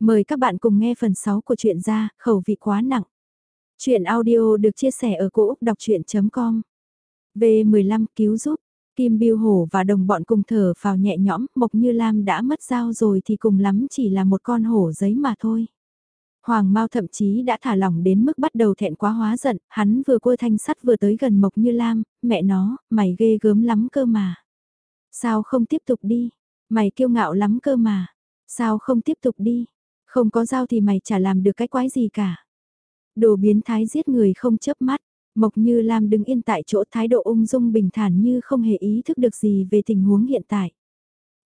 Mời các bạn cùng nghe phần 6 của truyện ra, khẩu vị quá nặng. Chuyện audio được chia sẻ ở cỗ đọc chuyện.com V15 cứu giúp, Kim Biêu Hổ và đồng bọn cùng thở vào nhẹ nhõm, Mộc Như Lam đã mất dao rồi thì cùng lắm chỉ là một con hổ giấy mà thôi. Hoàng Mao thậm chí đã thả lỏng đến mức bắt đầu thẹn quá hóa giận, hắn vừa cua thanh sắt vừa tới gần Mộc Như Lam, mẹ nó, mày ghê gớm lắm cơ mà. Sao không tiếp tục đi? Mày kiêu ngạo lắm cơ mà. Sao không tiếp tục đi? Không có dao thì mày chả làm được cái quái gì cả. Đồ biến thái giết người không chớp mắt. Mộc Như Lam đứng yên tại chỗ thái độ ung dung bình thản như không hề ý thức được gì về tình huống hiện tại.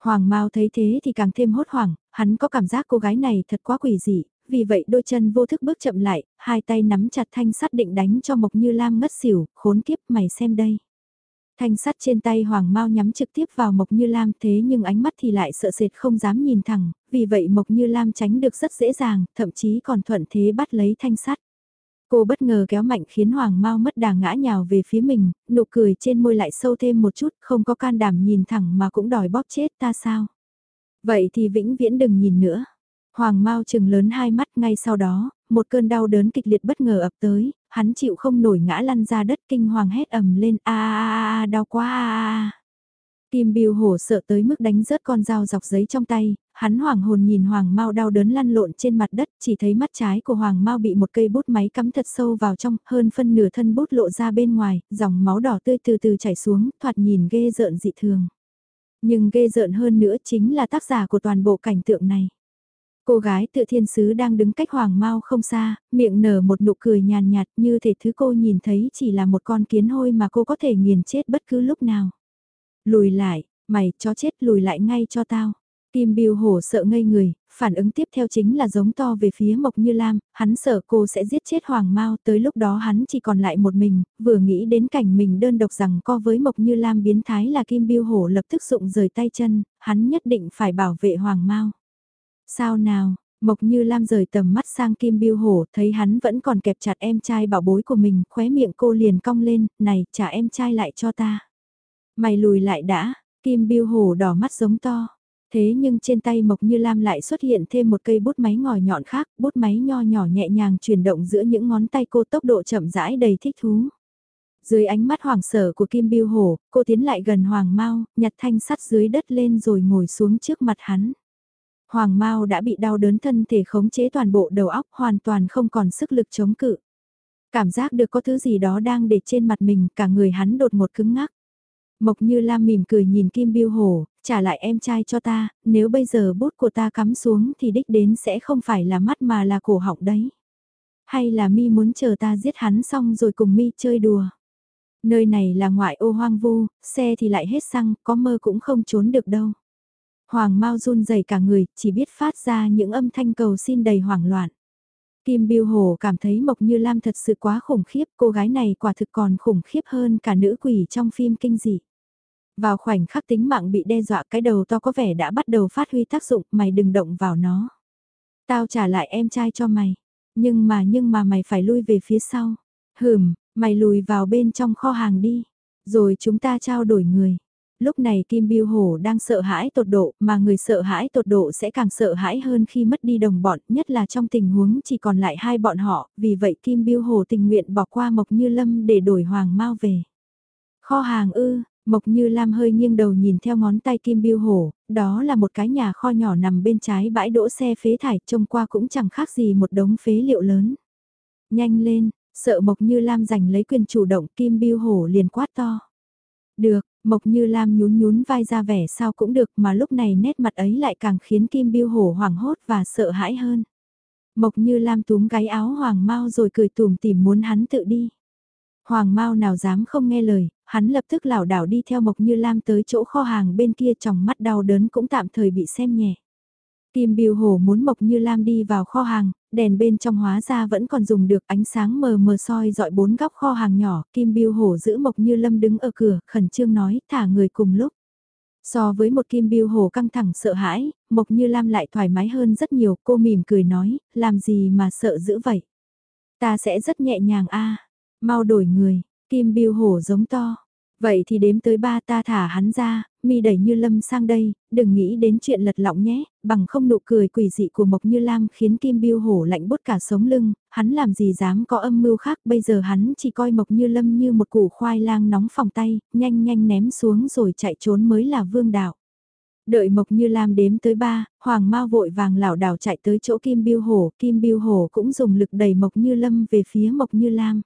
Hoàng Mao thấy thế thì càng thêm hốt hoảng, hắn có cảm giác cô gái này thật quá quỷ dị, vì vậy đôi chân vô thức bước chậm lại, hai tay nắm chặt thanh sắt định đánh cho Mộc Như Lam ngất xỉu, khốn kiếp mày xem đây. Thanh sắt trên tay Hoàng Mao nhắm trực tiếp vào Mộc Như Lam thế nhưng ánh mắt thì lại sợ sệt không dám nhìn thẳng, vì vậy Mộc Như Lam tránh được rất dễ dàng, thậm chí còn thuận thế bắt lấy thanh sắt. Cô bất ngờ kéo mạnh khiến Hoàng Mao mất đà ngã nhào về phía mình, nụ cười trên môi lại sâu thêm một chút, không có can đảm nhìn thẳng mà cũng đòi bóp chết ta sao. Vậy thì vĩnh viễn đừng nhìn nữa. Hoàng Mao chừng lớn hai mắt ngay sau đó, một cơn đau đớn kịch liệt bất ngờ ập tới, hắn chịu không nổi ngã lăn ra đất kinh hoàng hét ầm lên a a a đau quá a a. Kim Biêu hổ sợ tới mức đánh rớt con dao dọc giấy trong tay, hắn hoảng hồn nhìn Hoàng Mao đau đớn lăn lộn trên mặt đất, chỉ thấy mắt trái của Hoàng Mao bị một cây bút máy cắm thật sâu vào trong, hơn phân nửa thân bút lộ ra bên ngoài, dòng máu đỏ tươi từ từ chảy xuống, thoạt nhìn ghê rợn dị thường. Nhưng ghê rợn hơn nữa chính là tác giả của toàn bộ cảnh tượng này. Cô gái tự thiên sứ đang đứng cách hoàng mau không xa, miệng nở một nụ cười nhàn nhạt như thể thứ cô nhìn thấy chỉ là một con kiến hôi mà cô có thể nghiền chết bất cứ lúc nào. Lùi lại, mày chó chết lùi lại ngay cho tao. Kim Biêu hổ sợ ngây người, phản ứng tiếp theo chính là giống to về phía Mộc Như Lam, hắn sợ cô sẽ giết chết Hoàng Mao, tới lúc đó hắn chỉ còn lại một mình, vừa nghĩ đến cảnh mình đơn độc rằng co với Mộc Như Lam biến thái là Kim Biêu hổ lập tức dụng rời tay chân, hắn nhất định phải bảo vệ Hoàng Mao. Sao nào, Mộc Như Lam rời tầm mắt sang Kim Biêu Hổ, thấy hắn vẫn còn kẹp chặt em trai bảo bối của mình, khóe miệng cô liền cong lên, này, trả em trai lại cho ta. Mày lùi lại đã, Kim Biêu Hổ đỏ mắt giống to. Thế nhưng trên tay Mộc Như Lam lại xuất hiện thêm một cây bút máy ngòi nhọn khác, bút máy nho nhỏ nhẹ nhàng chuyển động giữa những ngón tay cô tốc độ chậm rãi đầy thích thú. Dưới ánh mắt hoàng sở của Kim Biêu Hổ, cô tiến lại gần Hoàng Mao, nhặt thanh sắt dưới đất lên rồi ngồi xuống trước mặt hắn. Hoàng Mao đã bị đau đớn thân thể khống chế toàn bộ đầu óc hoàn toàn không còn sức lực chống cự. Cảm giác được có thứ gì đó đang để trên mặt mình, cả người hắn đột một cứng ngắc. Mộc Như Lam mỉm cười nhìn Kim Biêu Hổ, trả lại em trai cho ta, nếu bây giờ bút của ta cắm xuống thì đích đến sẽ không phải là mắt mà là cổ họng đấy. Hay là mi muốn chờ ta giết hắn xong rồi cùng mi chơi đùa. Nơi này là ngoại ô hoang vu, xe thì lại hết xăng, có mơ cũng không trốn được đâu. Hoàng Mao run rẩy cả người, chỉ biết phát ra những âm thanh cầu xin đầy hoảng loạn. Kim Biêu Hồ cảm thấy Mộc Như Lam thật sự quá khủng khiếp, cô gái này quả thực còn khủng khiếp hơn cả nữ quỷ trong phim kinh dị. Vào khoảnh khắc tính mạng bị đe dọa cái đầu to có vẻ đã bắt đầu phát huy tác dụng, mày đừng động vào nó. Tao trả lại em trai cho mày. Nhưng mà nhưng mà mày phải lui về phía sau. Hừm, mày lùi vào bên trong kho hàng đi. Rồi chúng ta trao đổi người. Lúc này Kim Biêu Hổ đang sợ hãi tột độ, mà người sợ hãi tột độ sẽ càng sợ hãi hơn khi mất đi đồng bọn, nhất là trong tình huống chỉ còn lại hai bọn họ, vì vậy Kim Biêu Hổ tình nguyện bỏ qua Mộc Như Lâm để đổi Hoàng Mao về. Kho hàng ư, Mộc Như Lam hơi nghiêng đầu nhìn theo ngón tay Kim Biêu Hổ, đó là một cái nhà kho nhỏ nằm bên trái bãi đỗ xe phế thải, trông qua cũng chẳng khác gì một đống phế liệu lớn. Nhanh lên, sợ Mộc Như Lam giành lấy quyền chủ động Kim Biêu Hổ liền quát to. Được, Mộc Như Lam nhún nhún vai ra vẻ sao cũng được mà lúc này nét mặt ấy lại càng khiến Kim Biêu Hổ hoảng hốt và sợ hãi hơn. Mộc Như Lam túm gáy áo Hoàng Mao rồi cười tùm tìm muốn hắn tự đi. Hoàng Mao nào dám không nghe lời, hắn lập tức lảo đảo đi theo Mộc Như Lam tới chỗ kho hàng bên kia trong mắt đau đớn cũng tạm thời bị xem nhẹ. Kim Biêu Hổ muốn Mộc Như Lam đi vào kho hàng, đèn bên trong hóa ra vẫn còn dùng được ánh sáng mờ mờ soi dọi bốn góc kho hàng nhỏ, Kim Biêu Hổ giữ Mộc Như Lâm đứng ở cửa, khẩn trương nói, thả người cùng lúc. So với một Kim Biêu Hổ căng thẳng sợ hãi, Mộc Như Lam lại thoải mái hơn rất nhiều, cô mỉm cười nói, làm gì mà sợ dữ vậy. Ta sẽ rất nhẹ nhàng a mau đổi người, Kim Biêu Hổ giống to. Vậy thì đếm tới ba ta thả hắn ra, mi đẩy Như Lâm sang đây, đừng nghĩ đến chuyện lật lọng nhé, bằng không nụ cười quỷ dị của Mộc Như Lam khiến Kim Biêu Hổ lạnh bút cả sống lưng, hắn làm gì dám có âm mưu khác, bây giờ hắn chỉ coi Mộc Như Lâm như một củ khoai lang nóng phòng tay, nhanh nhanh ném xuống rồi chạy trốn mới là vương đạo. Đợi Mộc Như Lam đếm tới ba, Hoàng Mao vội vàng lảo đảo chạy tới chỗ Kim Biêu Hổ, Kim Biêu Hổ cũng dùng lực đẩy Mộc Như Lâm về phía Mộc Như Lam.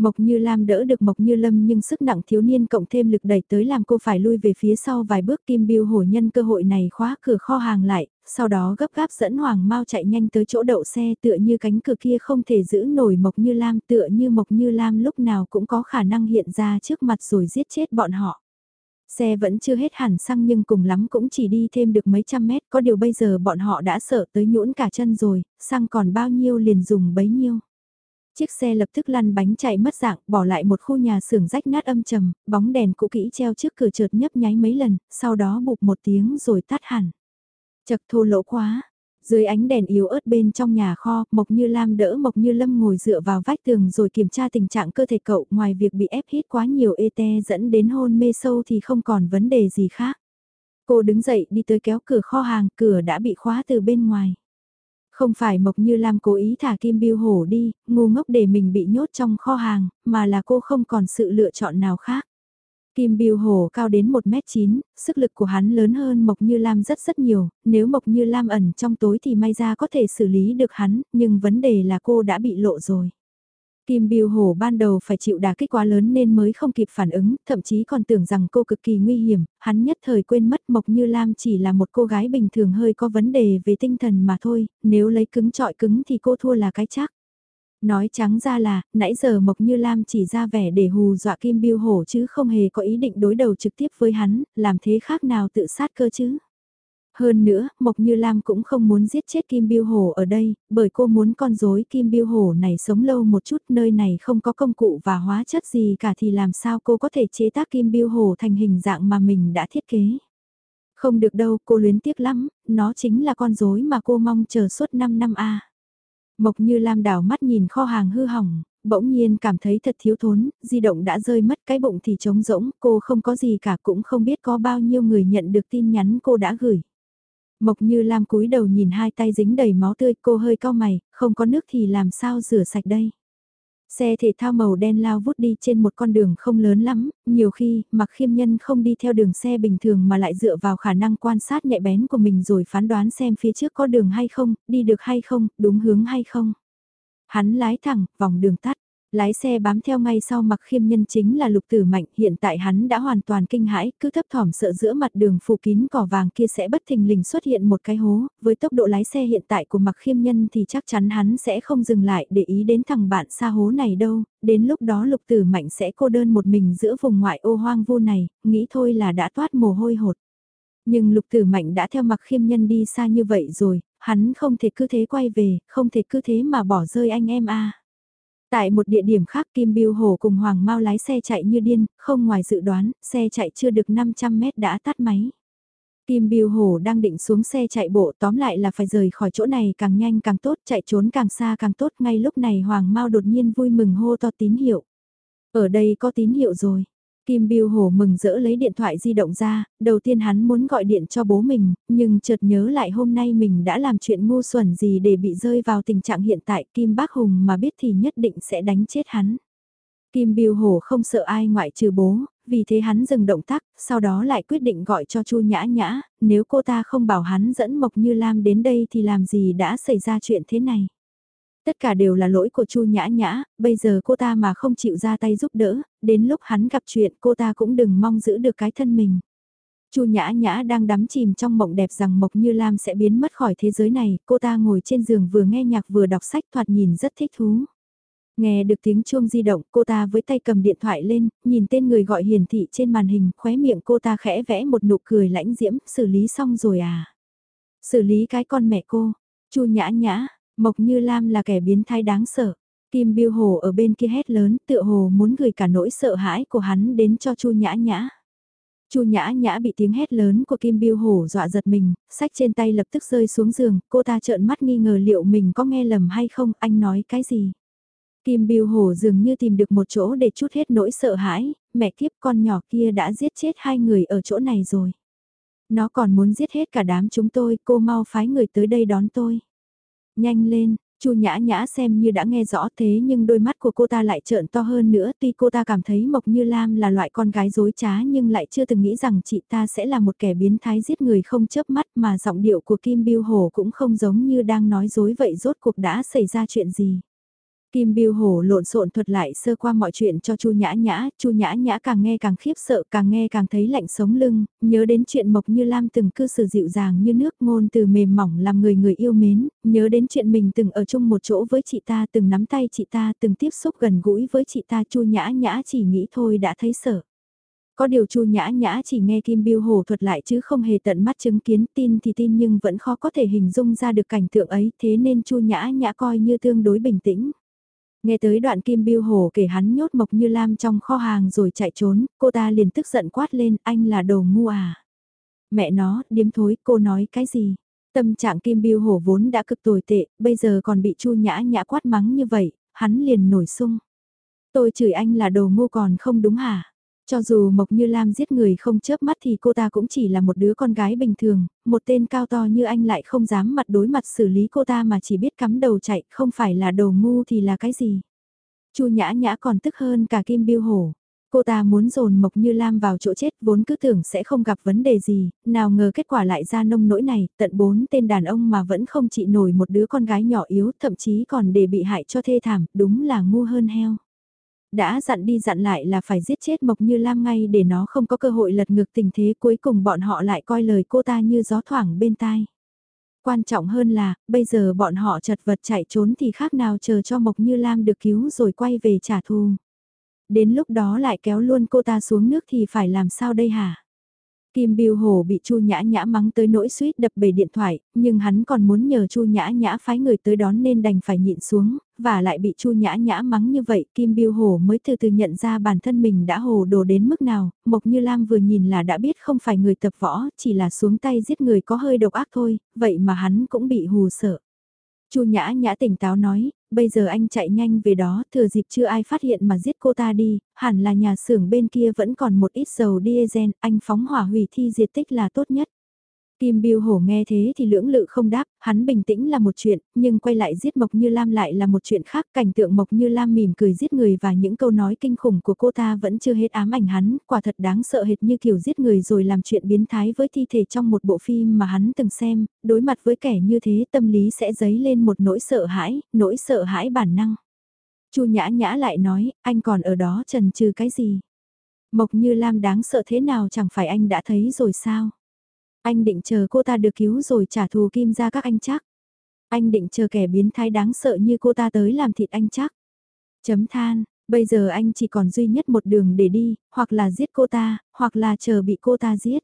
Mộc Như Lam đỡ được Mộc Như Lâm nhưng sức nặng thiếu niên cộng thêm lực đẩy tới làm cô phải lui về phía sau vài bước Kim Biêu hổ nhân cơ hội này khóa cửa kho hàng lại, sau đó gấp gáp dẫn Hoàng Mao chạy nhanh tới chỗ đậu xe tựa như cánh cửa kia không thể giữ nổi Mộc Như Lam tựa như Mộc Như Lam lúc nào cũng có khả năng hiện ra trước mặt rồi giết chết bọn họ. Xe vẫn chưa hết hẳn xăng nhưng cùng lắm cũng chỉ đi thêm được mấy trăm mét, có điều bây giờ bọn họ đã sợ tới nhũn cả chân rồi, xăng còn bao nhiêu liền dùng bấy nhiêu. Chiếc xe lập tức lăn bánh chạy mất dạng, bỏ lại một khu nhà xưởng rách nát âm trầm, bóng đèn cũ kỹ treo trước cửa chợt nhấp nháy mấy lần, sau đó bụp một tiếng rồi tắt hẳn. Chật thô lỗ quá. Dưới ánh đèn yếu ớt bên trong nhà kho, Mộc Như Lam đỡ Mộc Như Lâm ngồi dựa vào vách tường rồi kiểm tra tình trạng cơ thể cậu ngoài việc bị ép hít quá nhiều ete dẫn đến hôn mê sâu thì không còn vấn đề gì khác. Cô đứng dậy đi tới kéo cửa kho hàng, cửa đã bị khóa từ bên ngoài. Không phải Mộc Như Lam cố ý thả Kim Biêu Hổ đi, ngu ngốc để mình bị nhốt trong kho hàng, mà là cô không còn sự lựa chọn nào khác. Kim Biêu Hổ cao đến 1m9, sức lực của hắn lớn hơn Mộc Như Lam rất rất nhiều, nếu Mộc Như Lam ẩn trong tối thì may ra có thể xử lý được hắn, nhưng vấn đề là cô đã bị lộ rồi. Kim Biêu Hổ ban đầu phải chịu đả kích quá lớn nên mới không kịp phản ứng, thậm chí còn tưởng rằng cô cực kỳ nguy hiểm, hắn nhất thời quên mất Mộc Như Lam chỉ là một cô gái bình thường hơi có vấn đề về tinh thần mà thôi, nếu lấy cứng trọi cứng thì cô thua là cái chắc. Nói trắng ra là, nãy giờ Mộc Như Lam chỉ ra vẻ để hù dọa Kim Biêu Hổ chứ không hề có ý định đối đầu trực tiếp với hắn, làm thế khác nào tự sát cơ chứ. Hơn nữa, Mộc Như Lam cũng không muốn giết chết Kim Biêu Hổ ở đây, bởi cô muốn con rối Kim Biêu Hổ này sống lâu một chút nơi này không có công cụ và hóa chất gì cả thì làm sao cô có thể chế tác Kim Biêu Hổ thành hình dạng mà mình đã thiết kế. Không được đâu, cô luyến tiếc lắm, nó chính là con rối mà cô mong chờ suốt 5 năm a. Mộc Như Lam đảo mắt nhìn kho hàng hư hỏng, bỗng nhiên cảm thấy thật thiếu thốn, di động đã rơi mất cái bụng thì trống rỗng, cô không có gì cả cũng không biết có bao nhiêu người nhận được tin nhắn cô đã gửi. Mộc như Lam cúi đầu nhìn hai tay dính đầy máu tươi cô hơi cau mày, không có nước thì làm sao rửa sạch đây. Xe thể thao màu đen lao vút đi trên một con đường không lớn lắm, nhiều khi, mặc khiêm nhân không đi theo đường xe bình thường mà lại dựa vào khả năng quan sát nhạy bén của mình rồi phán đoán xem phía trước có đường hay không, đi được hay không, đúng hướng hay không. Hắn lái thẳng, vòng đường tắt. Lái xe bám theo ngay sau mặc khiêm nhân chính là lục tử mạnh, hiện tại hắn đã hoàn toàn kinh hãi, cứ thấp thỏm sợ giữa mặt đường phủ kín cỏ vàng kia sẽ bất thình lình xuất hiện một cái hố, với tốc độ lái xe hiện tại của mặc khiêm nhân thì chắc chắn hắn sẽ không dừng lại để ý đến thằng bạn xa hố này đâu, đến lúc đó lục tử mạnh sẽ cô đơn một mình giữa vùng ngoại ô hoang vu này, nghĩ thôi là đã toát mồ hôi hột. Nhưng lục tử mạnh đã theo mặc khiêm nhân đi xa như vậy rồi, hắn không thể cứ thế quay về, không thể cứ thế mà bỏ rơi anh em a. Tại một địa điểm khác Kim Biêu Hồ cùng Hoàng Mao lái xe chạy như điên, không ngoài dự đoán, xe chạy chưa được 500 mét đã tắt máy. Kim Biêu Hồ đang định xuống xe chạy bộ tóm lại là phải rời khỏi chỗ này càng nhanh càng tốt, chạy trốn càng xa càng tốt. Ngay lúc này Hoàng Mao đột nhiên vui mừng hô to tín hiệu. Ở đây có tín hiệu rồi. Kim Biêu Hổ mừng rỡ lấy điện thoại di động ra, đầu tiên hắn muốn gọi điện cho bố mình, nhưng chợt nhớ lại hôm nay mình đã làm chuyện ngu xuẩn gì để bị rơi vào tình trạng hiện tại Kim Bác Hùng mà biết thì nhất định sẽ đánh chết hắn. Kim Biêu Hổ không sợ ai ngoại trừ bố, vì thế hắn dừng động tác, sau đó lại quyết định gọi cho Chu Nhã Nhã, nếu cô ta không bảo hắn dẫn Mộc Như Lam đến đây thì làm gì đã xảy ra chuyện thế này. Tất cả đều là lỗi của Chu Nhã Nhã, bây giờ cô ta mà không chịu ra tay giúp đỡ, đến lúc hắn gặp chuyện cô ta cũng đừng mong giữ được cái thân mình. Chu Nhã Nhã đang đắm chìm trong mộng đẹp rằng Mộc Như Lam sẽ biến mất khỏi thế giới này, cô ta ngồi trên giường vừa nghe nhạc vừa đọc sách thoạt nhìn rất thích thú. Nghe được tiếng chuông di động, cô ta với tay cầm điện thoại lên, nhìn tên người gọi hiển thị trên màn hình, khóe miệng cô ta khẽ vẽ một nụ cười lãnh diễm, xử lý xong rồi à? Xử lý cái con mẹ cô, Chu Nhã Nhã, Mộc Như Lam là kẻ biến thái đáng sợ. Kim Biêu Hồ ở bên kia hét lớn, tựa hồ muốn gửi cả nỗi sợ hãi của hắn đến cho Chu Nhã Nhã. Chu Nhã Nhã bị tiếng hét lớn của Kim Biêu Hổ dọa giật mình, sách trên tay lập tức rơi xuống giường, cô ta trợn mắt nghi ngờ liệu mình có nghe lầm hay không, anh nói cái gì. Kim Biêu Hổ dường như tìm được một chỗ để chút hết nỗi sợ hãi, mẹ kiếp con nhỏ kia đã giết chết hai người ở chỗ này rồi. Nó còn muốn giết hết cả đám chúng tôi, cô mau phái người tới đây đón tôi. Nhanh lên, Chu Nhã Nhã xem như đã nghe rõ thế nhưng đôi mắt của cô ta lại trợn to hơn nữa tuy cô ta cảm thấy Mộc Như Lam là loại con gái dối trá nhưng lại chưa từng nghĩ rằng chị ta sẽ là một kẻ biến thái giết người không chớp mắt mà giọng điệu của Kim Biêu hồ cũng không giống như đang nói dối vậy rốt cuộc đã xảy ra chuyện gì. Kim Biêu Hổ lộn xộn thuật lại sơ qua mọi chuyện cho Chu Nhã Nhã, Chu Nhã Nhã càng nghe càng khiếp sợ, càng nghe càng thấy lạnh sống lưng, nhớ đến chuyện Mộc Như Lam từng cư xử dịu dàng như nước ngôn từ mềm mỏng làm người người yêu mến, nhớ đến chuyện mình từng ở chung một chỗ với chị ta, từng nắm tay chị ta, từng tiếp xúc gần gũi với chị ta, Chu Nhã Nhã chỉ nghĩ thôi đã thấy sợ. Có điều Chu Nhã Nhã chỉ nghe Kim Biêu Hổ thuật lại chứ không hề tận mắt chứng kiến tin thì tin nhưng vẫn khó có thể hình dung ra được cảnh tượng ấy thế nên Chu Nhã Nhã coi như tương đối bình tĩnh. Nghe tới đoạn Kim Biêu hồ kể hắn nhốt Mộc Như Lam trong kho hàng rồi chạy trốn, cô ta liền tức giận quát lên anh là đồ ngu à. Mẹ nó, điếm thối, cô nói cái gì? Tâm trạng Kim Biêu Hổ vốn đã cực tồi tệ, bây giờ còn bị Chu Nhã Nhã quát mắng như vậy, hắn liền nổi sung. Tôi chửi anh là đồ ngu còn không đúng hả? Cho dù Mộc Như Lam giết người không chớp mắt thì cô ta cũng chỉ là một đứa con gái bình thường, một tên cao to như anh lại không dám mặt đối mặt xử lý cô ta mà chỉ biết cắm đầu chạy, không phải là đồ ngu thì là cái gì. Chu Nhã Nhã còn tức hơn cả Kim Biêu Hổ. Cô ta muốn dồn Mộc Như Lam vào chỗ chết vốn cứ tưởng sẽ không gặp vấn đề gì, nào ngờ kết quả lại ra nông nỗi này, tận bốn tên đàn ông mà vẫn không trị nổi một đứa con gái nhỏ yếu, thậm chí còn để bị hại cho thê thảm, đúng là ngu hơn heo. Đã dặn đi dặn lại là phải giết chết Mộc Như Lam ngay để nó không có cơ hội lật ngược tình thế cuối cùng bọn họ lại coi lời cô ta như gió thoảng bên tai. Quan trọng hơn là, bây giờ bọn họ chật vật chạy trốn thì khác nào chờ cho Mộc Như Lam được cứu rồi quay về trả thù. Đến lúc đó lại kéo luôn cô ta xuống nước thì phải làm sao đây hả? Kim Biêu Hồ bị Chu Nhã Nhã mắng tới nỗi suýt đập bể điện thoại, nhưng hắn còn muốn nhờ Chu Nhã Nhã phái người tới đón nên đành phải nhịn xuống, và lại bị Chu Nhã Nhã mắng như vậy, Kim Biêu Hồ mới từ từ nhận ra bản thân mình đã hồ đồ đến mức nào, Mộc Như Lam vừa nhìn là đã biết không phải người tập võ, chỉ là xuống tay giết người có hơi độc ác thôi, vậy mà hắn cũng bị hù sợ. Chu Nhã Nhã tỉnh táo nói, bây giờ anh chạy nhanh về đó, thừa dịp chưa ai phát hiện mà giết cô ta đi, hẳn là nhà xưởng bên kia vẫn còn một ít dầu diesel, anh phóng hỏa hủy thi diệt tích là tốt nhất. Kim Biêu Hổ nghe thế thì lưỡng lự không đáp, hắn bình tĩnh là một chuyện, nhưng quay lại giết Mộc Như Lam lại là một chuyện khác. Cảnh tượng Mộc Như Lam mỉm cười giết người và những câu nói kinh khủng của cô ta vẫn chưa hết ám ảnh hắn, quả thật đáng sợ hệt như kiểu giết người rồi làm chuyện biến thái với thi thể trong một bộ phim mà hắn từng xem, đối mặt với kẻ như thế tâm lý sẽ dấy lên một nỗi sợ hãi, nỗi sợ hãi bản năng. Chu Nhã Nhã lại nói, anh còn ở đó trần trừ cái gì? Mộc Như Lam đáng sợ thế nào chẳng phải anh đã thấy rồi sao? Anh định chờ cô ta được cứu rồi trả thù kim ra các anh chắc. Anh định chờ kẻ biến thái đáng sợ như cô ta tới làm thịt anh chắc. Chấm than, bây giờ anh chỉ còn duy nhất một đường để đi, hoặc là giết cô ta, hoặc là chờ bị cô ta giết.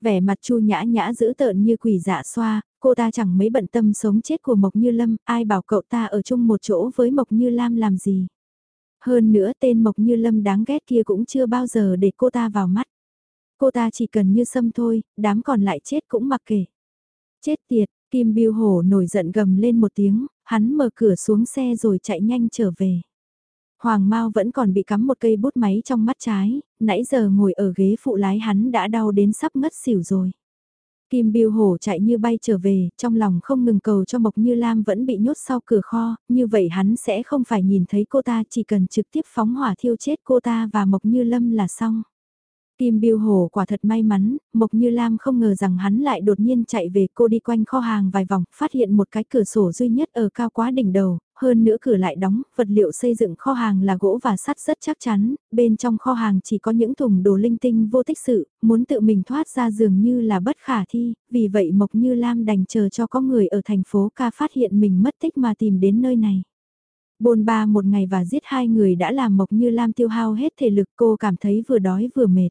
Vẻ mặt chu nhã nhã giữ tợn như quỷ dạ xoa, cô ta chẳng mấy bận tâm sống chết của Mộc Như Lâm, ai bảo cậu ta ở chung một chỗ với Mộc Như Lam làm gì. Hơn nữa tên Mộc Như Lâm đáng ghét kia cũng chưa bao giờ để cô ta vào mắt. Cô ta chỉ cần như sâm thôi, đám còn lại chết cũng mặc kệ. Chết tiệt, Kim Biêu Hổ nổi giận gầm lên một tiếng, hắn mở cửa xuống xe rồi chạy nhanh trở về. Hoàng Mao vẫn còn bị cắm một cây bút máy trong mắt trái, nãy giờ ngồi ở ghế phụ lái hắn đã đau đến sắp ngất xỉu rồi. Kim Biêu Hổ chạy như bay trở về, trong lòng không ngừng cầu cho Mộc Như Lam vẫn bị nhốt sau cửa kho, như vậy hắn sẽ không phải nhìn thấy cô ta chỉ cần trực tiếp phóng hỏa thiêu chết cô ta và Mộc Như Lâm là xong. Tim Biêu Hổ quả thật may mắn, Mộc Như Lam không ngờ rằng hắn lại đột nhiên chạy về cô đi quanh kho hàng vài vòng, phát hiện một cái cửa sổ duy nhất ở cao quá đỉnh đầu, hơn nữa cửa lại đóng, vật liệu xây dựng kho hàng là gỗ và sắt rất chắc chắn, bên trong kho hàng chỉ có những thùng đồ linh tinh vô tích sự, muốn tự mình thoát ra dường như là bất khả thi, vì vậy Mộc Như Lam đành chờ cho có người ở thành phố ca phát hiện mình mất tích mà tìm đến nơi này. Bồn ba một ngày và giết hai người đã làm Mộc Như Lam tiêu hao hết thể lực cô cảm thấy vừa đói vừa mệt.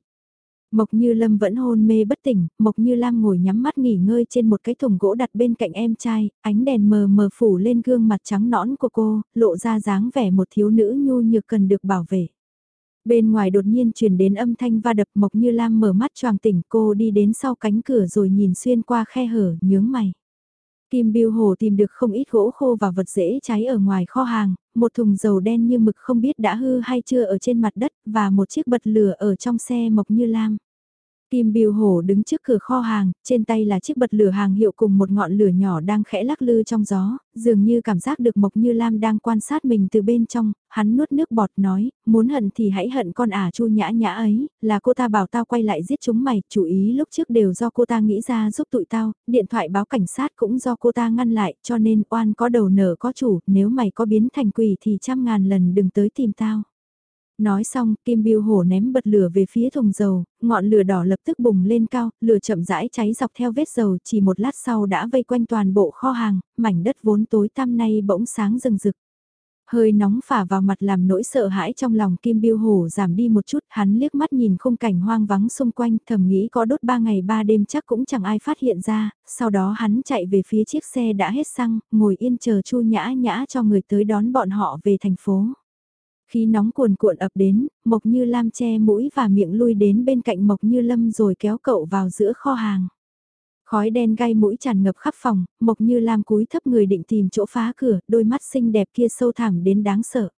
Mộc Như Lâm vẫn hôn mê bất tỉnh, Mộc Như Lam ngồi nhắm mắt nghỉ ngơi trên một cái thùng gỗ đặt bên cạnh em trai, ánh đèn mờ mờ phủ lên gương mặt trắng nõn của cô, lộ ra dáng vẻ một thiếu nữ nhu nhược cần được bảo vệ. Bên ngoài đột nhiên truyền đến âm thanh va đập Mộc Như Lam mở mắt choàng tỉnh cô đi đến sau cánh cửa rồi nhìn xuyên qua khe hở, nhướng mày. Kim Biêu Hồ tìm được không ít gỗ khô và vật dễ cháy ở ngoài kho hàng, một thùng dầu đen như mực không biết đã hư hay chưa ở trên mặt đất và một chiếc bật lửa ở trong xe mộc như lam. Kim Biêu Hổ đứng trước cửa kho hàng, trên tay là chiếc bật lửa hàng hiệu cùng một ngọn lửa nhỏ đang khẽ lắc lư trong gió, dường như cảm giác được Mộc Như Lam đang quan sát mình từ bên trong, hắn nuốt nước bọt nói, muốn hận thì hãy hận con ả chu nhã nhã ấy, là cô ta bảo tao quay lại giết chúng mày, chủ ý lúc trước đều do cô ta nghĩ ra giúp tụi tao, điện thoại báo cảnh sát cũng do cô ta ngăn lại, cho nên oan có đầu nở có chủ, nếu mày có biến thành quỷ thì trăm ngàn lần đừng tới tìm tao. Nói xong, Kim Biêu Hổ ném bật lửa về phía thùng dầu, ngọn lửa đỏ lập tức bùng lên cao, lửa chậm rãi cháy dọc theo vết dầu, chỉ một lát sau đã vây quanh toàn bộ kho hàng, mảnh đất vốn tối tăm nay bỗng sáng rừng rực. Hơi nóng phả vào mặt làm nỗi sợ hãi trong lòng Kim Biêu Hổ giảm đi một chút, hắn liếc mắt nhìn khung cảnh hoang vắng xung quanh, thầm nghĩ có đốt ba ngày ba đêm chắc cũng chẳng ai phát hiện ra, sau đó hắn chạy về phía chiếc xe đã hết xăng, ngồi yên chờ Chu Nhã Nhã cho người tới đón bọn họ về thành phố. Khi nóng cuồn cuộn ập đến, Mộc Như Lam che mũi và miệng lui đến bên cạnh Mộc Như Lâm rồi kéo cậu vào giữa kho hàng. Khói đen gai mũi tràn ngập khắp phòng, Mộc Như Lam cúi thấp người định tìm chỗ phá cửa, đôi mắt xinh đẹp kia sâu thẳm đến đáng sợ.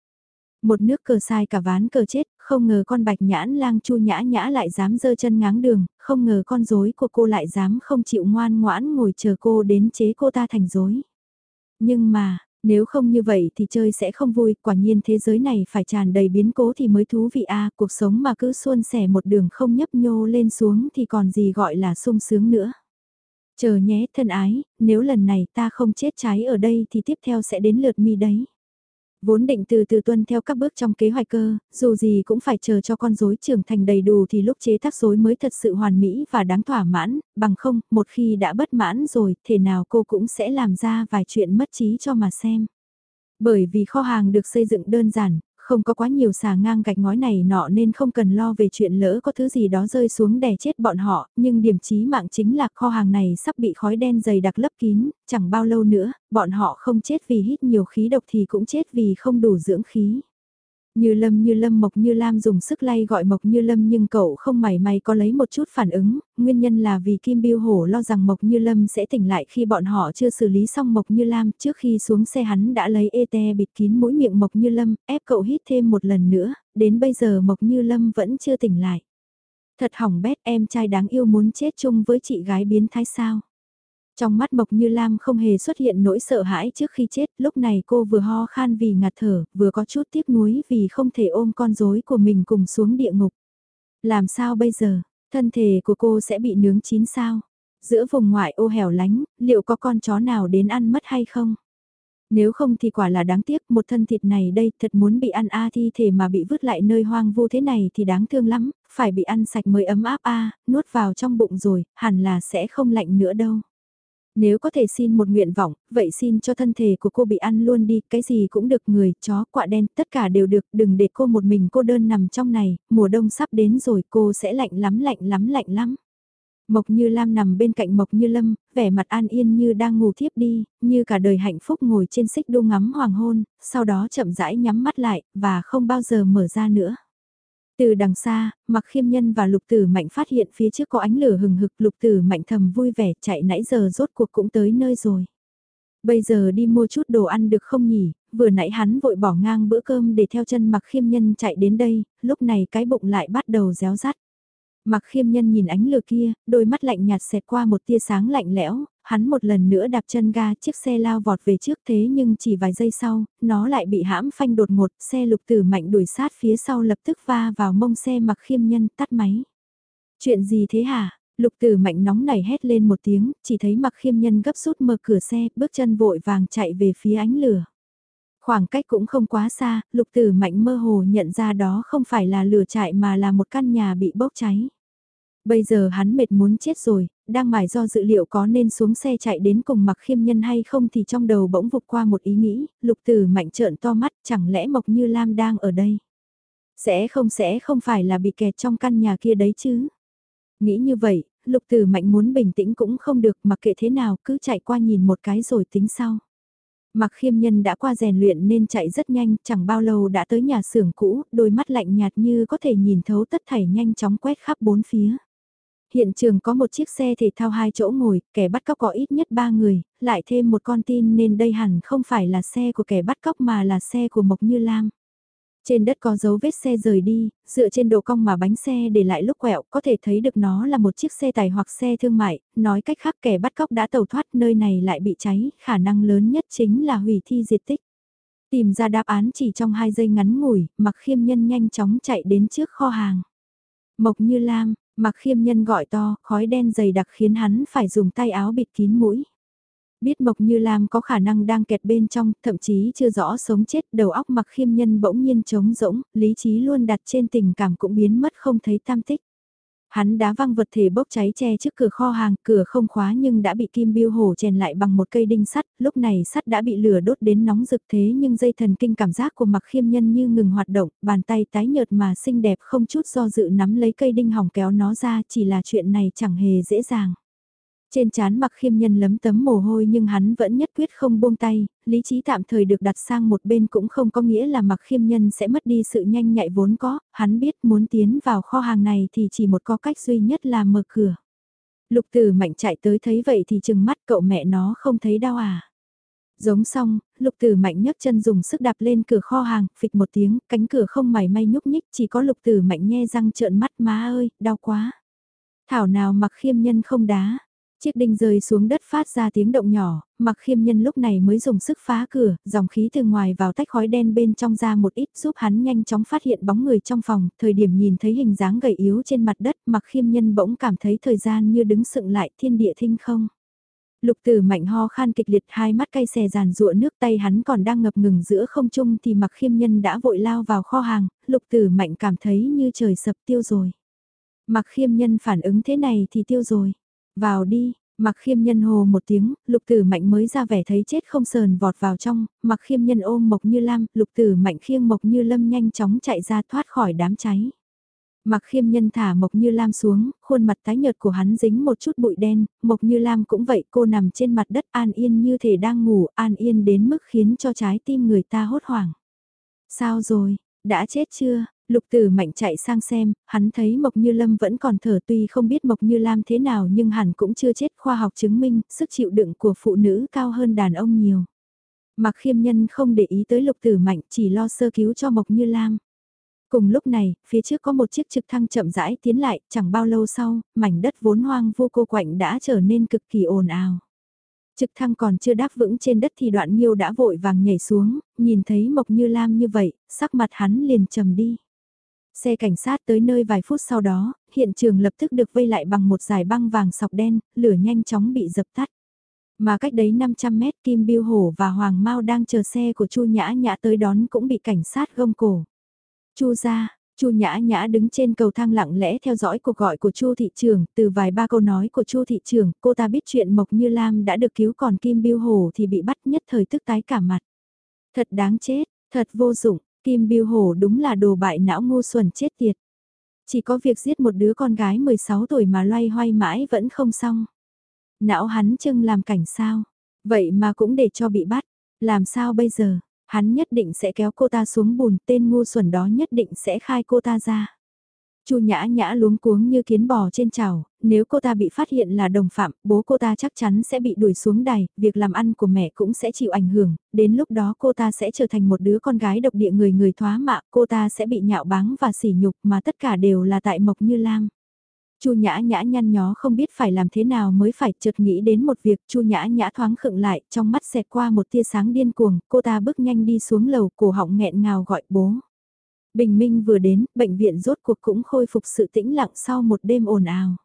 Một nước cờ sai cả ván cờ chết, không ngờ con bạch nhãn lang chu nhã nhã lại dám dơ chân ngáng đường, không ngờ con rối của cô lại dám không chịu ngoan ngoãn ngồi chờ cô đến chế cô ta thành rối. Nhưng mà, nếu không như vậy thì chơi sẽ không vui, quả nhiên thế giới này phải tràn đầy biến cố thì mới thú vị a cuộc sống mà cứ suôn sẻ một đường không nhấp nhô lên xuống thì còn gì gọi là sung sướng nữa. Chờ nhé thân ái, nếu lần này ta không chết cháy ở đây thì tiếp theo sẽ đến lượt mi đấy. Vốn định từ từ tuân theo các bước trong kế hoạch cơ, dù gì cũng phải chờ cho con rối trưởng thành đầy đủ thì lúc chế tác rối mới thật sự hoàn mỹ và đáng thỏa mãn, bằng không, một khi đã bất mãn rồi, thể nào cô cũng sẽ làm ra vài chuyện mất trí cho mà xem. Bởi vì kho hàng được xây dựng đơn giản, không có quá nhiều xà ngang gạch ngói này nọ nên không cần lo về chuyện lỡ có thứ gì đó rơi xuống đè chết bọn họ, nhưng điểm chí mạng chính là kho hàng này sắp bị khói đen dày đặc lấp kín, chẳng bao lâu nữa, bọn họ không chết vì hít nhiều khí độc thì cũng chết vì không đủ dưỡng khí. Như lâm như lâm mộc như lam dùng sức lay gọi mộc như lâm nhưng cậu không mảy may có lấy một chút phản ứng, nguyên nhân là vì Kim Biêu Hổ lo rằng mộc như lâm sẽ tỉnh lại khi bọn họ chưa xử lý xong mộc như lam trước khi xuống xe hắn đã lấy ete bịt kín mũi miệng mộc như lâm, ép cậu hít thêm một lần nữa, đến bây giờ mộc như lâm vẫn chưa tỉnh lại. Thật hỏng bét em trai đáng yêu muốn chết chung với chị gái biến thái sao. Trong mắt Mộc Như Lam không hề xuất hiện nỗi sợ hãi trước khi chết, lúc này cô vừa ho khan vì ngạt thở, vừa có chút tiếc nuối vì không thể ôm con rối của mình cùng xuống địa ngục. Làm sao bây giờ, thân thể của cô sẽ bị nướng chín sao? Giữa vùng ngoại ô hẻo lánh, liệu có con chó nào đến ăn mất hay không? Nếu không thì quả là đáng tiếc, một thân thịt này đây thật muốn bị ăn a thi thể mà bị vứt lại nơi hoang vu thế này thì đáng thương lắm, phải bị ăn sạch mới ấm áp a nuốt vào trong bụng rồi, hẳn là sẽ không lạnh nữa đâu. Nếu có thể xin một nguyện vọng, vậy xin cho thân thể của cô bị ăn luôn đi, cái gì cũng được người, chó, quạ đen, tất cả đều được, đừng để cô một mình cô đơn nằm trong này, mùa đông sắp đến rồi cô sẽ lạnh lắm lạnh lắm lạnh lắm. Mộc Như Lam nằm bên cạnh Mộc Như Lâm, vẻ mặt an yên như đang ngủ thiếp đi, như cả đời hạnh phúc ngồi trên xích đu ngắm hoàng hôn, sau đó chậm rãi nhắm mắt lại, và không bao giờ mở ra nữa. Từ đằng xa, mặc khiêm nhân và lục tử mạnh phát hiện phía trước có ánh lửa hừng hực lục tử mạnh thầm vui vẻ chạy nãy giờ rốt cuộc cũng tới nơi rồi. Bây giờ đi mua chút đồ ăn được không nhỉ, vừa nãy hắn vội bỏ ngang bữa cơm để theo chân mặc khiêm nhân chạy đến đây, lúc này cái bụng lại bắt đầu réo rắt. Mặc khiêm nhân nhìn ánh lửa kia, đôi mắt lạnh nhạt xẹt qua một tia sáng lạnh lẽo, hắn một lần nữa đạp chân ga chiếc xe lao vọt về trước thế nhưng chỉ vài giây sau, nó lại bị hãm phanh đột ngột, xe lục tử mạnh đuổi sát phía sau lập tức va vào mông xe mặc khiêm nhân tắt máy. Chuyện gì thế hả? Lục tử mạnh nóng nảy hét lên một tiếng, chỉ thấy mặc khiêm nhân gấp rút mở cửa xe, bước chân vội vàng chạy về phía ánh lửa. Khoảng cách cũng không quá xa, lục tử mạnh mơ hồ nhận ra đó không phải là lửa chạy mà là một căn nhà bị bốc cháy. Bây giờ hắn mệt muốn chết rồi, đang mải do dự liệu có nên xuống xe chạy đến cùng mặc khiêm nhân hay không thì trong đầu bỗng vụt qua một ý nghĩ, lục tử mạnh trợn to mắt chẳng lẽ Mộc Như Lam đang ở đây. Sẽ không sẽ không phải là bị kẹt trong căn nhà kia đấy chứ. Nghĩ như vậy, lục tử mạnh muốn bình tĩnh cũng không được mặc kệ thế nào cứ chạy qua nhìn một cái rồi tính sau. Mặc khiêm nhân đã qua rèn luyện nên chạy rất nhanh, chẳng bao lâu đã tới nhà xưởng cũ, đôi mắt lạnh nhạt như có thể nhìn thấu tất thảy nhanh chóng quét khắp bốn phía. Hiện trường có một chiếc xe thể thao hai chỗ ngồi, kẻ bắt cóc có ít nhất ba người, lại thêm một con tin nên đây hẳn không phải là xe của kẻ bắt cóc mà là xe của Mộc Như Lam. Trên đất có dấu vết xe rời đi, dựa trên độ cong mà bánh xe để lại lúc quẹo có thể thấy được nó là một chiếc xe tải hoặc xe thương mại, nói cách khác kẻ bắt cóc đã tẩu thoát nơi này lại bị cháy, khả năng lớn nhất chính là hủy thi diệt tích. Tìm ra đáp án chỉ trong hai giây ngắn ngủi, mặc khiêm nhân nhanh chóng chạy đến trước kho hàng. Mộc như lam, mặc khiêm nhân gọi to, khói đen dày đặc khiến hắn phải dùng tay áo bịt kín mũi. Biết Mộc Như Lam có khả năng đang kẹt bên trong, thậm chí chưa rõ sống chết, đầu óc mặc khiêm nhân bỗng nhiên trống rỗng, lý trí luôn đặt trên tình cảm cũng biến mất không thấy tam tích. Hắn đá văng vật thể bốc cháy che trước cửa kho hàng, cửa không khóa nhưng đã bị kim biêu hổ chèn lại bằng một cây đinh sắt, lúc này sắt đã bị lửa đốt đến nóng rực thế nhưng dây thần kinh cảm giác của mặc khiêm nhân như ngừng hoạt động, bàn tay tái nhợt mà xinh đẹp không chút do dự nắm lấy cây đinh hỏng kéo nó ra chỉ là chuyện này chẳng hề dễ dàng. Trên chán mặc khiêm nhân lấm tấm mồ hôi nhưng hắn vẫn nhất quyết không buông tay, lý trí tạm thời được đặt sang một bên cũng không có nghĩa là mặc khiêm nhân sẽ mất đi sự nhanh nhạy vốn có, hắn biết muốn tiến vào kho hàng này thì chỉ một có cách duy nhất là mở cửa. Lục tử mạnh chạy tới thấy vậy thì chừng mắt cậu mẹ nó không thấy đau à. Giống xong, lục tử mạnh nhấc chân dùng sức đạp lên cửa kho hàng, phịch một tiếng, cánh cửa không mảy may nhúc nhích, chỉ có lục tử mạnh nhe răng trợn mắt má ơi, đau quá. Thảo nào mặc khiêm nhân không đá, Chiếc đinh rơi xuống đất phát ra tiếng động nhỏ, mặc khiêm nhân lúc này mới dùng sức phá cửa, dòng khí từ ngoài vào tách khói đen bên trong ra một ít giúp hắn nhanh chóng phát hiện bóng người trong phòng, thời điểm nhìn thấy hình dáng gầy yếu trên mặt đất mặc khiêm nhân bỗng cảm thấy thời gian như đứng sựng lại thiên địa thinh không. Lục tử mạnh ho khan kịch liệt hai mắt cay xè giàn rụa nước tay hắn còn đang ngập ngừng giữa không trung thì mặc khiêm nhân đã vội lao vào kho hàng, lục tử mạnh cảm thấy như trời sập tiêu rồi. Mặc khiêm nhân phản ứng thế này thì tiêu rồi. Vào đi, mặc khiêm nhân hồ một tiếng, lục tử mạnh mới ra vẻ thấy chết không sờn vọt vào trong, mặc khiêm nhân ôm mộc như lam, lục tử mạnh khiêng mộc như lâm nhanh chóng chạy ra thoát khỏi đám cháy. Mặc khiêm nhân thả Mộc Như Lam xuống, khuôn mặt tái nhợt của hắn dính một chút bụi đen, Mộc Như Lam cũng vậy cô nằm trên mặt đất an yên như thể đang ngủ, an yên đến mức khiến cho trái tim người ta hốt hoảng. Sao rồi, đã chết chưa? Lục tử mạnh chạy sang xem, hắn thấy Mộc Như Lâm vẫn còn thở tuy không biết Mộc Như Lam thế nào nhưng hẳn cũng chưa chết khoa học chứng minh, sức chịu đựng của phụ nữ cao hơn đàn ông nhiều. Mặc khiêm nhân không để ý tới lục tử mạnh chỉ lo sơ cứu cho Mộc Như Lam. Cùng lúc này, phía trước có một chiếc trực thăng chậm rãi tiến lại, chẳng bao lâu sau, mảnh đất vốn hoang vô cô quạnh đã trở nên cực kỳ ồn ào. Trực thăng còn chưa đáp vững trên đất thì đoạn nghiêu đã vội vàng nhảy xuống, nhìn thấy Mộc Như Lam như vậy, sắc mặt hắn liền trầm đi. Xe cảnh sát tới nơi vài phút sau đó, hiện trường lập tức được vây lại bằng một dải băng vàng sọc đen, lửa nhanh chóng bị dập tắt. Mà cách đấy 500 mét Kim Biêu Hổ và Hoàng Mao đang chờ xe của Chu Nhã Nhã tới đón cũng bị cảnh sát gông cổ. Chu ra, Chu Nhã Nhã đứng trên cầu thang lặng lẽ theo dõi cuộc gọi của Chu thị trường, từ vài ba câu nói của Chu thị trường, cô ta biết chuyện Mộc Như Lam đã được cứu còn Kim Biêu Hổ thì bị bắt nhất thời tức tái cả mặt. Thật đáng chết, thật vô dụng, Kim Biêu Hổ đúng là đồ bại não ngu xuẩn chết tiệt. Chỉ có việc giết một đứa con gái 16 tuổi mà loay hoay mãi vẫn không xong. Não hắn chưng làm cảnh sao, vậy mà cũng để cho bị bắt, làm sao bây giờ, hắn nhất định sẽ kéo cô ta xuống bùn, tên ngu xuẩn đó nhất định sẽ khai cô ta ra. Chu Nhã Nhã luống cuống như kiến bò trên chảo, nếu cô ta bị phát hiện là đồng phạm, bố cô ta chắc chắn sẽ bị đuổi xuống đài, việc làm ăn của mẹ cũng sẽ chịu ảnh hưởng, đến lúc đó cô ta sẽ trở thành một đứa con gái độc địa người người thoá mạ, cô ta sẽ bị nhạo báng và sỉ nhục mà tất cả đều là tại Mộc Như Lam. Chu Nhã Nhã nhăn nhó không biết phải làm thế nào mới phải chợt nghĩ đến một việc, Chu Nhã Nhã thoáng khựng lại, trong mắt xẹt qua một tia sáng điên cuồng, cô ta bước nhanh đi xuống lầu, cổ họng nghẹn ngào gọi bố. Bình minh vừa đến, bệnh viện rốt cuộc cũng khôi phục sự tĩnh lặng sau một đêm ồn ào.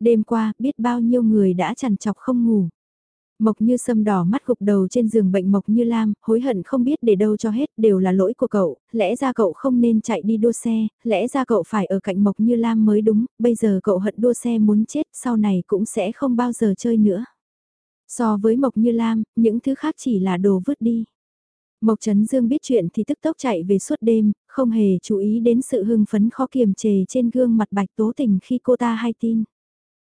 Đêm qua, biết bao nhiêu người đã chằn chọc không ngủ. Mộc như sâm đỏ mắt gục đầu trên giường bệnh Mộc như Lam, hối hận không biết để đâu cho hết, đều là lỗi của cậu, lẽ ra cậu không nên chạy đi đua xe, lẽ ra cậu phải ở cạnh Mộc như Lam mới đúng, bây giờ cậu hận đua xe muốn chết, sau này cũng sẽ không bao giờ chơi nữa. So với Mộc như Lam, những thứ khác chỉ là đồ vứt đi. Mộc Trấn Dương biết chuyện thì tức tốc chạy về suốt đêm, không hề chú ý đến sự hưng phấn khó kiềm chề trên gương mặt bạch tố tình khi cô ta hay tin.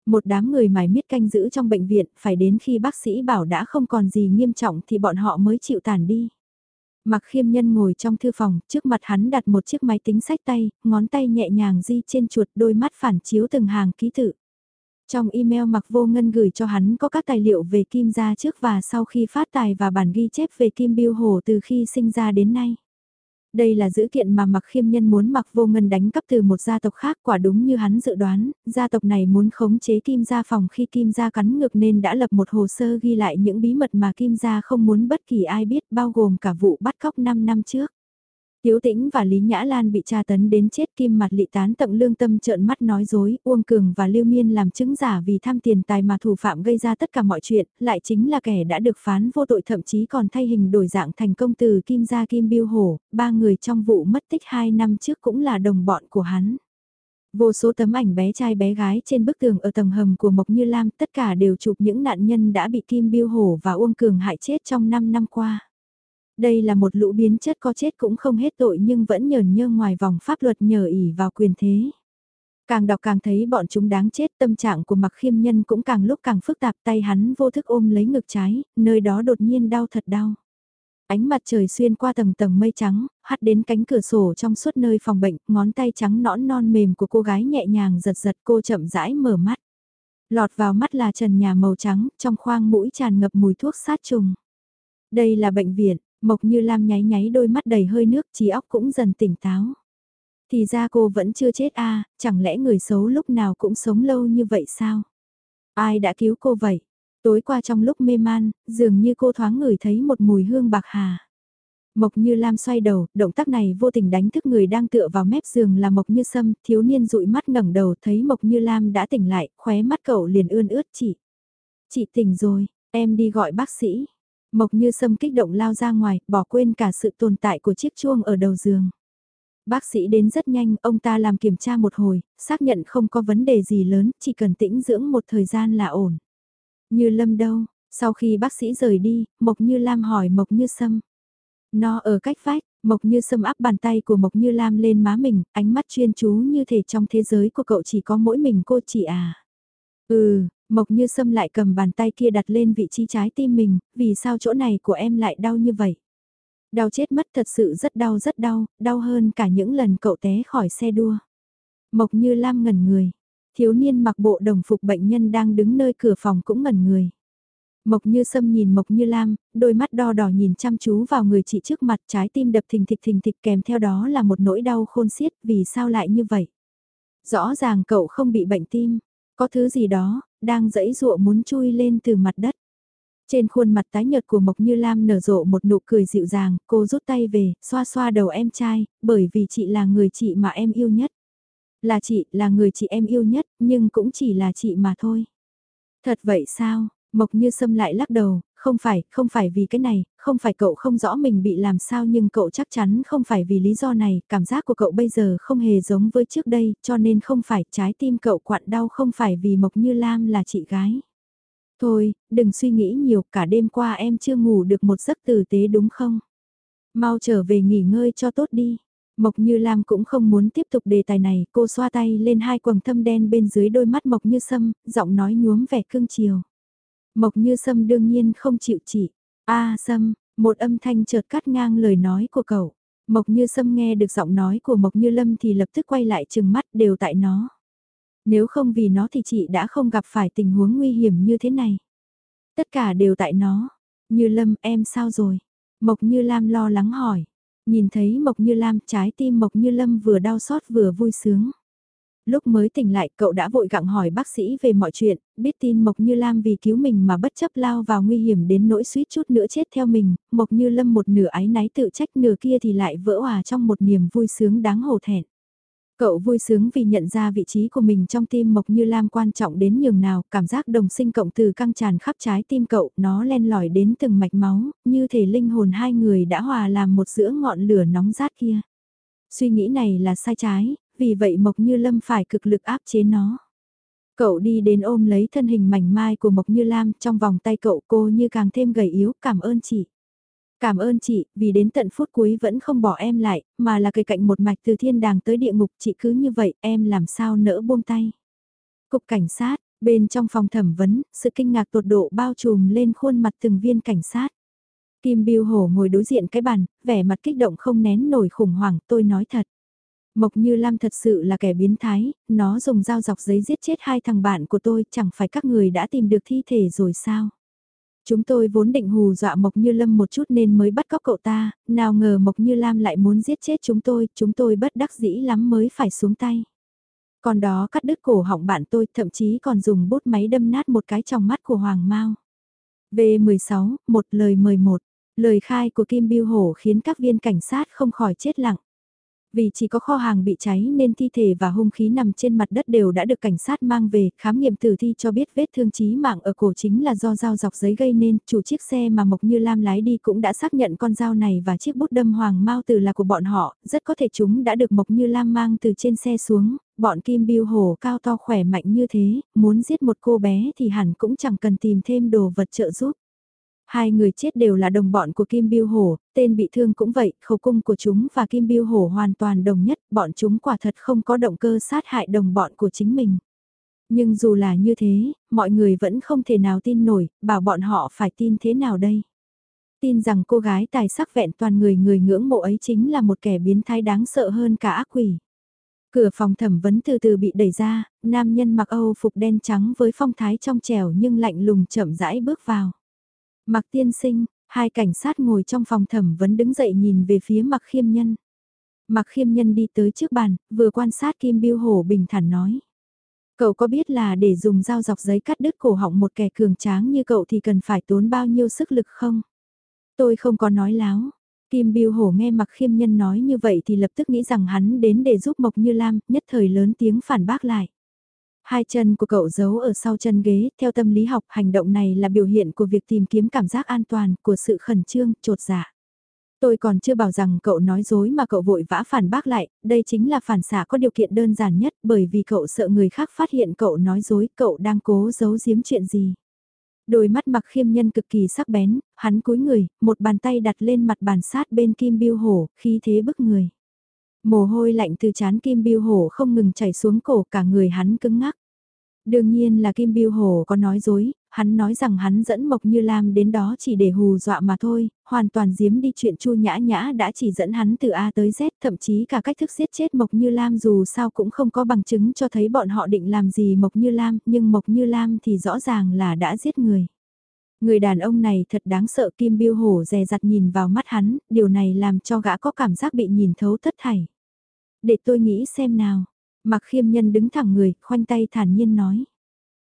Một đám người mải miết canh giữ trong bệnh viện, phải đến khi bác sĩ bảo đã không còn gì nghiêm trọng thì bọn họ mới chịu tàn đi. Mặc khiêm nhân ngồi trong thư phòng, trước mặt hắn đặt một chiếc máy tính sách tay, ngón tay nhẹ nhàng di trên chuột đôi mắt phản chiếu từng hàng ký tự. Trong email mặc vô ngân gửi cho hắn có các tài liệu về Kim gia trước và sau khi phát tài và bản ghi chép về Kim Biêu Hồ từ khi sinh ra đến nay. Đây là dữ kiện mà Mặc Khiêm Nhân muốn Mặc Vô Ngân đánh cắp từ một gia tộc khác quả đúng như hắn dự đoán, gia tộc này muốn khống chế Kim Gia phòng khi Kim Gia cắn ngược nên đã lập một hồ sơ ghi lại những bí mật mà Kim Gia không muốn bất kỳ ai biết bao gồm cả vụ bắt cóc 5 năm trước. Tiếu Tĩnh và Lý Nhã Lan bị tra tấn đến chết kim mặt lị tán tận lương tâm trợn mắt nói dối, Uông Cường và Lưu Miên làm chứng giả vì tham tiền tài mà thủ phạm gây ra tất cả mọi chuyện, lại chính là kẻ đã được phán vô tội thậm chí còn thay hình đổi dạng thành công từ Kim Gia Kim Biêu Hổ, ba người trong vụ mất tích 2 năm trước cũng là đồng bọn của hắn. Vô số tấm ảnh bé trai bé gái trên bức tường ở tầng hầm của Mộc Như Lam tất cả đều chụp những nạn nhân đã bị Kim Biêu Hổ và Uông Cường hại chết trong 5 năm qua. Đây là một lũ biến chất có chết cũng không hết tội nhưng vẫn nhờn nhơ ngoài vòng pháp luật nhờ ỉ vào quyền thế. Càng đọc càng thấy bọn chúng đáng chết tâm trạng của mặc khiêm nhân cũng càng lúc càng phức tạp tay hắn vô thức ôm lấy ngực trái, nơi đó đột nhiên đau thật đau. Ánh mặt trời xuyên qua tầng tầng mây trắng, hắt đến cánh cửa sổ trong suốt nơi phòng bệnh, ngón tay trắng nõn non mềm của cô gái nhẹ nhàng giật giật cô chậm rãi mở mắt. Lọt vào mắt là trần nhà màu trắng, trong khoang mũi tràn ngập mùi thuốc sát trùng. Đây là bệnh viện, Mộc như Lam nháy nháy đôi mắt đầy hơi nước trí óc cũng dần tỉnh táo. Thì ra cô vẫn chưa chết a à, chẳng lẽ người xấu lúc nào cũng sống lâu như vậy sao? Ai đã cứu cô vậy? Tối qua trong lúc mê man, dường như cô thoáng ngửi thấy một mùi hương bạc hà. Mộc Như Lam xoay đầu, động tác này vô tình đánh thức người đang tựa vào mép giường là Mộc Như Sâm, thiếu niên dụi mắt ngẩng đầu thấy Mộc Như Lam đã tỉnh lại, khóe mắt cậu liền ươn ướt chị. Chị tỉnh rồi, em đi gọi bác sĩ. Mộc như sâm kích động lao ra ngoài, bỏ quên cả sự tồn tại của chiếc chuông ở đầu giường. Bác sĩ đến rất nhanh, ông ta làm kiểm tra một hồi, xác nhận không có vấn đề gì lớn, chỉ cần tĩnh dưỡng một thời gian là ổn. Như Lâm đâu, sau khi bác sĩ rời đi, Mộc Như Lam hỏi Mộc Như Sâm. Nó ở cách vách, Mộc Như Sâm áp bàn tay của Mộc Như Lam lên má mình, ánh mắt chuyên chú như thể trong thế giới của cậu chỉ có mỗi mình cô chị à. Ừ, Mộc như sâm lại cầm bàn tay kia đặt lên vị trí trái tim mình, vì sao chỗ này của em lại đau như vậy? Đau chết mất thật sự rất đau rất đau, đau hơn cả những lần cậu té khỏi xe đua. Mộc như lam ngẩn người, thiếu niên mặc bộ đồng phục bệnh nhân đang đứng nơi cửa phòng cũng ngẩn người. Mộc như sâm nhìn Mộc như lam, đôi mắt đo đỏ nhìn chăm chú vào người chị trước mặt trái tim đập thình thịch thình thịch kèm theo đó là một nỗi đau khôn xiết vì sao lại như vậy. Rõ ràng cậu không bị bệnh tim, có thứ gì đó, đang dẫy dụa muốn chui lên từ mặt đất. Trên khuôn mặt tái nhợt của Mộc Như Lam nở rộ một nụ cười dịu dàng, cô rút tay về, xoa xoa đầu em trai, bởi vì chị là người chị mà em yêu nhất. Là chị, là người chị em yêu nhất, nhưng cũng chỉ là chị mà thôi. Thật vậy sao? Mộc Như Sâm lại lắc đầu, không phải, không phải vì cái này, không phải cậu không rõ mình bị làm sao nhưng cậu chắc chắn không phải vì lý do này, cảm giác của cậu bây giờ không hề giống với trước đây, cho nên không phải trái tim cậu quặn đau không phải vì Mộc Như Lam là chị gái. Thôi, đừng suy nghĩ nhiều, cả đêm qua em chưa ngủ được một giấc tử tế đúng không? Mau trở về nghỉ ngơi cho tốt đi. Mộc Như Lam cũng không muốn tiếp tục đề tài này, cô xoa tay lên hai quầng thâm đen bên dưới đôi mắt Mộc Như Sâm, giọng nói nhuốm vẻ cương chiều. Mộc như sâm đương nhiên không chịu chỉ. a sâm, một âm thanh chợt cắt ngang lời nói của cậu. Mộc như sâm nghe được giọng nói của Mộc như lâm thì lập tức quay lại chừng mắt đều tại nó. Nếu không vì nó thì chị đã không gặp phải tình huống nguy hiểm như thế này. Tất cả đều tại nó. Như lâm em sao rồi? Mộc như lam lo lắng hỏi. Nhìn thấy Mộc như lam trái tim Mộc như lâm vừa đau xót vừa vui sướng. Lúc mới tỉnh lại cậu đã vội gặng hỏi bác sĩ về mọi chuyện, biết tin Mộc Như Lam vì cứu mình mà bất chấp lao vào nguy hiểm đến nỗi suýt chút nữa chết theo mình, Mộc Như Lâm một nửa ái náy tự trách nửa kia thì lại vỡ hòa trong một niềm vui sướng đáng hổ thẹn. Cậu vui sướng vì nhận ra vị trí của mình trong tim Mộc Như Lam quan trọng đến nhường nào, cảm giác đồng sinh cộng từ căng tràn khắp trái tim cậu, nó len lỏi đến từng mạch máu, như thể linh hồn hai người đã hòa làm một giữa ngọn lửa nóng rát kia. Suy nghĩ này là sai trái, vì vậy Mộc Như Lâm phải cực lực áp chế nó. Cậu đi đến ôm lấy thân hình mảnh mai của Mộc Như Lam, trong vòng tay cậu cô như càng thêm gầy yếu, cảm ơn chị. Cảm ơn chị, vì đến tận phút cuối vẫn không bỏ em lại, mà là cây cạnh một mạch từ thiên đàng tới địa ngục, chị cứ như vậy, em làm sao nỡ buông tay. Cục cảnh sát, bên trong phòng thẩm vấn, sự kinh ngạc tột độ bao trùm lên khuôn mặt từng viên cảnh sát. Kim Biêu Hổ ngồi đối diện cái bàn, vẻ mặt kích động không nén nổi khủng hoảng, tôi nói thật. Mộc Như Lam thật sự là kẻ biến thái, nó dùng dao dọc giấy giết chết hai thằng bạn của tôi, chẳng phải các người đã tìm được thi thể rồi sao? Chúng tôi vốn định hù dọa Mộc Như Lâm một chút nên mới bắt cóc cậu ta, nào ngờ Mộc Như Lam lại muốn giết chết chúng tôi, chúng tôi bất đắc dĩ lắm mới phải xuống tay. Còn đó cắt đứt cổ họng bạn tôi, thậm chí còn dùng bút máy đâm nát một cái trong mắt của Hoàng Mao. V16, một lời mời một, lời khai của Kim Biêu Hổ khiến các viên cảnh sát không khỏi chết lặng. Vì chỉ có kho hàng bị cháy nên thi thể và hung khí nằm trên mặt đất đều đã được cảnh sát mang về, khám nghiệm tử thi cho biết vết thương chí mạng ở cổ chính là do dao dọc giấy gây nên, chủ chiếc xe mà Mộc Như Lam lái đi cũng đã xác nhận con dao này và chiếc bút đâm hoàng mau từ là của bọn họ, rất có thể chúng đã được Mộc Như Lam mang từ trên xe xuống, bọn Kim Biêu Hổ cao to khỏe mạnh như thế, muốn giết một cô bé thì hẳn cũng chẳng cần tìm thêm đồ vật trợ giúp. Hai người chết đều là đồng bọn của Kim Biêu Hổ, tên bị thương cũng vậy, khẩu cung của chúng và Kim Biêu Hổ hoàn toàn đồng nhất, bọn chúng quả thật không có động cơ sát hại đồng bọn của chính mình. Nhưng dù là như thế, mọi người vẫn không thể nào tin nổi, bảo bọn họ phải tin thế nào đây. Tin rằng cô gái tài sắc vẹn toàn người người ngưỡng mộ ấy chính là một kẻ biến thái đáng sợ hơn cả ác quỷ. Cửa phòng thẩm vấn từ từ bị đẩy ra, nam nhân mặc Âu phục đen trắng với phong thái trong trẻo nhưng lạnh lùng chậm rãi bước vào mạc tiên sinh, hai cảnh sát ngồi trong phòng thẩm vấn đứng dậy nhìn về phía mạc khiêm nhân. mạc khiêm nhân đi tới trước bàn, vừa quan sát Kim Biêu Hổ bình thản nói. Cậu có biết là để dùng dao dọc giấy cắt đứt cổ họng một kẻ cường tráng như cậu thì cần phải tốn bao nhiêu sức lực không? Tôi không có nói láo. Kim Biêu Hổ nghe mạc Khiêm Nhân nói như vậy thì lập tức nghĩ rằng hắn đến để giúp Mộc Như Lam, nhất thời lớn tiếng phản bác lại. Hai chân của cậu giấu ở sau chân ghế, theo tâm lý học hành động này là biểu hiện của việc tìm kiếm cảm giác an toàn, của sự khẩn trương, trột dạ. Tôi còn chưa bảo rằng cậu nói dối mà cậu vội vã phản bác lại, đây chính là phản xạ có điều kiện đơn giản nhất bởi vì cậu sợ người khác phát hiện cậu nói dối, cậu đang cố giấu giếm chuyện gì. Đôi mắt mặc khiêm nhân cực kỳ sắc bén, hắn cúi người, một bàn tay đặt lên mặt bàn sát bên kim biêu hổ, khí thế bức người. Mồ hôi lạnh từ chán Kim Biêu Hổ không ngừng chảy xuống cổ cả người hắn cứng ngắc. Đương nhiên là Kim Biêu Hổ có nói dối, hắn nói rằng hắn dẫn Mộc Như Lam đến đó chỉ để hù dọa mà thôi, hoàn toàn giếm đi chuyện Chu Nhã Nhã đã chỉ dẫn hắn từ A tới Z, thậm chí cả cách thức giết chết Mộc Như Lam dù sao cũng không có bằng chứng cho thấy bọn họ định làm gì Mộc Như Lam, nhưng Mộc Như Lam thì rõ ràng là đã giết người. Người đàn ông này thật đáng sợ Kim Biêu Hổ dè dặt nhìn vào mắt hắn, điều này làm cho gã có cảm giác bị nhìn thấu tất thảy. Để tôi nghĩ xem nào. Mặc khiêm nhân đứng thẳng người, khoanh tay thản nhiên nói.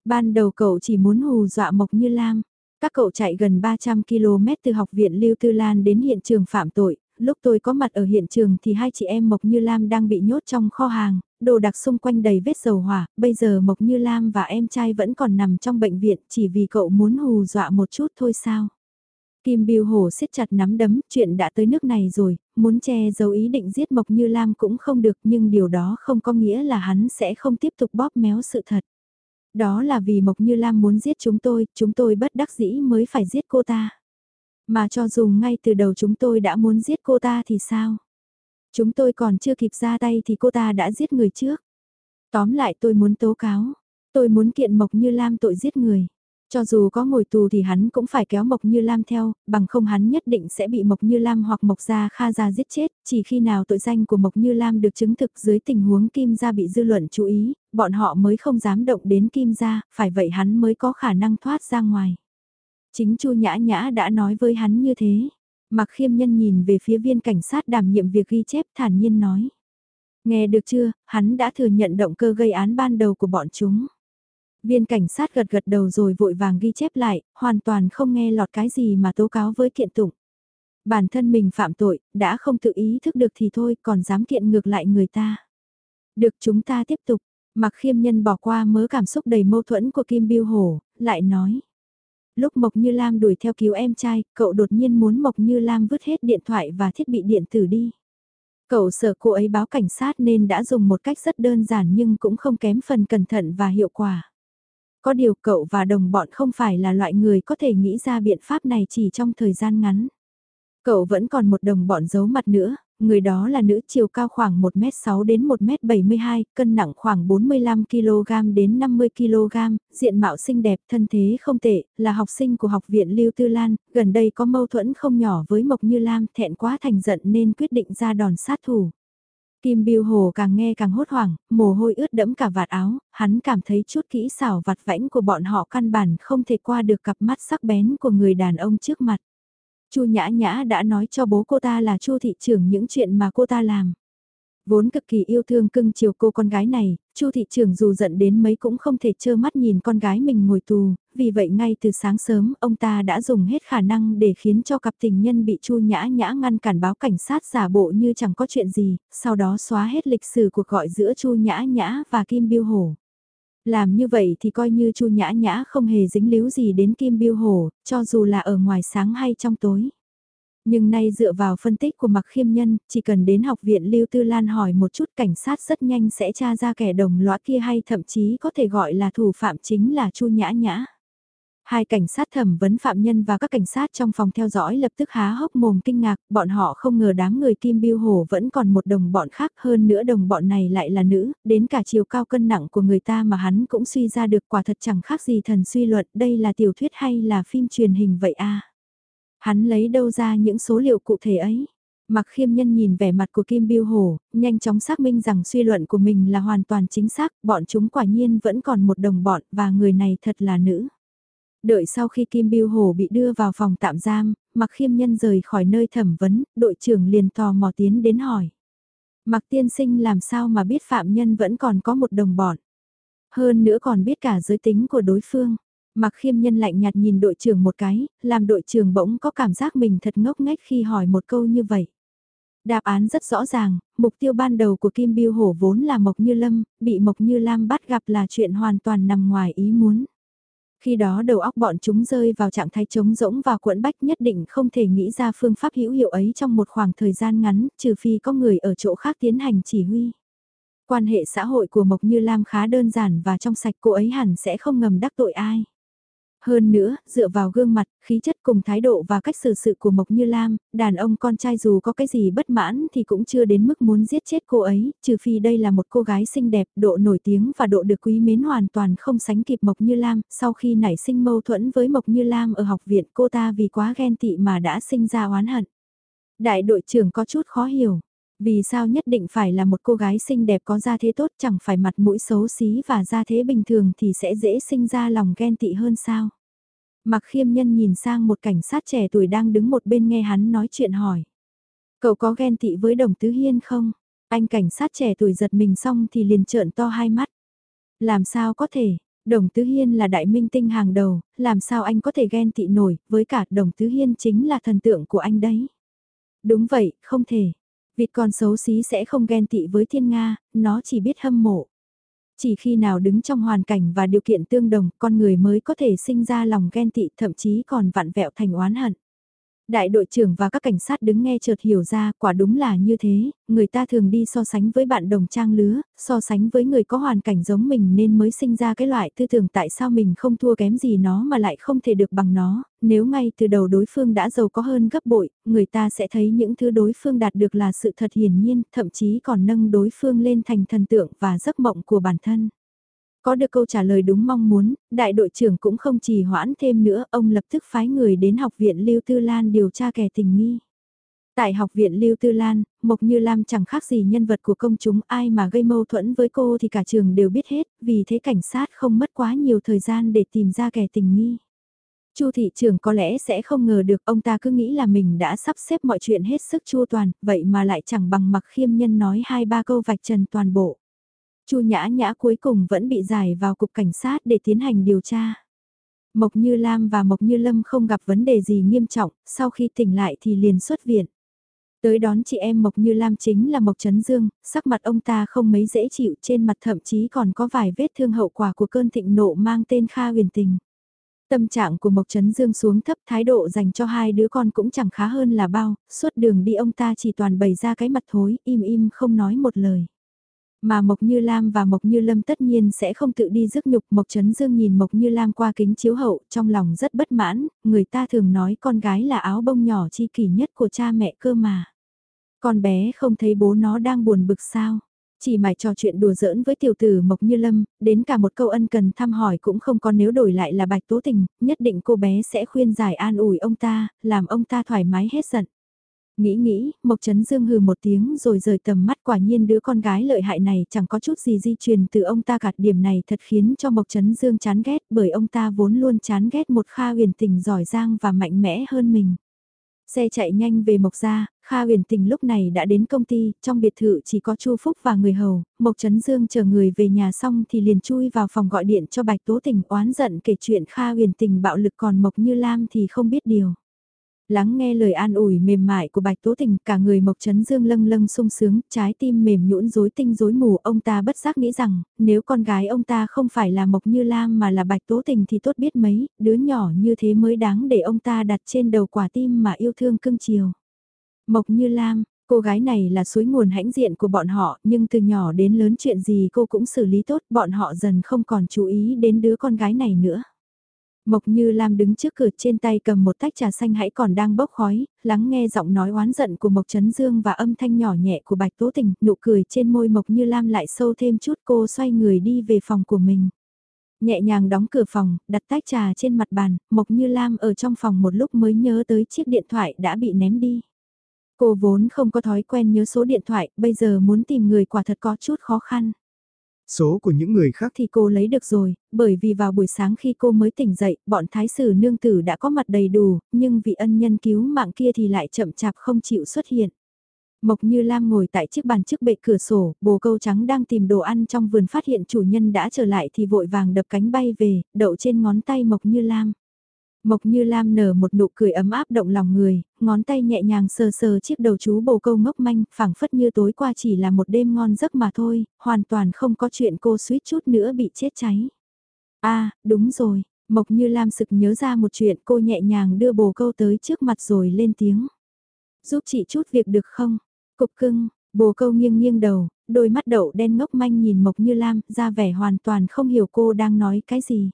Ban đầu cậu chỉ muốn hù dọa Mộc Như Lam. Các cậu chạy gần 300 km từ học viện Lưu Tư Lan đến hiện trường phạm tội. Lúc tôi có mặt ở hiện trường thì hai chị em Mộc Như Lam đang bị nhốt trong kho hàng, đồ đặc xung quanh đầy vết dầu hỏa. Bây giờ Mộc Như Lam và em trai vẫn còn nằm trong bệnh viện chỉ vì cậu muốn hù dọa một chút thôi sao. Kim Biêu Hổ siết chặt nắm đấm, chuyện đã tới nước này rồi, muốn che giấu ý định giết Mộc Như Lam cũng không được nhưng điều đó không có nghĩa là hắn sẽ không tiếp tục bóp méo sự thật. Đó là vì Mộc Như Lam muốn giết chúng tôi, chúng tôi bất đắc dĩ mới phải giết cô ta. Mà cho dù ngay từ đầu chúng tôi đã muốn giết cô ta thì sao? Chúng tôi còn chưa kịp ra tay thì cô ta đã giết người trước. Tóm lại tôi muốn tố cáo. Tôi muốn kiện Mộc Như Lam tội giết người. Cho dù có ngồi tù thì hắn cũng phải kéo Mộc Như Lam theo, bằng không hắn nhất định sẽ bị Mộc Như Lam hoặc Mộc Gia Kha Gia giết chết, chỉ khi nào tội danh của Mộc Như Lam được chứng thực dưới tình huống Kim Gia bị dư luận chú ý, bọn họ mới không dám động đến Kim Gia, phải vậy hắn mới có khả năng thoát ra ngoài. Chính Chu Nhã Nhã đã nói với hắn như thế. Mặc khiêm nhân nhìn về phía viên cảnh sát đảm nhiệm việc ghi chép thản nhiên nói. Nghe được chưa, hắn đã thừa nhận động cơ gây án ban đầu của bọn chúng. Viên cảnh sát gật gật đầu rồi vội vàng ghi chép lại, hoàn toàn không nghe lọt cái gì mà tố cáo với kiện tụng. Bản thân mình phạm tội, đã không tự ý thức được thì thôi, còn dám kiện ngược lại người ta. Được chúng ta tiếp tục, mặc khiêm nhân bỏ qua mớ cảm xúc đầy mâu thuẫn của Kim Biêu Hổ, lại nói. Lúc Mộc Như Lam đuổi theo cứu em trai, cậu đột nhiên muốn Mộc Như Lam vứt hết điện thoại và thiết bị điện tử đi. Cậu sợ cô ấy báo cảnh sát nên đã dùng một cách rất đơn giản nhưng cũng không kém phần cẩn thận và hiệu quả. Có điều cậu và đồng bọn không phải là loại người có thể nghĩ ra biện pháp này chỉ trong thời gian ngắn. Cậu vẫn còn một đồng bọn giấu mặt nữa, người đó là nữ chiều cao khoảng 1m6 đến 1m72, cân nặng khoảng 45kg đến 50kg, diện mạo xinh đẹp, thân thế không tệ, là học sinh của học viện Lưu Tư Lan, gần đây có mâu thuẫn không nhỏ với Mộc Như Lam, thẹn quá thành giận nên quyết định ra đòn sát thủ. Kim Biêu Hồ càng nghe càng hốt hoảng, mồ hôi ướt đẫm cả vạt áo, hắn cảm thấy chút kỹ xảo vặt vãnh của bọn họ căn bản không thể qua được cặp mắt sắc bén của người đàn ông trước mặt. Chu Nhã Nhã đã nói cho bố cô ta là Chu thị trưởng những chuyện mà cô ta làm. Vốn cực kỳ yêu thương cưng chiều cô con gái này, Chu thị trưởng dù giận đến mấy cũng không thể trơ mắt nhìn con gái mình ngồi tù, vì vậy ngay từ sáng sớm ông ta đã dùng hết khả năng để khiến cho cặp tình nhân bị Chu Nhã Nhã ngăn cản báo cảnh sát giả bộ như chẳng có chuyện gì, sau đó xóa hết lịch sử cuộc gọi giữa Chu Nhã Nhã và Kim Biêu Hổ. Làm như vậy thì coi như Chu Nhã Nhã không hề dính líu gì đến Kim Biêu Hổ, cho dù là ở ngoài sáng hay trong tối. Nhưng nay dựa vào phân tích của Mạc Khiêm Nhân, chỉ cần đến học viện Lưu Tư Lan hỏi một chút cảnh sát rất nhanh sẽ tra ra kẻ đồng lõa kia hay thậm chí có thể gọi là thủ phạm chính là Chu Nhã Nhã. Hai cảnh sát thẩm vấn phạm nhân và các cảnh sát trong phòng theo dõi lập tức há hốc mồm kinh ngạc, bọn họ không ngờ đám người Kim Biêu Hổ vẫn còn một đồng bọn khác hơn nữa đồng bọn này lại là nữ, đến cả chiều cao cân nặng của người ta mà hắn cũng suy ra được quả thật chẳng khác gì thần suy luận đây là tiểu thuyết hay là phim truyền hình vậy à. Hắn lấy đâu ra những số liệu cụ thể ấy? Mặc khiêm nhân nhìn vẻ mặt của Kim Biêu Hổ, nhanh chóng xác minh rằng suy luận của mình là hoàn toàn chính xác, bọn chúng quả nhiên vẫn còn một đồng bọn và người này thật là nữ. Đợi sau khi Kim Biêu Hổ bị đưa vào phòng tạm giam, Mặc khiêm nhân rời khỏi nơi thẩm vấn, đội trưởng liền tò mò tiến đến hỏi. Mặc tiên sinh làm sao mà biết phạm nhân vẫn còn có một đồng bọn. Hơn nữa còn biết cả giới tính của đối phương. Mặc khiêm nhân lạnh nhạt nhìn đội trưởng một cái, làm đội trưởng bỗng có cảm giác mình thật ngốc nghếch khi hỏi một câu như vậy. Đáp án rất rõ ràng, mục tiêu ban đầu của Kim Biêu Hổ vốn là Mộc Như Lâm, bị Mộc Như Lam bắt gặp là chuyện hoàn toàn nằm ngoài ý muốn. Khi đó đầu óc bọn chúng rơi vào trạng thái trống rỗng và cuộn bách nhất định không thể nghĩ ra phương pháp hữu hiệu ấy trong một khoảng thời gian ngắn, trừ phi có người ở chỗ khác tiến hành chỉ huy. Quan hệ xã hội của Mộc Như Lam khá đơn giản và trong sạch cô ấy hẳn sẽ không ngầm đắc tội ai. Hơn nữa, dựa vào gương mặt, khí chất cùng thái độ và cách xử sự của Mộc Như Lam, đàn ông con trai dù có cái gì bất mãn thì cũng chưa đến mức muốn giết chết cô ấy, trừ phi đây là một cô gái xinh đẹp, độ nổi tiếng và độ được quý mến hoàn toàn không sánh kịp Mộc Như Lam. Sau khi nảy sinh mâu thuẫn với Mộc Như Lam ở học viện cô ta vì quá ghen tị mà đã sinh ra oán hận. Đại đội trưởng có chút khó hiểu. Vì sao nhất định phải là một cô gái xinh đẹp có gia thế tốt chẳng phải mặt mũi xấu xí và gia thế bình thường thì sẽ dễ sinh ra lòng ghen tị hơn sao? Mặc khiêm nhân nhìn sang một cảnh sát trẻ tuổi đang đứng một bên nghe hắn nói chuyện hỏi. Cậu có ghen tị với đồng tứ hiên không? Anh cảnh sát trẻ tuổi giật mình xong thì liền trợn to hai mắt. Làm sao có thể, đồng tứ hiên là đại minh tinh hàng đầu, làm sao anh có thể ghen tị nổi, với cả đồng tứ hiên chính là thần tượng của anh đấy. Đúng vậy, không thể. Vịt con xấu xí sẽ không ghen tị với thiên Nga, nó chỉ biết hâm mộ. Chỉ khi nào đứng trong hoàn cảnh và điều kiện tương đồng, con người mới có thể sinh ra lòng ghen tị thậm chí còn vặn vẹo thành oán hận. Đại đội trưởng và các cảnh sát đứng nghe chợt hiểu ra quả đúng là như thế, người ta thường đi so sánh với bạn đồng trang lứa, so sánh với người có hoàn cảnh giống mình nên mới sinh ra cái loại tư tưởng tại sao mình không thua kém gì nó mà lại không thể được bằng nó, nếu ngay từ đầu đối phương đã giàu có hơn gấp bội, người ta sẽ thấy những thứ đối phương đạt được là sự thật hiển nhiên, thậm chí còn nâng đối phương lên thành thần tượng và giấc mộng của bản thân. Có được câu trả lời đúng mong muốn, đại đội trưởng cũng không trì hoãn thêm nữa, ông lập tức phái người đến học viện Lưu Tư Lan điều tra kẻ tình nghi. Tại học viện Lưu Tư Lan, Mộc Như Lam chẳng khác gì nhân vật của công chúng ai mà gây mâu thuẫn với cô thì cả trường đều biết hết, vì thế cảnh sát không mất quá nhiều thời gian để tìm ra kẻ tình nghi. Chu thị trưởng có lẽ sẽ không ngờ được ông ta cứ nghĩ là mình đã sắp xếp mọi chuyện hết sức chu toàn, vậy mà lại chẳng bằng mặc khiêm nhân nói hai ba câu vạch trần toàn bộ. Chu Nhã Nhã cuối cùng vẫn bị giải vào cục cảnh sát để tiến hành điều tra. Mộc Như Lam và Mộc Như Lâm không gặp vấn đề gì nghiêm trọng, sau khi tỉnh lại thì liền xuất viện. Tới đón chị em Mộc Như Lam chính là Mộc Trấn Dương, sắc mặt ông ta không mấy dễ chịu trên mặt thậm chí còn có vài vết thương hậu quả của cơn thịnh nộ mang tên Kha huyền tình. Tâm trạng của Mộc Trấn Dương xuống thấp thái độ dành cho hai đứa con cũng chẳng khá hơn là bao, suốt đường đi ông ta chỉ toàn bày ra cái mặt thối, im im không nói một lời. Mà Mộc Như Lam và Mộc Như Lâm tất nhiên sẽ không tự đi rước nhục Mộc Trấn Dương nhìn Mộc Như Lam qua kính chiếu hậu trong lòng rất bất mãn, người ta thường nói con gái là áo bông nhỏ chi kỷ nhất của cha mẹ cơ mà. Con bé không thấy bố nó đang buồn bực sao. Chỉ mải trò chuyện đùa giỡn với tiểu tử Mộc Như Lâm, đến cả một câu ân cần thăm hỏi cũng không có nếu đổi lại là bạch tố tình, nhất định cô bé sẽ khuyên giải an ủi ông ta, làm ông ta thoải mái hết giận. Nghĩ nghĩ, Mộc Trấn Dương hừ một tiếng rồi rời tầm mắt quả nhiên đứa con gái lợi hại này chẳng có chút gì di truyền từ ông ta gạt điểm này thật khiến cho Mộc Trấn Dương chán ghét bởi ông ta vốn luôn chán ghét một Kha huyền tình giỏi giang và mạnh mẽ hơn mình. Xe chạy nhanh về Mộc Gia, Kha huyền tình lúc này đã đến công ty, trong biệt thự chỉ có Chu Phúc và người hầu, Mộc Trấn Dương chờ người về nhà xong thì liền chui vào phòng gọi điện cho Bạch Tố Tình oán giận kể chuyện Kha huyền tình bạo lực còn Mộc Như Lam thì không biết điều lắng nghe lời an ủi mềm mại của Bạch Tố Tình, cả người Mộc Trấn Dương lâng lâng sung sướng, trái tim mềm nhũn rối tinh rối mù, ông ta bất giác nghĩ rằng, nếu con gái ông ta không phải là Mộc Như Lam mà là Bạch Tố Tình thì tốt biết mấy, đứa nhỏ như thế mới đáng để ông ta đặt trên đầu quả tim mà yêu thương cưng chiều. Mộc Như Lam, cô gái này là suối nguồn hãnh diện của bọn họ, nhưng từ nhỏ đến lớn chuyện gì cô cũng xử lý tốt, bọn họ dần không còn chú ý đến đứa con gái này nữa. Mộc Như Lam đứng trước cửa trên tay cầm một tách trà xanh hãy còn đang bốc khói, lắng nghe giọng nói oán giận của Mộc Trấn Dương và âm thanh nhỏ nhẹ của Bạch Tố Tình, nụ cười trên môi Mộc Như Lam lại sâu thêm chút cô xoay người đi về phòng của mình. Nhẹ nhàng đóng cửa phòng, đặt tách trà trên mặt bàn, Mộc Như Lam ở trong phòng một lúc mới nhớ tới chiếc điện thoại đã bị ném đi. Cô vốn không có thói quen nhớ số điện thoại, bây giờ muốn tìm người quả thật có chút khó khăn. Số của những người khác thì cô lấy được rồi, bởi vì vào buổi sáng khi cô mới tỉnh dậy, bọn thái sử nương tử đã có mặt đầy đủ, nhưng vị ân nhân cứu mạng kia thì lại chậm chạp không chịu xuất hiện. Mộc Như Lam ngồi tại chiếc bàn trước bệ cửa sổ, bồ câu trắng đang tìm đồ ăn trong vườn phát hiện chủ nhân đã trở lại thì vội vàng đập cánh bay về, đậu trên ngón tay Mộc Như Lam. Mộc Như Lam nở một nụ cười ấm áp động lòng người, ngón tay nhẹ nhàng sờ sờ chiếc đầu chú bồ câu ngốc manh, phảng phất như tối qua chỉ là một đêm ngon giấc mà thôi, hoàn toàn không có chuyện cô suýt chút nữa bị chết cháy. a à, đúng rồi, Mộc Như Lam sực nhớ ra một chuyện cô nhẹ nhàng đưa bồ câu tới trước mặt rồi lên tiếng. Giúp chị chút việc được không? Cục cưng, bồ câu nghiêng nghiêng đầu, đôi mắt đậu đen ngốc manh nhìn Mộc Như Lam ra vẻ hoàn toàn không hiểu cô đang nói cái gì.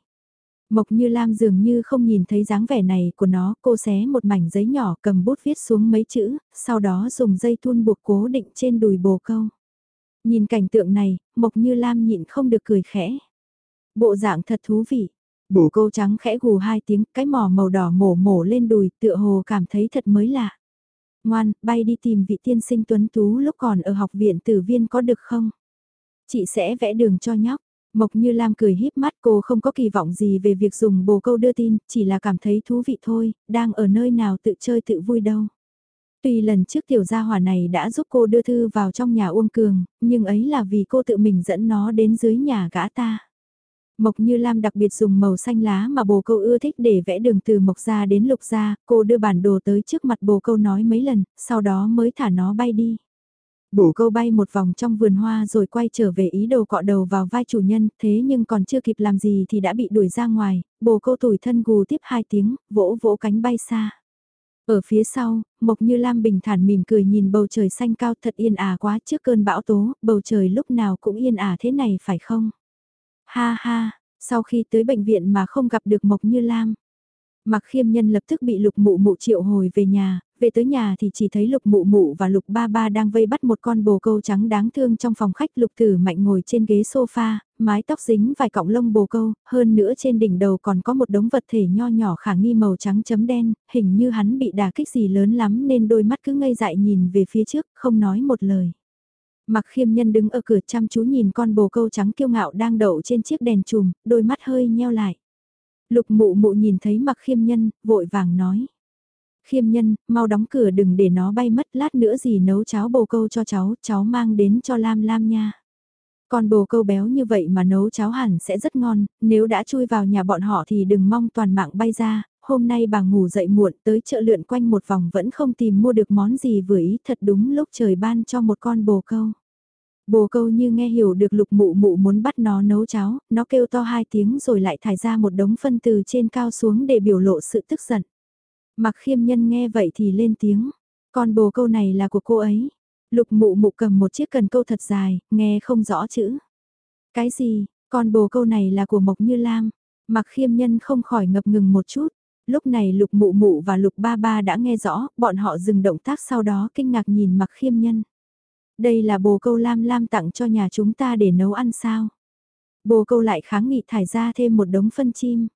Mộc Như Lam dường như không nhìn thấy dáng vẻ này của nó, cô xé một mảnh giấy nhỏ cầm bút viết xuống mấy chữ, sau đó dùng dây thun buộc cố định trên đùi bồ câu. Nhìn cảnh tượng này, Mộc Như Lam nhịn không được cười khẽ. Bộ dạng thật thú vị. Bồ câu trắng khẽ gù hai tiếng, cái mỏ màu đỏ mổ mổ lên đùi, tựa hồ cảm thấy thật mới lạ. Ngoan, bay đi tìm vị tiên sinh tuấn tú lúc còn ở học viện tử viên có được không? Chị sẽ vẽ đường cho nhóc. Mộc Như Lam cười híp mắt cô không có kỳ vọng gì về việc dùng bồ câu đưa tin, chỉ là cảm thấy thú vị thôi, đang ở nơi nào tự chơi tự vui đâu. Tuy lần trước tiểu gia hỏa này đã giúp cô đưa thư vào trong nhà Uông Cường, nhưng ấy là vì cô tự mình dẫn nó đến dưới nhà gã ta. Mộc Như Lam đặc biệt dùng màu xanh lá mà bồ câu ưa thích để vẽ đường từ mộc ra đến lục ra, cô đưa bản đồ tới trước mặt bồ câu nói mấy lần, sau đó mới thả nó bay đi. Bổ câu bay một vòng trong vườn hoa rồi quay trở về ý đồ cọ đầu vào vai chủ nhân, thế nhưng còn chưa kịp làm gì thì đã bị đuổi ra ngoài, bồ câu tủi thân gù tiếp hai tiếng, vỗ vỗ cánh bay xa. Ở phía sau, Mộc Như Lam bình thản mỉm cười nhìn bầu trời xanh cao thật yên ả quá trước cơn bão tố, bầu trời lúc nào cũng yên ả thế này phải không? Ha ha, sau khi tới bệnh viện mà không gặp được Mộc Như Lam. Mặc khiêm nhân lập tức bị lục mụ mụ triệu hồi về nhà, về tới nhà thì chỉ thấy lục mụ mụ và lục ba ba đang vây bắt một con bồ câu trắng đáng thương trong phòng khách lục tử mạnh ngồi trên ghế sofa, mái tóc dính vài cọng lông bồ câu, hơn nữa trên đỉnh đầu còn có một đống vật thể nho nhỏ khả nghi màu trắng chấm đen, hình như hắn bị đả kích gì lớn lắm nên đôi mắt cứ ngây dại nhìn về phía trước, không nói một lời. Mặc khiêm nhân đứng ở cửa chăm chú nhìn con bồ câu trắng kiêu ngạo đang đậu trên chiếc đèn chùm, đôi mắt hơi nheo lại. Lục mụ mụ nhìn thấy mặc khiêm nhân, vội vàng nói khiêm nhân, mau đóng cửa đừng để nó bay mất lát nữa gì nấu cháo bồ câu cho cháu, cháu mang đến cho Lam Lam nha. Còn bồ câu béo như vậy mà nấu cháo hẳn sẽ rất ngon, nếu đã chui vào nhà bọn họ thì đừng mong toàn mạng bay ra, hôm nay bà ngủ dậy muộn tới chợ lượn quanh một vòng vẫn không tìm mua được món gì vừa ý thật đúng lúc trời ban cho một con bồ câu. Bồ câu như nghe hiểu được lục mụ mụ muốn bắt nó nấu cháo, nó kêu to hai tiếng rồi lại thải ra một đống phân từ trên cao xuống để biểu lộ sự tức giận. Mặc khiêm nhân nghe vậy thì lên tiếng, con bồ câu này là của cô ấy. Lục mụ mụ cầm một chiếc cần câu thật dài, nghe không rõ chữ. Cái gì, con bồ câu này là của Mộc Như Lam. Mặc khiêm nhân không khỏi ngập ngừng một chút. Lúc này lục mụ mụ và lục ba ba đã nghe rõ, bọn họ dừng động tác sau đó kinh ngạc nhìn mặc khiêm nhân. Đây là bồ câu Lam Lam tặng cho nhà chúng ta để nấu ăn sao? Bồ câu lại kháng nghị thải ra thêm một đống phân chim.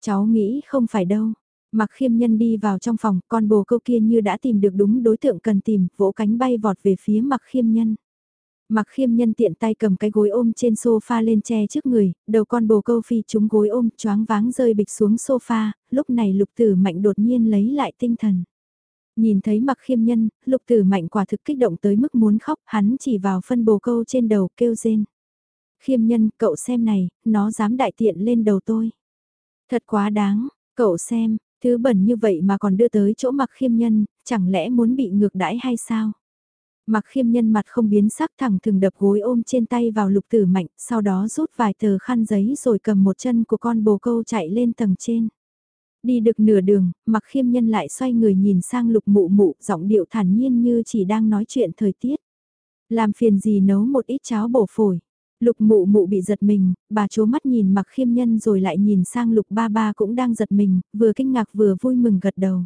Cháu nghĩ không phải đâu, Mặc khiêm nhân đi vào trong phòng, con bồ câu kia như đã tìm được đúng đối tượng cần tìm, vỗ cánh bay vọt về phía mặc khiêm nhân. Mặc khiêm nhân tiện tay cầm cái gối ôm trên sofa lên che trước người, đầu con bồ câu phi trúng gối ôm choáng váng rơi bịch xuống sofa, lúc này lục tử mạnh đột nhiên lấy lại tinh thần. Nhìn thấy mặc khiêm nhân, lục tử mạnh quả thực kích động tới mức muốn khóc, hắn chỉ vào phân bồ câu trên đầu kêu rên. Khiêm nhân, cậu xem này, nó dám đại tiện lên đầu tôi. Thật quá đáng, cậu xem, thứ bẩn như vậy mà còn đưa tới chỗ mặc khiêm nhân, chẳng lẽ muốn bị ngược đãi hay sao? Mặc khiêm nhân mặt không biến sắc thẳng thường đập gối ôm trên tay vào lục tử mạnh, sau đó rút vài tờ khăn giấy rồi cầm một chân của con bồ câu chạy lên tầng trên. Đi được nửa đường, mặc khiêm nhân lại xoay người nhìn sang lục mụ mụ, giọng điệu thản nhiên như chỉ đang nói chuyện thời tiết. Làm phiền gì nấu một ít cháo bổ phổi. Lục mụ mụ bị giật mình, bà chố mắt nhìn mặc khiêm nhân rồi lại nhìn sang lục ba ba cũng đang giật mình, vừa kinh ngạc vừa vui mừng gật đầu.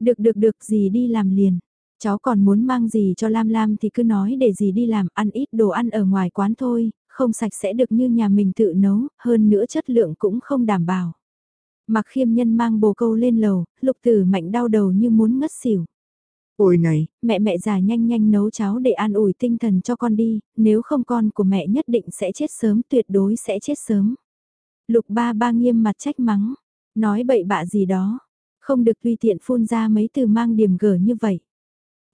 Được được được gì đi làm liền. Cháu còn muốn mang gì cho Lam Lam thì cứ nói để gì đi làm, ăn ít đồ ăn ở ngoài quán thôi, không sạch sẽ được như nhà mình tự nấu, hơn nữa chất lượng cũng không đảm bảo. Mặc khiêm nhân mang bồ câu lên lầu, lục tử mạnh đau đầu như muốn ngất xỉu. Ôi này, mẹ mẹ già nhanh nhanh nấu cháo để an ủi tinh thần cho con đi, nếu không con của mẹ nhất định sẽ chết sớm, tuyệt đối sẽ chết sớm. Lục ba ba nghiêm mặt trách mắng, nói bậy bạ gì đó, không được tùy tiện phun ra mấy từ mang điểm gở như vậy.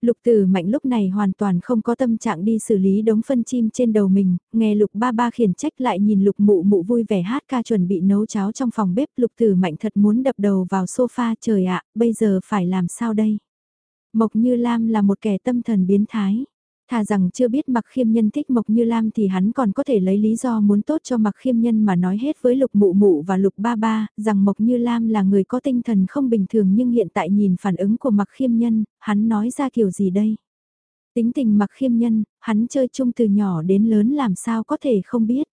Lục Tử Mạnh lúc này hoàn toàn không có tâm trạng đi xử lý đống phân chim trên đầu mình, nghe Lục Ba Ba khiển trách lại nhìn Lục Mụ Mụ vui vẻ hát ca chuẩn bị nấu cháo trong phòng bếp, Lục Tử Mạnh thật muốn đập đầu vào sofa, trời ạ, bây giờ phải làm sao đây? Mộc Như Lam là một kẻ tâm thần biến thái. Thà rằng chưa biết Mặc Khiêm Nhân thích Mộc Như Lam thì hắn còn có thể lấy lý do muốn tốt cho Mặc Khiêm Nhân mà nói hết với Lục Mụ Mụ và Lục Ba Ba, rằng Mộc Như Lam là người có tinh thần không bình thường nhưng hiện tại nhìn phản ứng của Mặc Khiêm Nhân, hắn nói ra kiểu gì đây? Tính tình Mặc Khiêm Nhân, hắn chơi chung từ nhỏ đến lớn làm sao có thể không biết.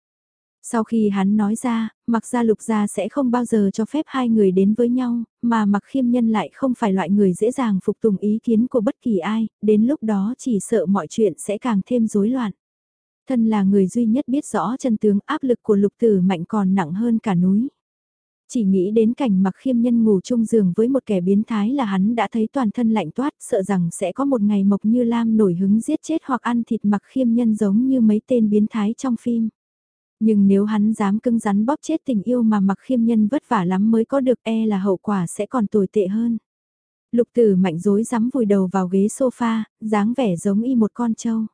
Sau khi hắn nói ra, mặc ra lục gia sẽ không bao giờ cho phép hai người đến với nhau, mà mặc khiêm nhân lại không phải loại người dễ dàng phục tùng ý kiến của bất kỳ ai, đến lúc đó chỉ sợ mọi chuyện sẽ càng thêm rối loạn. Thân là người duy nhất biết rõ chân tướng áp lực của lục tử mạnh còn nặng hơn cả núi. Chỉ nghĩ đến cảnh mặc khiêm nhân ngủ chung giường với một kẻ biến thái là hắn đã thấy toàn thân lạnh toát, sợ rằng sẽ có một ngày Mộc Như Lam nổi hứng giết chết hoặc ăn thịt mặc khiêm nhân giống như mấy tên biến thái trong phim. Nhưng nếu hắn dám cưng rắn bóp chết tình yêu mà mặc khiêm nhân vất vả lắm mới có được e là hậu quả sẽ còn tồi tệ hơn. Lục tử mạnh dối dám vùi đầu vào ghế sofa, dáng vẻ giống y một con trâu.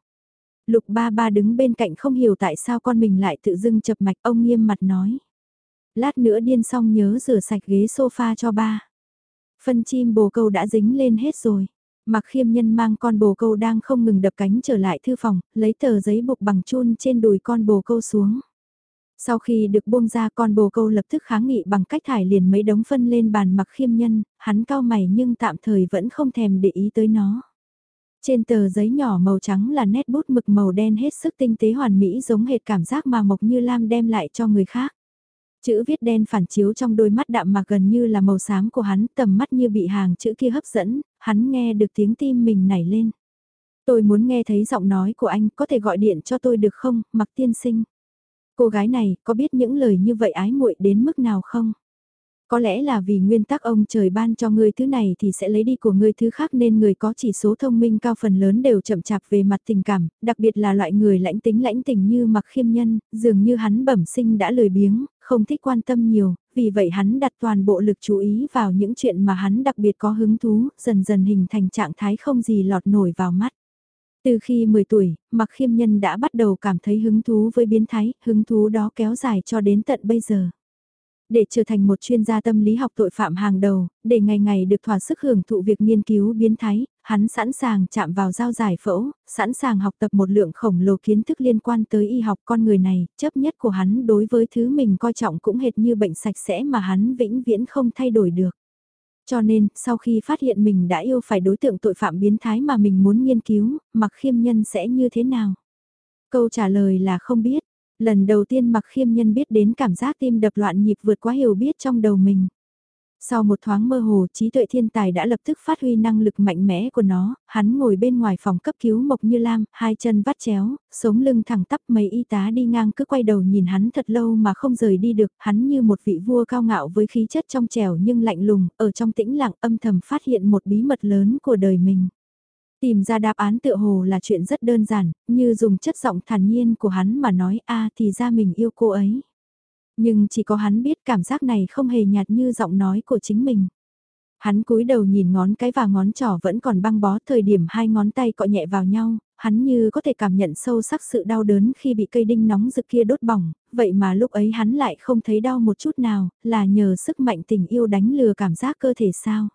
Lục ba ba đứng bên cạnh không hiểu tại sao con mình lại tự dưng chập mạch ông nghiêm mặt nói. Lát nữa điên xong nhớ rửa sạch ghế sofa cho ba. Phân chim bồ câu đã dính lên hết rồi. Mặc khiêm nhân mang con bồ câu đang không ngừng đập cánh trở lại thư phòng, lấy tờ giấy buộc bằng chun trên đùi con bồ câu xuống. Sau khi được buông ra con bồ câu lập tức kháng nghị bằng cách thải liền mấy đống phân lên bàn mặc khiêm nhân, hắn cao mày nhưng tạm thời vẫn không thèm để ý tới nó. Trên tờ giấy nhỏ màu trắng là nét bút mực màu đen hết sức tinh tế hoàn mỹ giống hệt cảm giác mà Mộc Như Lam đem lại cho người khác. Chữ viết đen phản chiếu trong đôi mắt đạm mà gần như là màu xám của hắn, tầm mắt như bị hàng chữ kia hấp dẫn, hắn nghe được tiếng tim mình nảy lên. Tôi muốn nghe thấy giọng nói của anh, có thể gọi điện cho tôi được không, mặc tiên sinh. Cô gái này có biết những lời như vậy ái muội đến mức nào không? Có lẽ là vì nguyên tắc ông trời ban cho ngươi thứ này thì sẽ lấy đi của ngươi thứ khác nên người có chỉ số thông minh cao phần lớn đều chậm chạp về mặt tình cảm, đặc biệt là loại người lãnh tính lãnh tình như mặc khiêm nhân, dường như hắn bẩm sinh đã lười biếng, không thích quan tâm nhiều, vì vậy hắn đặt toàn bộ lực chú ý vào những chuyện mà hắn đặc biệt có hứng thú, dần dần hình thành trạng thái không gì lọt nổi vào mắt. Từ khi 10 tuổi, Mạc Khiêm Nhân đã bắt đầu cảm thấy hứng thú với biến thái, hứng thú đó kéo dài cho đến tận bây giờ. Để trở thành một chuyên gia tâm lý học tội phạm hàng đầu, để ngày ngày được thỏa sức hưởng thụ việc nghiên cứu biến thái, hắn sẵn sàng chạm vào giao giải phẫu, sẵn sàng học tập một lượng khổng lồ kiến thức liên quan tới y học con người này, chấp nhất của hắn đối với thứ mình coi trọng cũng hệt như bệnh sạch sẽ mà hắn vĩnh viễn không thay đổi được. Cho nên, sau khi phát hiện mình đã yêu phải đối tượng tội phạm biến thái mà mình muốn nghiên cứu, mặc khiêm nhân sẽ như thế nào? Câu trả lời là không biết. Lần đầu tiên mặc khiêm nhân biết đến cảm giác tim đập loạn nhịp vượt quá hiểu biết trong đầu mình. Sau một thoáng mơ hồ, trí tuệ thiên tài đã lập tức phát huy năng lực mạnh mẽ của nó, hắn ngồi bên ngoài phòng cấp cứu Mộc Như Lam, hai chân vắt chéo, sống lưng thẳng tắp mấy y tá đi ngang cứ quay đầu nhìn hắn thật lâu mà không rời đi được, hắn như một vị vua cao ngạo với khí chất trong trẻo nhưng lạnh lùng, ở trong tĩnh lặng âm thầm phát hiện một bí mật lớn của đời mình. Tìm ra đáp án tựa hồ là chuyện rất đơn giản, như dùng chất giọng thản nhiên của hắn mà nói a thì ra mình yêu cô ấy. Nhưng chỉ có hắn biết cảm giác này không hề nhạt như giọng nói của chính mình. Hắn cúi đầu nhìn ngón cái và ngón trỏ vẫn còn băng bó thời điểm hai ngón tay cọ nhẹ vào nhau, hắn như có thể cảm nhận sâu sắc sự đau đớn khi bị cây đinh nóng rực kia đốt bỏng, vậy mà lúc ấy hắn lại không thấy đau một chút nào, là nhờ sức mạnh tình yêu đánh lừa cảm giác cơ thể sao.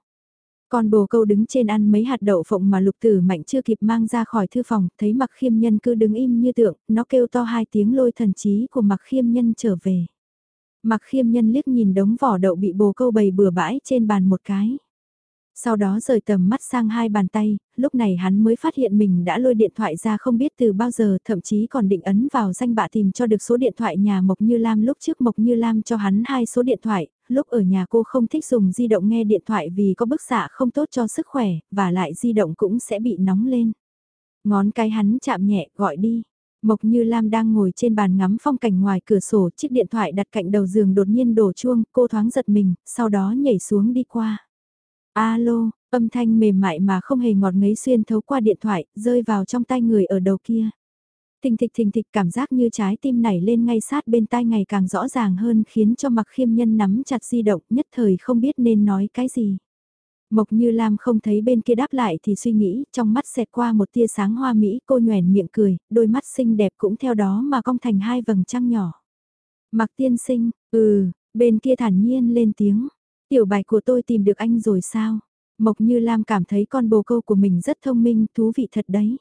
còn bồ câu đứng trên ăn mấy hạt đậu phộng mà lục tử mạnh chưa kịp mang ra khỏi thư phòng, thấy mặc khiêm nhân cứ đứng im như tượng, nó kêu to hai tiếng lôi thần trí của mặc khiêm nhân trở về. Mặc khiêm nhân liếc nhìn đống vỏ đậu bị bồ câu bầy bừa bãi trên bàn một cái. Sau đó rời tầm mắt sang hai bàn tay, lúc này hắn mới phát hiện mình đã lôi điện thoại ra không biết từ bao giờ, thậm chí còn định ấn vào danh bạ tìm cho được số điện thoại nhà Mộc Như Lam lúc trước Mộc Như Lam cho hắn hai số điện thoại, lúc ở nhà cô không thích dùng di động nghe điện thoại vì có bức xạ không tốt cho sức khỏe, và lại di động cũng sẽ bị nóng lên. Ngón cái hắn chạm nhẹ, gọi đi. Mộc Như Lam đang ngồi trên bàn ngắm phong cảnh ngoài cửa sổ, chiếc điện thoại đặt cạnh đầu giường đột nhiên đổ chuông, cô thoáng giật mình, sau đó nhảy xuống đi qua. Alo, âm thanh mềm mại mà không hề ngọt ngấy xuyên thấu qua điện thoại, rơi vào trong tay người ở đầu kia. Thình thịch thình thịch cảm giác như trái tim nảy lên ngay sát bên tai ngày càng rõ ràng hơn khiến cho mặc khiêm nhân nắm chặt di động nhất thời không biết nên nói cái gì. Mộc Như Lam không thấy bên kia đáp lại thì suy nghĩ, trong mắt xẹt qua một tia sáng hoa mỹ, cô nhoèn miệng cười, đôi mắt xinh đẹp cũng theo đó mà cong thành hai vầng trăng nhỏ. Mặc tiên sinh, ừ, bên kia thản nhiên lên tiếng, tiểu bài của tôi tìm được anh rồi sao? Mộc Như Lam cảm thấy con bồ câu của mình rất thông minh, thú vị thật đấy.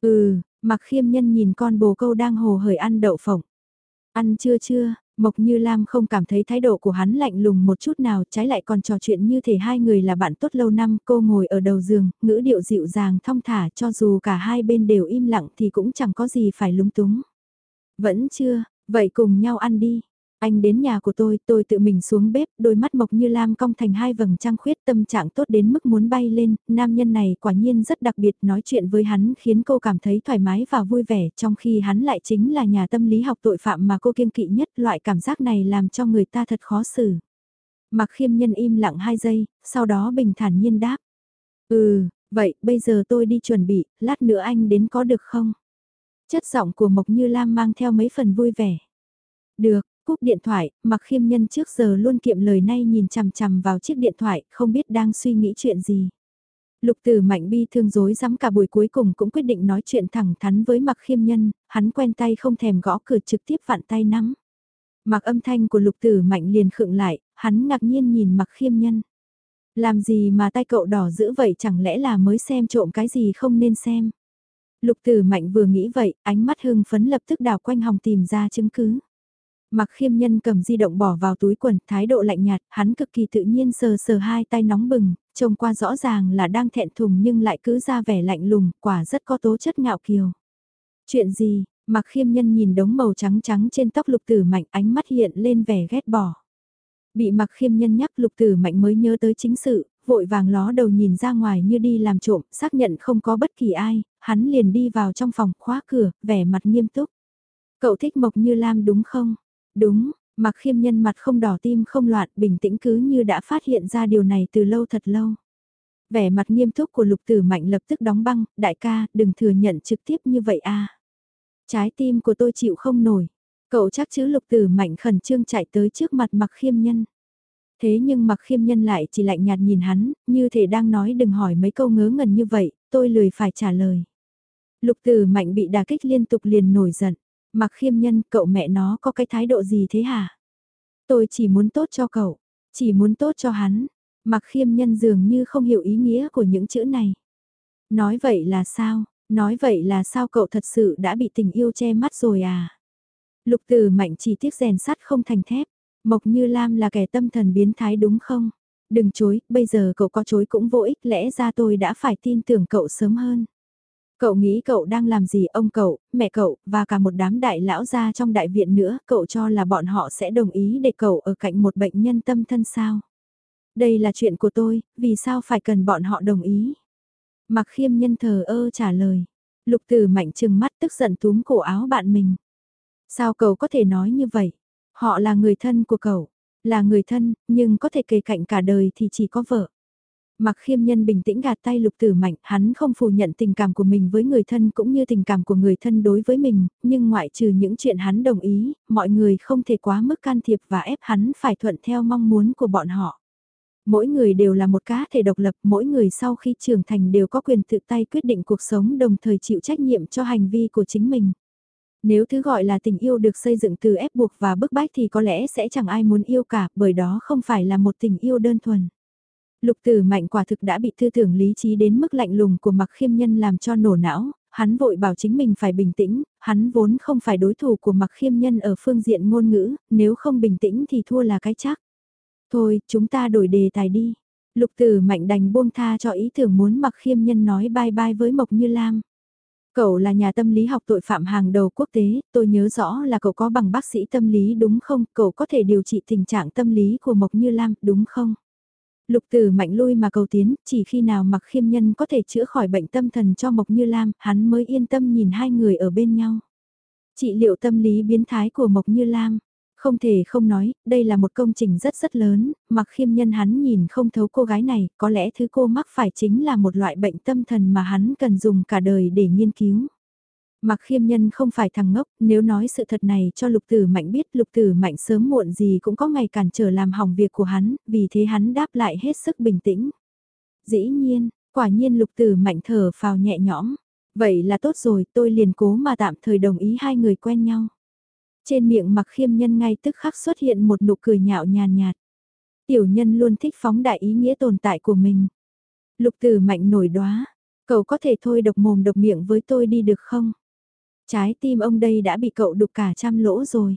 Ừ, mặc khiêm nhân nhìn con bồ câu đang hồ hởi ăn đậu phộng. Ăn chưa chưa, Mộc Như Lam không cảm thấy thái độ của hắn lạnh lùng một chút nào, trái lại còn trò chuyện như thể hai người là bạn tốt lâu năm, cô ngồi ở đầu giường, ngữ điệu dịu dàng thong thả cho dù cả hai bên đều im lặng thì cũng chẳng có gì phải lúng túng. Vẫn chưa, vậy cùng nhau ăn đi. Anh đến nhà của tôi, tôi tự mình xuống bếp, đôi mắt Mộc Như Lam cong thành hai vầng trăng khuyết tâm trạng tốt đến mức muốn bay lên, nam nhân này quả nhiên rất đặc biệt nói chuyện với hắn khiến cô cảm thấy thoải mái và vui vẻ, trong khi hắn lại chính là nhà tâm lý học tội phạm mà cô kiêng kỵ nhất, loại cảm giác này làm cho người ta thật khó xử. Mặc khiêm nhân im lặng hai giây, sau đó bình thản nhiên đáp. Ừ, vậy bây giờ tôi đi chuẩn bị, lát nữa anh đến có được không? Chất giọng của Mộc Như Lam mang theo mấy phần vui vẻ. Được, Cúp điện thoại, mặc khiêm nhân trước giờ luôn kiệm lời nay nhìn chằm chằm vào chiếc điện thoại, không biết đang suy nghĩ chuyện gì. Lục tử mạnh bi thương dối rắm cả buổi cuối cùng cũng quyết định nói chuyện thẳng thắn với mặc khiêm nhân, hắn quen tay không thèm gõ cửa trực tiếp vặn tay nắm. Mặc âm thanh của lục tử mạnh liền khựng lại, hắn ngạc nhiên nhìn mặc khiêm nhân. Làm gì mà tay cậu đỏ dữ vậy chẳng lẽ là mới xem trộm cái gì không nên xem. Lục tử mạnh vừa nghĩ vậy, ánh mắt hưng phấn lập tức đào quanh hòng tìm ra chứng cứ. Mặc khiêm nhân cầm di động bỏ vào túi quần, thái độ lạnh nhạt, hắn cực kỳ tự nhiên sờ sờ hai tay nóng bừng, trông qua rõ ràng là đang thẹn thùng nhưng lại cứ ra vẻ lạnh lùng, quả rất có tố chất ngạo kiều. Chuyện gì, mặc khiêm nhân nhìn đống màu trắng trắng trên tóc lục tử mạnh ánh mắt hiện lên vẻ ghét bỏ. Bị mặc khiêm nhân nhắc lục tử mạnh mới nhớ tới chính sự, vội vàng ló đầu nhìn ra ngoài như đi làm trộm, xác nhận không có bất kỳ ai, hắn liền đi vào trong phòng khóa cửa, vẻ mặt nghiêm túc. Cậu thích Mộc Như Lam đúng không? Đúng, mặc khiêm nhân mặt không đỏ tim không loạn bình tĩnh cứ như đã phát hiện ra điều này từ lâu thật lâu. Vẻ mặt nghiêm túc của lục tử mạnh lập tức đóng băng, đại ca, đừng thừa nhận trực tiếp như vậy a Trái tim của tôi chịu không nổi. Cậu chắc chứ lục tử mạnh khẩn trương chạy tới trước mặt mặc khiêm nhân. Thế nhưng mặc khiêm nhân lại chỉ lạnh nhạt nhìn hắn, như thể đang nói đừng hỏi mấy câu ngớ ngẩn như vậy, tôi lười phải trả lời. Lục tử mạnh bị đà kích liên tục liền nổi giận. Mặc khiêm nhân, cậu mẹ nó có cái thái độ gì thế hả? Tôi chỉ muốn tốt cho cậu, chỉ muốn tốt cho hắn. Mặc khiêm nhân dường như không hiểu ý nghĩa của những chữ này. Nói vậy là sao? Nói vậy là sao cậu thật sự đã bị tình yêu che mắt rồi à? Lục tử mạnh chỉ tiếc rèn sắt không thành thép. Mộc Như Lam là kẻ tâm thần biến thái đúng không? Đừng chối, bây giờ cậu có chối cũng vô ích, lẽ ra tôi đã phải tin tưởng cậu sớm hơn. Cậu nghĩ cậu đang làm gì ông cậu, mẹ cậu, và cả một đám đại lão gia trong đại viện nữa, cậu cho là bọn họ sẽ đồng ý để cậu ở cạnh một bệnh nhân tâm thân sao? Đây là chuyện của tôi, vì sao phải cần bọn họ đồng ý? Mặc khiêm nhân thờ ơ trả lời. Lục tử mạnh trừng mắt tức giận túm cổ áo bạn mình. Sao cậu có thể nói như vậy? Họ là người thân của cậu. Là người thân, nhưng có thể kề cạnh cả đời thì chỉ có vợ. Mặc khiêm nhân bình tĩnh gạt tay lục tử mạnh, hắn không phủ nhận tình cảm của mình với người thân cũng như tình cảm của người thân đối với mình, nhưng ngoại trừ những chuyện hắn đồng ý, mọi người không thể quá mức can thiệp và ép hắn phải thuận theo mong muốn của bọn họ. Mỗi người đều là một cá thể độc lập, mỗi người sau khi trưởng thành đều có quyền tự tay quyết định cuộc sống đồng thời chịu trách nhiệm cho hành vi của chính mình. Nếu thứ gọi là tình yêu được xây dựng từ ép buộc và bức bách thì có lẽ sẽ chẳng ai muốn yêu cả bởi đó không phải là một tình yêu đơn thuần. Lục tử mạnh quả thực đã bị tư tưởng lý trí đến mức lạnh lùng của mặc khiêm nhân làm cho nổ não, hắn vội bảo chính mình phải bình tĩnh, hắn vốn không phải đối thủ của mặc khiêm nhân ở phương diện ngôn ngữ, nếu không bình tĩnh thì thua là cái chắc. Thôi, chúng ta đổi đề tài đi. Lục tử mạnh đành buông tha cho ý tưởng muốn mặc khiêm nhân nói bye bye với Mộc Như Lam. Cậu là nhà tâm lý học tội phạm hàng đầu quốc tế, tôi nhớ rõ là cậu có bằng bác sĩ tâm lý đúng không? Cậu có thể điều trị tình trạng tâm lý của Mộc Như Lam đúng không? Lục tử mạnh lui mà cầu tiến, chỉ khi nào mặc khiêm nhân có thể chữa khỏi bệnh tâm thần cho Mộc Như Lam, hắn mới yên tâm nhìn hai người ở bên nhau. Trị liệu tâm lý biến thái của Mộc Như Lam, không thể không nói, đây là một công trình rất rất lớn, mặc khiêm nhân hắn nhìn không thấu cô gái này, có lẽ thứ cô mắc phải chính là một loại bệnh tâm thần mà hắn cần dùng cả đời để nghiên cứu. Mặc khiêm nhân không phải thằng ngốc, nếu nói sự thật này cho lục tử mạnh biết lục tử mạnh sớm muộn gì cũng có ngày cản trở làm hỏng việc của hắn, vì thế hắn đáp lại hết sức bình tĩnh. Dĩ nhiên, quả nhiên lục tử mạnh thở phào nhẹ nhõm. Vậy là tốt rồi, tôi liền cố mà tạm thời đồng ý hai người quen nhau. Trên miệng mặc khiêm nhân ngay tức khắc xuất hiện một nụ cười nhạo nhàn nhạt. Tiểu nhân luôn thích phóng đại ý nghĩa tồn tại của mình. Lục tử mạnh nổi đoá, cậu có thể thôi độc mồm độc miệng với tôi đi được không? Trái tim ông đây đã bị cậu đục cả trăm lỗ rồi.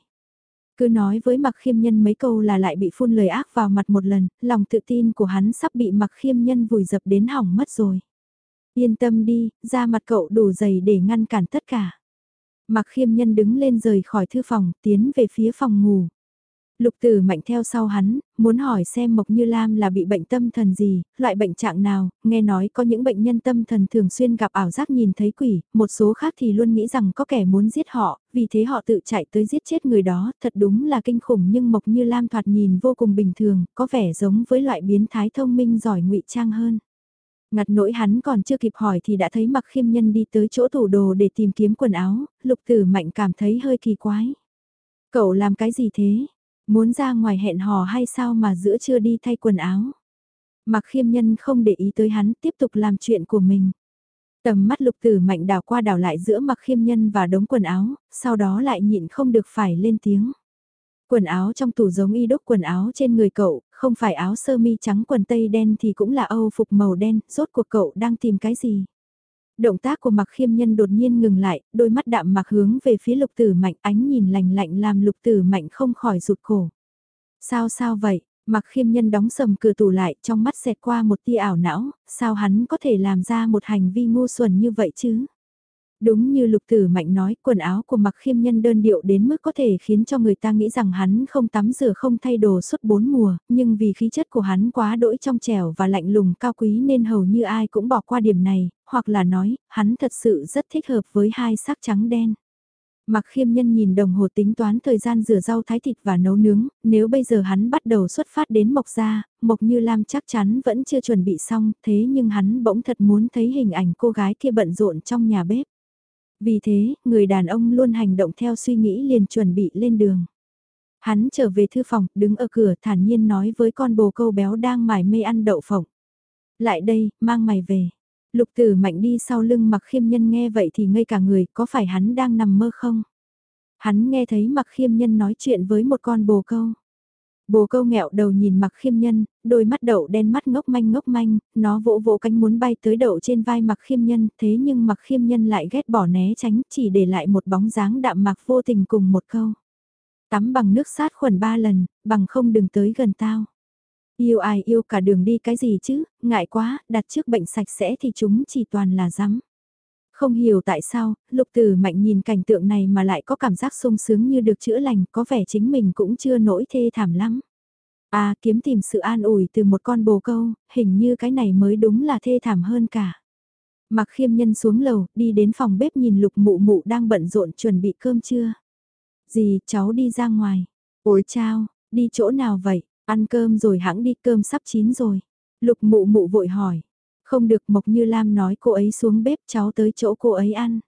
Cứ nói với mặc khiêm nhân mấy câu là lại bị phun lời ác vào mặt một lần, lòng tự tin của hắn sắp bị mặc khiêm nhân vùi dập đến hỏng mất rồi. Yên tâm đi, ra mặt cậu đủ dày để ngăn cản tất cả. Mặc khiêm nhân đứng lên rời khỏi thư phòng, tiến về phía phòng ngủ. Lục tử mạnh theo sau hắn, muốn hỏi xem Mộc Như Lam là bị bệnh tâm thần gì, loại bệnh trạng nào, nghe nói có những bệnh nhân tâm thần thường xuyên gặp ảo giác nhìn thấy quỷ, một số khác thì luôn nghĩ rằng có kẻ muốn giết họ, vì thế họ tự chạy tới giết chết người đó, thật đúng là kinh khủng nhưng Mộc Như Lam thoạt nhìn vô cùng bình thường, có vẻ giống với loại biến thái thông minh giỏi ngụy trang hơn. Ngặt nỗi hắn còn chưa kịp hỏi thì đã thấy mặc khiêm nhân đi tới chỗ tủ đồ để tìm kiếm quần áo, lục tử mạnh cảm thấy hơi kỳ quái. Cậu làm cái gì thế? Muốn ra ngoài hẹn hò hay sao mà giữa trưa đi thay quần áo? Mặc khiêm nhân không để ý tới hắn tiếp tục làm chuyện của mình. Tầm mắt lục tử mạnh đảo qua đảo lại giữa mặc khiêm nhân và đống quần áo, sau đó lại nhịn không được phải lên tiếng. Quần áo trong tủ giống y đúc quần áo trên người cậu, không phải áo sơ mi trắng quần tây đen thì cũng là âu phục màu đen, rốt cuộc cậu đang tìm cái gì? Động tác của mặc khiêm nhân đột nhiên ngừng lại, đôi mắt đạm mặc hướng về phía lục tử mạnh ánh nhìn lành lạnh làm lục tử mạnh không khỏi rụt cổ. Sao sao vậy? Mặc khiêm nhân đóng sầm cửa tủ lại trong mắt xẹt qua một tia ảo não, sao hắn có thể làm ra một hành vi ngu xuẩn như vậy chứ? Đúng như lục tử mạnh nói, quần áo của mặc khiêm nhân đơn điệu đến mức có thể khiến cho người ta nghĩ rằng hắn không tắm rửa không thay đồ suốt bốn mùa, nhưng vì khí chất của hắn quá đỗi trong trẻo và lạnh lùng cao quý nên hầu như ai cũng bỏ qua điểm này, hoặc là nói, hắn thật sự rất thích hợp với hai sắc trắng đen. Mặc khiêm nhân nhìn đồng hồ tính toán thời gian rửa rau thái thịt và nấu nướng, nếu bây giờ hắn bắt đầu xuất phát đến Mộc Gia, Mộc Như Lam chắc chắn vẫn chưa chuẩn bị xong, thế nhưng hắn bỗng thật muốn thấy hình ảnh cô gái kia bận rộn trong nhà bếp. Vì thế, người đàn ông luôn hành động theo suy nghĩ liền chuẩn bị lên đường. Hắn trở về thư phòng, đứng ở cửa thản nhiên nói với con bồ câu béo đang mải mê ăn đậu phộng. Lại đây, mang mày về. Lục tử mạnh đi sau lưng mặc khiêm nhân nghe vậy thì ngây cả người, có phải hắn đang nằm mơ không? Hắn nghe thấy mặc khiêm nhân nói chuyện với một con bồ câu. Bồ câu nghẹo đầu nhìn mặc khiêm nhân, đôi mắt đậu đen mắt ngốc manh ngốc manh, nó vỗ vỗ cánh muốn bay tới đậu trên vai mặc khiêm nhân, thế nhưng mặc khiêm nhân lại ghét bỏ né tránh, chỉ để lại một bóng dáng đạm mạc vô tình cùng một câu. Tắm bằng nước sát khuẩn ba lần, bằng không đừng tới gần tao. Yêu ai yêu cả đường đi cái gì chứ, ngại quá, đặt trước bệnh sạch sẽ thì chúng chỉ toàn là rắm. Không hiểu tại sao, lục tử mạnh nhìn cảnh tượng này mà lại có cảm giác sung sướng như được chữa lành, có vẻ chính mình cũng chưa nỗi thê thảm lắm. À kiếm tìm sự an ủi từ một con bồ câu, hình như cái này mới đúng là thê thảm hơn cả. Mặc khiêm nhân xuống lầu, đi đến phòng bếp nhìn lục mụ mụ đang bận rộn chuẩn bị cơm trưa. Dì, cháu đi ra ngoài. Ôi chao, đi chỗ nào vậy? Ăn cơm rồi hãng đi cơm sắp chín rồi. Lục mụ mụ vội hỏi. Không được Mộc Như Lam nói cô ấy xuống bếp cháu tới chỗ cô ấy ăn.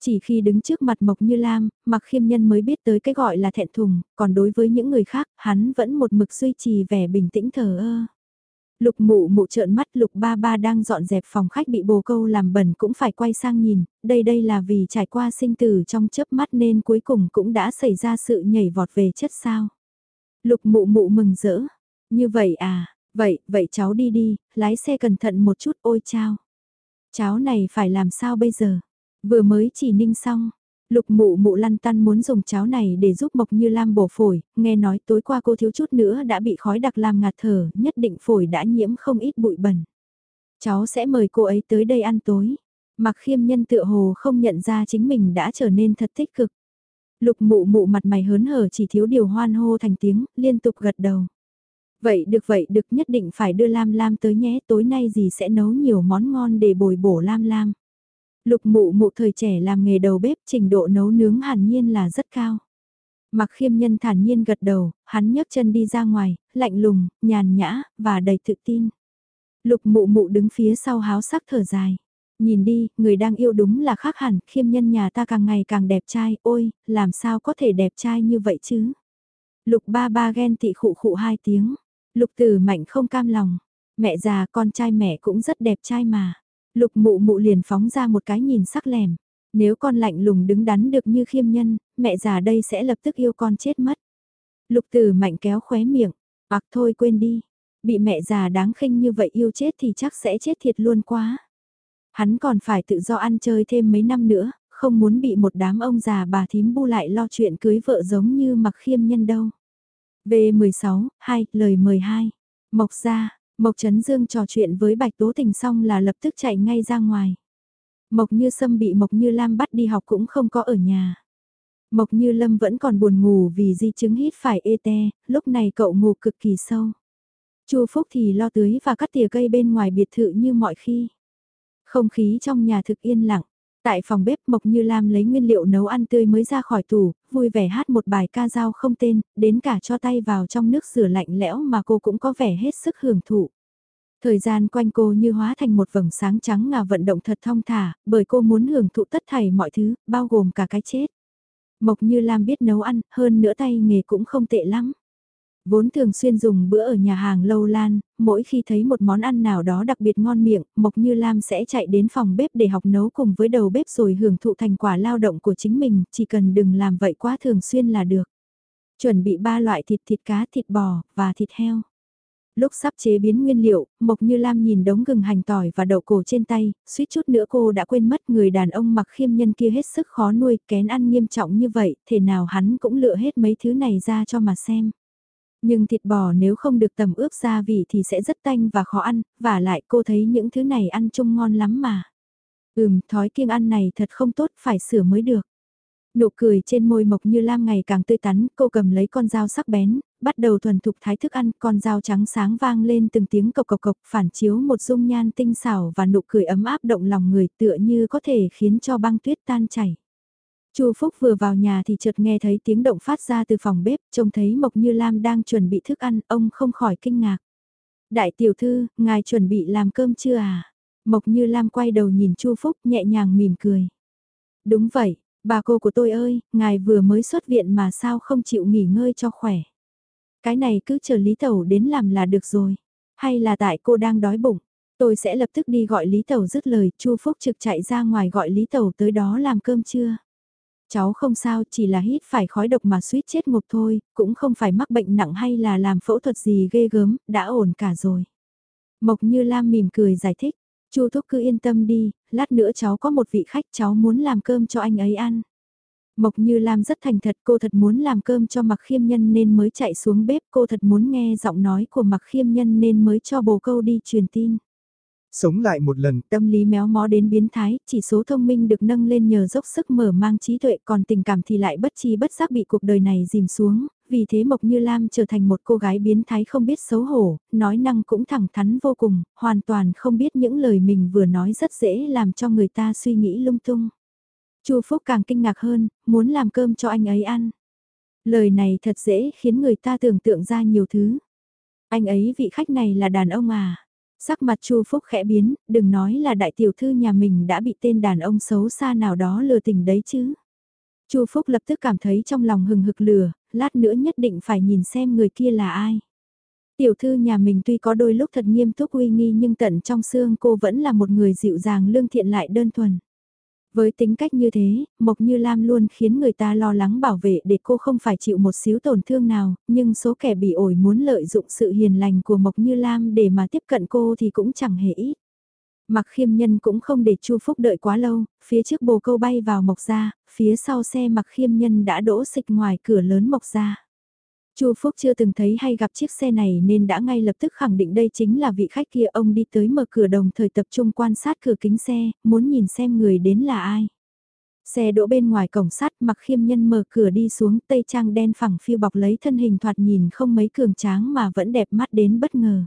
Chỉ khi đứng trước mặt Mộc Như Lam, Mặc Khiêm Nhân mới biết tới cái gọi là thẹn thùng, còn đối với những người khác, hắn vẫn một mực duy trì vẻ bình tĩnh thờ ơ. Lục mụ mụ trợn mắt lục ba ba đang dọn dẹp phòng khách bị bồ câu làm bẩn cũng phải quay sang nhìn, đây đây là vì trải qua sinh tử trong chớp mắt nên cuối cùng cũng đã xảy ra sự nhảy vọt về chất sao. Lục mụ mụ mừng rỡ, như vậy à, vậy, vậy cháu đi đi, lái xe cẩn thận một chút ôi chao. Cháu này phải làm sao bây giờ? Vừa mới chỉ ninh xong, Lục mụ mụ lăn tăn muốn dùng cháo này để giúp Mộc Như Lam bổ phổi, nghe nói tối qua cô thiếu chút nữa đã bị khói đặc làm ngạt thở, nhất định phổi đã nhiễm không ít bụi bẩn. Cháu sẽ mời cô ấy tới đây ăn tối. Mặc khiêm nhân tựa hồ không nhận ra chính mình đã trở nên thật tích cực. Lục mụ mụ mặt mày hớn hở chỉ thiếu điều hoan hô thành tiếng, liên tục gật đầu. Vậy được vậy được nhất định phải đưa Lam Lam tới nhé, tối nay gì sẽ nấu nhiều món ngon để bồi bổ Lam Lam. Lục mụ mụ thời trẻ làm nghề đầu bếp trình độ nấu nướng hẳn nhiên là rất cao. Mặc khiêm nhân thản nhiên gật đầu, hắn nhấc chân đi ra ngoài, lạnh lùng, nhàn nhã, và đầy tự tin. Lục mụ mụ đứng phía sau háo sắc thở dài. Nhìn đi, người đang yêu đúng là khác hẳn, khiêm nhân nhà ta càng ngày càng đẹp trai, ôi, làm sao có thể đẹp trai như vậy chứ? Lục ba ba ghen tị khụ khụ hai tiếng. Lục tử mạnh không cam lòng. Mẹ già con trai mẹ cũng rất đẹp trai mà. Lục mụ mụ liền phóng ra một cái nhìn sắc lẻm. Nếu con lạnh lùng đứng đắn được như khiêm nhân, mẹ già đây sẽ lập tức yêu con chết mất. Lục tử mạnh kéo khóe miệng. Ặc thôi quên đi. Bị mẹ già đáng khinh như vậy yêu chết thì chắc sẽ chết thiệt luôn quá. Hắn còn phải tự do ăn chơi thêm mấy năm nữa, không muốn bị một đám ông già bà thím bu lại lo chuyện cưới vợ giống như mặc khiêm nhân đâu. V16, 2, lời 12. Mộc ra, Mộc Trấn Dương trò chuyện với Bạch Tố Tình xong là lập tức chạy ngay ra ngoài. Mộc Như Sâm bị Mộc Như Lam bắt đi học cũng không có ở nhà. Mộc Như Lâm vẫn còn buồn ngủ vì di chứng hít phải ê te, lúc này cậu ngủ cực kỳ sâu. Chu Phúc thì lo tưới và cắt tỉa cây bên ngoài biệt thự như mọi khi. Không khí trong nhà thực yên lặng. Tại phòng bếp Mộc Như Lam lấy nguyên liệu nấu ăn tươi mới ra khỏi tủ, vui vẻ hát một bài ca dao không tên, đến cả cho tay vào trong nước rửa lạnh lẽo mà cô cũng có vẻ hết sức hưởng thụ. Thời gian quanh cô như hóa thành một vầng sáng trắng ngà vận động thật thong thả, bởi cô muốn hưởng thụ tất thảy mọi thứ, bao gồm cả cái chết. Mộc Như Lam biết nấu ăn, hơn nữa tay nghề cũng không tệ lắm. Vốn thường xuyên dùng bữa ở nhà hàng lâu lan, mỗi khi thấy một món ăn nào đó đặc biệt ngon miệng, Mộc Như Lam sẽ chạy đến phòng bếp để học nấu cùng với đầu bếp rồi hưởng thụ thành quả lao động của chính mình, chỉ cần đừng làm vậy quá thường xuyên là được. Chuẩn bị ba loại thịt thịt cá, thịt bò và thịt heo. Lúc sắp chế biến nguyên liệu, Mộc Như Lam nhìn đống gừng hành tỏi và đậu cổ trên tay, suýt chút nữa cô đã quên mất người đàn ông mặc khiêm nhân kia hết sức khó nuôi, kén ăn nghiêm trọng như vậy, thể nào hắn cũng lựa hết mấy thứ này ra cho mà xem. Nhưng thịt bò nếu không được tầm ướp gia vị thì sẽ rất tanh và khó ăn, và lại cô thấy những thứ này ăn chung ngon lắm mà. Ừm, thói kiêng ăn này thật không tốt, phải sửa mới được. Nụ cười trên môi mộc như lam ngày càng tươi tắn, cô cầm lấy con dao sắc bén, bắt đầu thuần thục thái thức ăn, con dao trắng sáng vang lên từng tiếng cộc cộc cộc phản chiếu một dung nhan tinh xảo và nụ cười ấm áp động lòng người tựa như có thể khiến cho băng tuyết tan chảy. Chu Phúc vừa vào nhà thì chợt nghe thấy tiếng động phát ra từ phòng bếp, trông thấy Mộc Như Lam đang chuẩn bị thức ăn, ông không khỏi kinh ngạc. Đại tiểu thư, ngài chuẩn bị làm cơm chưa à? Mộc Như Lam quay đầu nhìn Chu Phúc nhẹ nhàng mỉm cười. Đúng vậy, bà cô của tôi ơi, ngài vừa mới xuất viện mà sao không chịu nghỉ ngơi cho khỏe. Cái này cứ chờ Lý Tẩu đến làm là được rồi. Hay là tại cô đang đói bụng, tôi sẽ lập tức đi gọi Lý Tẩu dứt lời, Chu Phúc trực chạy ra ngoài gọi Lý Tẩu tới đó làm cơm trưa. Cháu không sao, chỉ là hít phải khói độc mà suýt chết ngục thôi, cũng không phải mắc bệnh nặng hay là làm phẫu thuật gì ghê gớm, đã ổn cả rồi. Mộc Như Lam mỉm cười giải thích, Chu Thúc cứ yên tâm đi, lát nữa cháu có một vị khách cháu muốn làm cơm cho anh ấy ăn. Mộc Như Lam rất thành thật cô thật muốn làm cơm cho Mặc Khiêm Nhân nên mới chạy xuống bếp cô thật muốn nghe giọng nói của Mặc Khiêm Nhân nên mới cho bồ câu đi truyền tin. Sống lại một lần. Tâm lý méo mó đến biến thái, chỉ số thông minh được nâng lên nhờ dốc sức mở mang trí tuệ còn tình cảm thì lại bất chi bất giác bị cuộc đời này dìm xuống, vì thế Mộc Như Lam trở thành một cô gái biến thái không biết xấu hổ, nói năng cũng thẳng thắn vô cùng, hoàn toàn không biết những lời mình vừa nói rất dễ làm cho người ta suy nghĩ lung tung. Chu Phúc càng kinh ngạc hơn, muốn làm cơm cho anh ấy ăn. Lời này thật dễ khiến người ta tưởng tượng ra nhiều thứ. Anh ấy vị khách này là đàn ông à? Sắc mặt Chu Phúc khẽ biến, đừng nói là đại tiểu thư nhà mình đã bị tên đàn ông xấu xa nào đó lừa tình đấy chứ. Chu Phúc lập tức cảm thấy trong lòng hừng hực lửa, lát nữa nhất định phải nhìn xem người kia là ai. Tiểu thư nhà mình tuy có đôi lúc thật nghiêm túc uy nghi nhưng tận trong xương cô vẫn là một người dịu dàng lương thiện lại đơn thuần. Với tính cách như thế, Mộc Như Lam luôn khiến người ta lo lắng bảo vệ để cô không phải chịu một xíu tổn thương nào, nhưng số kẻ bị ổi muốn lợi dụng sự hiền lành của Mộc Như Lam để mà tiếp cận cô thì cũng chẳng hề ít. Mặc khiêm nhân cũng không để Chu Phúc đợi quá lâu, phía trước bồ câu bay vào Mộc Gia, phía sau xe mặc khiêm nhân đã đỗ xịch ngoài cửa lớn Mộc Gia. Chu Phúc chưa từng thấy hay gặp chiếc xe này nên đã ngay lập tức khẳng định đây chính là vị khách kia ông đi tới mở cửa đồng thời tập trung quan sát cửa kính xe, muốn nhìn xem người đến là ai. Xe đỗ bên ngoài cổng sắt mặc khiêm nhân mở cửa đi xuống tây trang đen phẳng phiêu bọc lấy thân hình thoạt nhìn không mấy cường tráng mà vẫn đẹp mắt đến bất ngờ.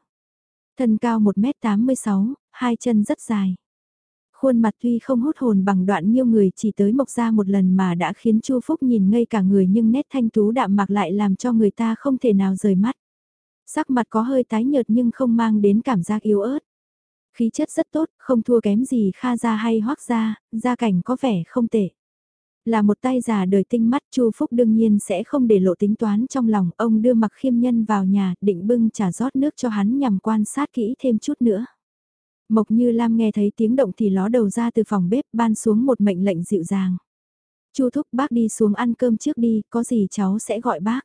Thân cao 1m86, hai chân rất dài. Khuôn mặt tuy không hút hồn bằng đoạn nhiêu người chỉ tới mộc ra một lần mà đã khiến Chu Phúc nhìn ngây cả người nhưng nét thanh tú đạm mạc lại làm cho người ta không thể nào rời mắt. Sắc mặt có hơi tái nhợt nhưng không mang đến cảm giác yếu ớt. Khí chất rất tốt, không thua kém gì Kha gia hay Hoắc gia, gia cảnh có vẻ không tệ. Là một tay già đời tinh mắt Chu Phúc đương nhiên sẽ không để lộ tính toán trong lòng, ông đưa mặc khiêm nhân vào nhà, định bưng trà rót nước cho hắn nhằm quan sát kỹ thêm chút nữa. Mộc Như Lam nghe thấy tiếng động thì ló đầu ra từ phòng bếp ban xuống một mệnh lệnh dịu dàng. Chu thúc bác đi xuống ăn cơm trước đi, có gì cháu sẽ gọi bác.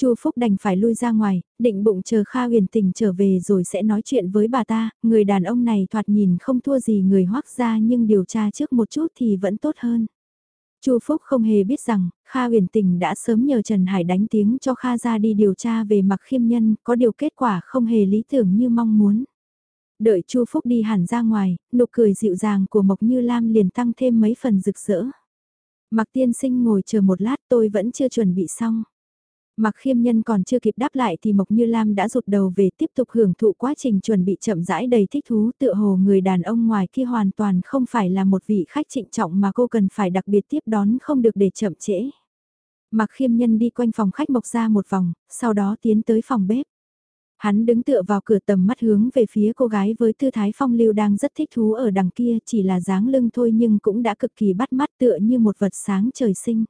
Chu Phúc đành phải lui ra ngoài, định bụng chờ Kha huyền tình trở về rồi sẽ nói chuyện với bà ta, người đàn ông này thoạt nhìn không thua gì người hoác ra nhưng điều tra trước một chút thì vẫn tốt hơn. Chu Phúc không hề biết rằng, Kha huyền tình đã sớm nhờ Trần Hải đánh tiếng cho Kha ra đi điều tra về mặc khiêm nhân, có điều kết quả không hề lý tưởng như mong muốn. Đợi Chu Phúc đi hẳn ra ngoài, nụ cười dịu dàng của Mộc Như Lam liền tăng thêm mấy phần rực rỡ. Mặc tiên sinh ngồi chờ một lát tôi vẫn chưa chuẩn bị xong. Mặc khiêm nhân còn chưa kịp đáp lại thì Mộc Như Lam đã rụt đầu về tiếp tục hưởng thụ quá trình chuẩn bị chậm rãi đầy thích thú tựa hồ người đàn ông ngoài kia hoàn toàn không phải là một vị khách trịnh trọng mà cô cần phải đặc biệt tiếp đón không được để chậm trễ. Mặc khiêm nhân đi quanh phòng khách Mộc ra một vòng, sau đó tiến tới phòng bếp. Hắn đứng tựa vào cửa tầm mắt hướng về phía cô gái với tư thái phong lưu đang rất thích thú ở đằng kia chỉ là dáng lưng thôi nhưng cũng đã cực kỳ bắt mắt tựa như một vật sáng trời sinh.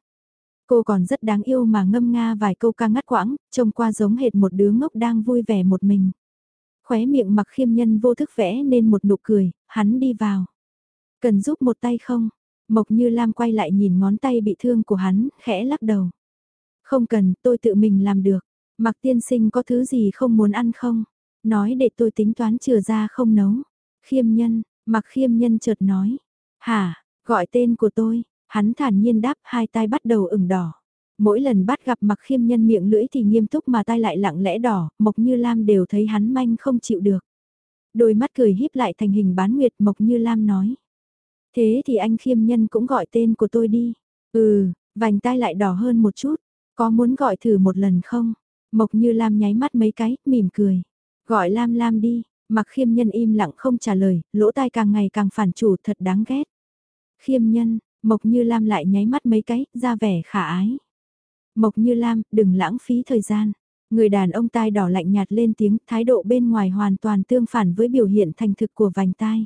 Cô còn rất đáng yêu mà ngâm nga vài câu ca ngắt quãng, trông qua giống hệt một đứa ngốc đang vui vẻ một mình. Khóe miệng mặc khiêm nhân vô thức vẽ nên một nụ cười, hắn đi vào. Cần giúp một tay không? Mộc như Lam quay lại nhìn ngón tay bị thương của hắn, khẽ lắc đầu. Không cần, tôi tự mình làm được. Mặc tiên sinh có thứ gì không muốn ăn không? Nói để tôi tính toán chừa ra không nấu. Khiêm nhân, mặc khiêm nhân chợt nói. Hả, gọi tên của tôi. Hắn thản nhiên đáp hai tay bắt đầu ửng đỏ. Mỗi lần bắt gặp mặc khiêm nhân miệng lưỡi thì nghiêm túc mà tay lại lặng lẽ đỏ, Mộc Như Lam đều thấy hắn manh không chịu được. Đôi mắt cười híp lại thành hình bán nguyệt Mộc Như Lam nói. Thế thì anh khiêm nhân cũng gọi tên của tôi đi. Ừ, vành tay lại đỏ hơn một chút. Có muốn gọi thử một lần không? Mộc như Lam nháy mắt mấy cái, mỉm cười. Gọi Lam Lam đi, mặc khiêm nhân im lặng không trả lời, lỗ tai càng ngày càng phản chủ thật đáng ghét. Khiêm nhân, Mộc như Lam lại nháy mắt mấy cái, ra vẻ khả ái. Mộc như Lam, đừng lãng phí thời gian. Người đàn ông tai đỏ lạnh nhạt lên tiếng, thái độ bên ngoài hoàn toàn tương phản với biểu hiện thành thực của vành tai.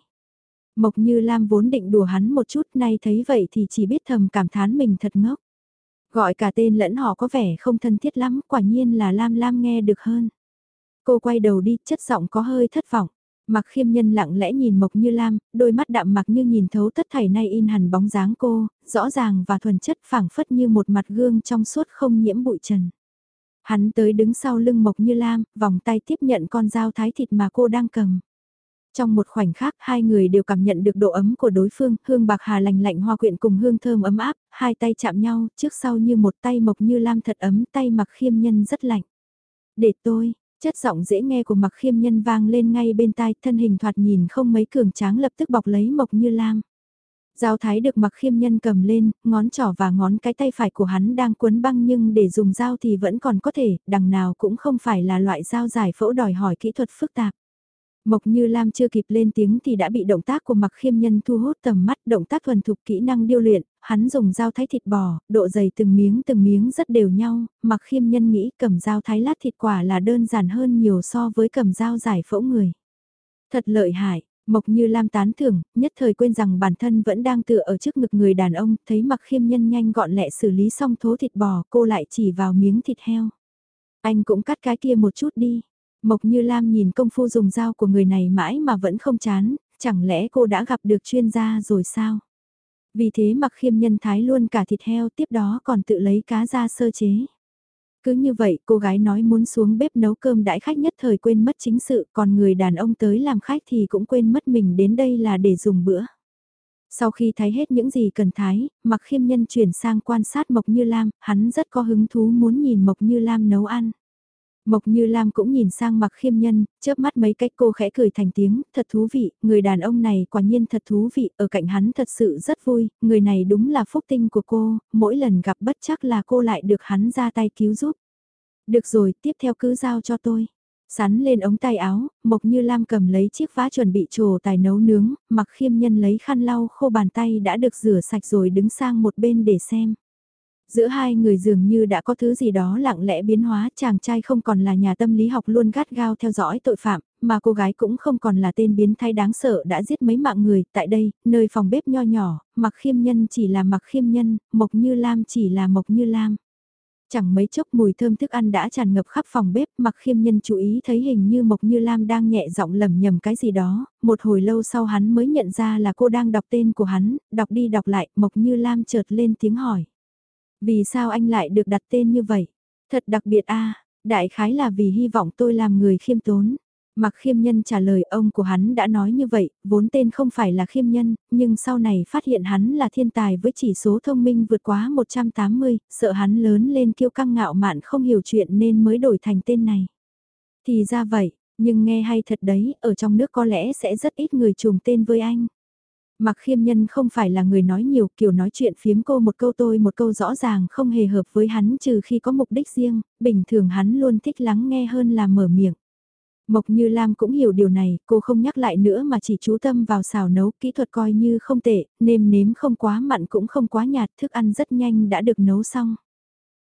Mộc như Lam vốn định đùa hắn một chút nay thấy vậy thì chỉ biết thầm cảm thán mình thật ngốc. Gọi cả tên lẫn họ có vẻ không thân thiết lắm, quả nhiên là Lam Lam nghe được hơn. Cô quay đầu đi, chất giọng có hơi thất vọng. Mặc khiêm nhân lặng lẽ nhìn Mộc Như Lam, đôi mắt đạm mặc như nhìn thấu tất thảy nay in hẳn bóng dáng cô, rõ ràng và thuần chất phảng phất như một mặt gương trong suốt không nhiễm bụi trần. Hắn tới đứng sau lưng Mộc Như Lam, vòng tay tiếp nhận con dao thái thịt mà cô đang cầm. Trong một khoảnh khắc hai người đều cảm nhận được độ ấm của đối phương, hương bạc hà lành lạnh hoa quyện cùng hương thơm ấm áp, hai tay chạm nhau, trước sau như một tay mộc như lam thật ấm, tay mặc khiêm nhân rất lạnh. Để tôi, chất giọng dễ nghe của mặc khiêm nhân vang lên ngay bên tai, thân hình thoạt nhìn không mấy cường tráng lập tức bọc lấy mộc như lam. Giao thái được mặc khiêm nhân cầm lên, ngón trỏ và ngón cái tay phải của hắn đang quấn băng nhưng để dùng dao thì vẫn còn có thể, đằng nào cũng không phải là loại dao giải phẫu đòi hỏi kỹ thuật phức tạp. Mộc Như Lam chưa kịp lên tiếng thì đã bị động tác của mặc khiêm nhân thu hút tầm mắt, động tác thuần thục kỹ năng điêu luyện, hắn dùng dao thái thịt bò, độ dày từng miếng từng miếng rất đều nhau, mặc khiêm nhân nghĩ cầm dao thái lát thịt quả là đơn giản hơn nhiều so với cầm dao giải phẫu người. Thật lợi hại, Mộc Như Lam tán thưởng, nhất thời quên rằng bản thân vẫn đang tựa ở trước ngực người đàn ông, thấy mặc khiêm nhân nhanh gọn lẹ xử lý xong thố thịt bò, cô lại chỉ vào miếng thịt heo. Anh cũng cắt cái kia một chút đi. Mộc Như Lam nhìn công phu dùng dao của người này mãi mà vẫn không chán, chẳng lẽ cô đã gặp được chuyên gia rồi sao? Vì thế mặc khiêm nhân thái luôn cả thịt heo tiếp đó còn tự lấy cá ra sơ chế. Cứ như vậy cô gái nói muốn xuống bếp nấu cơm đãi khách nhất thời quên mất chính sự còn người đàn ông tới làm khách thì cũng quên mất mình đến đây là để dùng bữa. Sau khi thấy hết những gì cần thái, mặc khiêm nhân chuyển sang quan sát Mộc Như Lam, hắn rất có hứng thú muốn nhìn Mộc Như Lam nấu ăn. Mộc Như Lam cũng nhìn sang mặc khiêm nhân, chớp mắt mấy cách cô khẽ cười thành tiếng, thật thú vị, người đàn ông này quả nhiên thật thú vị, ở cạnh hắn thật sự rất vui, người này đúng là phúc tinh của cô, mỗi lần gặp bất chắc là cô lại được hắn ra tay cứu giúp. Được rồi, tiếp theo cứ giao cho tôi. Sắn lên ống tay áo, Mộc Như Lam cầm lấy chiếc vá chuẩn bị trồ tài nấu nướng, mặc khiêm nhân lấy khăn lau khô bàn tay đã được rửa sạch rồi đứng sang một bên để xem. Giữa hai người dường như đã có thứ gì đó lặng lẽ biến hóa, chàng trai không còn là nhà tâm lý học luôn gắt gao theo dõi tội phạm, mà cô gái cũng không còn là tên biến thái đáng sợ đã giết mấy mạng người. Tại đây, nơi phòng bếp nho nhỏ, mặc khiêm nhân chỉ là mặc khiêm nhân, mộc như lam chỉ là mộc như lam. Chẳng mấy chốc mùi thơm thức ăn đã tràn ngập khắp phòng bếp, mặc khiêm nhân chú ý thấy hình như Mộc Như Lam đang nhẹ giọng lầm nhầm cái gì đó, một hồi lâu sau hắn mới nhận ra là cô đang đọc tên của hắn, đọc đi đọc lại, Mộc Như Lam chợt lên tiếng hỏi. Vì sao anh lại được đặt tên như vậy? Thật đặc biệt a đại khái là vì hy vọng tôi làm người khiêm tốn. Mặc khiêm nhân trả lời ông của hắn đã nói như vậy, vốn tên không phải là khiêm nhân, nhưng sau này phát hiện hắn là thiên tài với chỉ số thông minh vượt quá 180, sợ hắn lớn lên kiêu căng ngạo mạn không hiểu chuyện nên mới đổi thành tên này. Thì ra vậy, nhưng nghe hay thật đấy, ở trong nước có lẽ sẽ rất ít người trùng tên với anh. Mặc khiêm nhân không phải là người nói nhiều kiểu nói chuyện phiếm cô một câu tôi một câu rõ ràng không hề hợp với hắn trừ khi có mục đích riêng, bình thường hắn luôn thích lắng nghe hơn là mở miệng. Mộc Như Lam cũng hiểu điều này, cô không nhắc lại nữa mà chỉ chú tâm vào xào nấu, kỹ thuật coi như không tệ, nêm nếm không quá mặn cũng không quá nhạt, thức ăn rất nhanh đã được nấu xong.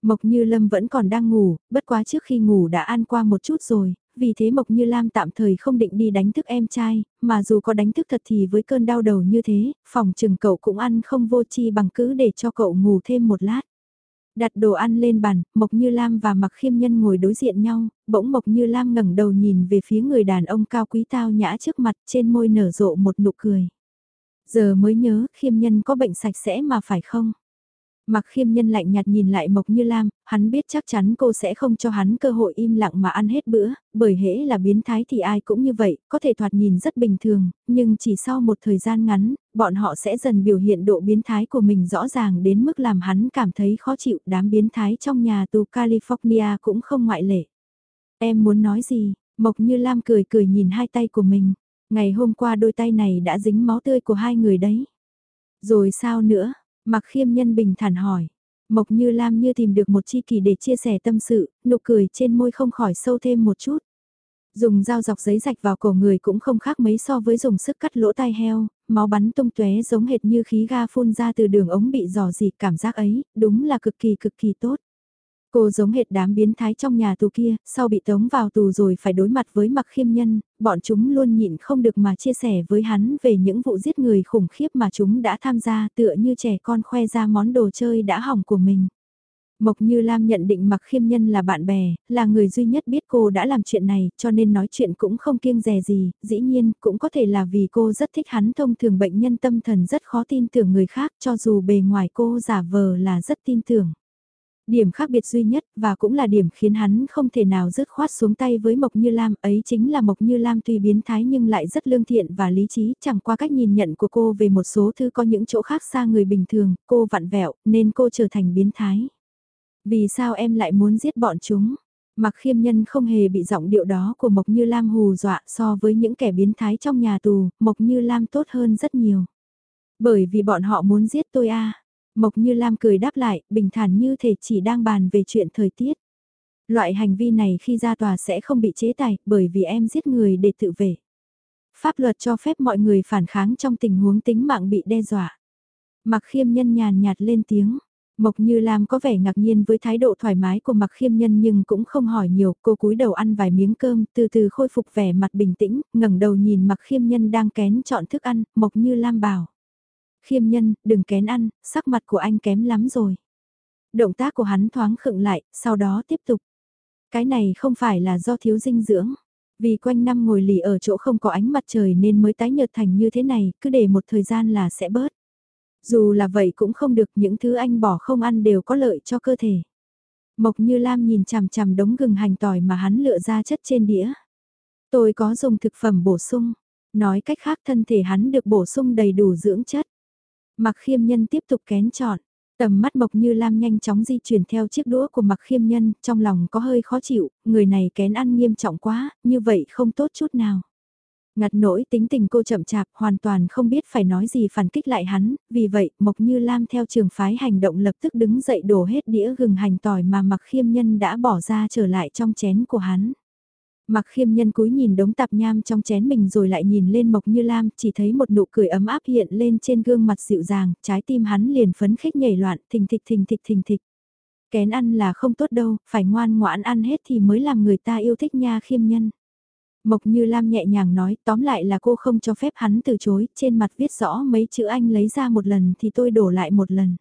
Mộc Như Lâm vẫn còn đang ngủ, bất quá trước khi ngủ đã ăn qua một chút rồi, vì thế Mộc Như Lam tạm thời không định đi đánh thức em trai, mà dù có đánh thức thật thì với cơn đau đầu như thế, phòng chừng cậu cũng ăn không vô chi bằng cứ để cho cậu ngủ thêm một lát. Đặt đồ ăn lên bàn, Mộc Như Lam và Mặc Khiêm Nhân ngồi đối diện nhau, bỗng Mộc Như Lam ngẩng đầu nhìn về phía người đàn ông cao quý tao nhã trước mặt trên môi nở rộ một nụ cười. Giờ mới nhớ Khiêm Nhân có bệnh sạch sẽ mà phải không? Mặc khiêm nhân lạnh nhạt nhìn lại Mộc Như Lam, hắn biết chắc chắn cô sẽ không cho hắn cơ hội im lặng mà ăn hết bữa, bởi hễ là biến thái thì ai cũng như vậy, có thể thoạt nhìn rất bình thường, nhưng chỉ sau một thời gian ngắn, bọn họ sẽ dần biểu hiện độ biến thái của mình rõ ràng đến mức làm hắn cảm thấy khó chịu đám biến thái trong nhà tù California cũng không ngoại lệ. Em muốn nói gì? Mộc Như Lam cười cười nhìn hai tay của mình. Ngày hôm qua đôi tay này đã dính máu tươi của hai người đấy. Rồi sao nữa? Mặc khiêm nhân bình thản hỏi. Mộc như Lam như tìm được một chi kỳ để chia sẻ tâm sự, nụ cười trên môi không khỏi sâu thêm một chút. Dùng dao dọc giấy rạch vào cổ người cũng không khác mấy so với dùng sức cắt lỗ tai heo, máu bắn tung tóe giống hệt như khí ga phun ra từ đường ống bị dò dỉ cảm giác ấy, đúng là cực kỳ cực kỳ tốt. Cô giống hệt đám biến thái trong nhà tù kia, sau bị tống vào tù rồi phải đối mặt với mặc khiêm nhân, bọn chúng luôn nhịn không được mà chia sẻ với hắn về những vụ giết người khủng khiếp mà chúng đã tham gia tựa như trẻ con khoe ra món đồ chơi đã hỏng của mình. Mộc Như Lam nhận định Mặc Khiêm Nhân là bạn bè, là người duy nhất biết cô đã làm chuyện này, cho nên nói chuyện cũng không kiêng dè gì, dĩ nhiên cũng có thể là vì cô rất thích hắn thông thường bệnh nhân tâm thần rất khó tin tưởng người khác cho dù bề ngoài cô giả vờ là rất tin tưởng. Điểm khác biệt duy nhất và cũng là điểm khiến hắn không thể nào dứt khoát xuống tay với Mộc Như Lam ấy chính là Mộc Như Lam tuy biến thái nhưng lại rất lương thiện và lý trí chẳng qua cách nhìn nhận của cô về một số thứ có những chỗ khác xa người bình thường, cô vặn vẹo nên cô trở thành biến thái. Vì sao em lại muốn giết bọn chúng? Mặc khiêm nhân không hề bị giọng điệu đó của Mộc Như Lam hù dọa so với những kẻ biến thái trong nhà tù, Mộc Như Lam tốt hơn rất nhiều. Bởi vì bọn họ muốn giết tôi a Mộc Như Lam cười đáp lại, bình thản như thể chỉ đang bàn về chuyện thời tiết. Loại hành vi này khi ra tòa sẽ không bị chế tài, bởi vì em giết người để tự vệ. Pháp luật cho phép mọi người phản kháng trong tình huống tính mạng bị đe dọa. Mặc khiêm nhân nhàn nhạt lên tiếng. Mộc Như Lam có vẻ ngạc nhiên với thái độ thoải mái của Mặc Khiêm Nhân nhưng cũng không hỏi nhiều, cô cúi đầu ăn vài miếng cơm, từ từ khôi phục vẻ mặt bình tĩnh, ngẩng đầu nhìn Mặc Khiêm Nhân đang kén chọn thức ăn, Mộc Như Lam bảo. Khiêm Nhân, đừng kén ăn, sắc mặt của anh kém lắm rồi. Động tác của hắn thoáng khựng lại, sau đó tiếp tục. Cái này không phải là do thiếu dinh dưỡng. Vì quanh năm ngồi lì ở chỗ không có ánh mặt trời nên mới tái nhợt thành như thế này, cứ để một thời gian là sẽ bớt. Dù là vậy cũng không được những thứ anh bỏ không ăn đều có lợi cho cơ thể. Mộc Như Lam nhìn chằm chằm đống gừng hành tỏi mà hắn lựa ra chất trên đĩa. Tôi có dùng thực phẩm bổ sung, nói cách khác thân thể hắn được bổ sung đầy đủ dưỡng chất. Mặc khiêm nhân tiếp tục kén chọn, tầm mắt Mộc Như Lam nhanh chóng di chuyển theo chiếc đũa của mặc khiêm nhân, trong lòng có hơi khó chịu, người này kén ăn nghiêm trọng quá, như vậy không tốt chút nào. Ngặt nỗi tính tình cô chậm chạp hoàn toàn không biết phải nói gì phản kích lại hắn, vì vậy Mộc Như Lam theo trường phái hành động lập tức đứng dậy đổ hết đĩa gừng hành tỏi mà mặc khiêm nhân đã bỏ ra trở lại trong chén của hắn. Mặc khiêm nhân cúi nhìn đống tạp nham trong chén mình rồi lại nhìn lên Mộc Như Lam, chỉ thấy một nụ cười ấm áp hiện lên trên gương mặt dịu dàng, trái tim hắn liền phấn khích nhảy loạn, thình thịch thình thịch thình thịch. Kén ăn là không tốt đâu, phải ngoan ngoãn ăn hết thì mới làm người ta yêu thích nha khiêm nhân. Mộc Như Lam nhẹ nhàng nói, tóm lại là cô không cho phép hắn từ chối, trên mặt viết rõ mấy chữ anh lấy ra một lần thì tôi đổ lại một lần.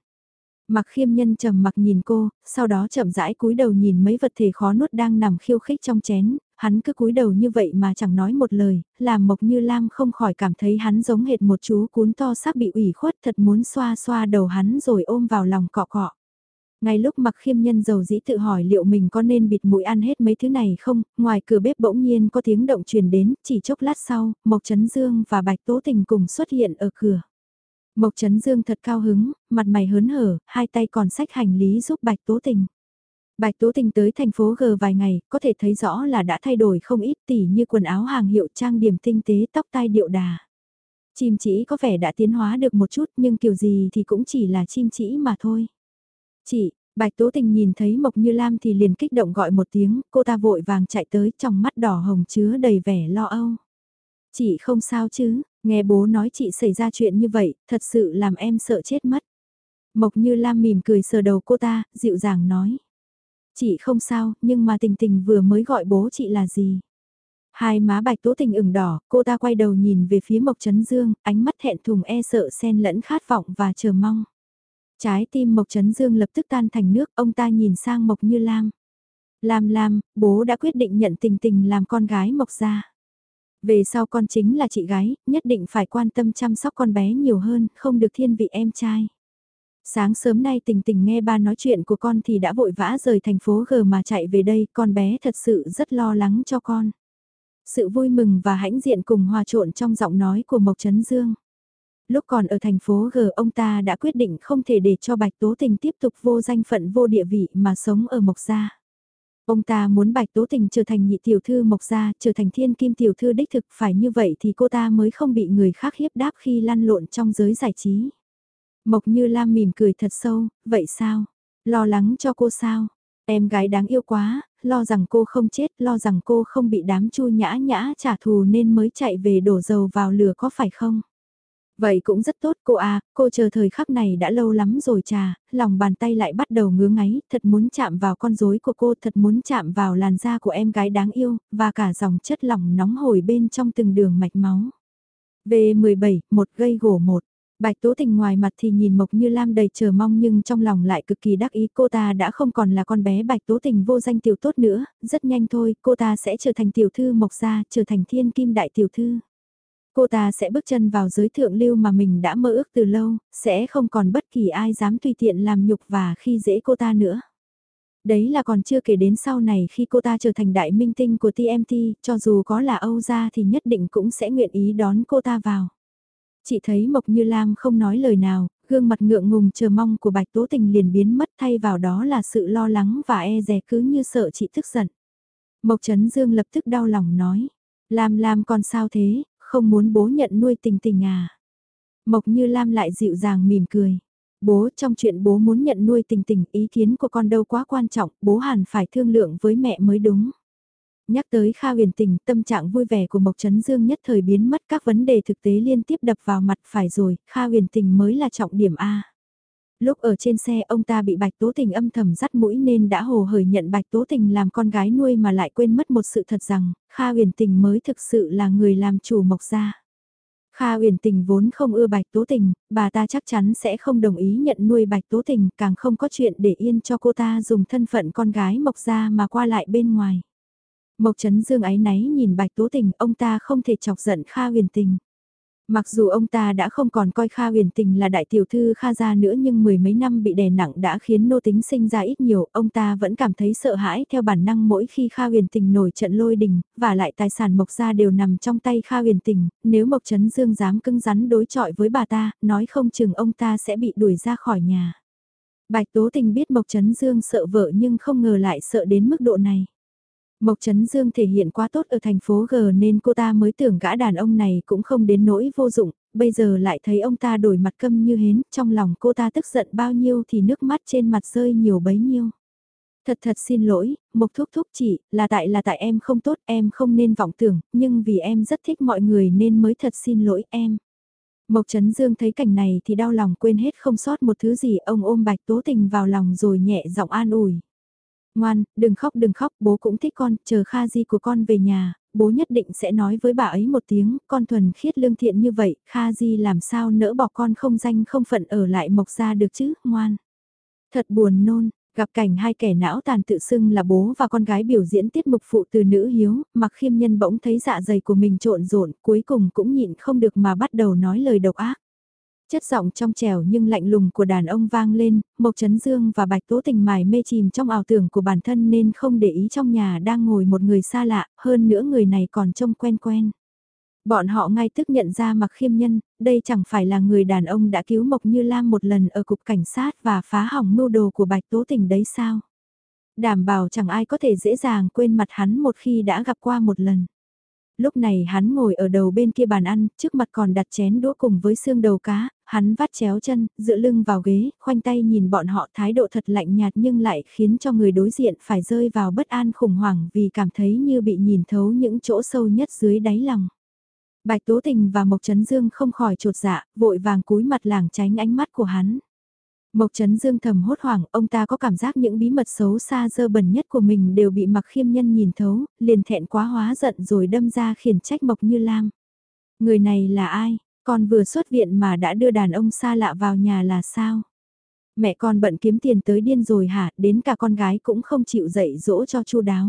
Mặc khiêm nhân trầm mặc nhìn cô, sau đó chậm rãi cúi đầu nhìn mấy vật thể khó nuốt đang nằm khiêu khích trong chén, hắn cứ cúi đầu như vậy mà chẳng nói một lời, làm Mộc Như Lam không khỏi cảm thấy hắn giống hệt một chú cún to xác bị ủy khuất thật muốn xoa xoa đầu hắn rồi ôm vào lòng cọ cọ. Ngay lúc mặc khiêm nhân dầu dĩ tự hỏi liệu mình có nên bịt mũi ăn hết mấy thứ này không, ngoài cửa bếp bỗng nhiên có tiếng động truyền đến, chỉ chốc lát sau, Mộc Trấn Dương và Bạch Tố Tình cùng xuất hiện ở cửa. Mộc Trấn Dương thật cao hứng, mặt mày hớn hở, hai tay còn sách hành lý giúp Bạch Tố Tình. Bạch Tố Tình tới thành phố G vài ngày, có thể thấy rõ là đã thay đổi không ít tỉ như quần áo hàng hiệu trang điểm tinh tế tóc tai điệu đà. Chim chỉ có vẻ đã tiến hóa được một chút nhưng kiểu gì thì cũng chỉ là chim chỉ mà thôi. Chị, Bạch Tố Tình nhìn thấy Mộc Như Lam thì liền kích động gọi một tiếng, cô ta vội vàng chạy tới trong mắt đỏ hồng chứa đầy vẻ lo âu. Chị không sao chứ, nghe bố nói chị xảy ra chuyện như vậy, thật sự làm em sợ chết mất. Mộc Như Lam mỉm cười sờ đầu cô ta, dịu dàng nói. Chị không sao, nhưng mà tình tình vừa mới gọi bố chị là gì? Hai má bạch tố tình ửng đỏ, cô ta quay đầu nhìn về phía Mộc Trấn Dương, ánh mắt hẹn thùng e sợ xen lẫn khát vọng và chờ mong. Trái tim Mộc Trấn Dương lập tức tan thành nước, ông ta nhìn sang Mộc Như Lam. Lam Lam, bố đã quyết định nhận tình tình làm con gái Mộc gia. Về sau con chính là chị gái, nhất định phải quan tâm chăm sóc con bé nhiều hơn, không được thiên vị em trai. Sáng sớm nay tình tình nghe ba nói chuyện của con thì đã vội vã rời thành phố G mà chạy về đây, con bé thật sự rất lo lắng cho con. Sự vui mừng và hãnh diện cùng hòa trộn trong giọng nói của Mộc Trấn Dương lúc còn ở thành phố G ông ta đã quyết định không thể để cho Bạch Tố Tình tiếp tục vô danh phận vô địa vị mà sống ở Mộc Gia. Ông ta muốn Bạch Tố Tình trở thành nhị tiểu thư Mộc Gia, trở thành thiên kim tiểu thư đích thực phải như vậy thì cô ta mới không bị người khác hiếp đáp khi lăn lộn trong giới giải trí. Mộc Như Lam mỉm cười thật sâu, vậy sao? Lo lắng cho cô sao? Em gái đáng yêu quá, lo rằng cô không chết, lo rằng cô không bị đám chu nhã nhã trả thù nên mới chạy về đổ dầu vào lửa có phải không? Vậy cũng rất tốt cô à, cô chờ thời khắc này đã lâu lắm rồi trà, lòng bàn tay lại bắt đầu ngứa ngáy, thật muốn chạm vào con rối của cô, thật muốn chạm vào làn da của em gái đáng yêu, và cả dòng chất lỏng nóng hổi bên trong từng đường mạch máu. V17, một gây gỗ một. Bạch Tố Tình ngoài mặt thì nhìn Mộc Như Lam đầy chờ mong nhưng trong lòng lại cực kỳ đắc ý cô ta đã không còn là con bé Bạch Tố Tình vô danh tiểu tốt nữa, rất nhanh thôi cô ta sẽ trở thành tiểu thư Mộc Gia, trở thành thiên kim đại tiểu thư. Cô ta sẽ bước chân vào giới thượng lưu mà mình đã mơ ước từ lâu, sẽ không còn bất kỳ ai dám tùy tiện làm nhục và khi dễ cô ta nữa. Đấy là còn chưa kể đến sau này khi cô ta trở thành đại minh tinh của TMT, cho dù có là Âu gia thì nhất định cũng sẽ nguyện ý đón cô ta vào. Chị thấy Mộc Như Lam không nói lời nào, gương mặt ngượng ngùng chờ mong của Bạch Tố Tình liền biến mất thay vào đó là sự lo lắng và e dè cứ như sợ chị tức giận. Mộc Trấn Dương lập tức đau lòng nói, Lam Lam con sao thế, không muốn bố nhận nuôi tình tình à. Mộc Như Lam lại dịu dàng mỉm cười. Bố trong chuyện bố muốn nhận nuôi tình tình ý kiến của con đâu quá quan trọng, bố hẳn phải thương lượng với mẹ mới đúng. Nhắc tới Kha huyền tình, tâm trạng vui vẻ của Mộc Trấn Dương nhất thời biến mất các vấn đề thực tế liên tiếp đập vào mặt phải rồi, Kha huyền tình mới là trọng điểm A. Lúc ở trên xe ông ta bị Bạch Tố Tình âm thầm dắt mũi nên đã hồ hởi nhận Bạch Tố Tình làm con gái nuôi mà lại quên mất một sự thật rằng, Kha huyền tình mới thực sự là người làm chủ Mộc gia. Kha huyền tình vốn không ưa Bạch Tố Tình, bà ta chắc chắn sẽ không đồng ý nhận nuôi Bạch Tố Tình, càng không có chuyện để yên cho cô ta dùng thân phận con gái Mộc gia mà qua lại bên ngoài. Mộc Trấn Dương ái náy nhìn Bạch Tố Tình, ông ta không thể chọc giận Kha huyền tình. Mặc dù ông ta đã không còn coi Kha huyền tình là đại tiểu thư Kha gia nữa nhưng mười mấy năm bị đè nặng đã khiến nô tính sinh ra ít nhiều, ông ta vẫn cảm thấy sợ hãi theo bản năng mỗi khi Kha huyền tình nổi trận lôi đình, và lại tài sản Mộc gia đều nằm trong tay Kha huyền tình, nếu Mộc Trấn Dương dám cưng rắn đối chọi với bà ta, nói không chừng ông ta sẽ bị đuổi ra khỏi nhà. Bạch Tố Tình biết Mộc Trấn Dương sợ vợ nhưng không ngờ lại sợ đến mức độ này. Mộc Trấn Dương thể hiện quá tốt ở thành phố G nên cô ta mới tưởng gã đàn ông này cũng không đến nỗi vô dụng, bây giờ lại thấy ông ta đổi mặt câm như hến, trong lòng cô ta tức giận bao nhiêu thì nước mắt trên mặt rơi nhiều bấy nhiêu. Thật thật xin lỗi, Mộc Thúc Thúc chỉ, là tại là tại em không tốt, em không nên vọng tưởng, nhưng vì em rất thích mọi người nên mới thật xin lỗi em. Mộc Trấn Dương thấy cảnh này thì đau lòng quên hết không sót một thứ gì, ông ôm Bạch Tố Tình vào lòng rồi nhẹ giọng an ủi. Ngoan, đừng khóc đừng khóc, bố cũng thích con, chờ Kha Di của con về nhà, bố nhất định sẽ nói với bà ấy một tiếng, con thuần khiết lương thiện như vậy, Kha Di làm sao nỡ bỏ con không danh không phận ở lại mộc ra được chứ, ngoan. Thật buồn nôn, gặp cảnh hai kẻ não tàn tự xưng là bố và con gái biểu diễn tiết mục phụ từ nữ hiếu, mặc khiêm nhân bỗng thấy dạ dày của mình trộn rộn, cuối cùng cũng nhịn không được mà bắt đầu nói lời độc ác. Chất giọng trong trẻo nhưng lạnh lùng của đàn ông vang lên, Mộc Trấn Dương và Bạch Tố Tình mải mê chìm trong ảo tưởng của bản thân nên không để ý trong nhà đang ngồi một người xa lạ, hơn nữa người này còn trông quen quen. Bọn họ ngay tức nhận ra mặc khiêm nhân, đây chẳng phải là người đàn ông đã cứu Mộc Như Lam một lần ở cục cảnh sát và phá hỏng mưu đồ của Bạch Tố Tình đấy sao? Đảm bảo chẳng ai có thể dễ dàng quên mặt hắn một khi đã gặp qua một lần lúc này hắn ngồi ở đầu bên kia bàn ăn, trước mặt còn đặt chén đũa cùng với xương đầu cá, hắn vắt chéo chân, dựa lưng vào ghế, khoanh tay nhìn bọn họ thái độ thật lạnh nhạt nhưng lại khiến cho người đối diện phải rơi vào bất an khủng hoảng vì cảm thấy như bị nhìn thấu những chỗ sâu nhất dưới đáy lòng. Bạch Tố Tình và Mộc Trấn Dương không khỏi trột dạ, vội vàng cúi mặt làng tránh ánh mắt của hắn. Mộc Trấn Dương thầm hốt hoảng, ông ta có cảm giác những bí mật xấu xa dơ bẩn nhất của mình đều bị mặc khiêm nhân nhìn thấu, liền thẹn quá hóa giận rồi đâm ra khiển trách Mộc Như Lam. Người này là ai? Con vừa xuất viện mà đã đưa đàn ông xa lạ vào nhà là sao? Mẹ con bận kiếm tiền tới điên rồi hả, đến cả con gái cũng không chịu dạy dỗ cho chu đáo.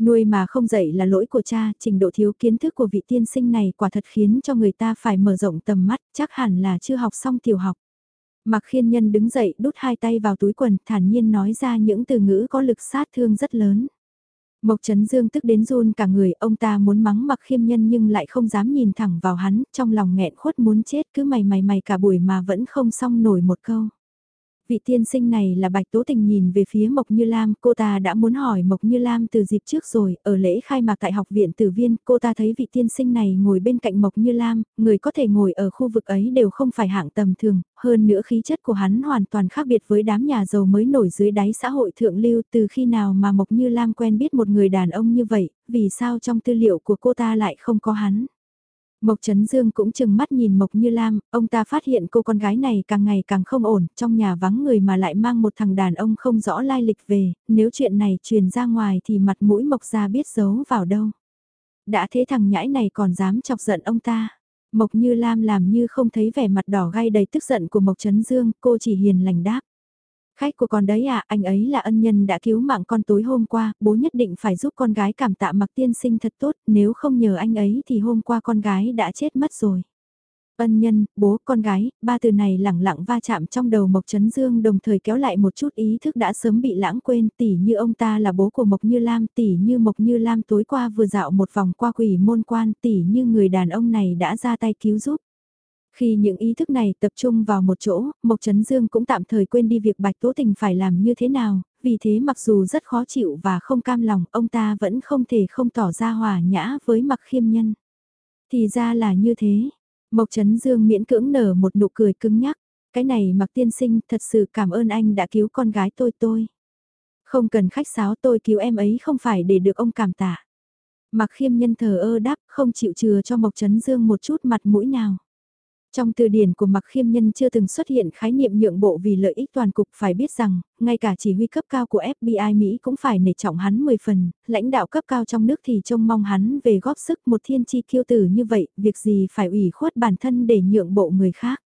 Nuôi mà không dạy là lỗi của cha, trình độ thiếu kiến thức của vị tiên sinh này quả thật khiến cho người ta phải mở rộng tầm mắt, chắc hẳn là chưa học xong tiểu học. Mặc khiên nhân đứng dậy đút hai tay vào túi quần thản nhiên nói ra những từ ngữ có lực sát thương rất lớn. Mộc Trấn Dương tức đến run cả người, ông ta muốn mắng mặc khiêm nhân nhưng lại không dám nhìn thẳng vào hắn, trong lòng nghẹn khuất muốn chết cứ mày mày mày cả buổi mà vẫn không xong nổi một câu. Vị tiên sinh này là Bạch Tố Tình nhìn về phía Mộc Như Lam, cô ta đã muốn hỏi Mộc Như Lam từ dịp trước rồi, ở lễ khai mạc tại học viện tử viên, cô ta thấy vị tiên sinh này ngồi bên cạnh Mộc Như Lam, người có thể ngồi ở khu vực ấy đều không phải hạng tầm thường, hơn nữa khí chất của hắn hoàn toàn khác biệt với đám nhà giàu mới nổi dưới đáy xã hội thượng lưu từ khi nào mà Mộc Như Lam quen biết một người đàn ông như vậy, vì sao trong tư liệu của cô ta lại không có hắn. Mộc Trấn Dương cũng chừng mắt nhìn Mộc Như Lam, ông ta phát hiện cô con gái này càng ngày càng không ổn, trong nhà vắng người mà lại mang một thằng đàn ông không rõ lai lịch về, nếu chuyện này truyền ra ngoài thì mặt mũi Mộc ra biết giấu vào đâu. Đã thế thằng nhãi này còn dám chọc giận ông ta. Mộc Như Lam làm như không thấy vẻ mặt đỏ gai đầy tức giận của Mộc Trấn Dương, cô chỉ hiền lành đáp. Khách của con đấy à, anh ấy là ân nhân đã cứu mạng con tối hôm qua, bố nhất định phải giúp con gái cảm tạ mặc tiên sinh thật tốt, nếu không nhờ anh ấy thì hôm qua con gái đã chết mất rồi. Ân nhân, bố, con gái, ba từ này lẳng lặng va chạm trong đầu Mộc Trấn Dương đồng thời kéo lại một chút ý thức đã sớm bị lãng quên tỉ như ông ta là bố của Mộc Như Lam tỉ như Mộc Như Lam tối qua vừa dạo một vòng qua quỷ môn quan tỉ như người đàn ông này đã ra tay cứu giúp. Khi những ý thức này tập trung vào một chỗ, Mộc Trấn Dương cũng tạm thời quên đi việc Bạch Tố Tình phải làm như thế nào, vì thế mặc dù rất khó chịu và không cam lòng, ông ta vẫn không thể không tỏ ra hòa nhã với mặc khiêm nhân. Thì ra là như thế. Mộc Trấn Dương miễn cưỡng nở một nụ cười cứng nhắc. Cái này mặc tiên sinh thật sự cảm ơn anh đã cứu con gái tôi tôi. Không cần khách sáo tôi cứu em ấy không phải để được ông cảm tạ. Mặc khiêm nhân thờ ơ đáp không chịu chừa cho Mộc Trấn Dương một chút mặt mũi nào. Trong từ điển của Mạc Khiêm Nhân chưa từng xuất hiện khái niệm nhượng bộ vì lợi ích toàn cục phải biết rằng, ngay cả chỉ huy cấp cao của FBI Mỹ cũng phải nể trọng hắn 10 phần, lãnh đạo cấp cao trong nước thì trông mong hắn về góp sức một thiên chi kiêu tử như vậy, việc gì phải ủy khuất bản thân để nhượng bộ người khác.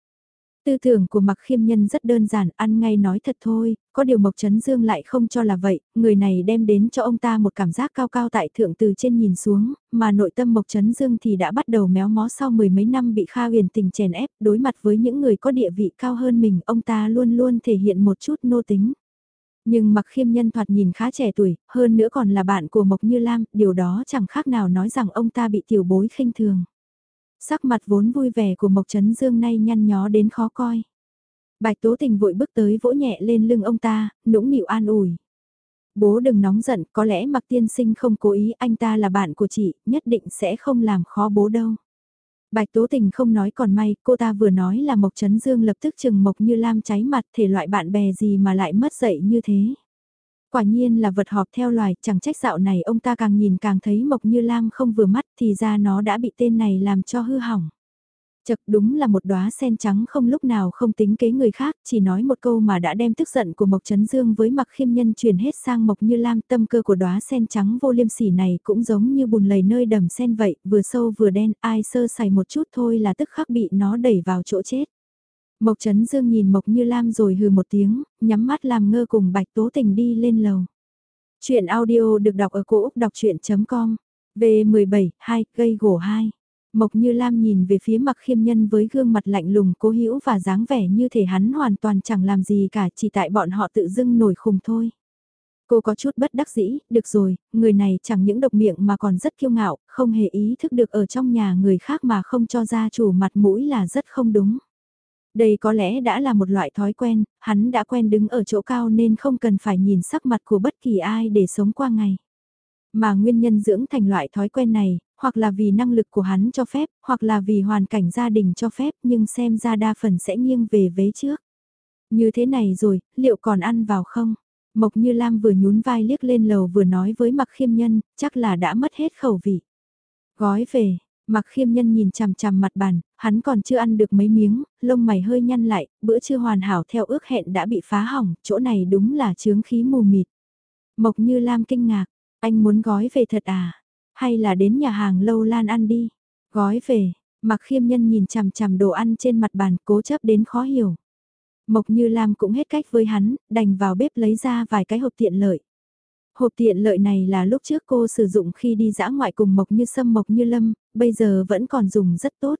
Tư tưởng của Mạc Khiêm Nhân rất đơn giản, ăn ngay nói thật thôi, có điều Mộc Trấn Dương lại không cho là vậy, người này đem đến cho ông ta một cảm giác cao cao tại thượng từ trên nhìn xuống, mà nội tâm Mộc Trấn Dương thì đã bắt đầu méo mó sau mười mấy năm bị Kha huyền tình chèn ép, đối mặt với những người có địa vị cao hơn mình, ông ta luôn luôn thể hiện một chút nô tính. Nhưng mạc khiêm nhân thoạt nhìn khá trẻ tuổi, hơn nữa còn là bạn của Mộc Như Lam, điều đó chẳng khác nào nói rằng ông ta bị tiểu bối khinh thường. Sắc mặt vốn vui vẻ của Mộc Trấn Dương nay nhăn nhó đến khó coi. Bạch Tố Tình vội bước tới vỗ nhẹ lên lưng ông ta, nũng nịu an ủi. Bố đừng nóng giận, có lẽ Mạc Tiên Sinh không cố ý, anh ta là bạn của chị, nhất định sẽ không làm khó bố đâu. Bạch Tố Tình không nói còn may, cô ta vừa nói là Mộc Trấn Dương lập tức chừng Mộc Như Lam cháy mặt thể loại bạn bè gì mà lại mất dậy như thế. Quả nhiên là vật họp theo loài, chẳng trách dạo này ông ta càng nhìn càng thấy Mộc Như Lam không vừa mắt thì ra nó đã bị tên này làm cho hư hỏng. Chật đúng là một đóa sen trắng không lúc nào không tính kế người khác, chỉ nói một câu mà đã đem tức giận của Mộc Trấn Dương với mặc khiêm nhân truyền hết sang Mộc Như Lam tâm cơ của đóa sen trắng vô liêm sỉ này cũng giống như bùn lầy nơi đầm sen vậy, vừa sâu vừa đen, ai sơ sài một chút thôi là tức khắc bị nó đẩy vào chỗ chết. Mộc Trấn Dương nhìn Mộc Như Lam rồi hừ một tiếng, nhắm mắt làm ngơ cùng Bạch Tố Tình đi lên lầu. Chuyện audio được đọc ở cổ Úc đọc chuyện.com, V17, 2, gây gỗ 2. Mộc Như Lam nhìn về phía mặc khiêm nhân với gương mặt lạnh lùng cố hữu và dáng vẻ như thể hắn hoàn toàn chẳng làm gì cả chỉ tại bọn họ tự dưng nổi khùng thôi. Cô có chút bất đắc dĩ, được rồi, người này chẳng những độc miệng mà còn rất kiêu ngạo, không hề ý thức được ở trong nhà người khác mà không cho gia chủ mặt mũi là rất không đúng. Đây có lẽ đã là một loại thói quen, hắn đã quen đứng ở chỗ cao nên không cần phải nhìn sắc mặt của bất kỳ ai để sống qua ngày. Mà nguyên nhân dưỡng thành loại thói quen này, hoặc là vì năng lực của hắn cho phép, hoặc là vì hoàn cảnh gia đình cho phép nhưng xem ra đa phần sẽ nghiêng về vế trước. Như thế này rồi, liệu còn ăn vào không? Mộc Như Lam vừa nhún vai liếc lên lầu vừa nói với Mặc Khiêm Nhân, chắc là đã mất hết khẩu vị. Gói về, Mặc khiêm nhân nhìn chằm chằm mặt bàn, hắn còn chưa ăn được mấy miếng, lông mày hơi nhăn lại, bữa trưa hoàn hảo theo ước hẹn đã bị phá hỏng, chỗ này đúng là chướng khí mù mịt. Mộc như Lam kinh ngạc, anh muốn gói về thật à? Hay là đến nhà hàng lâu lan ăn đi? Gói về, mặc khiêm nhân nhìn chằm chằm đồ ăn trên mặt bàn cố chấp đến khó hiểu. Mộc như Lam cũng hết cách với hắn, đành vào bếp lấy ra vài cái hộp tiện lợi. Hộp tiện lợi này là lúc trước cô sử dụng khi đi dã ngoại cùng Mộc Như Sâm Mộc Như Lâm, bây giờ vẫn còn dùng rất tốt.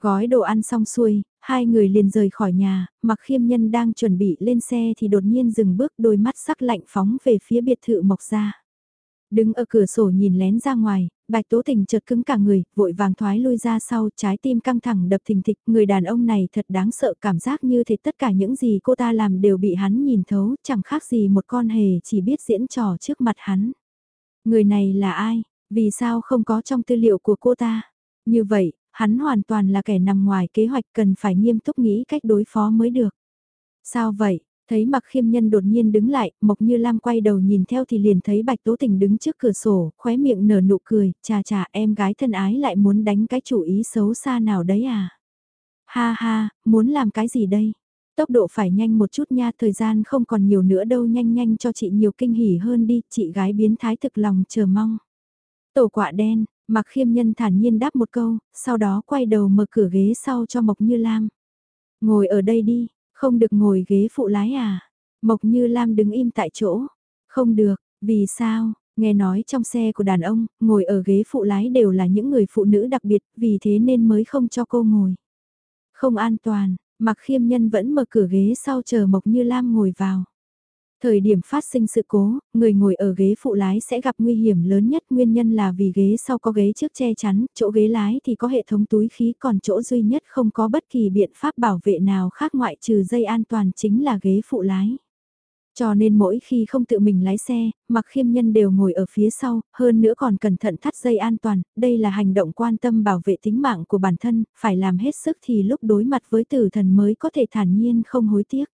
Gói đồ ăn xong xuôi, hai người liền rời khỏi nhà, mặc khiêm nhân đang chuẩn bị lên xe thì đột nhiên dừng bước đôi mắt sắc lạnh phóng về phía biệt thự Mộc ra. Đứng ở cửa sổ nhìn lén ra ngoài, bạch tố tình chợt cứng cả người, vội vàng thoái lui ra sau, trái tim căng thẳng đập thình thịch, người đàn ông này thật đáng sợ cảm giác như thế tất cả những gì cô ta làm đều bị hắn nhìn thấu, chẳng khác gì một con hề chỉ biết diễn trò trước mặt hắn. Người này là ai? Vì sao không có trong tư liệu của cô ta? Như vậy, hắn hoàn toàn là kẻ nằm ngoài kế hoạch cần phải nghiêm túc nghĩ cách đối phó mới được. Sao vậy? Thấy mặc khiêm nhân đột nhiên đứng lại, Mộc Như Lam quay đầu nhìn theo thì liền thấy Bạch Tố Tình đứng trước cửa sổ, khóe miệng nở nụ cười, chà chà em gái thân ái lại muốn đánh cái chủ ý xấu xa nào đấy à? Ha ha, muốn làm cái gì đây? Tốc độ phải nhanh một chút nha, thời gian không còn nhiều nữa đâu nhanh nhanh cho chị nhiều kinh hỉ hơn đi, chị gái biến thái thực lòng chờ mong. Tổ quạ đen, mặc khiêm nhân thản nhiên đáp một câu, sau đó quay đầu mở cửa ghế sau cho Mộc Như Lam. Ngồi ở đây đi, không được ngồi ghế phụ lái à? Mộc Như Lam đứng im tại chỗ. Không được, vì sao? Nghe nói trong xe của đàn ông, ngồi ở ghế phụ lái đều là những người phụ nữ đặc biệt, vì thế nên mới không cho cô ngồi. Không an toàn, mặc khiêm nhân vẫn mở cửa ghế sau chờ Mộc Như Lam ngồi vào. Thời điểm phát sinh sự cố, người ngồi ở ghế phụ lái sẽ gặp nguy hiểm lớn nhất nguyên nhân là vì ghế sau có ghế trước che chắn, chỗ ghế lái thì có hệ thống túi khí còn chỗ duy nhất không có bất kỳ biện pháp bảo vệ nào khác ngoại trừ dây an toàn chính là ghế phụ lái. Cho nên mỗi khi không tự mình lái xe, mặc khiêm nhân đều ngồi ở phía sau, hơn nữa còn cẩn thận thắt dây an toàn, đây là hành động quan tâm bảo vệ tính mạng của bản thân, phải làm hết sức thì lúc đối mặt với tử thần mới có thể thản nhiên không hối tiếc.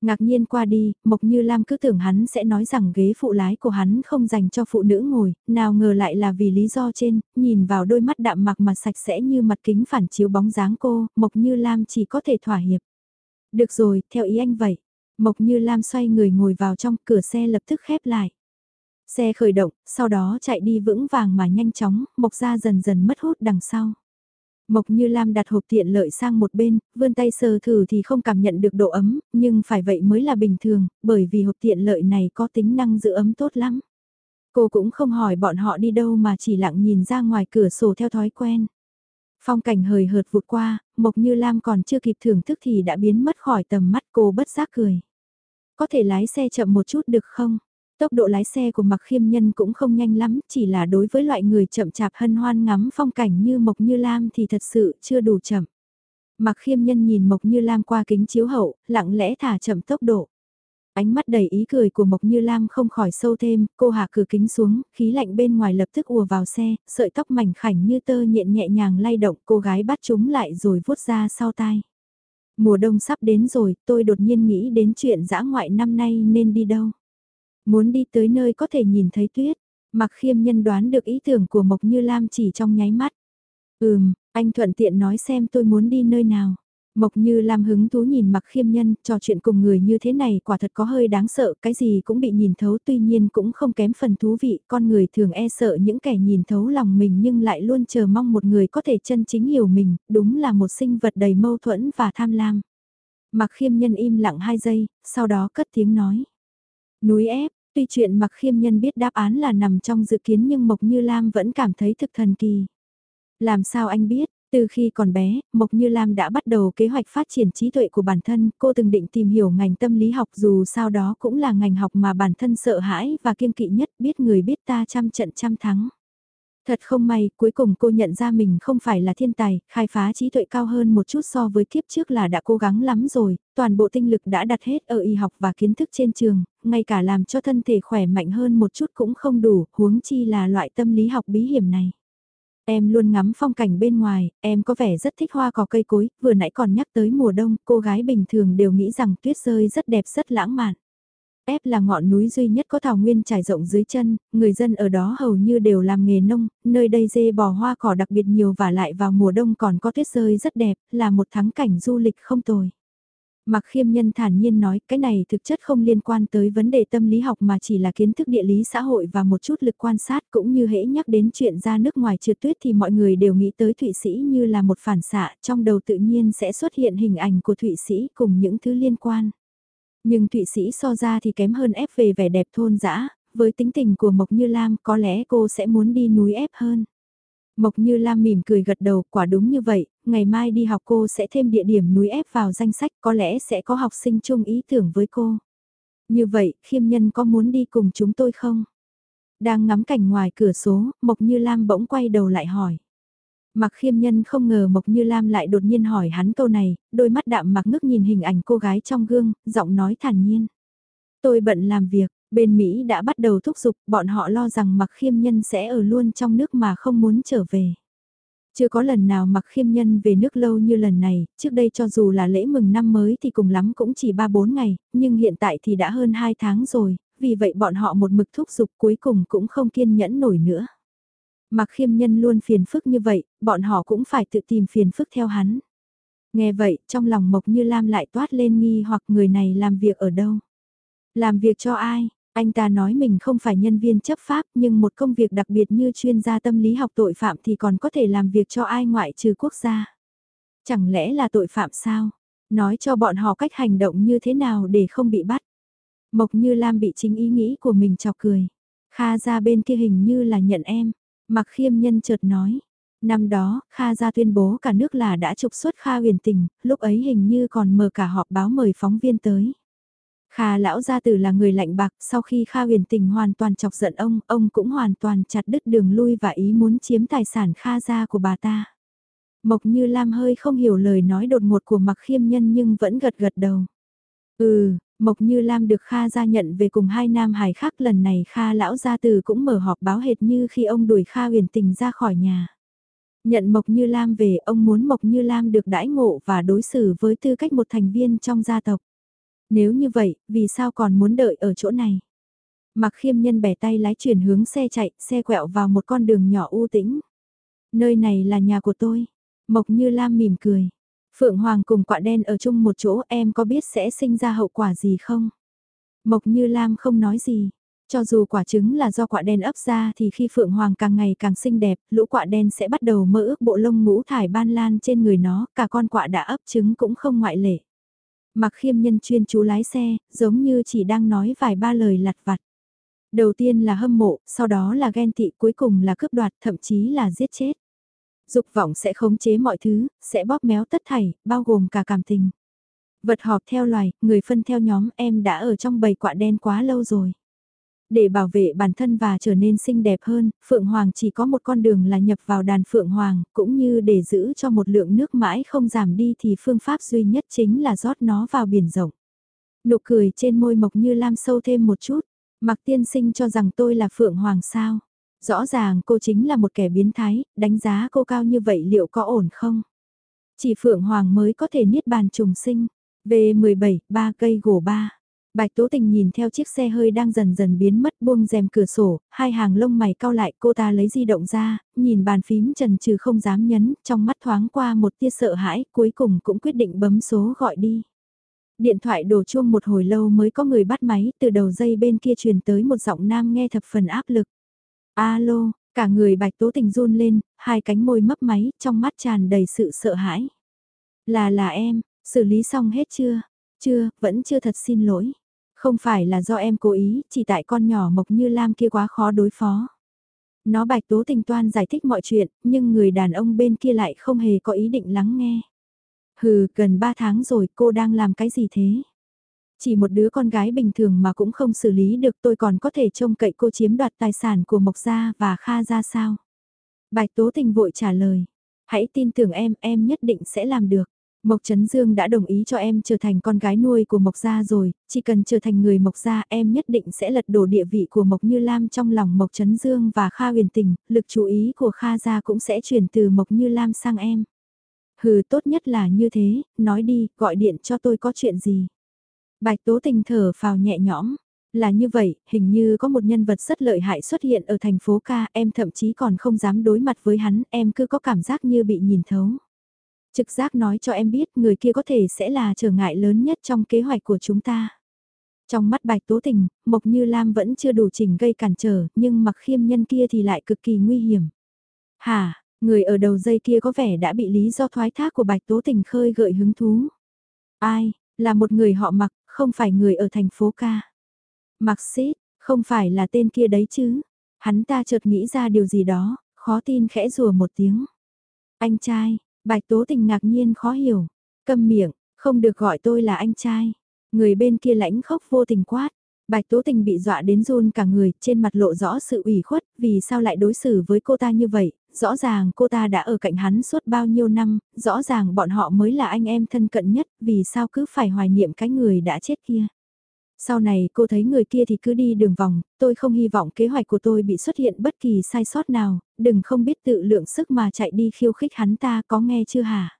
Ngạc nhiên qua đi, Mộc Như Lam cứ tưởng hắn sẽ nói rằng ghế phụ lái của hắn không dành cho phụ nữ ngồi, nào ngờ lại là vì lý do trên, nhìn vào đôi mắt đạm mặc mà sạch sẽ như mặt kính phản chiếu bóng dáng cô, Mộc Như Lam chỉ có thể thỏa hiệp. Được rồi, theo ý anh vậy. Mộc Như Lam xoay người ngồi vào trong cửa xe lập tức khép lại. Xe khởi động, sau đó chạy đi vững vàng mà nhanh chóng, Mộc ra dần dần mất hút đằng sau. Mộc Như Lam đặt hộp tiện lợi sang một bên, vươn tay sờ thử thì không cảm nhận được độ ấm, nhưng phải vậy mới là bình thường, bởi vì hộp tiện lợi này có tính năng giữ ấm tốt lắm. Cô cũng không hỏi bọn họ đi đâu mà chỉ lặng nhìn ra ngoài cửa sổ theo thói quen. Phong cảnh hời hợt vụt qua, Mộc Như Lam còn chưa kịp thưởng thức thì đã biến mất khỏi tầm mắt cô bất giác cười. Có thể lái xe chậm một chút được không? Tốc độ lái xe của Mạc Khiêm Nhân cũng không nhanh lắm, chỉ là đối với loại người chậm chạp hân hoan ngắm phong cảnh như Mộc Như Lam thì thật sự chưa đủ chậm. Mạc Khiêm Nhân nhìn Mộc Như Lam qua kính chiếu hậu, lặng lẽ thả chậm tốc độ. Ánh mắt đầy ý cười của Mộc Như Lam không khỏi sâu thêm, cô hạ cửa kính xuống, khí lạnh bên ngoài lập tức ùa vào xe, sợi tóc mảnh khảnh như tơ nhện nhẹ nhàng lay động, cô gái bắt chúng lại rồi vuốt ra sau tai. Mùa đông sắp đến rồi, tôi đột nhiên nghĩ đến chuyện dã ngoại năm nay nên đi đâu. Muốn đi tới nơi có thể nhìn thấy tuyết, mặc khiêm nhân đoán được ý tưởng của Mộc Như Lam chỉ trong nháy mắt. Ừm, anh thuận tiện nói xem tôi muốn đi nơi nào. Mộc Như Lam hứng thú nhìn mặc khiêm nhân, trò chuyện cùng người như thế này quả thật có hơi đáng sợ, cái gì cũng bị nhìn thấu tuy nhiên cũng không kém phần thú vị, con người thường e sợ những kẻ nhìn thấu lòng mình nhưng lại luôn chờ mong một người có thể chân chính hiểu mình, đúng là một sinh vật đầy mâu thuẫn và tham lam. Mặc khiêm nhân im lặng hai giây, sau đó cất tiếng nói. Núi ép, tuy chuyện mặc khiêm nhân biết đáp án là nằm trong dự kiến nhưng Mộc Như Lam vẫn cảm thấy thực thần kỳ. Làm sao anh biết, từ khi còn bé, Mộc Như Lam đã bắt đầu kế hoạch phát triển trí tuệ của bản thân, cô từng định tìm hiểu ngành tâm lý học dù sao đó cũng là ngành học mà bản thân sợ hãi và kiêng kỵ nhất biết người biết ta trăm trận trăm thắng. Thật không may, cuối cùng cô nhận ra mình không phải là thiên tài, khai phá trí tuệ cao hơn một chút so với kiếp trước là đã cố gắng lắm rồi, toàn bộ tinh lực đã đặt hết ở y học và kiến thức trên trường, ngay cả làm cho thân thể khỏe mạnh hơn một chút cũng không đủ, huống chi là loại tâm lý học bí hiểm này. Em luôn ngắm phong cảnh bên ngoài, em có vẻ rất thích hoa cỏ cây cối, vừa nãy còn nhắc tới mùa đông, cô gái bình thường đều nghĩ rằng tuyết rơi rất đẹp rất lãng mạn. Ép là ngọn núi duy nhất có thảo nguyên trải rộng dưới chân, người dân ở đó hầu như đều làm nghề nông, nơi đây dê bò hoa cỏ đặc biệt nhiều và lại vào mùa đông còn có tuyết rơi rất đẹp, là một thắng cảnh du lịch không tồi. Mặc khiêm nhân thản nhiên nói cái này thực chất không liên quan tới vấn đề tâm lý học mà chỉ là kiến thức địa lý xã hội và một chút lực quan sát cũng như hễ nhắc đến chuyện ra nước ngoài trượt tuyết thì mọi người đều nghĩ tới Thụy Sĩ như là một phản xạ trong đầu tự nhiên sẽ xuất hiện hình ảnh của Thụy Sĩ cùng những thứ liên quan. Nhưng Thụy Sĩ so ra thì kém hơn ép về vẻ đẹp thôn dã với tính tình của Mộc Như Lam có lẽ cô sẽ muốn đi núi ép hơn. Mộc Như Lam mỉm cười gật đầu, quả đúng như vậy, ngày mai đi học cô sẽ thêm địa điểm núi ép vào danh sách, có lẽ sẽ có học sinh chung ý tưởng với cô. Như vậy, khiêm nhân có muốn đi cùng chúng tôi không? Đang ngắm cảnh ngoài cửa số, Mộc Như Lam bỗng quay đầu lại hỏi. Mặc khiêm nhân không ngờ Mộc Như Lam lại đột nhiên hỏi hắn câu này, đôi mắt đạm mặc ngước nhìn hình ảnh cô gái trong gương, giọng nói thản nhiên. Tôi bận làm việc, bên Mỹ đã bắt đầu thúc giục, bọn họ lo rằng mặc khiêm nhân sẽ ở luôn trong nước mà không muốn trở về. Chưa có lần nào mặc khiêm nhân về nước lâu như lần này, trước đây cho dù là lễ mừng năm mới thì cùng lắm cũng chỉ 3-4 ngày, nhưng hiện tại thì đã hơn 2 tháng rồi, vì vậy bọn họ một mực thúc giục cuối cùng cũng không kiên nhẫn nổi nữa. Mặc khiêm nhân luôn phiền phức như vậy, bọn họ cũng phải tự tìm phiền phức theo hắn. Nghe vậy, trong lòng Mộc Như Lam lại toát lên nghi hoặc người này làm việc ở đâu. Làm việc cho ai? Anh ta nói mình không phải nhân viên chấp pháp nhưng một công việc đặc biệt như chuyên gia tâm lý học tội phạm thì còn có thể làm việc cho ai ngoại trừ quốc gia. Chẳng lẽ là tội phạm sao? Nói cho bọn họ cách hành động như thế nào để không bị bắt. Mộc Như Lam bị chính ý nghĩ của mình chọc cười. Kha ra bên kia hình như là nhận em. Mặc khiêm nhân chợt nói. Năm đó, Kha ra tuyên bố cả nước là đã trục xuất Kha huyền tình, lúc ấy hình như còn mở cả họp báo mời phóng viên tới. Kha lão gia tử là người lạnh bạc, sau khi Kha huyền tình hoàn toàn chọc giận ông, ông cũng hoàn toàn chặt đứt đường lui và ý muốn chiếm tài sản Kha gia của bà ta. Mộc như Lam hơi không hiểu lời nói đột ngột của mặc khiêm nhân nhưng vẫn gật gật đầu. Ừ, Mộc Như Lam được Kha gia nhận về cùng hai nam hài khác lần này Kha lão gia từ cũng mở họp báo hệt như khi ông đuổi Kha huyền tình ra khỏi nhà. Nhận Mộc Như Lam về, ông muốn Mộc Như Lam được đãi ngộ và đối xử với tư cách một thành viên trong gia tộc. Nếu như vậy, vì sao còn muốn đợi ở chỗ này? Mặc khiêm nhân bẻ tay lái chuyển hướng xe chạy, xe quẹo vào một con đường nhỏ u tĩnh. Nơi này là nhà của tôi. Mộc Như Lam mỉm cười. Phượng Hoàng cùng quạ đen ở chung một chỗ em có biết sẽ sinh ra hậu quả gì không? Mộc Như Lam không nói gì. Cho dù quả trứng là do quả đen ấp ra thì khi Phượng Hoàng càng ngày càng xinh đẹp, lũ quả đen sẽ bắt đầu mơ ước bộ lông ngũ thải ban lan trên người nó, cả con quả đã ấp trứng cũng không ngoại lệ. Mặc khiêm nhân chuyên chú lái xe, giống như chỉ đang nói vài ba lời lặt vặt. Đầu tiên là hâm mộ, sau đó là ghen tị, cuối cùng là cướp đoạt, thậm chí là giết chết. Dục vọng sẽ khống chế mọi thứ, sẽ bóp méo tất thảy, bao gồm cả cảm tình. Vật họp theo loài, người phân theo nhóm em đã ở trong bầy quạ đen quá lâu rồi. Để bảo vệ bản thân và trở nên xinh đẹp hơn, Phượng Hoàng chỉ có một con đường là nhập vào đàn Phượng Hoàng, cũng như để giữ cho một lượng nước mãi không giảm đi thì phương pháp duy nhất chính là rót nó vào biển rộng. Nụ cười trên môi Mộc Như Lam sâu thêm một chút, Mặc tiên sinh cho rằng tôi là Phượng Hoàng sao? Rõ ràng cô chính là một kẻ biến thái, đánh giá cô cao như vậy liệu có ổn không? Chỉ Phượng Hoàng mới có thể niết bàn trùng sinh. V17, 3 cây gỗ 3. Bạch Tố Tình nhìn theo chiếc xe hơi đang dần dần biến mất buông rèm cửa sổ, hai hàng lông mày cao lại cô ta lấy di động ra, nhìn bàn phím trần trừ không dám nhấn, trong mắt thoáng qua một tia sợ hãi, cuối cùng cũng quyết định bấm số gọi đi. Điện thoại đổ chuông một hồi lâu mới có người bắt máy, từ đầu dây bên kia truyền tới một giọng nam nghe thập phần áp lực. Alo, cả người bạch tố tình run lên, hai cánh môi mấp máy, trong mắt tràn đầy sự sợ hãi. Là là em, xử lý xong hết chưa? Chưa, vẫn chưa thật xin lỗi. Không phải là do em cố ý, chỉ tại con nhỏ mộc như Lam kia quá khó đối phó. Nó bạch tố tình toan giải thích mọi chuyện, nhưng người đàn ông bên kia lại không hề có ý định lắng nghe. Hừ, gần 3 tháng rồi cô đang làm cái gì thế? Chỉ một đứa con gái bình thường mà cũng không xử lý được tôi còn có thể trông cậy cô chiếm đoạt tài sản của Mộc Gia và Kha Gia sao? Bạch Tố Tình vội trả lời. Hãy tin tưởng em, em nhất định sẽ làm được. Mộc Trấn Dương đã đồng ý cho em trở thành con gái nuôi của Mộc Gia rồi, chỉ cần trở thành người Mộc Gia em nhất định sẽ lật đổ địa vị của Mộc Như Lam trong lòng Mộc Trấn Dương và Kha huyền tình, lực chú ý của Kha Gia cũng sẽ chuyển từ Mộc Như Lam sang em. Hừ tốt nhất là như thế, nói đi, gọi điện cho tôi có chuyện gì. Bạch Tố Tình thở phào nhẹ nhõm. Là như vậy, hình như có một nhân vật rất lợi hại xuất hiện ở thành phố ca, em thậm chí còn không dám đối mặt với hắn, em cứ có cảm giác như bị nhìn thấu. Trực giác nói cho em biết người kia có thể sẽ là trở ngại lớn nhất trong kế hoạch của chúng ta. Trong mắt bạch tố tình, Mộc Như Lam vẫn chưa đủ trình gây cản trở, nhưng mặc khiêm nhân kia thì lại cực kỳ nguy hiểm. Hà, Người ở đầu dây kia có vẻ đã bị lý do thoái thác của Bạch Tố Tình khơi gợi hứng thú. Ai, là một người họ mặc, không phải người ở thành phố ca. Mặc xít, không phải là tên kia đấy chứ. Hắn ta chợt nghĩ ra điều gì đó, khó tin khẽ rùa một tiếng. Anh trai, Bạch Tố Tình ngạc nhiên khó hiểu. Câm miệng, không được gọi tôi là anh trai. Người bên kia lãnh khóc vô tình quát. Bạch Tố Tình bị dọa đến run cả người, trên mặt lộ rõ sự ủy khuất, vì sao lại đối xử với cô ta như vậy, rõ ràng cô ta đã ở cạnh hắn suốt bao nhiêu năm, rõ ràng bọn họ mới là anh em thân cận nhất, vì sao cứ phải hoài niệm cái người đã chết kia. Sau này cô thấy người kia thì cứ đi đường vòng, tôi không hy vọng kế hoạch của tôi bị xuất hiện bất kỳ sai sót nào, đừng không biết tự lượng sức mà chạy đi khiêu khích hắn ta có nghe chưa hả?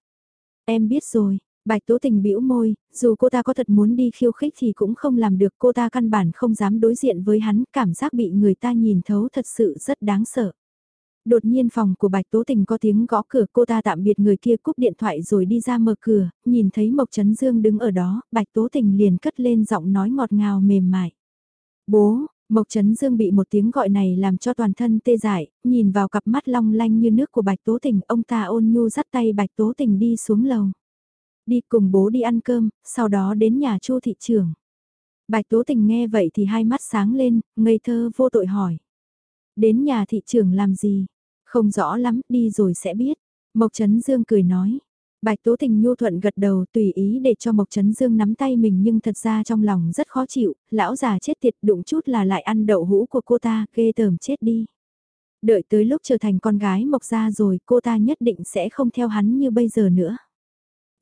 Em biết rồi, Bạch Tố Tình bĩu môi, dù cô ta có thật muốn đi khiêu khích thì cũng không làm được cô ta căn bản không dám đối diện với hắn, cảm giác bị người ta nhìn thấu thật sự rất đáng sợ. Đột nhiên phòng của Bạch Tố Tình có tiếng gõ cửa cô ta tạm biệt người kia cúp điện thoại rồi đi ra mở cửa, nhìn thấy Mộc Trấn Dương đứng ở đó, Bạch Tố Tình liền cất lên giọng nói ngọt ngào mềm mại. Bố, Mộc Trấn Dương bị một tiếng gọi này làm cho toàn thân tê dại, nhìn vào cặp mắt long lanh như nước của Bạch Tố Tình, ông ta ôn nhu dắt tay Bạch Tố Tình đi xuống lầu. Đi cùng bố đi ăn cơm, sau đó đến nhà Chu thị trưởng. Bạch Tố Tình nghe vậy thì hai mắt sáng lên, ngây thơ vô tội hỏi. Đến nhà thị trưởng làm gì? Không rõ lắm, đi rồi sẽ biết. Mộc Trấn Dương cười nói. Bạch Tố Tình nhu thuận gật đầu tùy ý để cho Mộc Trấn Dương nắm tay mình nhưng thật ra trong lòng rất khó chịu, lão già chết tiệt đụng chút là lại ăn đậu hũ của cô ta, ghê tởm chết đi. Đợi tới lúc trở thành con gái Mộc gia rồi cô ta nhất định sẽ không theo hắn như bây giờ nữa.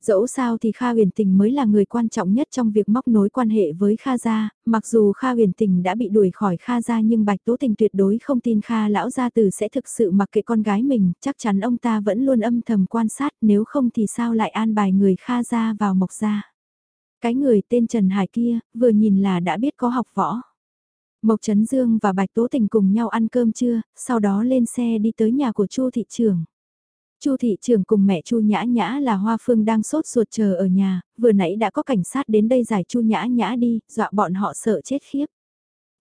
Dẫu sao thì Kha huyền tình mới là người quan trọng nhất trong việc móc nối quan hệ với Kha gia, mặc dù Kha huyền tình đã bị đuổi khỏi Kha gia nhưng Bạch Tố Tình tuyệt đối không tin Kha lão gia tử sẽ thực sự mặc kệ con gái mình, chắc chắn ông ta vẫn luôn âm thầm quan sát nếu không thì sao lại an bài người Kha gia vào mộc gia. Cái người tên Trần Hải kia, vừa nhìn là đã biết có học võ. Mộc Trấn Dương và Bạch Tố Tình cùng nhau ăn cơm trưa, sau đó lên xe đi tới nhà của Chu thị trưởng. Chu thị trưởng cùng mẹ Chu Nhã Nhã là Hoa Phương đang sốt ruột chờ ở nhà, vừa nãy đã có cảnh sát đến đây giải Chu Nhã Nhã đi, dọa bọn họ sợ chết khiếp.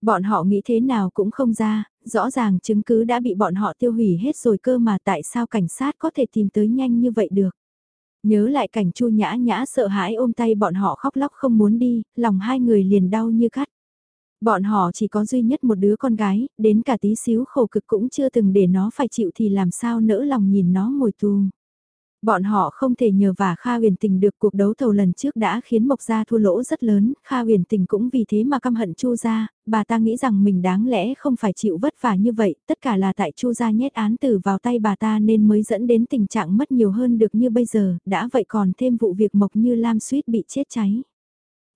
Bọn họ nghĩ thế nào cũng không ra, rõ ràng chứng cứ đã bị bọn họ tiêu hủy hết rồi cơ mà tại sao cảnh sát có thể tìm tới nhanh như vậy được. Nhớ lại cảnh Chu Nhã Nhã sợ hãi ôm tay bọn họ khóc lóc không muốn đi, lòng hai người liền đau như cắt. Bọn họ chỉ có duy nhất một đứa con gái, đến cả tí xíu khổ cực cũng chưa từng để nó phải chịu thì làm sao nỡ lòng nhìn nó ngồi tù. Bọn họ không thể nhờ vả Kha huyền tình được cuộc đấu thầu lần trước đã khiến Mộc Gia thua lỗ rất lớn, Kha huyền tình cũng vì thế mà căm hận Chu Gia, bà ta nghĩ rằng mình đáng lẽ không phải chịu vất vả như vậy, tất cả là tại Chu Gia nhét án tử vào tay bà ta nên mới dẫn đến tình trạng mất nhiều hơn được như bây giờ, đã vậy còn thêm vụ việc Mộc Như Lam suýt bị chết cháy.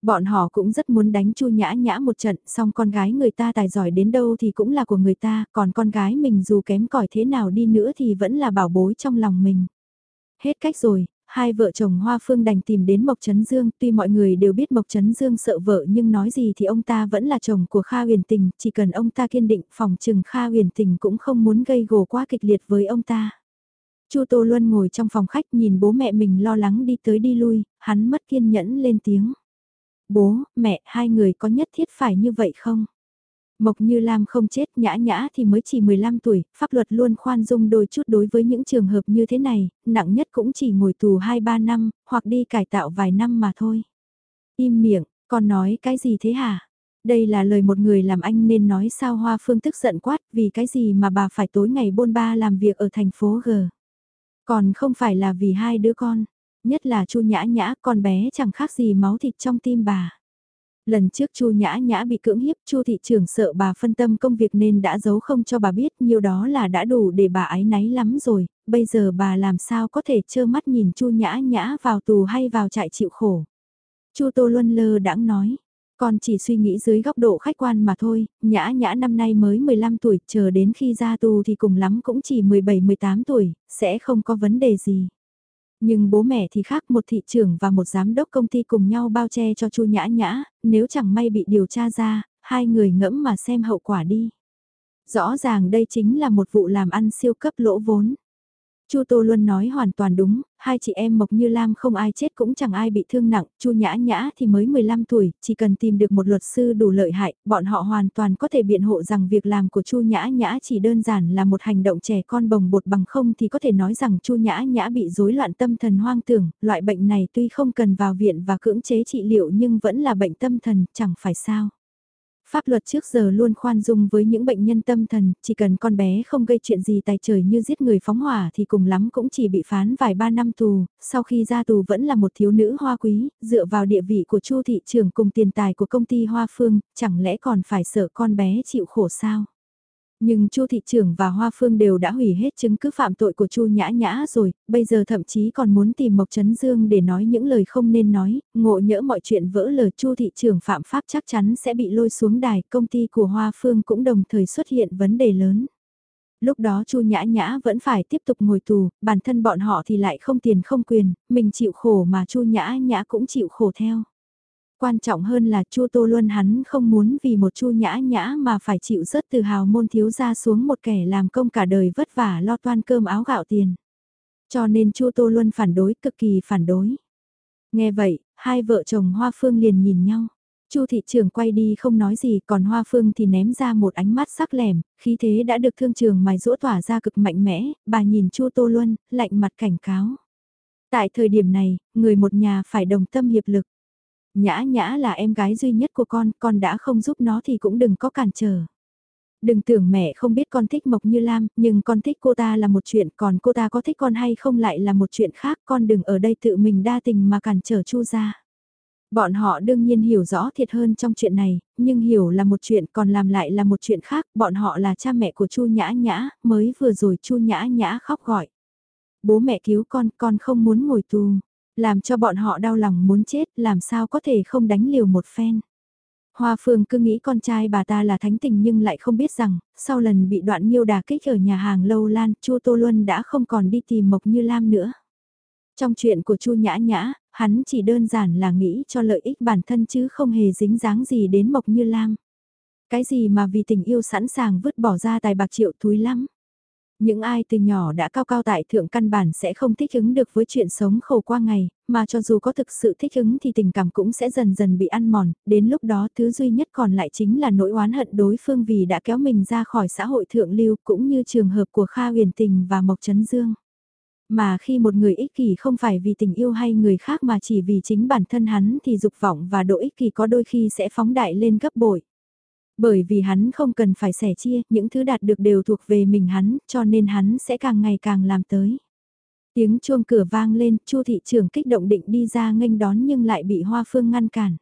Bọn họ cũng rất muốn đánh Chu Nhã Nhã một trận, song con gái người ta tài giỏi đến đâu thì cũng là của người ta, còn con gái mình dù kém cỏi thế nào đi nữa thì vẫn là bảo bối trong lòng mình. Hết cách rồi, hai vợ chồng Hoa Phương đành tìm đến Mộc Trấn Dương, tuy mọi người đều biết Mộc Trấn Dương sợ vợ nhưng nói gì thì ông ta vẫn là chồng của Kha huyền tình, chỉ cần ông ta kiên định phòng trừng Kha huyền tình cũng không muốn gây gổ quá kịch liệt với ông ta. Chu Tô Luân ngồi trong phòng khách nhìn bố mẹ mình lo lắng đi tới đi lui, hắn mất kiên nhẫn lên tiếng. Bố, mẹ, hai người có nhất thiết phải như vậy không? Mộc Như Lam không chết nhã nhã thì mới chỉ 15 tuổi, pháp luật luôn khoan dung đôi chút đối với những trường hợp như thế này, nặng nhất cũng chỉ ngồi tù 2-3 năm, hoặc đi cải tạo vài năm mà thôi. Im miệng, con nói cái gì thế hả? Đây là lời một người làm anh nên nói sao Hoa Phương tức giận quát vì cái gì mà bà phải tối ngày bôn ba làm việc ở thành phố G. Còn không phải là vì hai đứa con nhất là Chu Nhã Nhã, con bé chẳng khác gì máu thịt trong tim bà. Lần trước Chu Nhã Nhã bị cưỡng hiếp, Chu thị trưởng sợ bà phân tâm công việc nên đã giấu không cho bà biết, nhiều đó là đã đủ để bà ái náy lắm rồi, bây giờ bà làm sao có thể trơ mắt nhìn Chu Nhã Nhã vào tù hay vào trại chịu khổ. Chu Tô Luân lơ đãng nói, con chỉ suy nghĩ dưới góc độ khách quan mà thôi, nhã nhã năm nay mới 15 tuổi, chờ đến khi ra tù thì cùng lắm cũng chỉ 17-18 tuổi, sẽ không có vấn đề gì. Nhưng bố mẹ thì khác một thị trưởng và một giám đốc công ty cùng nhau bao che cho chu nhã nhã, nếu chẳng may bị điều tra ra, hai người ngẫm mà xem hậu quả đi. Rõ ràng đây chính là một vụ làm ăn siêu cấp lỗ vốn. Chu Tô Luân nói hoàn toàn đúng, hai chị em Mộc Như Lam không ai chết cũng chẳng ai bị thương nặng, Chu Nhã Nhã thì mới 15 tuổi, chỉ cần tìm được một luật sư đủ lợi hại, bọn họ hoàn toàn có thể biện hộ rằng việc làm của Chu Nhã Nhã chỉ đơn giản là một hành động trẻ con bồng bột bằng không thì có thể nói rằng Chu Nhã Nhã bị rối loạn tâm thần hoang tưởng, loại bệnh này tuy không cần vào viện và cưỡng chế trị liệu nhưng vẫn là bệnh tâm thần, chẳng phải sao. Pháp luật trước giờ luôn khoan dung với những bệnh nhân tâm thần, chỉ cần con bé không gây chuyện gì tài trời như giết người phóng hỏa thì cùng lắm cũng chỉ bị phán vài ba năm tù, sau khi ra tù vẫn là một thiếu nữ hoa quý, dựa vào địa vị của chu thị trưởng cùng tiền tài của công ty Hoa Phương, chẳng lẽ còn phải sợ con bé chịu khổ sao? Nhưng Chu thị trưởng và Hoa Phương đều đã hủy hết chứng cứ phạm tội của Chu Nhã Nhã rồi, bây giờ thậm chí còn muốn tìm Mộc Trấn Dương để nói những lời không nên nói, ngộ nhỡ mọi chuyện vỡ lờ Chu thị trưởng phạm pháp chắc chắn sẽ bị lôi xuống đài, công ty của Hoa Phương cũng đồng thời xuất hiện vấn đề lớn. Lúc đó Chu Nhã Nhã vẫn phải tiếp tục ngồi tù, bản thân bọn họ thì lại không tiền không quyền, mình chịu khổ mà Chu Nhã Nhã cũng chịu khổ theo quan trọng hơn là Chu Tô Luân hắn không muốn vì một Chu nhã nhã mà phải chịu rớt từ hào môn thiếu gia xuống một kẻ làm công cả đời vất vả lo toan cơm áo gạo tiền. Cho nên Chu Tô Luân phản đối, cực kỳ phản đối. Nghe vậy, hai vợ chồng Hoa Phương liền nhìn nhau. Chu thị trường quay đi không nói gì, còn Hoa Phương thì ném ra một ánh mắt sắc lẻm, khí thế đã được thương trường mài rũa tỏa ra cực mạnh mẽ, bà nhìn Chu Tô Luân, lạnh mặt cảnh cáo. Tại thời điểm này, người một nhà phải đồng tâm hiệp lực. Nhã nhã là em gái duy nhất của con, con đã không giúp nó thì cũng đừng có cản trở. Đừng tưởng mẹ không biết con thích Mộc Như Lam, nhưng con thích cô ta là một chuyện, còn cô ta có thích con hay không lại là một chuyện khác, con đừng ở đây tự mình đa tình mà cản trở Chu ra. Bọn họ đương nhiên hiểu rõ thiệt hơn trong chuyện này, nhưng hiểu là một chuyện còn làm lại là một chuyện khác, bọn họ là cha mẹ của Chu Nhã Nhã, mới vừa rồi Chu Nhã Nhã khóc gọi. Bố mẹ cứu con, con không muốn ngồi tù. Làm cho bọn họ đau lòng muốn chết, làm sao có thể không đánh liều một phen. Hoa Phương cứ nghĩ con trai bà ta là thánh tình nhưng lại không biết rằng, sau lần bị đoạn nhiêu đà kích ở nhà hàng lâu lan, Chu Tô Luân đã không còn đi tìm Mộc Như Lam nữa. Trong chuyện của Chu Nhã Nhã, hắn chỉ đơn giản là nghĩ cho lợi ích bản thân chứ không hề dính dáng gì đến Mộc Như Lam. Cái gì mà vì tình yêu sẵn sàng vứt bỏ ra tài bạc triệu túi lắm. Những ai từ nhỏ đã cao cao tại thượng căn bản sẽ không thích ứng được với chuyện sống khổ qua ngày, mà cho dù có thực sự thích ứng thì tình cảm cũng sẽ dần dần bị ăn mòn, đến lúc đó thứ duy nhất còn lại chính là nỗi oán hận đối phương vì đã kéo mình ra khỏi xã hội thượng lưu cũng như trường hợp của Kha huyền tình và Mộc Trấn Dương. Mà khi một người ích kỷ không phải vì tình yêu hay người khác mà chỉ vì chính bản thân hắn thì dục vọng và độ ích kỷ có đôi khi sẽ phóng đại lên gấp bội. Bởi vì hắn không cần phải sẻ chia, những thứ đạt được đều thuộc về mình hắn, cho nên hắn sẽ càng ngày càng làm tới. Tiếng chuông cửa vang lên, Chu thị trưởng kích động định đi ra nghênh đón nhưng lại bị Hoa Phương ngăn cản.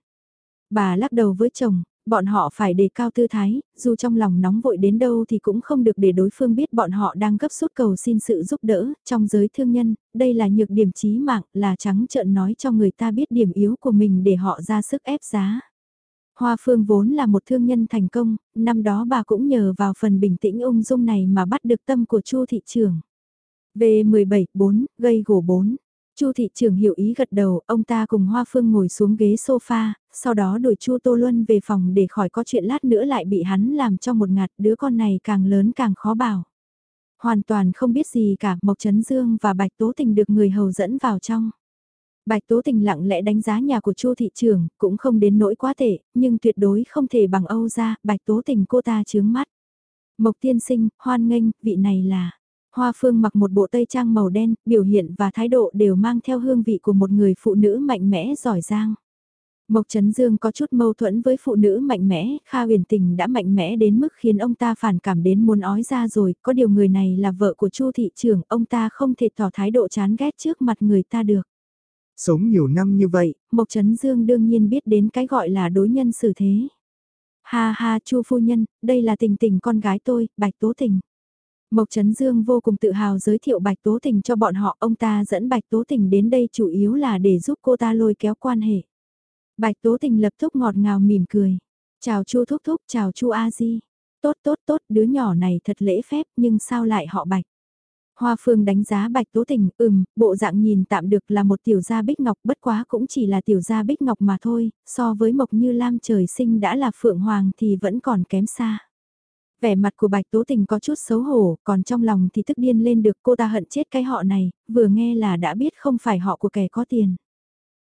Bà lắc đầu với chồng, bọn họ phải đề cao tư thái, dù trong lòng nóng vội đến đâu thì cũng không được để đối phương biết bọn họ đang gấp rút cầu xin sự giúp đỡ, trong giới thương nhân, đây là nhược điểm chí mạng, là trắng trợn nói cho người ta biết điểm yếu của mình để họ ra sức ép giá. Hoa Phương vốn là một thương nhân thành công, năm đó bà cũng nhờ vào phần bình tĩnh ung dung này mà bắt được tâm của Chu thị trường. V17, 4, gây gỗ 4. Chu thị trưởng hiểu ý gật đầu, ông ta cùng Hoa Phương ngồi xuống ghế sofa, sau đó đuổi Chu Tô Luân về phòng để khỏi có chuyện lát nữa lại bị hắn làm cho một ngạt, đứa con này càng lớn càng khó bảo. Hoàn toàn không biết gì cả, Mộc Trấn Dương và Bạch Tố Tình được người hầu dẫn vào trong. Bạch Tố Tình lặng lẽ đánh giá nhà của Chu thị trưởng, cũng không đến nỗi quá tệ, nhưng tuyệt đối không thể bằng Âu ra, Bạch Tố Tình cô ta chướng mắt. Mộc tiên sinh, hoan nghênh, vị này là... Hoa Phương mặc một bộ tây trang màu đen, biểu hiện và thái độ đều mang theo hương vị của một người phụ nữ mạnh mẽ giỏi giang. Mộc Trấn Dương có chút mâu thuẫn với phụ nữ mạnh mẽ, Kha huyền tình đã mạnh mẽ đến mức khiến ông ta phản cảm đến muốn ói ra rồi, có điều người này là vợ của Chu thị trưởng, ông ta không thể tỏ thái độ chán ghét trước mặt người ta được. Sống nhiều năm như vậy, Mộc Trấn Dương đương nhiên biết đến cái gọi là đối nhân xử thế. Ha ha Chu phu nhân, đây là tình tình con gái tôi, Bạch Tố Tình. Mộc Trấn Dương vô cùng tự hào giới thiệu Bạch Tố Tình cho bọn họ, ông ta dẫn Bạch Tố Tình đến đây chủ yếu là để giúp cô ta lôi kéo quan hệ. Bạch Tố Tình lập tức ngọt ngào mỉm cười. Chào Chu Thúc Thúc, chào Chu A Di. Tốt tốt tốt, đứa nhỏ này thật lễ phép nhưng sao lại họ Bạch. Hoa Phương đánh giá Bạch Tố Tình, ừm, bộ dạng nhìn tạm được là một tiểu gia bích ngọc bất quá cũng chỉ là tiểu gia bích ngọc mà thôi, so với Mộc Như Lam trời sinh đã là Phượng Hoàng thì vẫn còn kém xa. Vẻ mặt của Bạch Tố Tình có chút xấu hổ, còn trong lòng thì tức điên lên được cô ta hận chết cái họ này, vừa nghe là đã biết không phải họ của kẻ có tiền.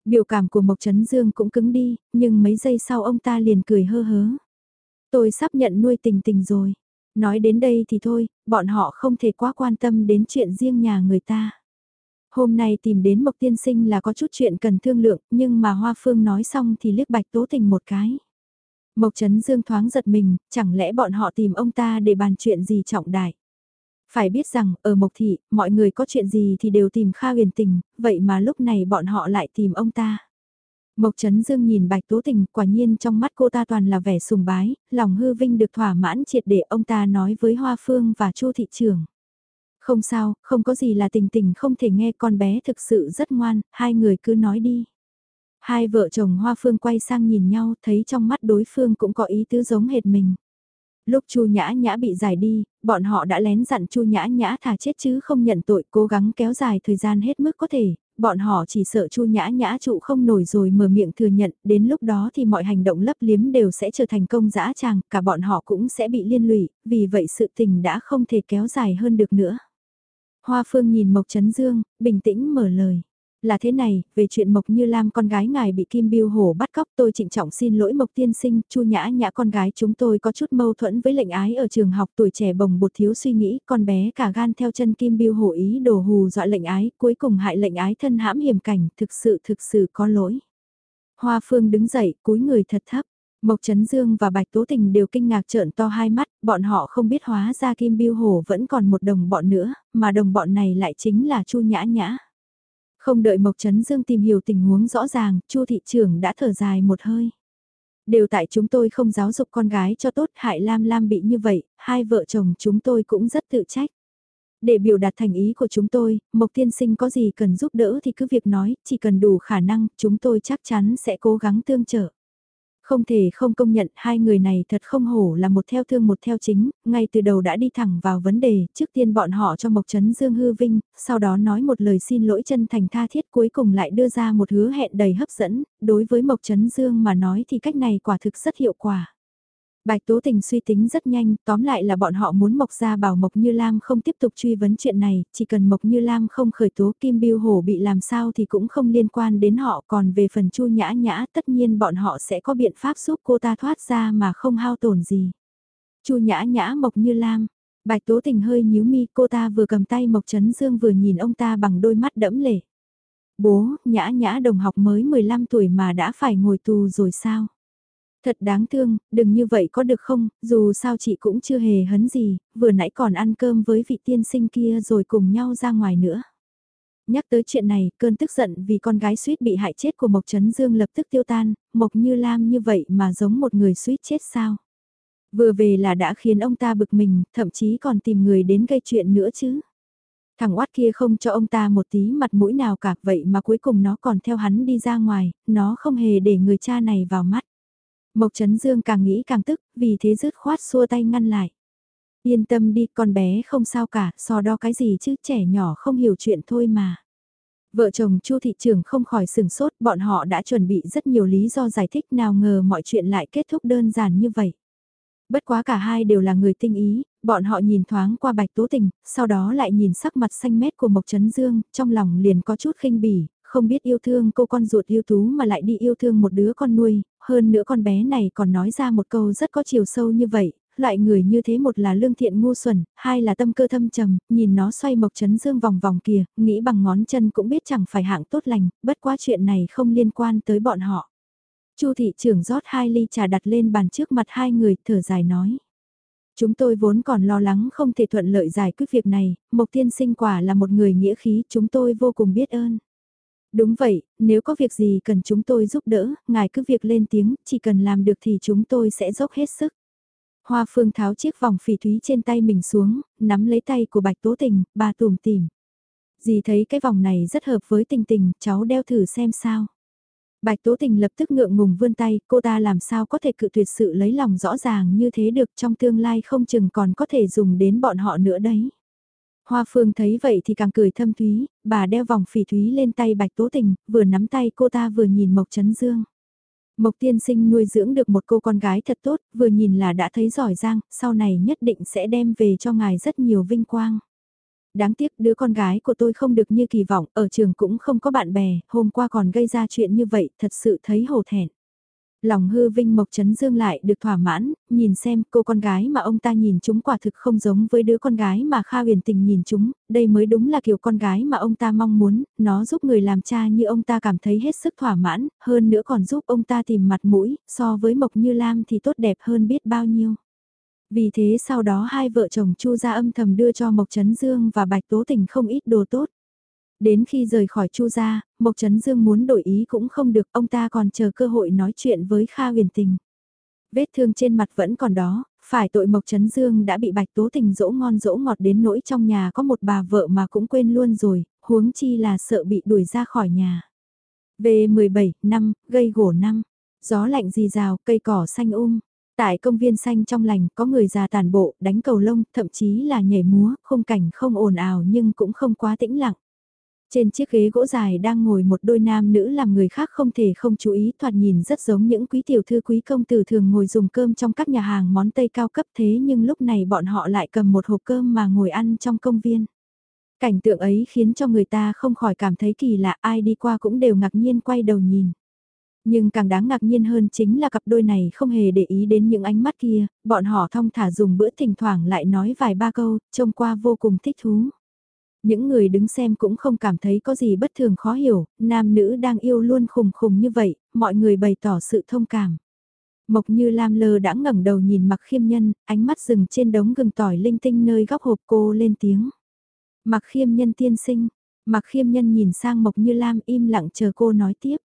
Biểu cảm của Mộc Trấn Dương cũng cứng đi, nhưng mấy giây sau ông ta liền cười hơ hớ. Tôi sắp nhận nuôi tình tình rồi. Nói đến đây thì thôi, bọn họ không thể quá quan tâm đến chuyện riêng nhà người ta. Hôm nay tìm đến Mộc Tiên Sinh là có chút chuyện cần thương lượng, nhưng mà Hoa Phương nói xong thì liếc Bạch Tố Tình một cái. Mộc Trấn Dương thoáng giật mình, chẳng lẽ bọn họ tìm ông ta để bàn chuyện gì trọng đại. Phải biết rằng, ở Mộc Thị, mọi người có chuyện gì thì đều tìm Kha huyền tình, vậy mà lúc này bọn họ lại tìm ông ta. Mộc Trấn Dương nhìn Bạch Tố Tình, quả nhiên trong mắt cô ta toàn là vẻ sùng bái, lòng hư vinh được thỏa mãn triệt để ông ta nói với Hoa Phương và Chu Thị Trường. Không sao, không có gì là tình tình không thể nghe con bé thực sự rất ngoan, hai người cứ nói đi. Hai vợ chồng Hoa Phương quay sang nhìn nhau thấy trong mắt đối phương cũng có ý tứ giống hệt mình. Lúc Chu Nhã Nhã bị giải đi, bọn họ đã lén dặn Chu Nhã Nhã thả chết chứ không nhận tội, cố gắng kéo dài thời gian hết mức có thể, bọn họ chỉ sợ Chu Nhã Nhã trụ không nổi rồi mở miệng thừa nhận, đến lúc đó thì mọi hành động lấp liếm đều sẽ trở thành công dã tràng, cả bọn họ cũng sẽ bị liên lụy, vì vậy sự tình đã không thể kéo dài hơn được nữa. Hoa Phương nhìn Mộc Trấn Dương, bình tĩnh mở lời là thế này, về chuyện Mộc Như Lam con gái ngài bị Kim Biêu Hổ bắt cóc tôi trịnh trọng xin lỗi Mộc Tiên Sinh, Chu Nhã Nhã con gái chúng tôi có chút mâu thuẫn với lệnh ái ở trường học tuổi trẻ bồng bột thiếu suy nghĩ, con bé cả gan theo chân Kim Biêu Hổ ý đồ hù dọa lệnh ái, cuối cùng hại lệnh ái thân hãm hiểm cảnh, thực sự thực sự có lỗi. Hoa Phương đứng dậy, cúi người thật thấp. Mộc Trấn Dương và Bạch Tố Tình đều kinh ngạc trợn to hai mắt, bọn họ không biết hóa ra Kim Biêu Hổ vẫn còn một đồng bọn nữa, mà đồng bọn này lại chính là Chu Nhã Nhã. Không đợi Mộc Trấn Dương tìm hiểu tình huống rõ ràng, Chu thị trưởng đã thở dài một hơi. Đều tại chúng tôi không giáo dục con gái cho tốt, hại Lam Lam bị như vậy, hai vợ chồng chúng tôi cũng rất tự trách. Để biểu đạt thành ý của chúng tôi, Mộc Tiên Sinh có gì cần giúp đỡ thì cứ việc nói, chỉ cần đủ khả năng, chúng tôi chắc chắn sẽ cố gắng tương trợ. Không thể không công nhận hai người này thật không hổ là một theo thương một theo chính, ngay từ đầu đã đi thẳng vào vấn đề, trước tiên bọn họ cho Mộc Trấn Dương hư vinh, sau đó nói một lời xin lỗi chân thành tha thiết cuối cùng lại đưa ra một hứa hẹn đầy hấp dẫn, đối với Mộc Trấn Dương mà nói thì cách này quả thực rất hiệu quả. Bạch Tố Tình suy tính rất nhanh, tóm lại là bọn họ muốn Mộc Gia bảo Mộc Như Lam không tiếp tục truy vấn chuyện này, chỉ cần Mộc Như Lam không khởi tố Kim Biêu Hổ bị làm sao thì cũng không liên quan đến họ, còn về phần Chu Nhã Nhã tất nhiên bọn họ sẽ có biện pháp giúp cô ta thoát ra mà không hao tổn gì. Chu Nhã Nhã Mộc Như Lam, Bạch Tố Tình hơi nhíu mi, cô ta vừa cầm tay Mộc Trấn Dương vừa nhìn ông ta bằng đôi mắt đẫm lệ. Bố, Nhã Nhã đồng học mới 15 tuổi mà đã phải ngồi tù rồi sao? Thật đáng thương, đừng như vậy có được không, dù sao chị cũng chưa hề hấn gì, vừa nãy còn ăn cơm với vị tiên sinh kia rồi cùng nhau ra ngoài nữa. Nhắc tới chuyện này, cơn tức giận vì con gái suýt bị hại chết của Mộc Trấn Dương lập tức tiêu tan, Mộc Như Lam như vậy mà giống một người suýt chết sao. Vừa về là đã khiến ông ta bực mình, thậm chí còn tìm người đến gây chuyện nữa chứ. Thằng oát kia không cho ông ta một tí mặt mũi nào cả vậy mà cuối cùng nó còn theo hắn đi ra ngoài, nó không hề để người cha này vào mắt. Mộc Trấn Dương càng nghĩ càng tức, vì thế rứt khoát xua tay ngăn lại. Yên tâm đi, con bé không sao cả, so đo cái gì chứ trẻ nhỏ không hiểu chuyện thôi mà. Vợ chồng Chu thị trưởng không khỏi sừng sốt, bọn họ đã chuẩn bị rất nhiều lý do giải thích nào ngờ mọi chuyện lại kết thúc đơn giản như vậy. Bất quá cả hai đều là người tinh ý, bọn họ nhìn thoáng qua bạch tố tình, sau đó lại nhìn sắc mặt xanh mét của Mộc Trấn Dương, trong lòng liền có chút khinh bỉ, không biết yêu thương cô con ruột yêu tú mà lại đi yêu thương một đứa con nuôi, hơn nữa con bé này còn nói ra một câu rất có chiều sâu như vậy, loại người như thế một là lương thiện ngu xuẩn, hai là tâm cơ thâm trầm, nhìn nó xoay mộc chấn dương vòng vòng kìa, nghĩ bằng ngón chân cũng biết chẳng phải hạng tốt lành, bất quá chuyện này không liên quan tới bọn họ. Chu thị trưởng rót hai ly trà đặt lên bàn trước mặt hai người, thở dài nói. Chúng tôi vốn còn lo lắng không thể thuận lợi giải quyết việc này, Mộc Tiên sinh quả là một người nghĩa khí, chúng tôi vô cùng biết ơn. Đúng vậy, nếu có việc gì cần chúng tôi giúp đỡ, ngài cứ việc lên tiếng, chỉ cần làm được thì chúng tôi sẽ dốc hết sức. Hoa Phương tháo chiếc vòng phỉ thúy trên tay mình xuống, nắm lấy tay của Bạch Tố Tình, bà tùm tìm. Dì thấy cái vòng này rất hợp với tình tình, cháu đeo thử xem sao. Bạch Tố Tình lập tức ngượng ngùng vươn tay, cô ta làm sao có thể cự tuyệt sự lấy lòng rõ ràng như thế được trong tương lai không chừng còn có thể dùng đến bọn họ nữa đấy. Hoa Phương thấy vậy thì càng cười thâm thúy, bà đeo vòng phỉ thúy lên tay Bạch Tố Tình, vừa nắm tay cô ta vừa nhìn Mộc Trấn Dương. Mộc tiên sinh nuôi dưỡng được một cô con gái thật tốt, vừa nhìn là đã thấy giỏi giang, sau này nhất định sẽ đem về cho ngài rất nhiều vinh quang. Đáng tiếc đứa con gái của tôi không được như kỳ vọng, ở trường cũng không có bạn bè, hôm qua còn gây ra chuyện như vậy, thật sự thấy hổ thẹn lòng hư vinh Mộc Trấn Dương lại được thỏa mãn, nhìn xem cô con gái mà ông ta nhìn chúng quả thực không giống với đứa con gái mà Kha huyền tình nhìn chúng, đây mới đúng là kiểu con gái mà ông ta mong muốn, nó giúp người làm cha như ông ta cảm thấy hết sức thỏa mãn, hơn nữa còn giúp ông ta tìm mặt mũi, so với Mộc Như Lam thì tốt đẹp hơn biết bao nhiêu. Vì thế sau đó hai vợ chồng Chu ra âm thầm đưa cho Mộc Trấn Dương và Bạch Tố Tình không ít đồ tốt. Đến khi rời khỏi Chu gia, Mộc Trấn Dương muốn đổi ý cũng không được, ông ta còn chờ cơ hội nói chuyện với Kha huyền tình. Vết thương trên mặt vẫn còn đó, phải tội Mộc Trấn Dương đã bị Bạch Tố Tình dỗ ngon dỗ ngọt đến nỗi trong nhà có một bà vợ mà cũng quên luôn rồi, huống chi là sợ bị đuổi ra khỏi nhà. V17, năm, gây gỗ năm, gió lạnh rì rào, cây cỏ xanh um. Tại công viên xanh trong lành có người già tàn bộ, đánh cầu lông, thậm chí là nhảy múa, khung cảnh không ồn ào nhưng cũng không quá tĩnh lặng. Trên chiếc ghế gỗ dài đang ngồi một đôi nam nữ làm người khác không thể không chú ý thoạt nhìn rất giống những quý tiểu thư quý công tử thường ngồi dùng cơm trong các nhà hàng món Tây cao cấp thế nhưng lúc này bọn họ lại cầm một hộp cơm mà ngồi ăn trong công viên. Cảnh tượng ấy khiến cho người ta không khỏi cảm thấy kỳ lạ ai đi qua cũng đều ngạc nhiên quay đầu nhìn. Nhưng càng đáng ngạc nhiên hơn chính là cặp đôi này không hề để ý đến những ánh mắt kia, bọn họ thong thả dùng bữa thỉnh thoảng lại nói vài ba câu, trông qua vô cùng thích thú. Những người đứng xem cũng không cảm thấy có gì bất thường khó hiểu, nam nữ đang yêu luôn khùng khùng như vậy, mọi người bày tỏ sự thông cảm. Mộc như Lam lơ đã ngẩng đầu nhìn mặc khiêm nhân, ánh mắt dừng trên đống gừng tỏi linh tinh nơi góc hộp cô lên tiếng. Mặc khiêm nhân tiên sinh, mặc khiêm nhân nhìn sang Mộc như Lam im lặng chờ cô nói tiếp.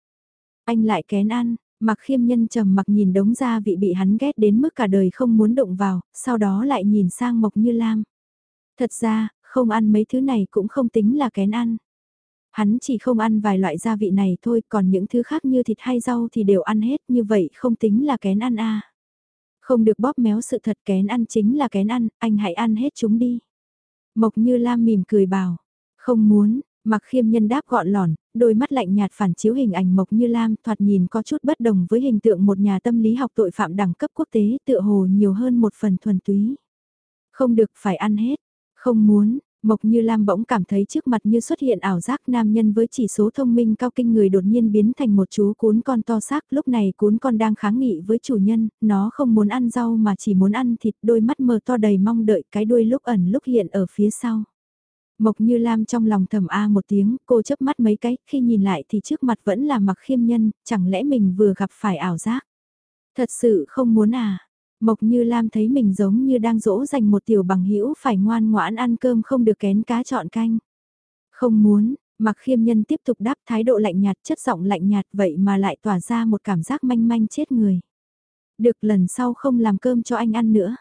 Anh lại kén ăn, mặc khiêm nhân trầm mặc nhìn đống gia vị bị hắn ghét đến mức cả đời không muốn động vào, sau đó lại nhìn sang Mộc như Lam. Thật ra, không ăn mấy thứ này cũng không tính là kén ăn. Hắn chỉ không ăn vài loại gia vị này thôi, còn những thứ khác như thịt hay rau thì đều ăn hết, như vậy không tính là kén ăn a. Không được bóp méo sự thật kén ăn chính là kén ăn, anh hãy ăn hết chúng đi. Mộc Như Lam mỉm cười bảo, không muốn, Mặc khiêm nhân đáp gọn lỏn, đôi mắt lạnh nhạt phản chiếu hình ảnh Mộc Như Lam thoạt nhìn có chút bất đồng với hình tượng một nhà tâm lý học tội phạm đẳng cấp quốc tế tựa hồ nhiều hơn một phần thuần túy. Không được phải ăn hết, không muốn, Mộc Như Lam bỗng cảm thấy trước mặt như xuất hiện ảo giác nam nhân với chỉ số thông minh cao kinh người đột nhiên biến thành một chú cún con to xác lúc này cún con đang kháng nghị với chủ nhân, nó không muốn ăn rau mà chỉ muốn ăn thịt đôi mắt mờ to đầy mong đợi cái đuôi lúc ẩn lúc hiện ở phía sau. Mộc Như Lam trong lòng thầm A một tiếng, cô chớp mắt mấy cái, khi nhìn lại thì trước mặt vẫn là mặc khiêm nhân, chẳng lẽ mình vừa gặp phải ảo giác. Thật sự không muốn à. Mộc Như Lam thấy mình giống như đang dỗ dành một tiểu bằng hữu phải ngoan ngoãn ăn cơm không được kén cá chọn canh. Không muốn, mặc khiêm nhân tiếp tục đáp thái độ lạnh nhạt chất giọng lạnh nhạt vậy mà lại tỏa ra một cảm giác manh manh chết người. Được lần sau không làm cơm cho anh ăn nữa.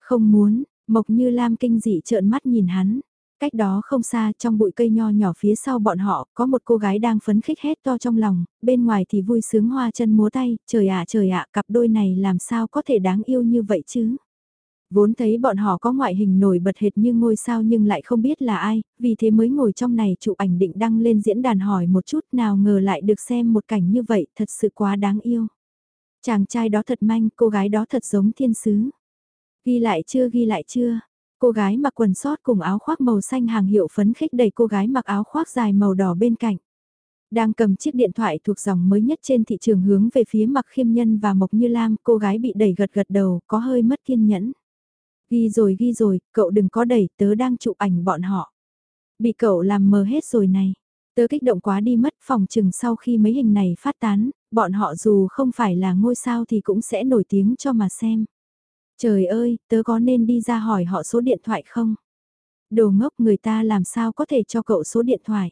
Không muốn, Mộc Như Lam kinh dị trợn mắt nhìn hắn. Cách đó không xa trong bụi cây nho nhỏ phía sau bọn họ có một cô gái đang phấn khích hét to trong lòng, bên ngoài thì vui sướng hoa chân múa tay, trời ạ trời ạ cặp đôi này làm sao có thể đáng yêu như vậy chứ. Vốn thấy bọn họ có ngoại hình nổi bật hệt như ngôi sao nhưng lại không biết là ai, vì thế mới ngồi trong này chụp ảnh định đăng lên diễn đàn hỏi một chút nào ngờ lại được xem một cảnh như vậy thật sự quá đáng yêu. Chàng trai đó thật manh, cô gái đó thật giống thiên sứ. Ghi lại chưa ghi lại chưa, Cô gái mặc quần sót cùng áo khoác màu xanh hàng hiệu phấn khích đẩy cô gái mặc áo khoác dài màu đỏ bên cạnh. Đang cầm chiếc điện thoại thuộc dòng mới nhất trên thị trường hướng về phía mặc khiêm nhân và mộc như lam, cô gái bị đẩy gật gật đầu, có hơi mất kiên nhẫn. Ghi rồi ghi rồi, cậu đừng có đẩy, tớ đang chụp ảnh bọn họ. Bị cậu làm mờ hết rồi này. Tớ kích động quá đi mất phòng chừng sau khi mấy hình này phát tán, bọn họ dù không phải là ngôi sao thì cũng sẽ nổi tiếng cho mà xem. Trời ơi, tớ có nên đi ra hỏi họ số điện thoại không? Đồ ngốc người ta làm sao có thể cho cậu số điện thoại?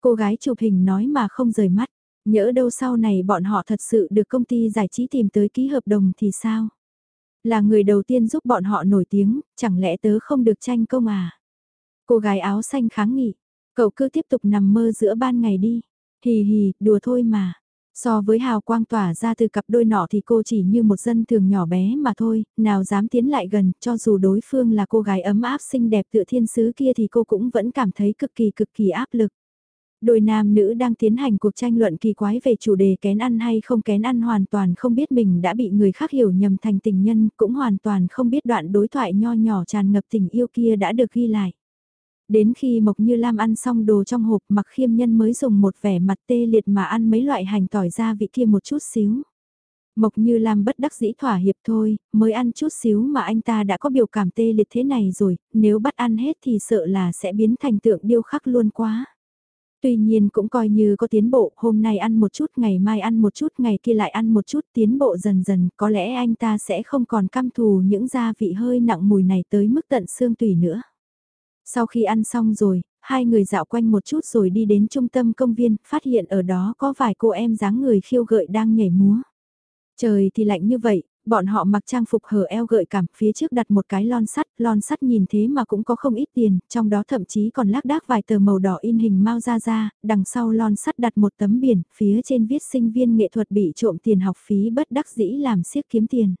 Cô gái chụp hình nói mà không rời mắt, nhỡ đâu sau này bọn họ thật sự được công ty giải trí tìm tới ký hợp đồng thì sao? Là người đầu tiên giúp bọn họ nổi tiếng, chẳng lẽ tớ không được tranh công à? Cô gái áo xanh kháng nghị, cậu cứ tiếp tục nằm mơ giữa ban ngày đi. Hì hì, đùa thôi mà. So với hào quang tỏa ra từ cặp đôi nọ thì cô chỉ như một dân thường nhỏ bé mà thôi, nào dám tiến lại gần, cho dù đối phương là cô gái ấm áp xinh đẹp tựa thiên sứ kia thì cô cũng vẫn cảm thấy cực kỳ cực kỳ áp lực. Đôi nam nữ đang tiến hành cuộc tranh luận kỳ quái về chủ đề kén ăn hay không kén ăn hoàn toàn không biết mình đã bị người khác hiểu nhầm thành tình nhân, cũng hoàn toàn không biết đoạn đối thoại nho nhỏ tràn ngập tình yêu kia đã được ghi lại. Đến khi Mộc Như Lam ăn xong đồ trong hộp mặc khiêm nhân mới dùng một vẻ mặt tê liệt mà ăn mấy loại hành tỏi ra vị kia một chút xíu. Mộc Như Lam bất đắc dĩ thỏa hiệp thôi, mới ăn chút xíu mà anh ta đã có biểu cảm tê liệt thế này rồi, nếu bắt ăn hết thì sợ là sẽ biến thành tượng điêu khắc luôn quá. Tuy nhiên cũng coi như có tiến bộ, hôm nay ăn một chút, ngày mai ăn một chút, ngày kia lại ăn một chút, tiến bộ dần dần, có lẽ anh ta sẽ không còn căm thù những gia vị hơi nặng mùi này tới mức tận xương tùy nữa. Sau khi ăn xong rồi, hai người dạo quanh một chút rồi đi đến trung tâm công viên, phát hiện ở đó có vài cô em dáng người khiêu gợi đang nhảy múa. Trời thì lạnh như vậy, bọn họ mặc trang phục hở eo gợi cảm, phía trước đặt một cái lon sắt, lon sắt nhìn thế mà cũng có không ít tiền, trong đó thậm chí còn lác đác vài tờ màu đỏ in hình mau ra ra, đằng sau lon sắt đặt một tấm biển, phía trên viết sinh viên nghệ thuật bị trộm tiền học phí bất đắc dĩ làm siếc kiếm tiền.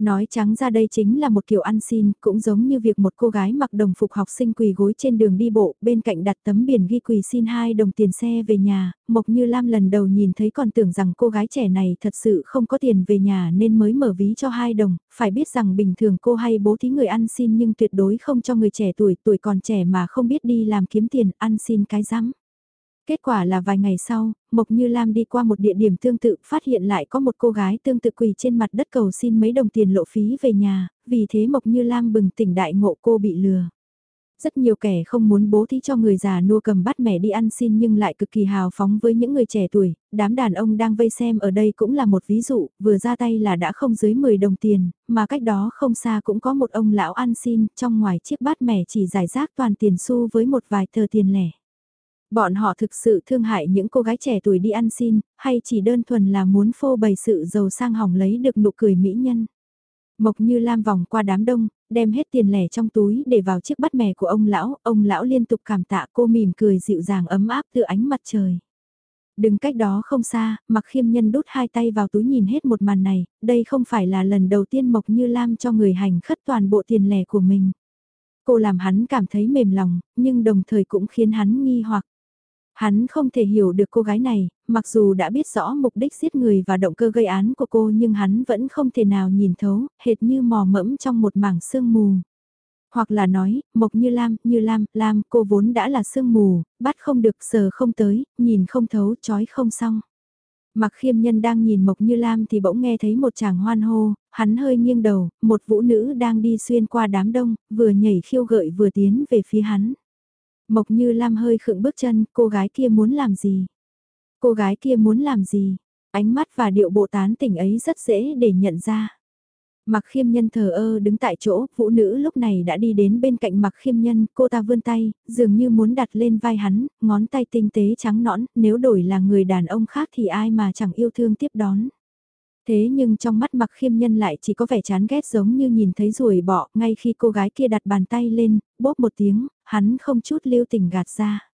Nói trắng ra đây chính là một kiểu ăn xin, cũng giống như việc một cô gái mặc đồng phục học sinh quỳ gối trên đường đi bộ, bên cạnh đặt tấm biển ghi quỳ xin hai đồng tiền xe về nhà, Mộc Như Lam lần đầu nhìn thấy còn tưởng rằng cô gái trẻ này thật sự không có tiền về nhà nên mới mở ví cho hai đồng, phải biết rằng bình thường cô hay bố thí người ăn xin nhưng tuyệt đối không cho người trẻ tuổi, tuổi còn trẻ mà không biết đi làm kiếm tiền, ăn xin cái rắm. Kết quả là vài ngày sau, Mộc Như Lam đi qua một địa điểm tương tự phát hiện lại có một cô gái tương tự quỳ trên mặt đất cầu xin mấy đồng tiền lộ phí về nhà, vì thế Mộc Như Lam bừng tỉnh đại ngộ cô bị lừa. Rất nhiều kẻ không muốn bố thí cho người già nua cầm bắt mẻ đi ăn xin nhưng lại cực kỳ hào phóng với những người trẻ tuổi, đám đàn ông đang vây xem ở đây cũng là một ví dụ, vừa ra tay là đã không dưới 10 đồng tiền, mà cách đó không xa cũng có một ông lão ăn xin, trong ngoài chiếc bát mẻ chỉ giải rác toàn tiền xu với một vài tờ tiền lẻ. Bọn họ thực sự thương hại những cô gái trẻ tuổi đi ăn xin, hay chỉ đơn thuần là muốn phô bày sự giàu sang hỏng lấy được nụ cười mỹ nhân. Mộc Như Lam vòng qua đám đông, đem hết tiền lẻ trong túi để vào chiếc bát mè của ông lão, ông lão liên tục cảm tạ cô mỉm cười dịu dàng ấm áp từ ánh mặt trời. Đứng cách đó không xa, mặc khiêm nhân đút hai tay vào túi nhìn hết một màn này, đây không phải là lần đầu tiên Mộc Như Lam cho người hành khất toàn bộ tiền lẻ của mình. Cô làm hắn cảm thấy mềm lòng, nhưng đồng thời cũng khiến hắn nghi hoặc. Hắn không thể hiểu được cô gái này, mặc dù đã biết rõ mục đích giết người và động cơ gây án của cô nhưng hắn vẫn không thể nào nhìn thấu, hệt như mò mẫm trong một mảng sương mù. Hoặc là nói, mộc như lam, như lam, lam, cô vốn đã là sương mù, bắt không được, sờ không tới, nhìn không thấu, chói không xong. Mặc khiêm nhân đang nhìn Mộc Như Lam thì bỗng nghe thấy một chàng hoan hô, hắn hơi nghiêng đầu, một vũ nữ đang đi xuyên qua đám đông, vừa nhảy khiêu gợi vừa tiến về phía hắn. Mộc Như Lam hơi khựng bước chân, cô gái kia muốn làm gì? Cô gái kia muốn làm gì? Ánh mắt và điệu bộ tán tỉnh ấy rất dễ để nhận ra. Mặc khiêm nhân thờ ơ đứng tại chỗ, vũ nữ lúc này đã đi đến bên cạnh mặc khiêm nhân, cô ta vươn tay, dường như muốn đặt lên vai hắn, ngón tay tinh tế trắng nõn, nếu đổi là người đàn ông khác thì ai mà chẳng yêu thương tiếp đón. Thế nhưng trong mắt mặc khiêm nhân lại chỉ có vẻ chán ghét giống như nhìn thấy ruồi bọ, ngay khi cô gái kia đặt bàn tay lên, bóp một tiếng, hắn không chút lưu tình gạt ra.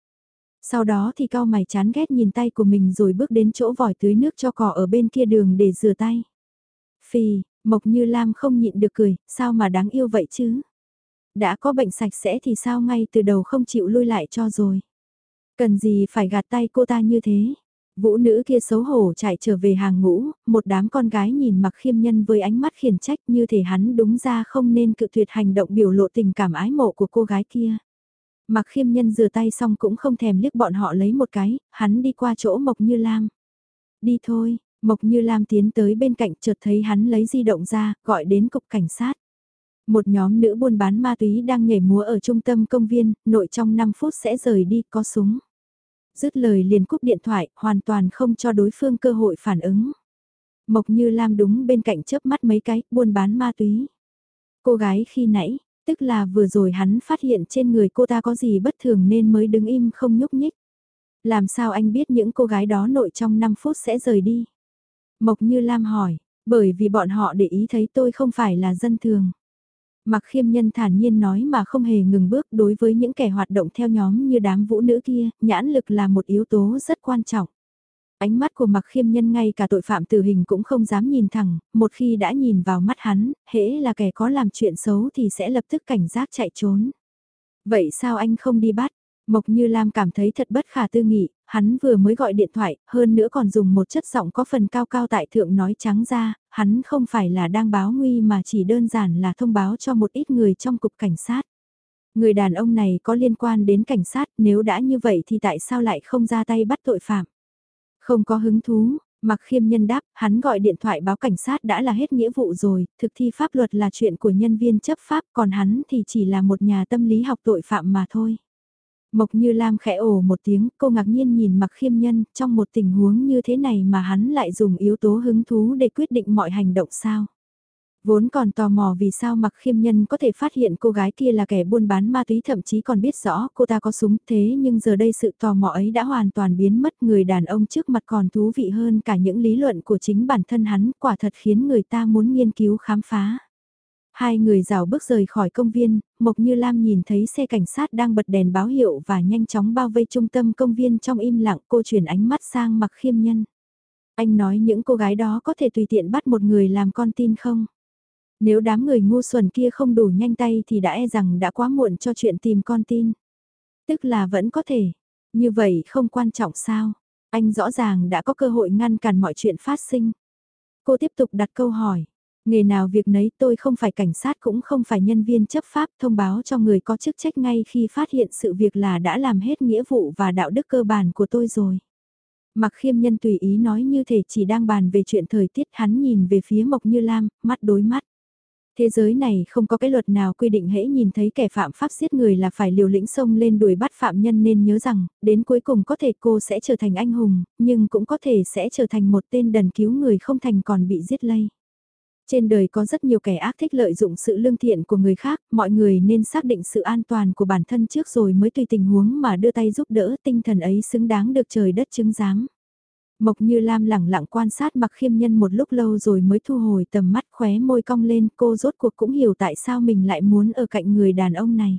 Sau đó thì cao mày chán ghét nhìn tay của mình rồi bước đến chỗ vòi tưới nước cho cỏ ở bên kia đường để rửa tay. Phì, Mộc Như Lam không nhịn được cười, sao mà đáng yêu vậy chứ? Đã có bệnh sạch sẽ thì sao ngay từ đầu không chịu lui lại cho rồi? Cần gì phải gạt tay cô ta như thế? Vũ nữ kia xấu hổ chạy trở về hàng ngũ, một đám con gái nhìn mặc khiêm nhân với ánh mắt khiển trách như thể hắn đúng ra không nên cự tuyệt hành động biểu lộ tình cảm ái mộ của cô gái kia. Mặc khiêm nhân rửa tay xong cũng không thèm liếc bọn họ lấy một cái, hắn đi qua chỗ Mộc Như Lam. Đi thôi, Mộc Như Lam tiến tới bên cạnh chợt thấy hắn lấy di động ra, gọi đến cục cảnh sát. Một nhóm nữ buôn bán ma túy đang nhảy múa ở trung tâm công viên, nội trong 5 phút sẽ rời đi, có súng. Dứt lời liền cúp điện thoại, hoàn toàn không cho đối phương cơ hội phản ứng. Mộc Như Lam đúng bên cạnh chớp mắt mấy cái, buôn bán ma túy. Cô gái khi nãy, tức là vừa rồi hắn phát hiện trên người cô ta có gì bất thường nên mới đứng im không nhúc nhích. Làm sao anh biết những cô gái đó nội trong 5 phút sẽ rời đi? Mộc Như Lam hỏi, bởi vì bọn họ để ý thấy tôi không phải là dân thường. Mặc khiêm nhân thản nhiên nói mà không hề ngừng bước đối với những kẻ hoạt động theo nhóm như đám vũ nữ kia, nhãn lực là một yếu tố rất quan trọng. Ánh mắt của mặc khiêm nhân ngay cả tội phạm tử hình cũng không dám nhìn thẳng, một khi đã nhìn vào mắt hắn, hễ là kẻ có làm chuyện xấu thì sẽ lập tức cảnh giác chạy trốn. Vậy sao anh không đi bắt? Mộc Như Lam cảm thấy thật bất khả tư nghị, hắn vừa mới gọi điện thoại, hơn nữa còn dùng một chất giọng có phần cao cao tại thượng nói trắng ra, hắn không phải là đang báo nguy mà chỉ đơn giản là thông báo cho một ít người trong cục cảnh sát. Người đàn ông này có liên quan đến cảnh sát, nếu đã như vậy thì tại sao lại không ra tay bắt tội phạm? Không có hứng thú, Mặc khiêm nhân đáp, hắn gọi điện thoại báo cảnh sát đã là hết nghĩa vụ rồi, thực thi pháp luật là chuyện của nhân viên chấp pháp, còn hắn thì chỉ là một nhà tâm lý học tội phạm mà thôi. Mộc Như Lam khẽ ồ một tiếng, cô ngạc nhiên nhìn mặc khiêm nhân, trong một tình huống như thế này mà hắn lại dùng yếu tố hứng thú để quyết định mọi hành động sao. Vốn còn tò mò vì sao mặc khiêm nhân có thể phát hiện cô gái kia là kẻ buôn bán ma túy thậm chí còn biết rõ cô ta có súng thế nhưng giờ đây sự tò mò ấy đã hoàn toàn biến mất người đàn ông trước mặt còn thú vị hơn cả những lý luận của chính bản thân hắn quả thật khiến người ta muốn nghiên cứu khám phá. Hai người rào bước rời khỏi công viên, Mộc Như Lam nhìn thấy xe cảnh sát đang bật đèn báo hiệu và nhanh chóng bao vây trung tâm công viên trong im lặng cô chuyển ánh mắt sang mặc khiêm nhân. Anh nói những cô gái đó có thể tùy tiện bắt một người làm con tin không? Nếu đám người ngu xuẩn kia không đủ nhanh tay thì đã e rằng đã quá muộn cho chuyện tìm con tin. Tức là vẫn có thể. Như vậy không quan trọng sao? Anh rõ ràng đã có cơ hội ngăn cản mọi chuyện phát sinh. Cô tiếp tục đặt câu hỏi. Nghề nào việc nấy tôi không phải cảnh sát cũng không phải nhân viên chấp pháp thông báo cho người có chức trách ngay khi phát hiện sự việc là đã làm hết nghĩa vụ và đạo đức cơ bản của tôi rồi. Mặc khiêm nhân tùy ý nói như thể chỉ đang bàn về chuyện thời tiết hắn nhìn về phía Mộc Như Lam, mắt đối mắt. Thế giới này không có cái luật nào quy định hễ nhìn thấy kẻ phạm pháp giết người là phải liều lĩnh sông lên đuổi bắt phạm nhân nên nhớ rằng, đến cuối cùng có thể cô sẽ trở thành anh hùng, nhưng cũng có thể sẽ trở thành một tên đần cứu người không thành còn bị giết lây. Trên đời có rất nhiều kẻ ác thích lợi dụng sự lương thiện của người khác, mọi người nên xác định sự an toàn của bản thân trước rồi mới tùy tình huống mà đưa tay giúp đỡ tinh thần ấy xứng đáng được trời đất chứng giám. Mộc Như Lam lẳng lặng quan sát mặc khiêm nhân một lúc lâu rồi mới thu hồi tầm mắt khóe môi cong lên cô rốt cuộc cũng hiểu tại sao mình lại muốn ở cạnh người đàn ông này.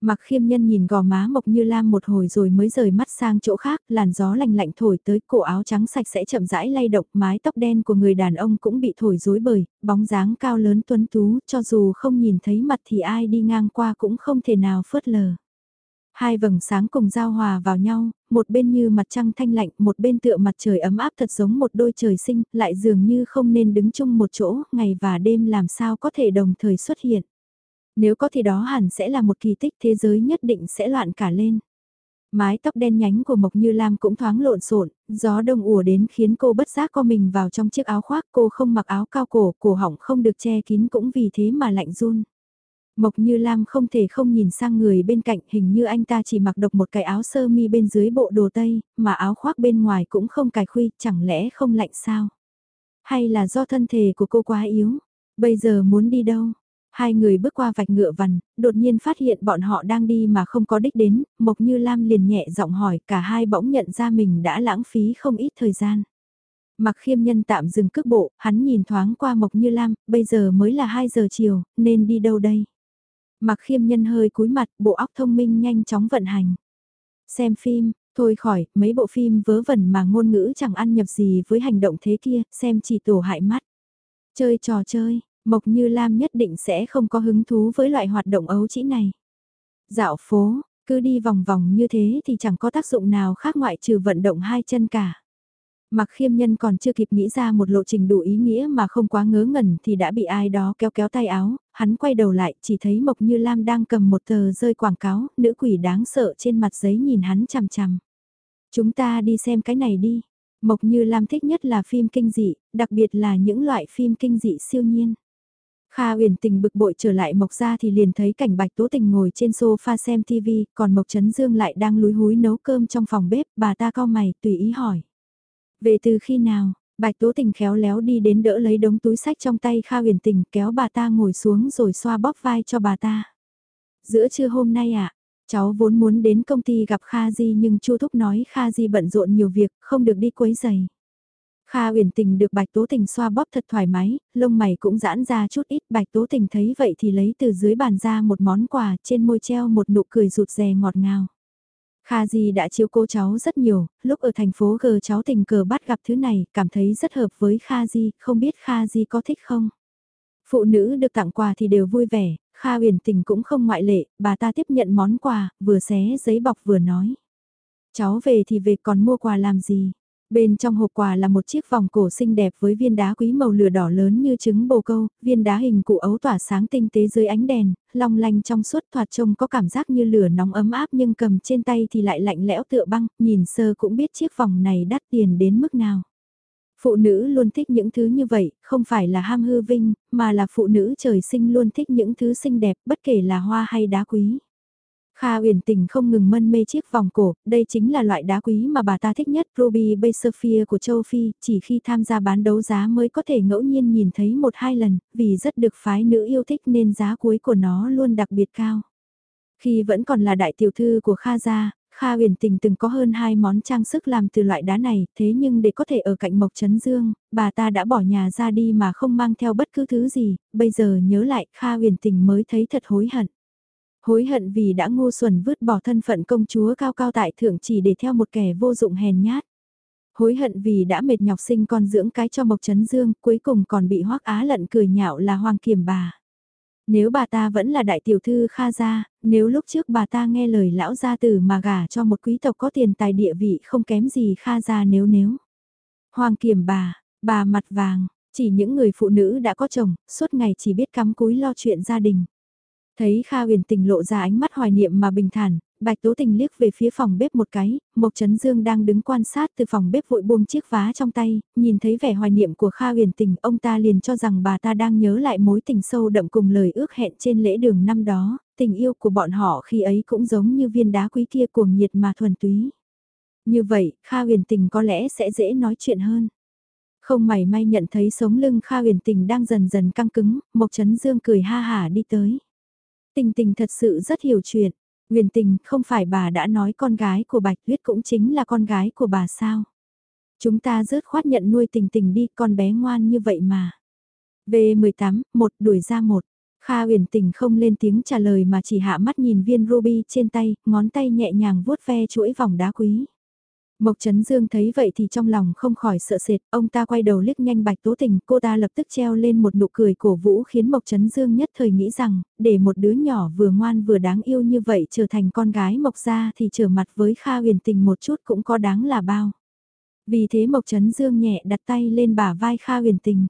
Mặc khiêm nhân nhìn gò má Mộc Như Lam một hồi rồi mới rời mắt sang chỗ khác, làn gió lạnh lạnh thổi tới cổ áo trắng sạch sẽ chậm rãi lay động, mái tóc đen của người đàn ông cũng bị thổi rối bời, bóng dáng cao lớn tuấn tú, cho dù không nhìn thấy mặt thì ai đi ngang qua cũng không thể nào phớt lờ. Hai vầng sáng cùng giao hòa vào nhau, một bên như mặt trăng thanh lạnh, một bên tựa mặt trời ấm áp thật giống một đôi trời sinh, lại dường như không nên đứng chung một chỗ, ngày và đêm làm sao có thể đồng thời xuất hiện. Nếu có thì đó hẳn sẽ là một kỳ tích thế giới nhất định sẽ loạn cả lên. Mái tóc đen nhánh của Mộc Như Lam cũng thoáng lộn xộn, gió đông ùa đến khiến cô bất giác co mình vào trong chiếc áo khoác, cô không mặc áo cao cổ, cổ họng không được che kín cũng vì thế mà lạnh run. Mộc Như Lam không thể không nhìn sang người bên cạnh, hình như anh ta chỉ mặc độc một cái áo sơ mi bên dưới bộ đồ tây, mà áo khoác bên ngoài cũng không cài khuy, chẳng lẽ không lạnh sao? Hay là do thân thể của cô quá yếu? Bây giờ muốn đi đâu? Hai người bước qua vạch ngựa vằn, đột nhiên phát hiện bọn họ đang đi mà không có đích đến, Mộc Như Lam liền nhẹ giọng hỏi, cả hai bỗng nhận ra mình đã lãng phí không ít thời gian. Mặc khiêm nhân tạm dừng cước bộ, hắn nhìn thoáng qua Mộc Như Lam, bây giờ mới là 2 giờ chiều, nên đi đâu đây? Mặc khiêm nhân hơi cúi mặt, bộ óc thông minh nhanh chóng vận hành. Xem phim, thôi khỏi, mấy bộ phim vớ vẩn mà ngôn ngữ chẳng ăn nhập gì với hành động thế kia, xem chỉ tổ hại mắt. Chơi trò chơi, Mộc Như Lam nhất định sẽ không có hứng thú với loại hoạt động ấu chỉ này. Dạo phố, cứ đi vòng vòng như thế thì chẳng có tác dụng nào khác ngoại trừ vận động hai chân cả. Mặc khiêm nhân còn chưa kịp nghĩ ra một lộ trình đủ ý nghĩa mà không quá ngớ ngẩn thì đã bị ai đó kéo kéo tay áo, hắn quay đầu lại chỉ thấy Mộc Như Lam đang cầm một tờ rơi quảng cáo, nữ quỷ đáng sợ trên mặt giấy nhìn hắn chằm chằm. Chúng ta đi xem cái này đi. Mộc Như Lam thích nhất là phim kinh dị, đặc biệt là những loại phim kinh dị siêu nhiên. Kha uyển tình bực bội trở lại Mộc ra thì liền thấy cảnh Bạch Tố Tình ngồi trên sofa xem TV, còn Mộc Trấn Dương lại đang lúi húi nấu cơm trong phòng bếp, bà ta cao mày, tùy ý hỏi. Về từ khi nào, Bạch Tố Tình khéo léo đi đến đỡ lấy đống túi sách trong tay Kha huyền tình kéo bà ta ngồi xuống rồi xoa bóp vai cho bà ta. Giữa trưa hôm nay ạ, cháu vốn muốn đến công ty gặp Kha Di nhưng Chu Thúc nói Kha Di bận rộn nhiều việc, không được đi quấy giày. Kha uyển tình được Bạch Tố Tình xoa bóp thật thoải mái, lông mày cũng giãn ra chút ít. Bạch Tố Tình thấy vậy thì lấy từ dưới bàn ra một món quà trên môi treo một nụ cười rụt rè ngọt ngào. Kha Di đã chiếu cố cháu rất nhiều, lúc ở thành phố G cháu tình cờ bắt gặp thứ này, cảm thấy rất hợp với Kha Di, không biết Kha Di có thích không? Phụ nữ được tặng quà thì đều vui vẻ, Kha uyển tình cũng không ngoại lệ, bà ta tiếp nhận món quà, vừa xé giấy bọc vừa nói. Cháu về thì về còn mua quà làm gì? Bên trong hộp quà là một chiếc vòng cổ xinh đẹp với viên đá quý màu lửa đỏ lớn như trứng bồ câu, viên đá hình cụ ấu tỏa sáng tinh tế dưới ánh đèn, long lanh trong suốt thoạt trông có cảm giác như lửa nóng ấm áp nhưng cầm trên tay thì lại lạnh lẽo tựa băng, nhìn sơ cũng biết chiếc vòng này đắt tiền đến mức nào. Phụ nữ luôn thích những thứ như vậy, không phải là ham hư vinh, mà là phụ nữ trời sinh luôn thích những thứ xinh đẹp bất kể là hoa hay đá quý. Kha uyển tình không ngừng mân mê chiếc vòng cổ, đây chính là loại đá quý mà bà ta thích nhất Ruby Bay của châu Phi, chỉ khi tham gia bán đấu giá mới có thể ngẫu nhiên nhìn thấy một hai lần, vì rất được phái nữ yêu thích nên giá cuối của nó luôn đặc biệt cao. Khi vẫn còn là đại tiểu thư của Kha gia, Kha huyền tình từng có hơn hai món trang sức làm từ loại đá này, thế nhưng để có thể ở cạnh Mộc Trấn Dương, bà ta đã bỏ nhà ra đi mà không mang theo bất cứ thứ gì, bây giờ nhớ lại Kha huyền tình mới thấy thật hối hận hối hận vì đã ngu xuẩn vứt bỏ thân phận công chúa cao cao tại thượng chỉ để theo một kẻ vô dụng hèn nhát. Hối hận vì đã mệt nhọc sinh con dưỡng cái cho Mộc Trấn Dương, cuối cùng còn bị hoắc á lận cười nhạo là hoàng kiềm bà. Nếu bà ta vẫn là đại tiểu thư Kha gia, nếu lúc trước bà ta nghe lời lão gia tử mà gả cho một quý tộc có tiền tài địa vị không kém gì Kha gia nếu nếu. Hoàng kiềm bà, bà mặt vàng, chỉ những người phụ nữ đã có chồng, suốt ngày chỉ biết cắm cúi lo chuyện gia đình. Thấy Kha huyền tình lộ ra ánh mắt hoài niệm mà bình thản, Bạch Tố Tình liếc về phía phòng bếp một cái, Mộc Trấn Dương đang đứng quan sát từ phòng bếp vội buông chiếc vá trong tay, nhìn thấy vẻ hoài niệm của Kha huyền tình, ông ta liền cho rằng bà ta đang nhớ lại mối tình sâu đậm cùng lời ước hẹn trên lễ đường năm đó, tình yêu của bọn họ khi ấy cũng giống như viên đá quý kia cuồng nhiệt mà thuần túy. Như vậy, Kha huyền tình có lẽ sẽ dễ nói chuyện hơn. Không mảy may nhận thấy sống lưng Kha huyền tình đang dần dần căng cứng, Mộc Trấn Dương cười ha hả đi tới. Tình tình thật sự rất hiểu chuyện. Huyền tình, không phải bà đã nói con gái của Bạch Tuyết cũng chính là con gái của bà sao? Chúng ta rớt khoát nhận nuôi tình tình đi, con bé ngoan như vậy mà. V18, một đuổi ra một. Kha huyền tình không lên tiếng trả lời mà chỉ hạ mắt nhìn viên ruby trên tay, ngón tay nhẹ nhàng vuốt ve chuỗi vòng đá quý. Mộc Trấn Dương thấy vậy thì trong lòng không khỏi sợ sệt, ông ta quay đầu liếc nhanh Bạch Tố Tình, cô ta lập tức treo lên một nụ cười cổ vũ khiến Mộc Trấn Dương nhất thời nghĩ rằng, để một đứa nhỏ vừa ngoan vừa đáng yêu như vậy trở thành con gái Mộc gia thì trở mặt với Kha huyền tình một chút cũng có đáng là bao. Vì thế Mộc Trấn Dương nhẹ đặt tay lên bả vai Kha huyền tình.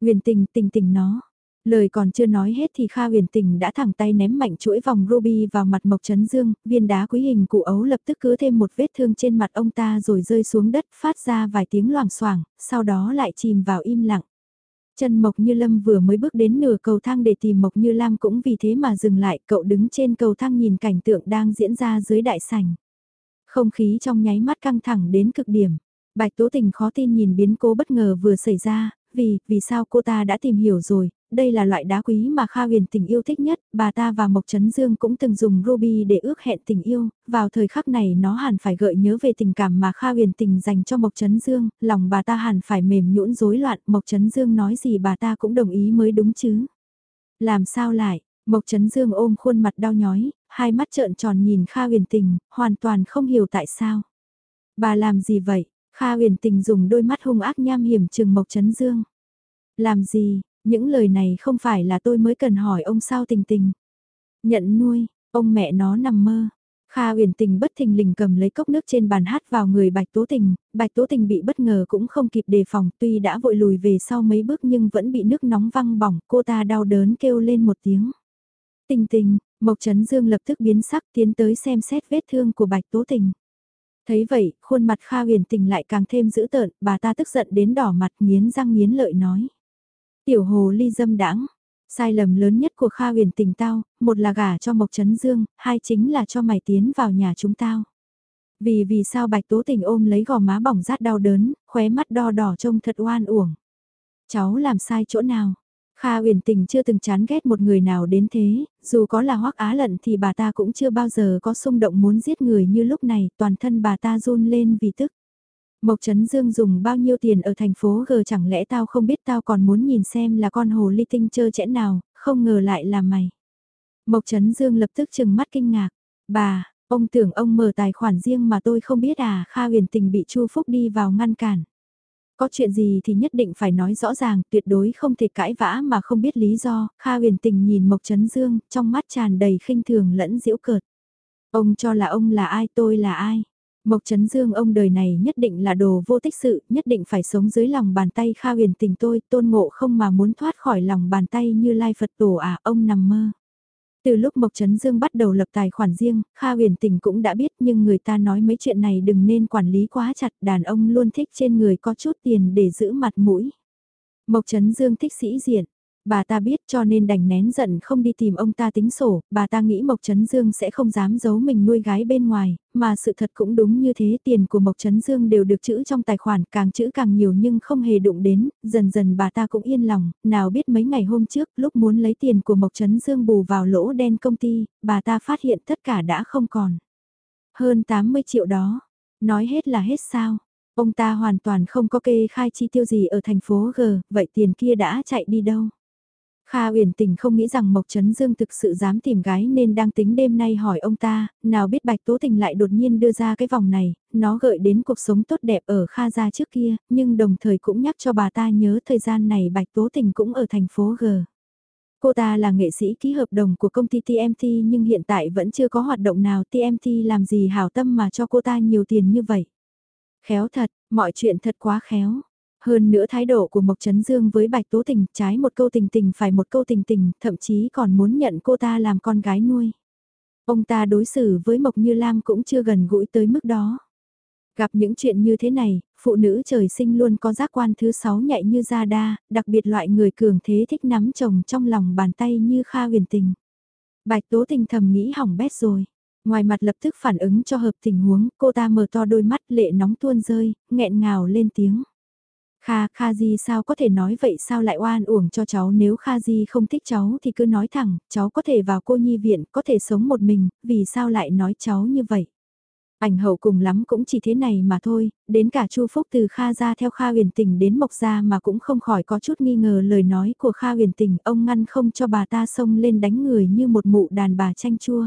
Huyền tình tình tình nó. Lời còn chưa nói hết thì Kha huyền tình đã thẳng tay ném mạnh chuỗi vòng ruby vào mặt Mộc Trấn Dương, viên đá quý hình cụ ấu lập tức cứ thêm một vết thương trên mặt ông ta rồi rơi xuống đất phát ra vài tiếng loảng xoảng sau đó lại chìm vào im lặng. Chân Mộc Như Lâm vừa mới bước đến nửa cầu thang để tìm Mộc Như Lam cũng vì thế mà dừng lại, cậu đứng trên cầu thang nhìn cảnh tượng đang diễn ra dưới đại sảnh. Không khí trong nháy mắt căng thẳng đến cực điểm. Bạch Tố Tình khó tin nhìn biến cố bất ngờ vừa xảy ra, vì, vì sao cô ta đã tìm hiểu rồi, đây là loại đá quý mà Kha huyền tình yêu thích nhất, bà ta và Mộc Trấn Dương cũng từng dùng ruby để ước hẹn tình yêu, vào thời khắc này nó hẳn phải gợi nhớ về tình cảm mà Kha huyền tình dành cho Mộc Trấn Dương, lòng bà ta hẳn phải mềm nhũn rối loạn, Mộc Trấn Dương nói gì bà ta cũng đồng ý mới đúng chứ. Làm sao lại, Mộc Trấn Dương ôm khuôn mặt đau nhói, hai mắt trợn tròn nhìn Kha huyền tình, hoàn toàn không hiểu tại sao. Bà làm gì vậy? Kha huyền tình dùng đôi mắt hung ác nham hiểm chừng Mộc Trấn Dương. Làm gì, những lời này không phải là tôi mới cần hỏi ông sao tình tình. Nhận nuôi, ông mẹ nó nằm mơ. Kha uyển tình bất thình lình cầm lấy cốc nước trên bàn hát vào người Bạch Tố Tình, Bạch Tố Tình bị bất ngờ cũng không kịp đề phòng tuy đã vội lùi về sau mấy bước nhưng vẫn bị nước nóng văng bỏng, cô ta đau đớn kêu lên một tiếng. Tình tình, Mộc Trấn Dương lập tức biến sắc tiến tới xem xét vết thương của Bạch Tố Tình. Thấy vậy, khuôn mặt Kha uyển tình lại càng thêm dữ tợn, bà ta tức giận đến đỏ mặt nghiến răng nghiến lợi nói. Tiểu hồ ly dâm đãng sai lầm lớn nhất của Kha huyền tình tao, một là gả cho Mộc Trấn Dương, hai chính là cho mày tiến vào nhà chúng tao. Vì vì sao bạch tố tình ôm lấy gò má bỏng rát đau đớn, khóe mắt đo đỏ trông thật oan uổng. Cháu làm sai chỗ nào? Kha huyền tình chưa từng chán ghét một người nào đến thế, dù có là hoắc á lận thì bà ta cũng chưa bao giờ có xung động muốn giết người như lúc này, toàn thân bà ta run lên vì tức. Mộc Trấn Dương dùng bao nhiêu tiền ở thành phố G chẳng lẽ tao không biết tao còn muốn nhìn xem là con hồ ly tinh chơ chẽn nào, không ngờ lại là mày. Mộc Trấn Dương lập tức chừng mắt kinh ngạc. Bà, ông tưởng ông mở tài khoản riêng mà tôi không biết à, Kha huyền tình bị Chu Phúc đi vào ngăn cản. Có chuyện gì thì nhất định phải nói rõ ràng, tuyệt đối không thể cãi vã mà không biết lý do, Kha huyền tình nhìn Mộc Trấn Dương, trong mắt tràn đầy khinh thường lẫn diễu cợt. Ông cho là ông là ai tôi là ai? Mộc Trấn Dương ông đời này nhất định là đồ vô tích sự, nhất định phải sống dưới lòng bàn tay Kha huyền tình tôi, tôn ngộ không mà muốn thoát khỏi lòng bàn tay như Lai Phật tổ à, ông nằm mơ. Từ lúc Mộc Trấn Dương bắt đầu lập tài khoản riêng, Kha huyền tình cũng đã biết nhưng người ta nói mấy chuyện này đừng nên quản lý quá chặt, đàn ông luôn thích trên người có chút tiền để giữ mặt mũi. Mộc Trấn Dương thích sĩ diện, Bà ta biết cho nên đành nén giận không đi tìm ông ta tính sổ, bà ta nghĩ Mộc Trấn Dương sẽ không dám giấu mình nuôi gái bên ngoài, mà sự thật cũng đúng như thế tiền của Mộc Trấn Dương đều được chữ trong tài khoản càng chữ càng nhiều nhưng không hề đụng đến, dần dần bà ta cũng yên lòng, nào biết mấy ngày hôm trước lúc muốn lấy tiền của Mộc Trấn Dương bù vào lỗ đen công ty, bà ta phát hiện tất cả đã không còn. Hơn 80 triệu đó, nói hết là hết sao. Ông ta hoàn toàn không có kê khai chi tiêu gì ở thành phố G, vậy tiền kia đã chạy đi đâu? Kha uyển tình không nghĩ rằng Mộc Trấn Dương thực sự dám tìm gái nên đang tính đêm nay hỏi ông ta, nào biết Bạch Tố Tình lại đột nhiên đưa ra cái vòng này, nó gợi đến cuộc sống tốt đẹp ở Kha gia trước kia, nhưng đồng thời cũng nhắc cho bà ta nhớ thời gian này Bạch Tố Tình cũng ở thành phố G. Cô ta là nghệ sĩ ký hợp đồng của công ty TMT nhưng hiện tại vẫn chưa có hoạt động nào TMT làm gì hảo tâm mà cho cô ta nhiều tiền như vậy. Khéo thật, mọi chuyện thật quá khéo. Hơn nữa thái độ của Mộc Trấn Dương với Bạch Tố Tình trái một câu tình tình phải một câu tình tình, thậm chí còn muốn nhận cô ta làm con gái nuôi. Ông ta đối xử với Mộc Như Lam cũng chưa gần gũi tới mức đó. Gặp những chuyện như thế này, phụ nữ trời sinh luôn có giác quan thứ sáu nhạy như da Đa, đặc biệt loại người cường thế thích nắm chồng trong lòng bàn tay như Kha huyền tình. Bạch Tố Tình thầm nghĩ hỏng bét rồi. Ngoài mặt lập tức phản ứng cho hợp tình huống, cô ta mở to đôi mắt lệ nóng tuôn rơi, nghẹn ngào lên tiếng. Kha, Kha Di sao có thể nói vậy sao lại oan uổng cho cháu nếu Kha Di không thích cháu thì cứ nói thẳng, cháu có thể vào cô nhi viện, có thể sống một mình, vì sao lại nói cháu như vậy. Ảnh hậu cùng lắm cũng chỉ thế này mà thôi, đến cả Chu Phúc từ Kha ra theo Kha huyền tình đến Mộc ra mà cũng không khỏi có chút nghi ngờ lời nói của Kha huyền tình, ông ngăn không cho bà ta xông lên đánh người như một mụ đàn bà chanh chua.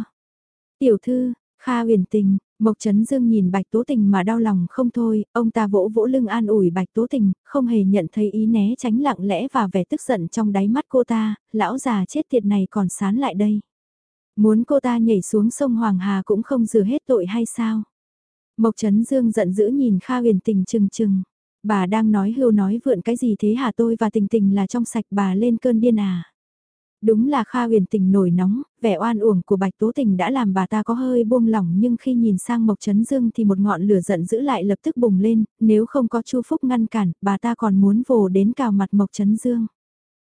Tiểu thư, Kha huyền tình, Mộc Trấn Dương nhìn Bạch Tố Tình mà đau lòng không thôi, ông ta vỗ vỗ lưng an ủi Bạch Tố Tình, không hề nhận thấy ý né tránh lặng lẽ và vẻ tức giận trong đáy mắt cô ta, lão già chết tiệt này còn sán lại đây. Muốn cô ta nhảy xuống sông Hoàng Hà cũng không rửa hết tội hay sao? Mộc Trấn Dương giận dữ nhìn Kha huyền tình chừng chừng. Bà đang nói hưu nói vượn cái gì thế hả tôi và tình tình là trong sạch bà lên cơn điên à? Đúng là Kha huyền tình nổi nóng, vẻ oan uổng của Bạch Tố Tình đã làm bà ta có hơi buông lỏng nhưng khi nhìn sang Mộc Trấn Dương thì một ngọn lửa giận dữ lại lập tức bùng lên, nếu không có Chu Phúc ngăn cản, bà ta còn muốn vồ đến cào mặt Mộc Trấn Dương.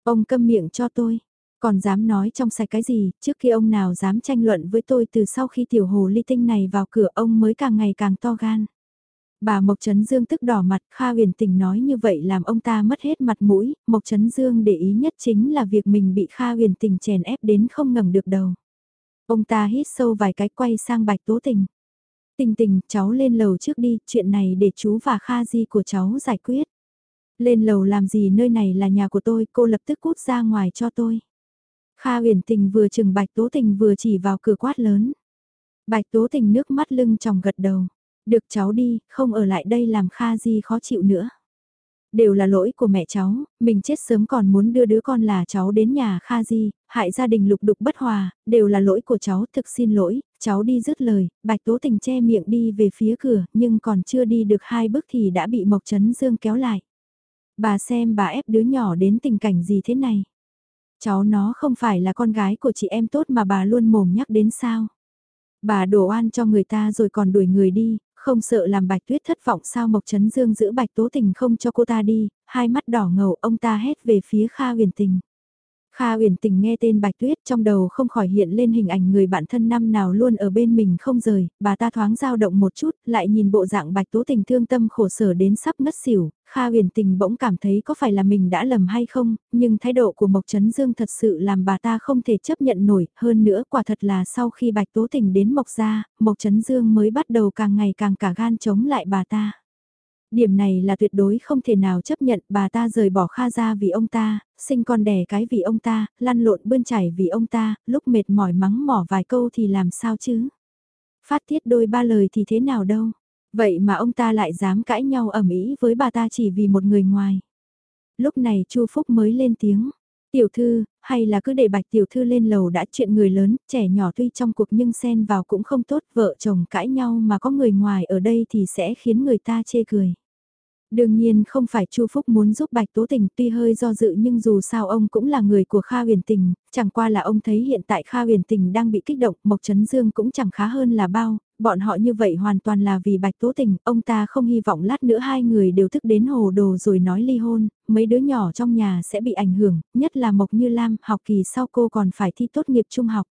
Ông câm miệng cho tôi, còn dám nói trong sạch cái gì, trước khi ông nào dám tranh luận với tôi từ sau khi tiểu hồ ly tinh này vào cửa ông mới càng ngày càng to gan. Bà Mộc Trấn Dương tức đỏ mặt, Kha huyền tình nói như vậy làm ông ta mất hết mặt mũi, Mộc Trấn Dương để ý nhất chính là việc mình bị Kha huyền tình chèn ép đến không ngẩng được đầu. Ông ta hít sâu vài cái quay sang Bạch Tố Tình. Tình tình, cháu lên lầu trước đi, chuyện này để chú và Kha Di của cháu giải quyết. Lên lầu làm gì nơi này là nhà của tôi, cô lập tức cút ra ngoài cho tôi. Kha huyền tình vừa chừng Bạch Tố Tình vừa chỉ vào cửa quát lớn. Bạch Tố Tình nước mắt lưng tròng gật đầu. Được cháu đi, không ở lại đây làm Kha Di khó chịu nữa. Đều là lỗi của mẹ cháu, mình chết sớm còn muốn đưa đứa con là cháu đến nhà Kha Di, hại gia đình lục đục bất hòa, đều là lỗi của cháu, thực xin lỗi, cháu đi dứt lời, Bạch Tố Tình che miệng đi về phía cửa, nhưng còn chưa đi được hai bước thì đã bị Mộc Trấn Dương kéo lại. Bà xem bà ép đứa nhỏ đến tình cảnh gì thế này. Cháu nó không phải là con gái của chị em tốt mà bà luôn mồm nhắc đến sao. Bà đổ oan cho người ta rồi còn đuổi người đi, không sợ làm bạch tuyết thất vọng sao Mộc Trấn Dương giữ bạch tố tình không cho cô ta đi, hai mắt đỏ ngầu ông ta hét về phía Kha huyền tình. Kha uyển tình nghe tên Bạch Tuyết trong đầu không khỏi hiện lên hình ảnh người bạn thân năm nào luôn ở bên mình không rời, bà ta thoáng dao động một chút, lại nhìn bộ dạng Bạch Tố Tình thương tâm khổ sở đến sắp ngất xỉu, Kha uyển tình bỗng cảm thấy có phải là mình đã lầm hay không, nhưng thái độ của Mộc Trấn Dương thật sự làm bà ta không thể chấp nhận nổi, hơn nữa quả thật là sau khi Bạch Tố Tình đến Mộc gia, Mộc Trấn Dương mới bắt đầu càng ngày càng cả gan chống lại bà ta. Điểm này là tuyệt đối không thể nào chấp nhận bà ta rời bỏ Kha ra vì ông ta, sinh con đẻ cái vì ông ta, lăn lộn bươn chảy vì ông ta, lúc mệt mỏi mắng mỏ vài câu thì làm sao chứ? Phát tiết đôi ba lời thì thế nào đâu? Vậy mà ông ta lại dám cãi nhau ẩm ý với bà ta chỉ vì một người ngoài. Lúc này Chu Phúc mới lên tiếng. Tiểu thư, hay là cứ để bạch tiểu thư lên lầu đã chuyện người lớn, trẻ nhỏ tuy trong cuộc nhưng xen vào cũng không tốt, vợ chồng cãi nhau mà có người ngoài ở đây thì sẽ khiến người ta chê cười. Đương nhiên không phải Chu Phúc muốn giúp Bạch Tố Tình tuy hơi do dự nhưng dù sao ông cũng là người của Kha huyền tình, chẳng qua là ông thấy hiện tại Kha huyền tình đang bị kích động, Mộc Trấn Dương cũng chẳng khá hơn là bao, bọn họ như vậy hoàn toàn là vì Bạch Tố Tình, ông ta không hy vọng lát nữa hai người đều thức đến hồ đồ rồi nói ly hôn, mấy đứa nhỏ trong nhà sẽ bị ảnh hưởng, nhất là Mộc Như Lam, học kỳ sau cô còn phải thi tốt nghiệp trung học.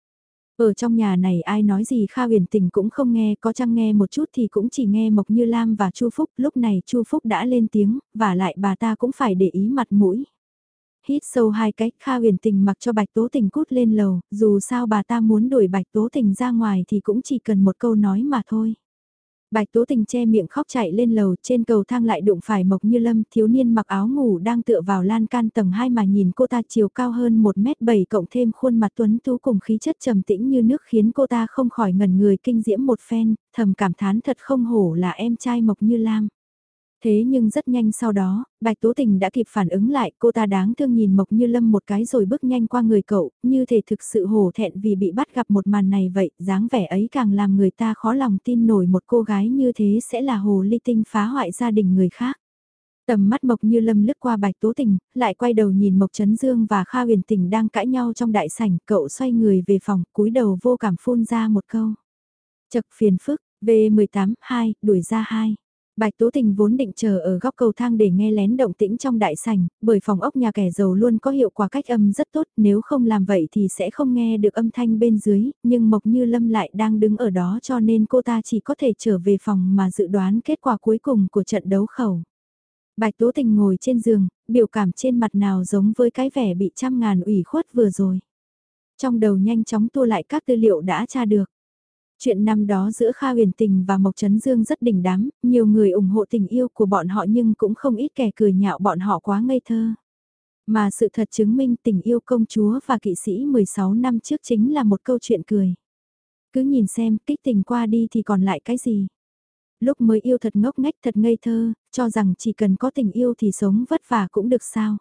Ở trong nhà này ai nói gì Kha huyền tình cũng không nghe, có chăng nghe một chút thì cũng chỉ nghe Mộc Như Lam và Chu Phúc, lúc này Chu Phúc đã lên tiếng, và lại bà ta cũng phải để ý mặt mũi. Hít sâu hai cách Kha huyền tình mặc cho Bạch Tố Tình cút lên lầu, dù sao bà ta muốn đuổi Bạch Tố Tình ra ngoài thì cũng chỉ cần một câu nói mà thôi. Bạch Tố Tình che miệng khóc chạy lên lầu trên cầu thang lại đụng phải Mộc Như Lâm thiếu niên mặc áo ngủ đang tựa vào lan can tầng 2 mà nhìn cô ta chiều cao hơn 1m7 cộng thêm khuôn mặt tuấn tú cùng khí chất trầm tĩnh như nước khiến cô ta không khỏi ngẩn người kinh diễm một phen, thầm cảm thán thật không hổ là em trai Mộc Như Lam. Thế nhưng rất nhanh sau đó, Bạch Tố Tình đã kịp phản ứng lại, cô ta đáng thương nhìn Mộc Như Lâm một cái rồi bước nhanh qua người cậu, như thể thực sự hổ thẹn vì bị bắt gặp một màn này vậy, dáng vẻ ấy càng làm người ta khó lòng tin nổi một cô gái như thế sẽ là hồ ly tinh phá hoại gia đình người khác. Tầm mắt Mộc Như Lâm lướt qua Bạch Tố Tình, lại quay đầu nhìn Mộc Trấn Dương và Kha Huyền Tình đang cãi nhau trong đại sảnh, cậu xoay người về phòng, cúi đầu vô cảm phun ra một câu. Chật phiền phức, V18, 2, đuổi ra 2. Bạch Tố Tình vốn định chờ ở góc cầu thang để nghe lén động tĩnh trong đại sảnh, bởi phòng ốc nhà kẻ giàu luôn có hiệu quả cách âm rất tốt, nếu không làm vậy thì sẽ không nghe được âm thanh bên dưới, nhưng Mộc Như Lâm lại đang đứng ở đó cho nên cô ta chỉ có thể trở về phòng mà dự đoán kết quả cuối cùng của trận đấu khẩu. Bạch Tố Tình ngồi trên giường, biểu cảm trên mặt nào giống với cái vẻ bị trăm ngàn ủy khuất vừa rồi. Trong đầu nhanh chóng tua lại các tư liệu đã tra được. Chuyện năm đó giữa Kha huyền tình và Mộc Trấn Dương rất đỉnh đám, nhiều người ủng hộ tình yêu của bọn họ nhưng cũng không ít kẻ cười nhạo bọn họ quá ngây thơ. Mà sự thật chứng minh tình yêu công chúa và kỵ sĩ 16 năm trước chính là một câu chuyện cười. Cứ nhìn xem kích tình qua đi thì còn lại cái gì. Lúc mới yêu thật ngốc nghếch thật ngây thơ, cho rằng chỉ cần có tình yêu thì sống vất vả cũng được sao.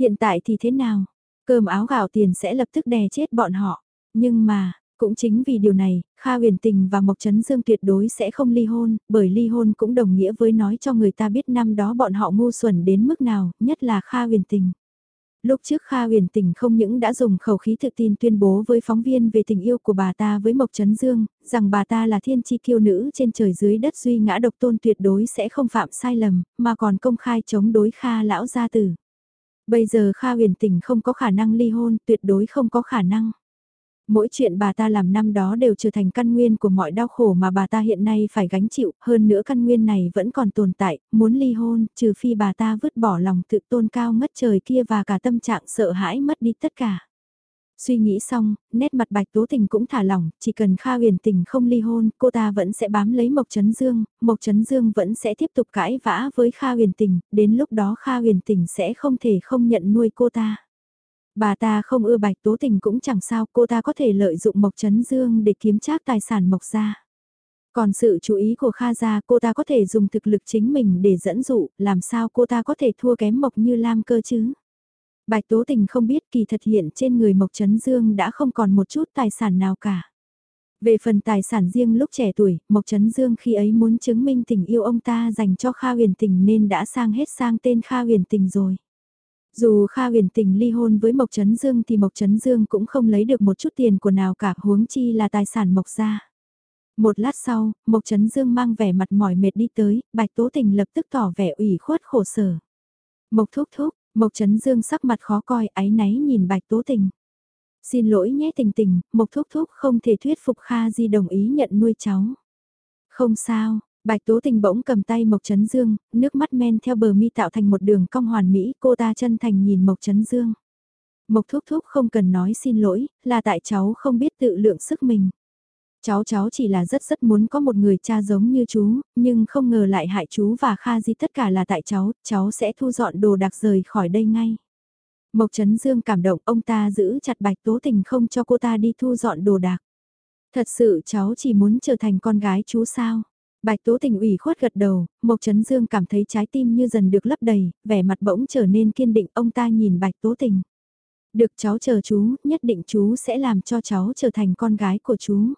Hiện tại thì thế nào? Cơm áo gạo tiền sẽ lập tức đè chết bọn họ. Nhưng mà, cũng chính vì điều này, Kha huyền tình và Mộc Trấn Dương tuyệt đối sẽ không ly hôn, bởi ly hôn cũng đồng nghĩa với nói cho người ta biết năm đó bọn họ ngu xuẩn đến mức nào, nhất là Kha huyền tình. Lúc trước Kha huyền tình không những đã dùng khẩu khí tự tin tuyên bố với phóng viên về tình yêu của bà ta với Mộc Trấn Dương, rằng bà ta là thiên chi kiêu nữ trên trời dưới đất duy ngã độc tôn tuyệt đối sẽ không phạm sai lầm, mà còn công khai chống đối Kha lão gia tử. Bây giờ Kha huyền tình không có khả năng ly hôn, tuyệt đối không có khả năng. Mỗi chuyện bà ta làm năm đó đều trở thành căn nguyên của mọi đau khổ mà bà ta hiện nay phải gánh chịu, hơn nữa căn nguyên này vẫn còn tồn tại, muốn ly hôn, trừ phi bà ta vứt bỏ lòng tự tôn cao ngất trời kia và cả tâm trạng sợ hãi mất đi tất cả. Suy nghĩ xong, nét mặt Bạch Tố Tình cũng thả lỏng, chỉ cần Kha huyền tình không ly hôn, cô ta vẫn sẽ bám lấy Mộc Trấn Dương, Mộc Trấn Dương vẫn sẽ tiếp tục cãi vã với Kha huyền tình, đến lúc đó Kha huyền tình sẽ không thể không nhận nuôi cô ta. Bà ta không ưa Bạch Tố Tình cũng chẳng sao, cô ta có thể lợi dụng Mộc Trấn Dương để kiếm trác tài sản Mộc gia. Còn sự chú ý của Kha gia cô ta có thể dùng thực lực chính mình để dẫn dụ, làm sao cô ta có thể thua kém Mộc Như Lam cơ chứ? Bạch Tố Tình không biết kỳ thật hiện trên người Mộc Trấn Dương đã không còn một chút tài sản nào cả. Về phần tài sản riêng lúc trẻ tuổi, Mộc Trấn Dương khi ấy muốn chứng minh tình yêu ông ta dành cho Kha huyền tình nên đã sang hết sang tên Kha huyền tình rồi. Dù Kha huyền tình ly hôn với Mộc Trấn Dương thì Mộc Trấn Dương cũng không lấy được một chút tiền của nào cả huống chi là tài sản Mộc gia. Một lát sau, Mộc Trấn Dương mang vẻ mặt mỏi mệt đi tới, Bạch Tố Tình lập tức tỏ vẻ ủy khuất khổ sở. Mộc thúc thúc, Mộc Trấn Dương sắc mặt khó coi, áy náy nhìn Bạch Tố Tình. Xin lỗi nhé tình tình, Mộc thúc thúc không thể thuyết phục Kha Di đồng ý nhận nuôi cháu. Không sao, Bạch Tố Tình bỗng cầm tay Mộc Trấn Dương, nước mắt men theo bờ mi tạo thành một đường cong hoàn mỹ, cô ta chân thành nhìn Mộc Trấn Dương. Mộc Thúc Thúc không cần nói xin lỗi, là tại cháu không biết tự lượng sức mình. Cháu cháu chỉ là rất rất muốn có một người cha giống như chú, nhưng không ngờ lại hại chú và Kha Di tất cả là tại cháu, cháu sẽ thu dọn đồ đạc rời khỏi đây ngay. Mộc Trấn Dương cảm động ông ta giữ chặt Bạch Tố Tình không cho cô ta đi thu dọn đồ đạc. Thật sự cháu chỉ muốn trở thành con gái chú sao? Bạch Tố Tình ủy khuất gật đầu, Mộc Trấn Dương cảm thấy trái tim như dần được lấp đầy, vẻ mặt bỗng trở nên kiên định ông ta nhìn Bạch Tố Tình. Được cháu chờ chú, nhất định chú sẽ làm cho cháu trở thành con gái của chú.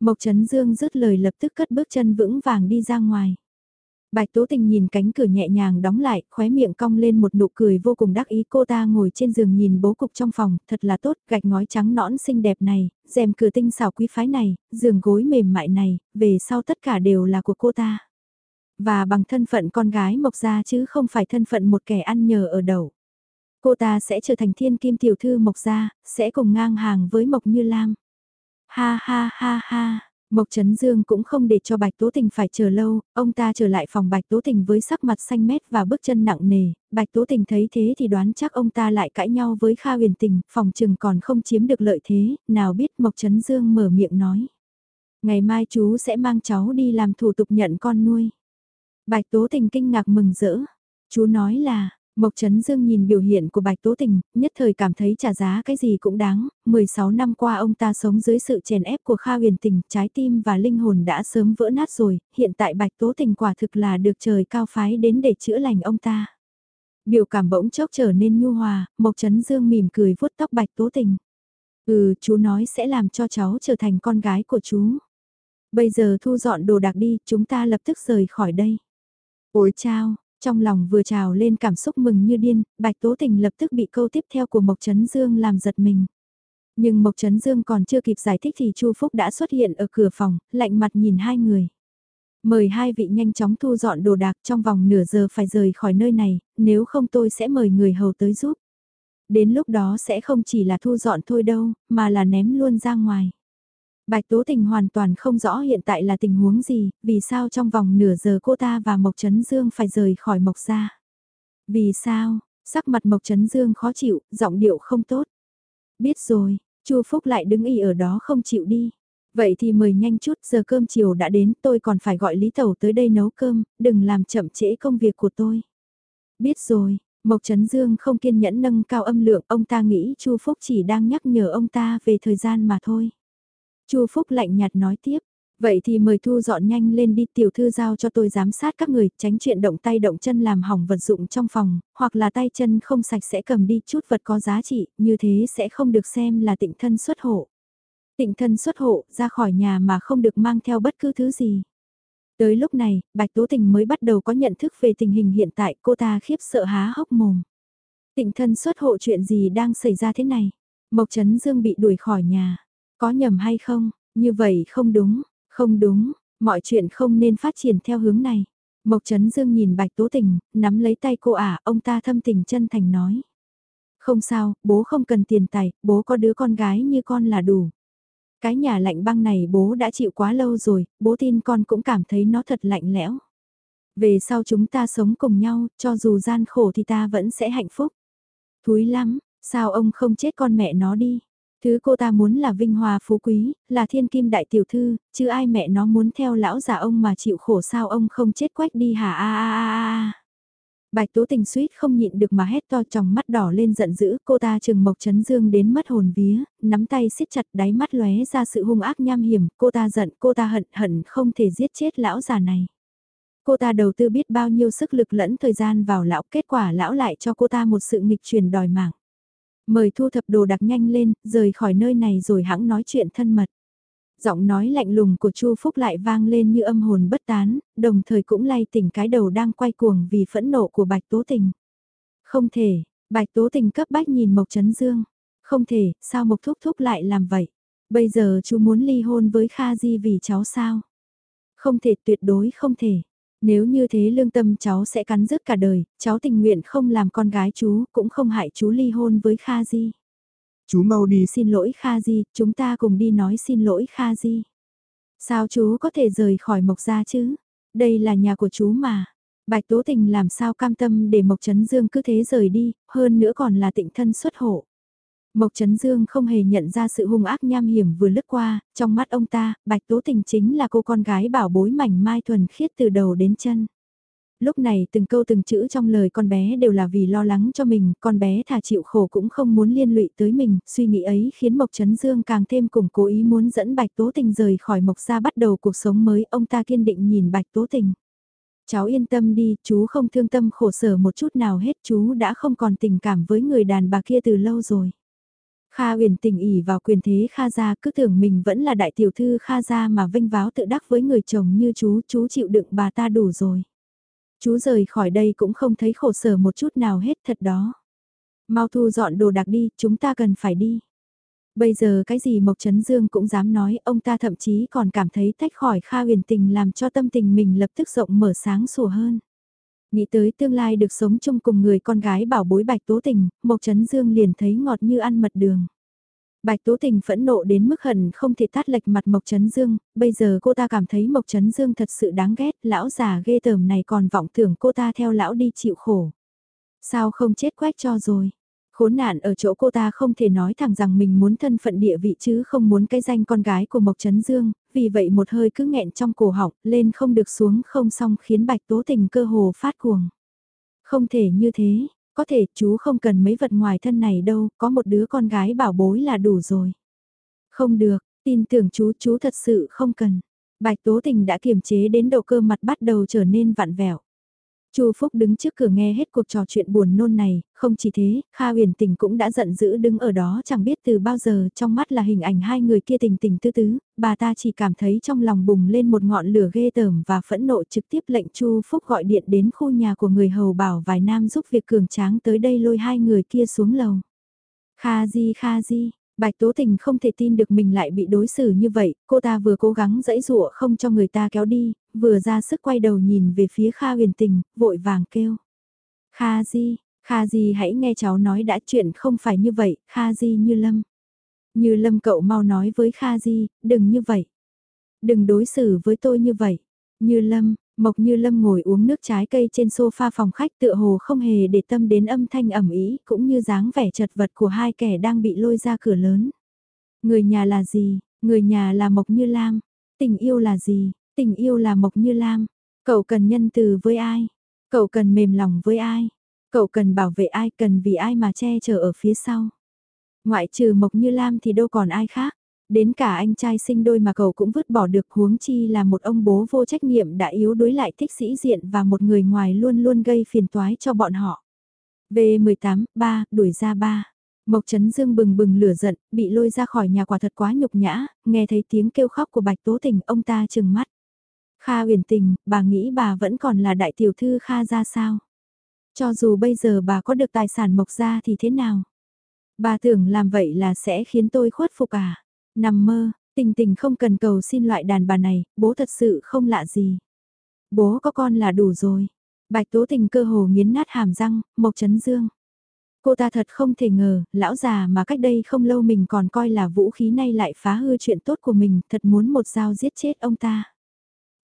Mộc Trấn Dương dứt lời lập tức cất bước chân vững vàng đi ra ngoài. Bạch Tố Tình nhìn cánh cửa nhẹ nhàng đóng lại, khóe miệng cong lên một nụ cười vô cùng đắc ý cô ta ngồi trên giường nhìn bố cục trong phòng, thật là tốt, gạch ngói trắng nõn xinh đẹp này, rèm cửa tinh xảo quý phái này, giường gối mềm mại này, về sau tất cả đều là của cô ta. Và bằng thân phận con gái Mộc Gia chứ không phải thân phận một kẻ ăn nhờ ở đầu. Cô ta sẽ trở thành thiên kim tiểu thư Mộc Gia, sẽ cùng ngang hàng với Mộc Như Lam. Ha ha ha ha. Mộc Trấn Dương cũng không để cho Bạch Tố Tình phải chờ lâu, ông ta trở lại phòng Bạch Tố Tình với sắc mặt xanh mét và bước chân nặng nề, Bạch Tố Tình thấy thế thì đoán chắc ông ta lại cãi nhau với Kha huyền tình, phòng trừng còn không chiếm được lợi thế, nào biết Mộc Trấn Dương mở miệng nói. Ngày mai chú sẽ mang cháu đi làm thủ tục nhận con nuôi. Bạch Tố Tình kinh ngạc mừng rỡ, chú nói là, Mộc Trấn Dương nhìn biểu hiện của Bạch Tố Tình, nhất thời cảm thấy trả giá cái gì cũng đáng, 16 năm qua ông ta sống dưới sự chèn ép của Kha huyền tình, trái tim và linh hồn đã sớm vỡ nát rồi, hiện tại Bạch Tố Tình quả thực là được trời cao phái đến để chữa lành ông ta. Biểu cảm bỗng chốc trở nên nhu hòa, Mộc Trấn Dương mỉm cười vuốt tóc Bạch Tố Tình. Ừ, chú nói sẽ làm cho cháu trở thành con gái của chú. Bây giờ thu dọn đồ đạc đi, chúng ta lập tức rời khỏi đây. Ôi chao, trong lòng vừa trào lên cảm xúc mừng như điên, Bạch Tố Tình lập tức bị câu tiếp theo của Mộc Trấn Dương làm giật mình. Nhưng Mộc Trấn Dương còn chưa kịp giải thích thì Chu Phúc đã xuất hiện ở cửa phòng, lạnh mặt nhìn hai người. Mời hai vị nhanh chóng thu dọn đồ đạc trong vòng nửa giờ phải rời khỏi nơi này, nếu không tôi sẽ mời người hầu tới giúp. Đến lúc đó sẽ không chỉ là thu dọn thôi đâu, mà là ném luôn ra ngoài. Bạch Tố Tình hoàn toàn không rõ hiện tại là tình huống gì, vì sao trong vòng nửa giờ cô ta và Mộc Trấn Dương phải rời khỏi Mộc gia. Vì sao, sắc mặt Mộc Trấn Dương khó chịu, giọng điệu không tốt. Biết rồi, Chu Phúc lại đứng y ở đó không chịu đi. Vậy thì mời nhanh chút, giờ cơm chiều đã đến, tôi còn phải gọi Lý Tẩu tới đây nấu cơm, đừng làm chậm trễ công việc của tôi. Biết rồi, Mộc Trấn Dương không kiên nhẫn nâng cao âm lượng, ông ta nghĩ Chu Phúc chỉ đang nhắc nhở ông ta về thời gian mà thôi. Chu Phúc lạnh nhạt nói tiếp, vậy thì mời thu dọn nhanh lên đi tiểu thư giao cho tôi giám sát các người, tránh chuyện động tay động chân làm hỏng vật dụng trong phòng, hoặc là tay chân không sạch sẽ cầm đi chút vật có giá trị, như thế sẽ không được xem là tịnh thân xuất hộ. Tịnh thân xuất hộ, ra khỏi nhà mà không được mang theo bất cứ thứ gì. Tới lúc này, Bạch Tố Tình mới bắt đầu có nhận thức về tình hình hiện tại cô ta khiếp sợ há hốc mồm. Tịnh thân xuất hộ chuyện gì đang xảy ra thế này? Mộc Trấn Dương bị đuổi khỏi nhà. Có nhầm hay không? Như vậy không đúng, không đúng, mọi chuyện không nên phát triển theo hướng này. Mộc Trấn Dương nhìn Bạch Tố Tình, nắm lấy tay cô ả, ông ta thâm tình chân thành nói. Không sao, bố không cần tiền tài, bố có đứa con gái như con là đủ. Cái nhà lạnh băng này bố đã chịu quá lâu rồi, bố tin con cũng cảm thấy nó thật lạnh lẽo. Về sau chúng ta sống cùng nhau, cho dù gian khổ thì ta vẫn sẽ hạnh phúc. Thúi lắm, sao ông không chết con mẹ nó đi? Thứ cô ta muốn là vinh hoa phú quý, là thiên kim đại tiểu thư, chứ ai mẹ nó muốn theo lão già ông mà chịu khổ sao ông không chết quách đi hả a a a a. Bạch Tố Tình suýt không nhịn được mà hét to trong mắt đỏ lên giận dữ, cô ta trừng Mộc Chấn Dương đến mất hồn vía, nắm tay siết chặt đáy mắt lóe ra sự hung ác nham hiểm, cô ta giận, cô ta hận hận không thể giết chết lão già này. Cô ta đầu tư biết bao nhiêu sức lực lẫn thời gian vào lão, kết quả lão lại cho cô ta một sự nghịch truyền đòi mạng. Mời thu thập đồ đặc nhanh lên, rời khỏi nơi này rồi hãng nói chuyện thân mật giọng nói lạnh lùng của Chu Phúc lại vang lên như âm hồn bất tán, đồng thời cũng lay tỉnh cái đầu đang quay cuồng vì phẫn nộ của Bạch Tố Tình. Không thể, Bạch Tố Tình cấp bách nhìn Mộc Trấn Dương. Không thể, sao Mộc Thúc Thúc lại làm vậy? Bây giờ chú muốn ly hôn với Kha Di vì cháu sao? Không thể, tuyệt đối không thể. Nếu như thế lương tâm cháu sẽ cắn rứt cả đời, cháu tình nguyện không làm con gái chú, cũng không hại chú ly hôn với Kha Di. Chú mau đi xin lỗi Kha Di, chúng ta cùng đi nói xin lỗi Kha Di. Sao chú có thể rời khỏi Mộc Gia chứ? Đây là nhà của chú mà. Bạch Tố Tình làm sao cam tâm để Mộc Trấn Dương cứ thế rời đi, hơn nữa còn là tịnh thân xuất hộ. Mộc Trấn Dương không hề nhận ra sự hung ác nham hiểm vừa lướt qua, trong mắt ông ta, Bạch Tố Tình chính là cô con gái bảo bối mảnh mai thuần khiết từ đầu đến chân lúc này từng câu từng chữ trong lời con bé đều là vì lo lắng cho mình, con bé thà chịu khổ cũng không muốn liên lụy tới mình, suy nghĩ ấy khiến Mộc Trấn Dương càng thêm cùng cố ý muốn dẫn Bạch Tố Tình rời khỏi Mộc ra bắt đầu cuộc sống mới, ông ta kiên định nhìn Bạch Tố Tình. Cháu yên tâm đi, chú không thương tâm khổ sở một chút nào hết, chú đã không còn tình cảm với người đàn bà kia từ lâu rồi. Kha huyền tình ỉ vào quyền thế Kha gia cứ tưởng mình vẫn là đại tiểu thư Kha gia mà vinh váo tự đắc với người chồng như chú, chú chịu đựng bà ta đủ rồi. Chú rời khỏi đây cũng không thấy khổ sở một chút nào hết thật đó. Mau thu dọn đồ đạc đi, chúng ta cần phải đi. Bây giờ cái gì Mộc Trấn Dương cũng dám nói, ông ta thậm chí còn cảm thấy tách khỏi Kha huyền tình làm cho tâm tình mình lập tức rộng mở sáng sủa hơn. Nghĩ tới tương lai được sống chung cùng người con gái bảo bối bạch tố tình, Mộc Trấn Dương liền thấy ngọt như ăn mật đường. Bạch Tố Tình phẫn nộ đến mức hận không thể tát lệch mặt Mộc Trấn Dương, bây giờ cô ta cảm thấy Mộc Trấn Dương thật sự đáng ghét, lão già ghê tởm này còn vọng tưởng cô ta theo lão đi chịu khổ. Sao không chết quách cho rồi? Khốn nạn ở chỗ cô ta không thể nói thẳng rằng mình muốn thân phận địa vị chứ không muốn cái danh con gái của Mộc Trấn Dương, vì vậy một hơi cứ nghẹn trong cổ họng, lên không được xuống không xong khiến Bạch Tố Tình cơ hồ phát cuồng. Không thể như thế, có thể chú không cần mấy vật ngoài thân này đâu, có một đứa con gái bảo bối là đủ rồi. Không được, tin tưởng chú, chú thật sự không cần. Bạch Tố Tình đã kiềm chế đến độ cơ mặt bắt đầu trở nên vặn vẹo. Chu Phúc đứng trước cửa nghe hết cuộc trò chuyện buồn nôn này, không chỉ thế, Kha huyền tình cũng đã giận dữ đứng ở đó chẳng biết từ bao giờ trong mắt là hình ảnh hai người kia tình tình tư tứ, bà ta chỉ cảm thấy trong lòng bùng lên một ngọn lửa ghê tởm và phẫn nộ trực tiếp lệnh Chu Phúc gọi điện đến khu nhà của người hầu bảo vài nam giúp việc cường tráng tới đây lôi hai người kia xuống lầu. Kha Di Kha Di, Bạch Tố Tình không thể tin được mình lại bị đối xử như vậy, cô ta vừa cố gắng dẫy dụa không cho người ta kéo đi, vừa ra sức quay đầu nhìn về phía Kha huyền tình, vội vàng kêu. Kha Di, Kha Di hãy nghe cháu nói đã chuyện không phải như vậy, Kha Di như Lâm. Như Lâm cậu mau nói với Kha Di, đừng như vậy. Đừng đối xử với tôi như vậy. Như Lâm, Mộc Như Lâm ngồi uống nước trái cây trên sofa phòng khách tựa hồ không hề để tâm đến âm thanh ẩm ý cũng như dáng vẻ chật vật của hai kẻ đang bị lôi ra cửa lớn. Người nhà là gì? Người nhà là Mộc Như Lam. Tình yêu là gì? Tình yêu là Mộc Như Lam. Cậu cần nhân từ với ai? Cậu cần mềm lòng với ai? Cậu cần bảo vệ ai, cần vì ai mà che chở ở phía sau? Ngoại trừ Mộc Như Lam thì đâu còn ai khác. Đến cả anh trai sinh đôi mà cậu cũng vứt bỏ được huống chi là một ông bố vô trách nhiệm đã yếu đối lại thích sĩ diện và một người ngoài luôn luôn gây phiền toái cho bọn họ. V18, 3, đuổi ra ba. Mộc Trấn Dương bừng bừng lửa giận, bị lôi ra khỏi nhà quả thật quá nhục nhã, nghe thấy tiếng kêu khóc của Bạch Tố Tình, ông ta trừng mắt. Kha huyền tình, bà nghĩ bà vẫn còn là đại tiểu thư Kha ra sao? Cho dù bây giờ bà có được tài sản Mộc ra thì thế nào? Bà tưởng làm vậy là sẽ khiến tôi khuất phục à? Nằm mơ, tình tình không cần cầu xin loại đàn bà này, bố thật sự không lạ gì. Bố có con là đủ rồi. Bạch Tố Tình cơ hồ nghiến nát hàm răng, Mộc Trấn Dương. Cô ta thật không thể ngờ, lão già mà cách đây không lâu mình còn coi là vũ khí nay lại phá hư chuyện tốt của mình, thật muốn một dao giết chết ông ta.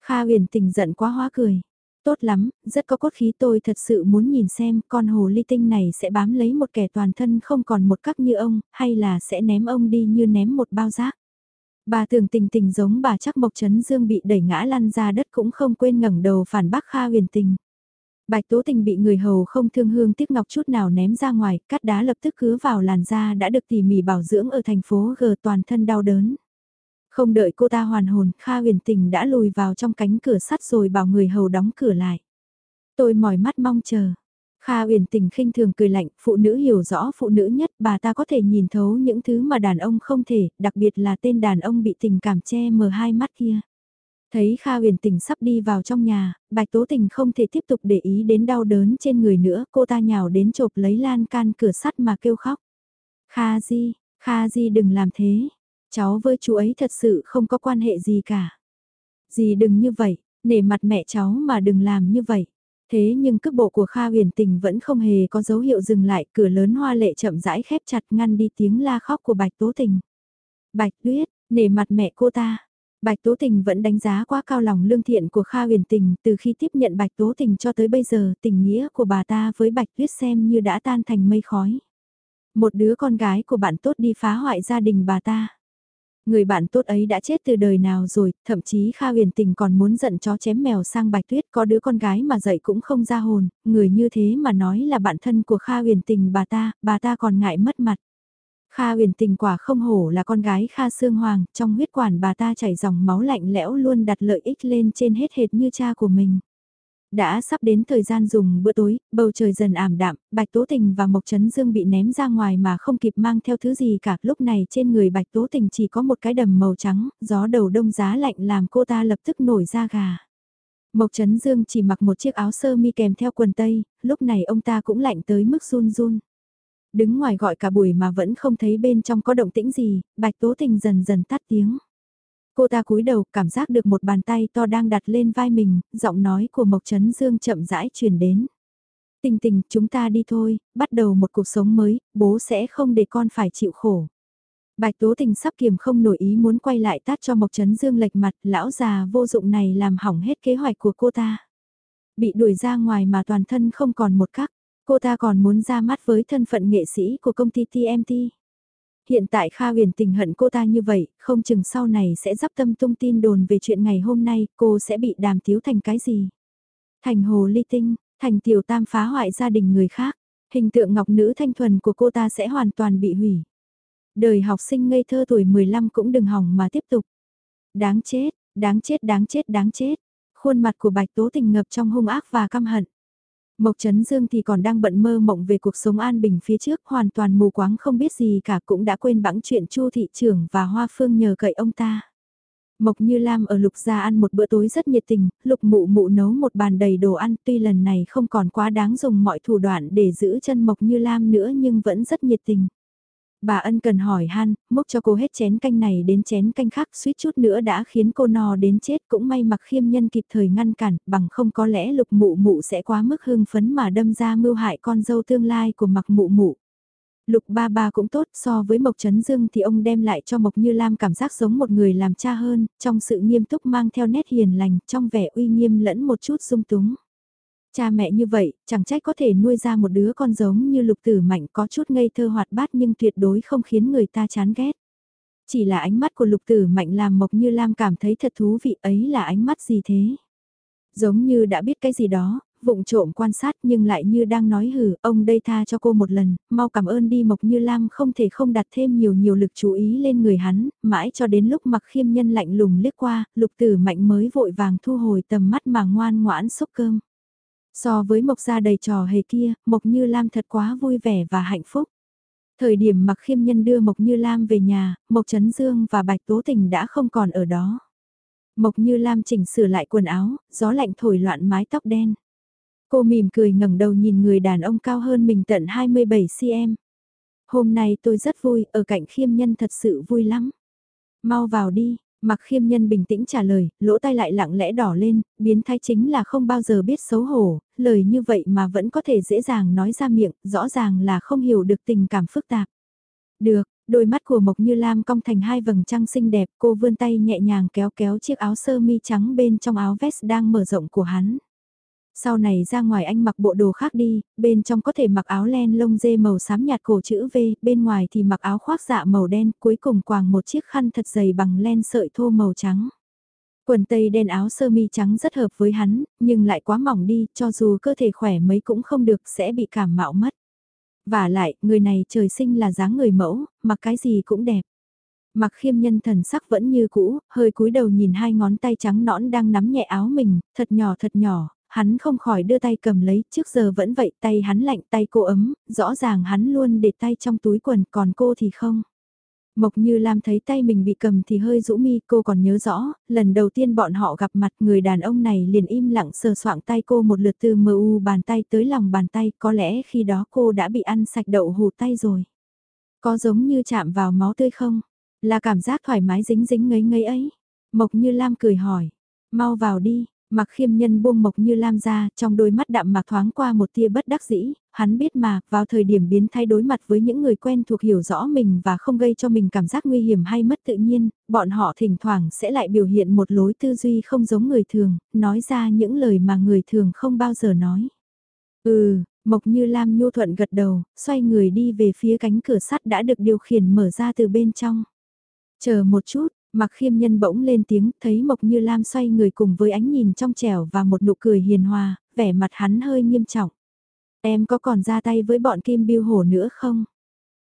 Kha huyền tình giận quá hóa cười. Tốt lắm, rất có cốt khí tôi thật sự muốn nhìn xem con hồ ly tinh này sẽ bám lấy một kẻ toàn thân không còn một cắc như ông, hay là sẽ ném ông đi như ném một bao rác. Bà tưởng tình tình giống bà chắc Mộc Trấn Dương bị đẩy ngã lăn ra đất cũng không quên ngẩng đầu phản bác Kha huyền tình. Bạch Tố Tình bị người hầu không thương hương tiếc ngọc chút nào ném ra ngoài, cắt đá lập tức cứa vào làn da đã được tỉ mỉ bảo dưỡng ở thành phố G toàn thân đau đớn. Không đợi cô ta hoàn hồn, Kha huyền tình đã lùi vào trong cánh cửa sắt rồi bảo người hầu đóng cửa lại. Tôi mỏi mắt mong chờ. Kha huyền tình khinh thường cười lạnh, phụ nữ hiểu rõ phụ nữ nhất, bà ta có thể nhìn thấu những thứ mà đàn ông không thể, đặc biệt là tên đàn ông bị tình cảm che mờ hai mắt kia. Thấy Kha huyền tình sắp đi vào trong nhà, Bạch Tố Tình không thể tiếp tục để ý đến đau đớn trên người nữa, cô ta nhào đến chộp lấy lan can cửa sắt mà kêu khóc. Kha Di, Kha Di đừng làm thế, cháu với chú ấy thật sự không có quan hệ gì cả. Dì đừng như vậy, nể mặt mẹ cháu mà đừng làm như vậy. Thế nhưng cước bộ của Kha huyền tình vẫn không hề có dấu hiệu dừng lại, cửa lớn hoa lệ chậm rãi khép chặt ngăn đi tiếng la khóc của Bạch Tố Tình. Bạch Tuyết, nể mặt mẹ cô ta, Bạch Tố Tình vẫn đánh giá quá cao lòng lương thiện của Kha huyền tình từ khi tiếp nhận Bạch Tố Tình cho tới bây giờ tình nghĩa của bà ta với Bạch Tuyết xem như đã tan thành mây khói. Một đứa con gái của bạn tốt đi phá hoại gia đình bà ta. Người bạn tốt ấy đã chết từ đời nào rồi, thậm chí Kha huyền tình còn muốn giận chó chém mèo sang Bạch Tuyết có đứa con gái mà dậy cũng không ra hồn, người như thế mà nói là bạn thân của Kha huyền tình bà ta, bà ta còn ngại mất mặt. Kha huyền tình quả không hổ là con gái Kha Sương Hoàng, trong huyết quản bà ta chảy dòng máu lạnh lẽo luôn đặt lợi ích lên trên hết hệt như cha của mình. Đã sắp đến thời gian dùng bữa tối, bầu trời dần ảm đạm, Bạch Tố Tình và Mộc Trấn Dương bị ném ra ngoài mà không kịp mang theo thứ gì cả. Lúc này trên người Bạch Tố Tình chỉ có một cái đầm màu trắng, gió đầu đông giá lạnh làm cô ta lập tức nổi da gà. Mộc Trấn Dương chỉ mặc một chiếc áo sơ mi kèm theo quần tây, lúc này ông ta cũng lạnh tới mức run run. Đứng ngoài gọi cả buổi mà vẫn không thấy bên trong có động tĩnh gì, Bạch Tố Tình dần dần tắt tiếng. Cô ta cúi đầu cảm giác được một bàn tay to đang đặt lên vai mình, giọng nói của Mộc Trấn Dương chậm rãi truyền đến. Tình tình, chúng ta đi thôi, bắt đầu một cuộc sống mới, bố sẽ không để con phải chịu khổ. Bạch Tố Tình sắp kiềm không nổi ý muốn quay lại tát cho Mộc Trấn Dương lệch mặt, lão già vô dụng này làm hỏng hết kế hoạch của cô ta. Bị đuổi ra ngoài mà toàn thân không còn một cắc, Cô ta còn muốn ra mắt với thân phận nghệ sĩ của công ty TMT. Hiện tại Kha huyền tình hận cô ta như vậy, không chừng sau này sẽ dắp tâm tung tin đồn về chuyện ngày hôm nay cô sẽ bị đàm tiếu thành cái gì. Thành hồ ly tinh, thành tiểu tam phá hoại gia đình người khác, hình tượng ngọc nữ thanh thuần của cô ta sẽ hoàn toàn bị hủy. Đời học sinh ngây thơ tuổi 15 cũng đừng hỏng mà tiếp tục. Đáng chết, đáng chết đáng chết đáng chết. Khuôn mặt của bạch tố tình ngập trong hung ác và căm hận. Mộc Trấn Dương thì còn đang bận mơ mộng về cuộc sống an bình phía trước hoàn toàn mù quáng không biết gì cả cũng đã quên bẵng chuyện Chu thị trưởng và Hoa Phương nhờ cậy ông ta. Mộc Như Lam ở Lục Gia ăn một bữa tối rất nhiệt tình, Lục Mụ Mụ nấu một bàn đầy đồ ăn tuy lần này không còn quá đáng dùng mọi thủ đoạn để giữ chân Mộc Như Lam nữa nhưng vẫn rất nhiệt tình. Bà ân cần hỏi han, múc cho cô hết chén canh này đến chén canh khác suýt chút nữa đã khiến cô no đến chết cũng may mặc khiêm nhân kịp thời ngăn cản, bằng không có lẽ lục mụ mụ sẽ quá mức hưng phấn mà đâm ra mưu hại con dâu tương lai của mặc mụ mụ. Lục ba ba cũng tốt so với Mộc Trấn Dương thì ông đem lại cho Mộc Như Lam cảm giác giống một người làm cha hơn, trong sự nghiêm túc mang theo nét hiền lành, trong vẻ uy nghiêm lẫn một chút dung túng. Cha mẹ như vậy, chẳng trách có thể nuôi ra một đứa con giống như lục tử mạnh có chút ngây thơ hoạt bát nhưng tuyệt đối không khiến người ta chán ghét. Chỉ là ánh mắt của lục tử mạnh làm Mộc Như Lam cảm thấy thật thú vị ấy là ánh mắt gì thế? Giống như đã biết cái gì đó, vụng trộm quan sát nhưng lại như đang nói hử, ông đây tha cho cô một lần, mau cảm ơn đi Mộc Như Lam không thể không đặt thêm nhiều nhiều lực chú ý lên người hắn, mãi cho đến lúc mặc khiêm nhân lạnh lùng liếc qua, lục tử mạnh mới vội vàng thu hồi tầm mắt mà ngoan ngoãn xúc cơm. So với Mộc gia đầy trò hề kia, Mộc Như Lam thật quá vui vẻ và hạnh phúc. Thời điểm Mạc khiêm nhân đưa Mộc Như Lam về nhà, Mộc Trấn Dương và Bạch Tố Tình đã không còn ở đó. Mộc Như Lam chỉnh sửa lại quần áo, gió lạnh thổi loạn mái tóc đen. Cô mỉm cười ngẩng đầu nhìn người đàn ông cao hơn mình tận 27cm. Hôm nay tôi rất vui, ở cạnh khiêm nhân thật sự vui lắm. Mau vào đi, mặc khiêm nhân bình tĩnh trả lời, lỗ tai lại lặng lẽ đỏ lên, biến thái chính là không bao giờ biết xấu hổ, lời như vậy mà vẫn có thể dễ dàng nói ra miệng, rõ ràng là không hiểu được tình cảm phức tạp. Được, đôi mắt của Mộc Như Lam cong thành hai vầng trăng xinh đẹp, cô vươn tay nhẹ nhàng kéo kéo chiếc áo sơ mi trắng bên trong áo vest đang mở rộng của hắn. Sau này ra ngoài anh mặc bộ đồ khác đi, bên trong có thể mặc áo len lông dê màu xám nhạt cổ chữ V, bên ngoài thì mặc áo khoác dạ màu đen, cuối cùng quàng một chiếc khăn thật dày bằng len sợi thô màu trắng. Quần tây đen áo sơ mi trắng rất hợp với hắn, nhưng lại quá mỏng đi, cho dù cơ thể khỏe mấy cũng không được sẽ bị cảm mạo mất. Và lại, người này trời sinh là dáng người mẫu, mặc cái gì cũng đẹp. Mặc khiêm nhân thần sắc vẫn như cũ, hơi cúi đầu nhìn hai ngón tay trắng nõn đang nắm nhẹ áo mình, thật nhỏ thật nhỏ, hắn không khỏi đưa tay cầm lấy, trước giờ vẫn vậy, tay hắn lạnh tay cô ấm, rõ ràng hắn luôn để tay trong túi quần, còn cô thì không. Mộc Như Lam thấy tay mình bị cầm thì hơi rũ mi, cô còn nhớ rõ, lần đầu tiên bọn họ gặp mặt người đàn ông này liền im lặng sờ soạng tay cô một lượt từ mờ u bàn tay tới lòng bàn tay, có lẽ khi đó cô đã bị ăn sạch đậu hù tay rồi. Có giống như chạm vào máu tươi không? Là cảm giác thoải mái dính dính ngấy ngấy ấy. Mộc Như Lam cười hỏi, mau vào đi, Mặc khiêm nhân buông mộc như lam ra, trong đôi mắt đạm mạc thoáng qua một tia bất đắc dĩ, hắn biết mà, vào thời điểm biến thay đối mặt với những người quen thuộc hiểu rõ mình và không gây cho mình cảm giác nguy hiểm hay mất tự nhiên, bọn họ thỉnh thoảng sẽ lại biểu hiện một lối tư duy không giống người thường, nói ra những lời mà người thường không bao giờ nói. Ừ, Mộc Như Lam nhu thuận gật đầu, xoay người đi về phía cánh cửa sắt đã được điều khiển mở ra từ bên trong. Chờ một chút, Mặc khiêm nhân bỗng lên tiếng, thấy Mộc Như Lam xoay người cùng với ánh nhìn trong trẻo và một nụ cười hiền hòa, vẻ mặt hắn hơi nghiêm trọng. Em có còn ra tay với bọn Kim Biêu Hổ nữa không?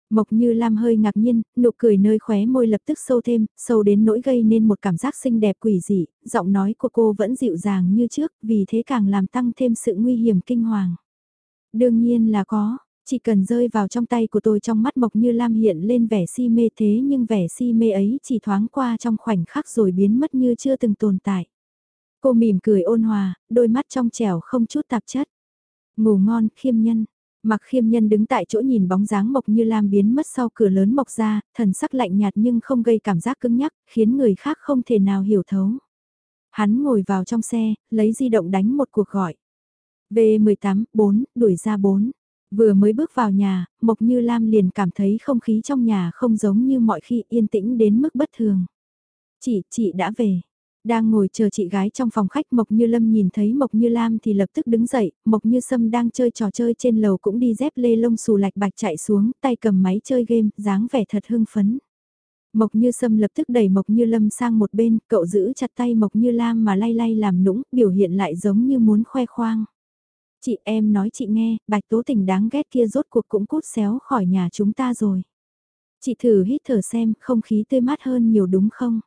Mộc Như Lam hơi ngạc nhiên, nụ cười nơi khóe môi lập tức sâu thêm, sâu đến nỗi gây nên một cảm giác xinh đẹp quỷ dị, giọng nói của cô vẫn dịu dàng như trước, vì thế càng làm tăng thêm sự nguy hiểm kinh hoàng. Đương nhiên là có, chỉ cần rơi vào trong tay của tôi trong mắt Mộc Như Lam hiện lên vẻ si mê thế nhưng vẻ si mê ấy chỉ thoáng qua trong khoảnh khắc rồi biến mất như chưa từng tồn tại. Cô mỉm cười ôn hòa, đôi mắt trong trẻo không chút tạp chất. Ngủ ngon, khiêm nhân. Mặc khiêm nhân đứng tại chỗ nhìn bóng dáng Mộc Như Lam biến mất sau cửa lớn mộc ra, thần sắc lạnh nhạt nhưng không gây cảm giác cứng nhắc, khiến người khác không thể nào hiểu thấu. Hắn ngồi vào trong xe, lấy di động đánh một cuộc gọi. V18, 4, đuổi ra 4. Vừa mới bước vào nhà, Mộc Như Lam liền cảm thấy không khí trong nhà không giống như mọi khi yên tĩnh đến mức bất thường. Chị, chị đã về. Đang ngồi chờ chị gái trong phòng khách Mộc Như Lâm nhìn thấy Mộc Như Lam thì lập tức đứng dậy, Mộc Như Sâm đang chơi trò chơi trên lầu cũng đi dép lê lông xù lạch bạch chạy xuống, tay cầm máy chơi game, dáng vẻ thật hưng phấn. Mộc Như Sâm lập tức đẩy Mộc Như Lâm sang một bên, cậu giữ chặt tay Mộc Như Lam mà lay lay làm nũng, biểu hiện lại giống như muốn khoe khoang. Chị em nói chị nghe, bạch tố tình đáng ghét kia rốt cuộc cũng cút xéo khỏi nhà chúng ta rồi. Chị thử hít thở xem, không khí tươi mát hơn nhiều đúng không?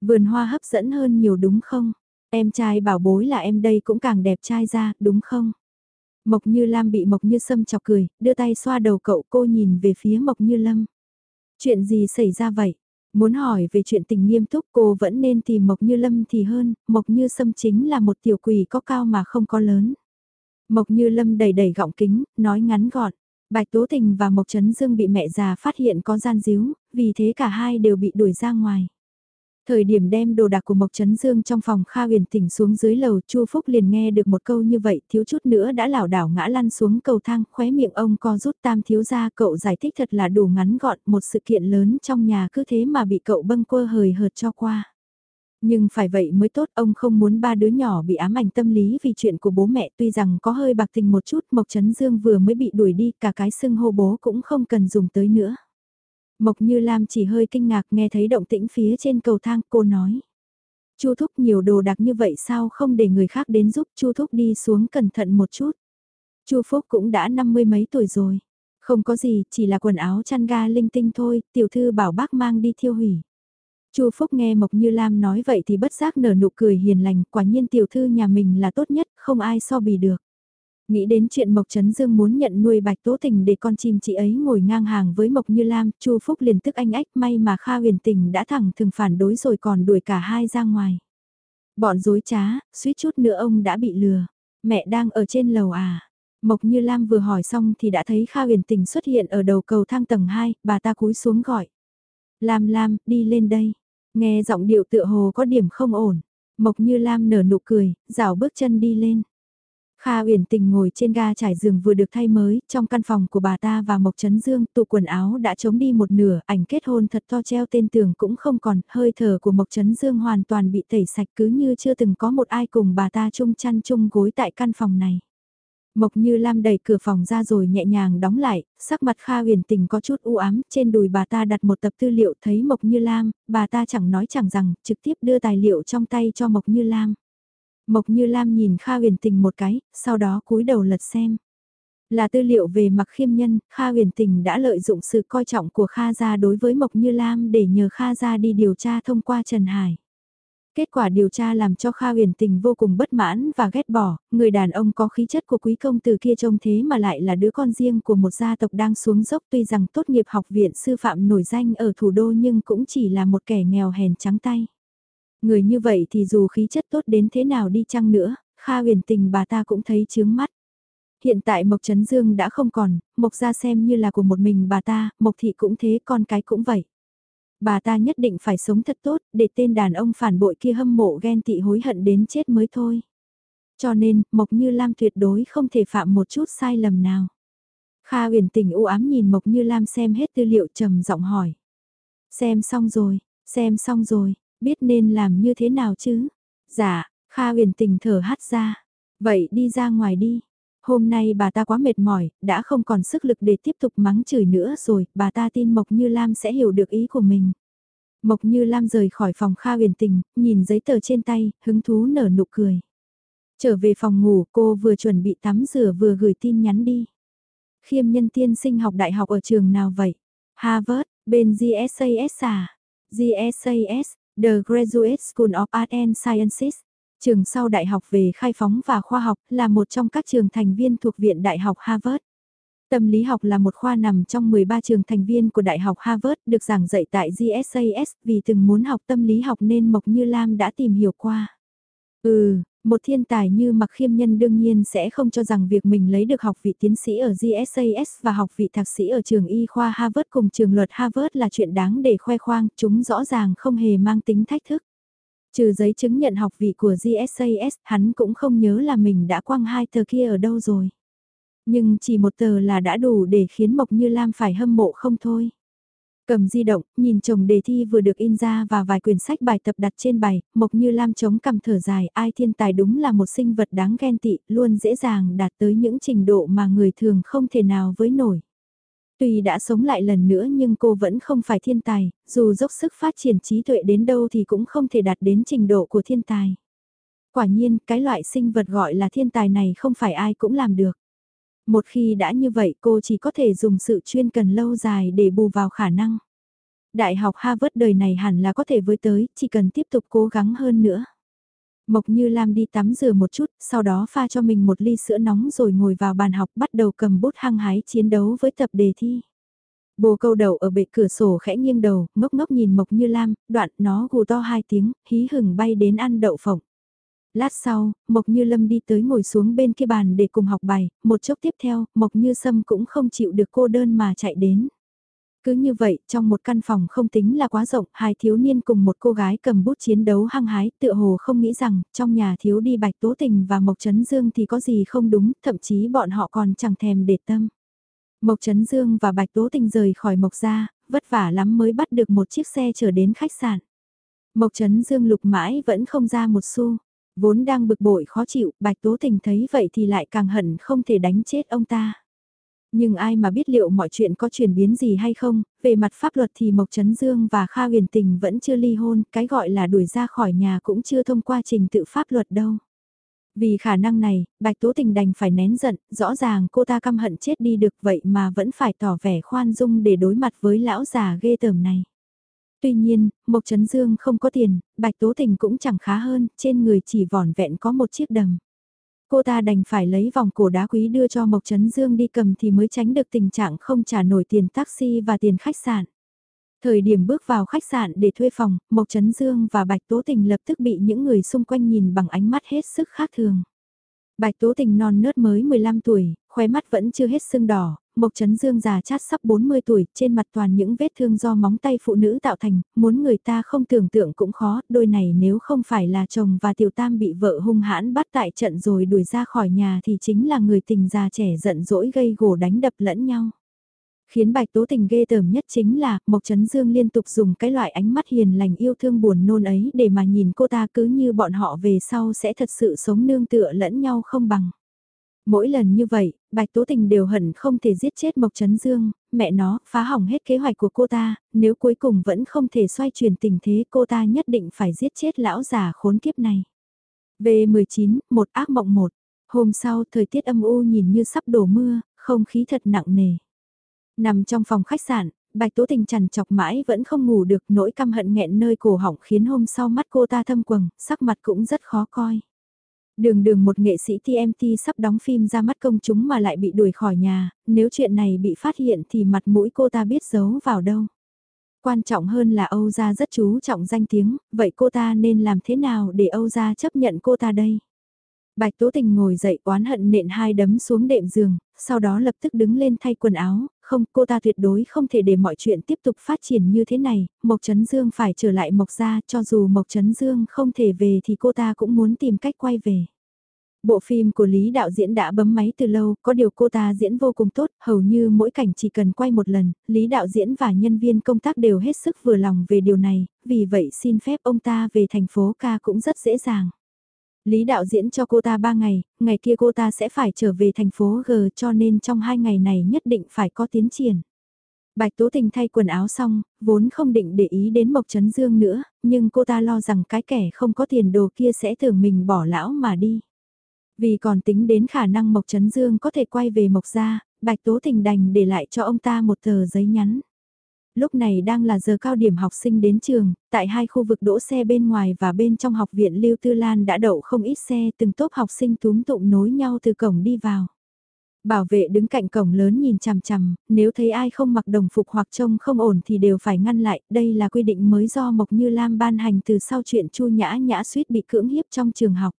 Vườn hoa hấp dẫn hơn nhiều đúng không? Em trai bảo bối là em đây cũng càng đẹp trai ra, đúng không? Mộc Như Lam bị Mộc Như Sâm chọc cười, đưa tay xoa đầu cậu cô nhìn về phía Mộc Như Lâm. Chuyện gì xảy ra vậy? Muốn hỏi về chuyện tình nghiêm túc cô vẫn nên tìm Mộc Như Lâm thì hơn, Mộc Như Sâm chính là một tiểu quỷ có cao mà không có lớn. Mộc Như Lâm đầy đầy gọng kính, nói ngắn gọn. Bạch Tố Tình và Mộc Trấn Dương bị mẹ già phát hiện có gian díu, vì thế cả hai đều bị đuổi ra ngoài. Thời điểm đem đồ đạc của Mộc Trấn Dương trong phòng Kha huyền tỉnh xuống dưới lầu, Chu Phúc liền nghe được một câu như vậy, thiếu chút nữa đã lảo đảo ngã lăn xuống cầu thang, khóe miệng ông co rút tam thiếu ra, cậu giải thích thật là đủ ngắn gọn, một sự kiện lớn trong nhà cứ thế mà bị cậu bâng quơ hời hợt cho qua. Nhưng phải vậy mới tốt, ông không muốn ba đứa nhỏ bị ám ảnh tâm lý vì chuyện của bố mẹ tuy rằng có hơi bạc tình một chút, Mộc Trấn Dương vừa mới bị đuổi đi, cả cái xưng hô bố cũng không cần dùng tới nữa. Mộc Như Lam chỉ hơi kinh ngạc nghe thấy động tĩnh phía trên cầu thang cô nói. Chu Thúc nhiều đồ đặc như vậy sao không để người khác đến giúp Chu Thúc đi xuống cẩn thận một chút. Chu Phúc cũng đã năm mươi mấy tuổi rồi. Không có gì, chỉ là quần áo chăn ga linh tinh thôi, tiểu thư bảo bác mang đi thiêu hủy. Chu Phúc nghe Mộc Như Lam nói vậy thì bất giác nở nụ cười hiền lành, quả nhiên tiểu thư nhà mình là tốt nhất, không ai so bì được. Nghĩ đến chuyện Mộc Trấn Dương muốn nhận nuôi Bạch Tố Tình để con chim chị ấy ngồi ngang hàng với Mộc Như Lam, Chu Phúc liền tức anh ách may mà Kha huyền tình đã thẳng thường phản đối rồi còn đuổi cả hai ra ngoài. Bọn dối trá, suýt chút nữa ông đã bị lừa. Mẹ đang ở trên lầu à? Mộc Như Lam vừa hỏi xong thì đã thấy Kha huyền tình xuất hiện ở đầu cầu thang tầng 2, bà ta cúi xuống gọi. Lam Lam, đi lên đây. Nghe giọng điệu tựa hồ có điểm không ổn. Mộc Như Lam nở nụ cười, rảo bước chân đi lên. Kha uyển tình ngồi trên ga trải giường vừa được thay mới, trong căn phòng của bà ta và Mộc Trấn Dương, tủ quần áo đã chống đi một nửa, ảnh kết hôn thật to treo tên tường cũng không còn, hơi thở của Mộc Trấn Dương hoàn toàn bị tẩy sạch cứ như chưa từng có một ai cùng bà ta chung chăn chung gối tại căn phòng này. Mộc Như Lam đẩy cửa phòng ra rồi nhẹ nhàng đóng lại, sắc mặt Kha huyền tình có chút u ám, trên đùi bà ta đặt một tập tư liệu thấy Mộc Như Lam, bà ta chẳng nói chẳng rằng, trực tiếp đưa tài liệu trong tay cho Mộc Như Lam. Mộc Như Lam nhìn Kha huyền tình một cái, sau đó cúi đầu lật xem. Là tư liệu về mặc khiêm nhân, Kha huyền tình đã lợi dụng sự coi trọng của Kha gia đối với Mộc Như Lam để nhờ Kha gia đi điều tra thông qua Trần Hải. Kết quả điều tra làm cho Kha huyền tình vô cùng bất mãn và ghét bỏ, người đàn ông có khí chất của quý công từ kia trông thế mà lại là đứa con riêng của một gia tộc đang xuống dốc tuy rằng tốt nghiệp học viện sư phạm nổi danh ở thủ đô nhưng cũng chỉ là một kẻ nghèo hèn trắng tay. Người như vậy thì dù khí chất tốt đến thế nào đi chăng nữa, Kha huyền tình bà ta cũng thấy chướng mắt. Hiện tại Mộc Trấn Dương đã không còn, Mộc ra xem như là của một mình bà ta, Mộc Thị cũng thế, con cái cũng vậy. Bà ta nhất định phải sống thật tốt, để tên đàn ông phản bội kia hâm mộ ghen tị hối hận đến chết mới thôi. Cho nên, Mộc Như Lam tuyệt đối không thể phạm một chút sai lầm nào. Kha huyền tình u ám nhìn Mộc Như Lam xem hết tư liệu trầm giọng hỏi. Xem xong rồi, xem xong rồi, biết nên làm như thế nào chứ? Dạ, Kha huyền tình thở hắt ra. Vậy đi ra ngoài đi. Hôm nay bà ta quá mệt mỏi, đã không còn sức lực để tiếp tục mắng chửi nữa rồi, bà ta tin Mộc Như Lam sẽ hiểu được ý của mình. Mộc Như Lam rời khỏi phòng Kha huyền tình, nhìn giấy tờ trên tay, hứng thú nở nụ cười. Trở về phòng ngủ cô vừa chuẩn bị tắm rửa vừa gửi tin nhắn đi. Khiêm nhân tiên sinh học đại học ở trường nào vậy? Harvard, bên GSAS à? GSAS, The Graduate School of Art and Sciences. Trường sau đại học về khai phóng và khoa học là một trong các trường thành viên thuộc Viện Đại học Harvard. Tâm lý học là một khoa nằm trong 13 trường thành viên của Đại học Harvard được giảng dạy tại GSAS vì từng muốn học tâm lý học nên Mộc Như Lam đã tìm hiểu qua. Ừ, một thiên tài như Mặc Khiêm Nhân đương nhiên sẽ không cho rằng việc mình lấy được học vị tiến sĩ ở GSAS và học vị thạc sĩ ở trường y khoa Harvard cùng trường luật Harvard là chuyện đáng để khoe khoang, chúng rõ ràng không hề mang tính thách thức. Trừ giấy chứng nhận học vị của GSAS, hắn cũng không nhớ là mình đã quăng hai tờ kia ở đâu rồi. Nhưng chỉ một tờ là đã đủ để khiến Mộc Như Lam phải hâm mộ không thôi. Cầm di động, nhìn chồng đề thi vừa được in ra và vài quyển sách bài tập đặt trên bài, Mộc Như Lam chống cầm thở dài, ai thiên tài đúng là một sinh vật đáng ghen tị, luôn dễ dàng đạt tới những trình độ mà người thường không thể nào với nổi. Tuy đã sống lại lần nữa nhưng cô vẫn không phải thiên tài, dù dốc sức phát triển trí tuệ đến đâu thì cũng không thể đạt đến trình độ của thiên tài. Quả nhiên, cái loại sinh vật gọi là thiên tài này không phải ai cũng làm được. Một khi đã như vậy cô chỉ có thể dùng sự chuyên cần lâu dài để bù vào khả năng. Đại học Harvard đời này hẳn là có thể với tới, chỉ cần tiếp tục cố gắng hơn nữa. Mộc Như Lam đi tắm rửa một chút, sau đó pha cho mình một ly sữa nóng rồi ngồi vào bàn học bắt đầu cầm bút hăng hái chiến đấu với tập đề thi. Bồ câu đầu ở bệ cửa sổ khẽ nghiêng đầu, ngốc ngốc nhìn Mộc Như Lam, đoạn nó gù to hai tiếng, hí hừng bay đến ăn đậu phộng. Lát sau, Mộc Như Lâm đi tới ngồi xuống bên kia bàn để cùng học bài, một chốc tiếp theo, Mộc Như Sâm cũng không chịu được cô đơn mà chạy đến. Cứ như vậy, trong một căn phòng không tính là quá rộng, hai thiếu niên cùng một cô gái cầm bút chiến đấu hăng hái, tựa hồ không nghĩ rằng, trong nhà thiếu đi Bạch Tố Tình và Mộc Trấn Dương thì có gì không đúng, thậm chí bọn họ còn chẳng thèm để tâm. Mộc Trấn Dương và Bạch Tố Tình rời khỏi Mộc gia, vất vả lắm mới bắt được một chiếc xe trở đến khách sạn. Mộc Trấn Dương lục mãi vẫn không ra một xu. Vốn đang bực bội khó chịu, Bạch Tố Tình thấy vậy thì lại càng hận không thể đánh chết ông ta. Nhưng ai mà biết liệu mọi chuyện có chuyển biến gì hay không, về mặt pháp luật thì Mộc Trấn Dương và Kha huyền tình vẫn chưa ly hôn, cái gọi là đuổi ra khỏi nhà cũng chưa thông qua trình tự pháp luật đâu. Vì khả năng này, Bạch Tố Tình đành phải nén giận, rõ ràng cô ta căm hận chết đi được vậy mà vẫn phải tỏ vẻ khoan dung để đối mặt với lão già ghê tởm này. Tuy nhiên, Mộc Trấn Dương không có tiền, Bạch Tố Tình cũng chẳng khá hơn, trên người chỉ vỏn vẹn có một chiếc đầm. Cô ta đành phải lấy vòng cổ đá quý đưa cho Mộc Trấn Dương đi cầm thì mới tránh được tình trạng không trả nổi tiền taxi và tiền khách sạn. Thời điểm bước vào khách sạn để thuê phòng, Mộc Trấn Dương và Bạch Tố Tình lập tức bị những người xung quanh nhìn bằng ánh mắt hết sức khác thường. Bạch Tố Tình non nớt mới 15 tuổi, khóe mắt vẫn chưa hết sưng đỏ, Mộc Trấn Dương già chát sắp 40 tuổi, trên mặt toàn những vết thương do móng tay phụ nữ tạo thành, muốn người ta không tưởng tượng cũng khó, đôi này nếu không phải là chồng và tiểu tam bị vợ hung hãn bắt tại trận rồi đuổi ra khỏi nhà thì chính là người tình già trẻ giận dỗi gây gổ đánh đập lẫn nhau. Khiến bạch tố tình ghê tởm nhất chính là, Mộc Trấn Dương liên tục dùng cái loại ánh mắt hiền lành yêu thương buồn nôn ấy để mà nhìn cô ta cứ như bọn họ về sau sẽ thật sự sống nương tựa lẫn nhau không bằng. Mỗi lần như vậy, Bạch Tố Tình đều hận không thể giết chết Mộc Trấn Dương, mẹ nó, phá hỏng hết kế hoạch của cô ta, nếu cuối cùng vẫn không thể xoay chuyển tình thế cô ta nhất định phải giết chết lão già khốn kiếp này. V19, một ác mộng một. Hôm sau, thời tiết âm u nhìn như sắp đổ mưa, không khí thật nặng nề. Nằm trong phòng khách sạn, Bạch Tố Tình chằn chọc mãi vẫn không ngủ được nỗi căm hận nghẹn nơi cổ họng khiến hôm sau mắt cô ta thâm quầng, sắc mặt cũng rất khó coi. Đường đường một nghệ sĩ TMT sắp đóng phim ra mắt công chúng mà lại bị đuổi khỏi nhà, nếu chuyện này bị phát hiện thì mặt mũi cô ta biết giấu vào đâu. Quan trọng hơn là Âu Gia rất chú trọng danh tiếng, vậy cô ta nên làm thế nào để Âu Gia chấp nhận cô ta đây? Bạch Tố Tình ngồi dậy oán hận nện hai đấm xuống đệm giường, sau đó lập tức đứng lên thay quần áo, không cô ta tuyệt đối không thể để mọi chuyện tiếp tục phát triển như thế này, Mộc Trấn Dương phải trở lại Mộc Gia cho dù Mộc Trấn Dương không thể về thì cô ta cũng muốn tìm cách quay về. Bộ phim của Lý đạo diễn đã bấm máy từ lâu, có điều cô ta diễn vô cùng tốt, hầu như mỗi cảnh chỉ cần quay một lần, Lý đạo diễn và nhân viên công tác đều hết sức vừa lòng về điều này, vì vậy xin phép ông ta về thành phố ca cũng rất dễ dàng. Lý đạo diễn cho cô ta 3 ngày, ngày kia cô ta sẽ phải trở về thành phố G cho nên trong hai ngày này nhất định phải có tiến triển. Bạch Tố Tình thay quần áo xong, vốn không định để ý đến Mộc Trấn Dương nữa, nhưng cô ta lo rằng cái kẻ không có tiền đồ kia sẽ tưởng mình bỏ lão mà đi. Vì còn tính đến khả năng Mộc Trấn Dương có thể quay về Mộc gia, Bạch Tố Tình đành để lại cho ông ta một tờ giấy nhắn lúc này đang là giờ cao điểm học sinh đến trường, tại hai khu vực đỗ xe bên ngoài và bên trong học viện Lưu Tư Lan đã đậu không ít xe từng tốp học sinh túm tụng nối nhau từ cổng đi vào. Bảo vệ đứng cạnh cổng lớn nhìn chằm chằm, nếu thấy ai không mặc đồng phục hoặc trông không ổn thì đều phải ngăn lại, đây là quy định mới do Mộc Như Lam ban hành từ sau chuyện Chu Nhã Nhã suýt bị cưỡng hiếp trong trường học.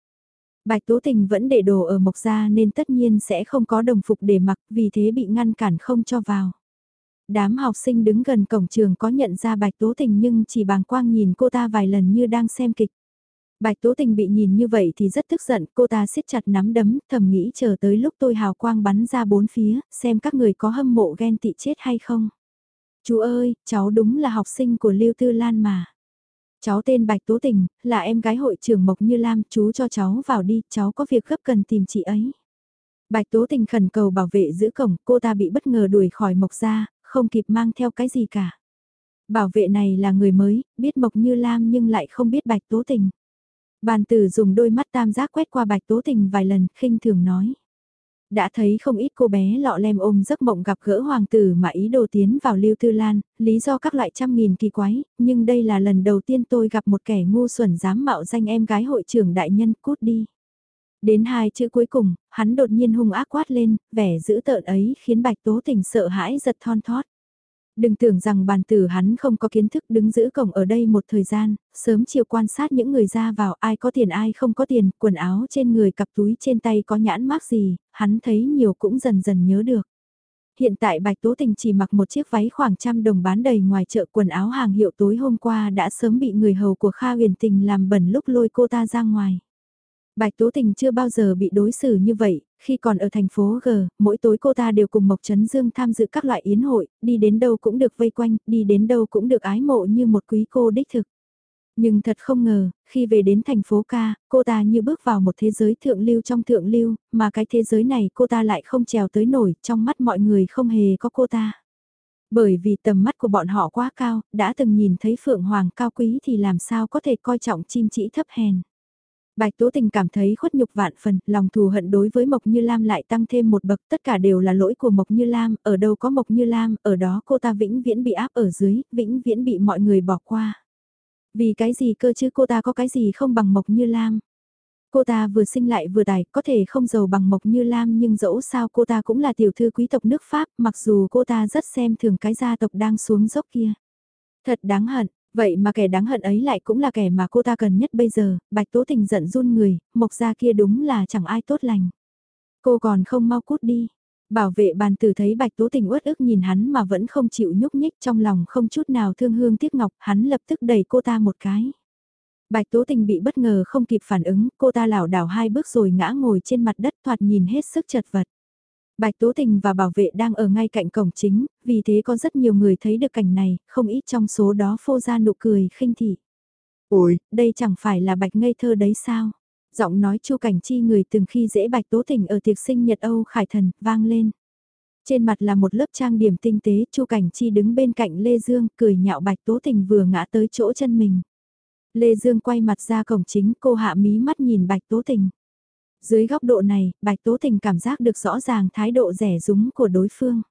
Bạch Tố Tình vẫn để đồ ở Mộc Gia nên tất nhiên sẽ không có đồng phục để mặc, vì thế bị ngăn cản không cho vào. Đám học sinh đứng gần cổng trường có nhận ra Bạch Tố Tình nhưng chỉ bàng quang nhìn cô ta vài lần như đang xem kịch. Bạch Tố Tình bị nhìn như vậy thì rất tức giận, cô ta siết chặt nắm đấm, thầm nghĩ chờ tới lúc tôi hào quang bắn ra bốn phía, xem các người có hâm mộ ghen tị chết hay không. Chú ơi, cháu đúng là học sinh của Lưu Tư Lan mà. Cháu tên Bạch Tố Tình, là em gái hội trưởng Mộc Như Lam, chú cho cháu vào đi, cháu có việc gấp cần tìm chị ấy. Bạch Tố Tình khẩn cầu bảo vệ giữ cổng, cô ta bị bất ngờ đuổi khỏi Mộc ra, không kịp mang theo cái gì cả. Bảo vệ này là người mới, biết Mộc Như Lam nhưng lại không biết Bạch Tố Tình. Bàn tử dùng đôi mắt tam giác quét qua Bạch Tố Tình vài lần, khinh thường nói. Đã thấy không ít cô bé lọ lem ôm giấc mộng gặp gỡ hoàng tử mà ý đồ tiến vào Lưu Tư Lan, lý do các loại trăm nghìn kỳ quái, nhưng đây là lần đầu tiên tôi gặp một kẻ ngu xuẩn dám mạo danh em gái hội trưởng đại nhân cút đi. Đến hai chữ cuối cùng, hắn đột nhiên hung ác quát lên, vẻ dữ tợn ấy khiến bạch tố tình sợ hãi giật thon thót. Đừng tưởng rằng bàn tử hắn không có kiến thức đứng giữ cổng ở đây một thời gian, sớm chiều quan sát những người ra vào ai có tiền ai không có tiền, quần áo trên người cặp túi trên tay có nhãn mác gì, hắn thấy nhiều cũng dần dần nhớ được. Hiện tại Bạch Tố Tình chỉ mặc một chiếc váy khoảng trăm đồng bán đầy ngoài chợ quần áo hàng hiệu tối hôm qua đã sớm bị người hầu của Kha huyền tình làm bẩn lúc lôi cô ta ra ngoài. Bạch Tố Tình chưa bao giờ bị đối xử như vậy, khi còn ở thành phố G, mỗi tối cô ta đều cùng Mộc Trấn Dương tham dự các loại yến hội, đi đến đâu cũng được vây quanh, đi đến đâu cũng được ái mộ như một quý cô đích thực. Nhưng thật không ngờ, khi về đến thành phố ca, cô ta như bước vào một thế giới thượng lưu trong thượng lưu, mà cái thế giới này cô ta lại không trèo tới nổi, trong mắt mọi người không hề có cô ta. Bởi vì tầm mắt của bọn họ quá cao, đã từng nhìn thấy phượng hoàng cao quý thì làm sao có thể coi trọng chim chỉ thấp hèn. Bạch Tố Tình cảm thấy khuất nhục vạn phần, lòng thù hận đối với Mộc Như Lam lại tăng thêm một bậc, tất cả đều là lỗi của Mộc Như Lam, ở đâu có Mộc Như Lam, ở đó cô ta vĩnh viễn bị áp ở dưới, vĩnh viễn bị mọi người bỏ qua. Vì cái gì cơ chứ cô ta có cái gì không bằng Mộc Như Lam. Cô ta vừa sinh lại vừa tài, có thể không giàu bằng Mộc Như Lam nhưng dẫu sao cô ta cũng là tiểu thư quý tộc nước Pháp, mặc dù cô ta rất xem thường cái gia tộc đang xuống dốc kia. Thật đáng hận, vậy mà kẻ đáng hận ấy lại cũng là kẻ mà cô ta cần nhất bây giờ, Bạch Tố Tình giận run người, Mộc gia kia đúng là chẳng ai tốt lành. Cô còn không mau cút đi. Bảo vệ bàn tử thấy Bạch Tố Tình uất ức nhìn hắn mà vẫn không chịu nhúc nhích trong lòng không chút nào thương hương tiếc ngọc, hắn lập tức đẩy cô ta một cái. Bạch Tố Tình bị bất ngờ không kịp phản ứng, cô ta lảo đảo hai bước rồi ngã ngồi trên mặt đất thoạt nhìn hết sức chật vật. Bạch Tố Tình và bảo vệ đang ở ngay cạnh cổng chính, vì thế có rất nhiều người thấy được cảnh này, không ít trong số đó phô ra nụ cười khinh thị. Ôi, đây chẳng phải là bạch ngây thơ đấy sao? Giọng nói chu cảnh chi người từng khi dễ bạch tố tình ở tiệc sinh nhật Âu Khải Thần, vang lên. Trên mặt là một lớp trang điểm tinh tế, chu cảnh chi đứng bên cạnh Lê Dương, cười nhạo bạch tố tình vừa ngã tới chỗ chân mình. Lê Dương quay mặt ra cổng chính, cô hạ mí mắt nhìn bạch tố tình. Dưới góc độ này, bạch tố tình cảm giác được rõ ràng thái độ rẻ rúng của đối phương.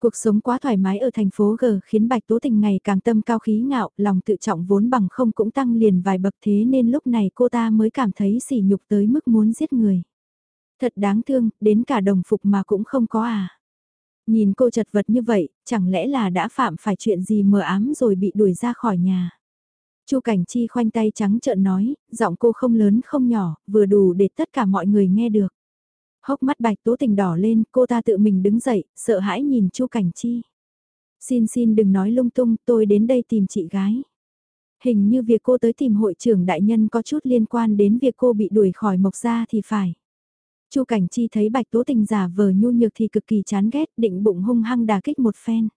Cuộc sống quá thoải mái ở thành phố G khiến Bạch Tố Tình ngày càng tâm cao khí ngạo, lòng tự trọng vốn bằng không cũng tăng liền vài bậc thế nên lúc này cô ta mới cảm thấy sỉ nhục tới mức muốn giết người. Thật đáng thương, đến cả đồng phục mà cũng không có à. Nhìn cô chật vật như vậy, chẳng lẽ là đã phạm phải chuyện gì mờ ám rồi bị đuổi ra khỏi nhà. Chu Cảnh Chi khoanh tay trắng trợn nói, giọng cô không lớn không nhỏ, vừa đủ để tất cả mọi người nghe được. Hốc mắt bạch tố tình đỏ lên, cô ta tự mình đứng dậy, sợ hãi nhìn Chu Cảnh Chi. Xin xin đừng nói lung tung, tôi đến đây tìm chị gái. Hình như việc cô tới tìm hội trưởng đại nhân có chút liên quan đến việc cô bị đuổi khỏi mộc gia thì phải. Chu Cảnh Chi thấy Bạch Tố Tình giả vờ nhu nhược thì cực kỳ chán ghét, định bụng hung hăng đà kích một phen.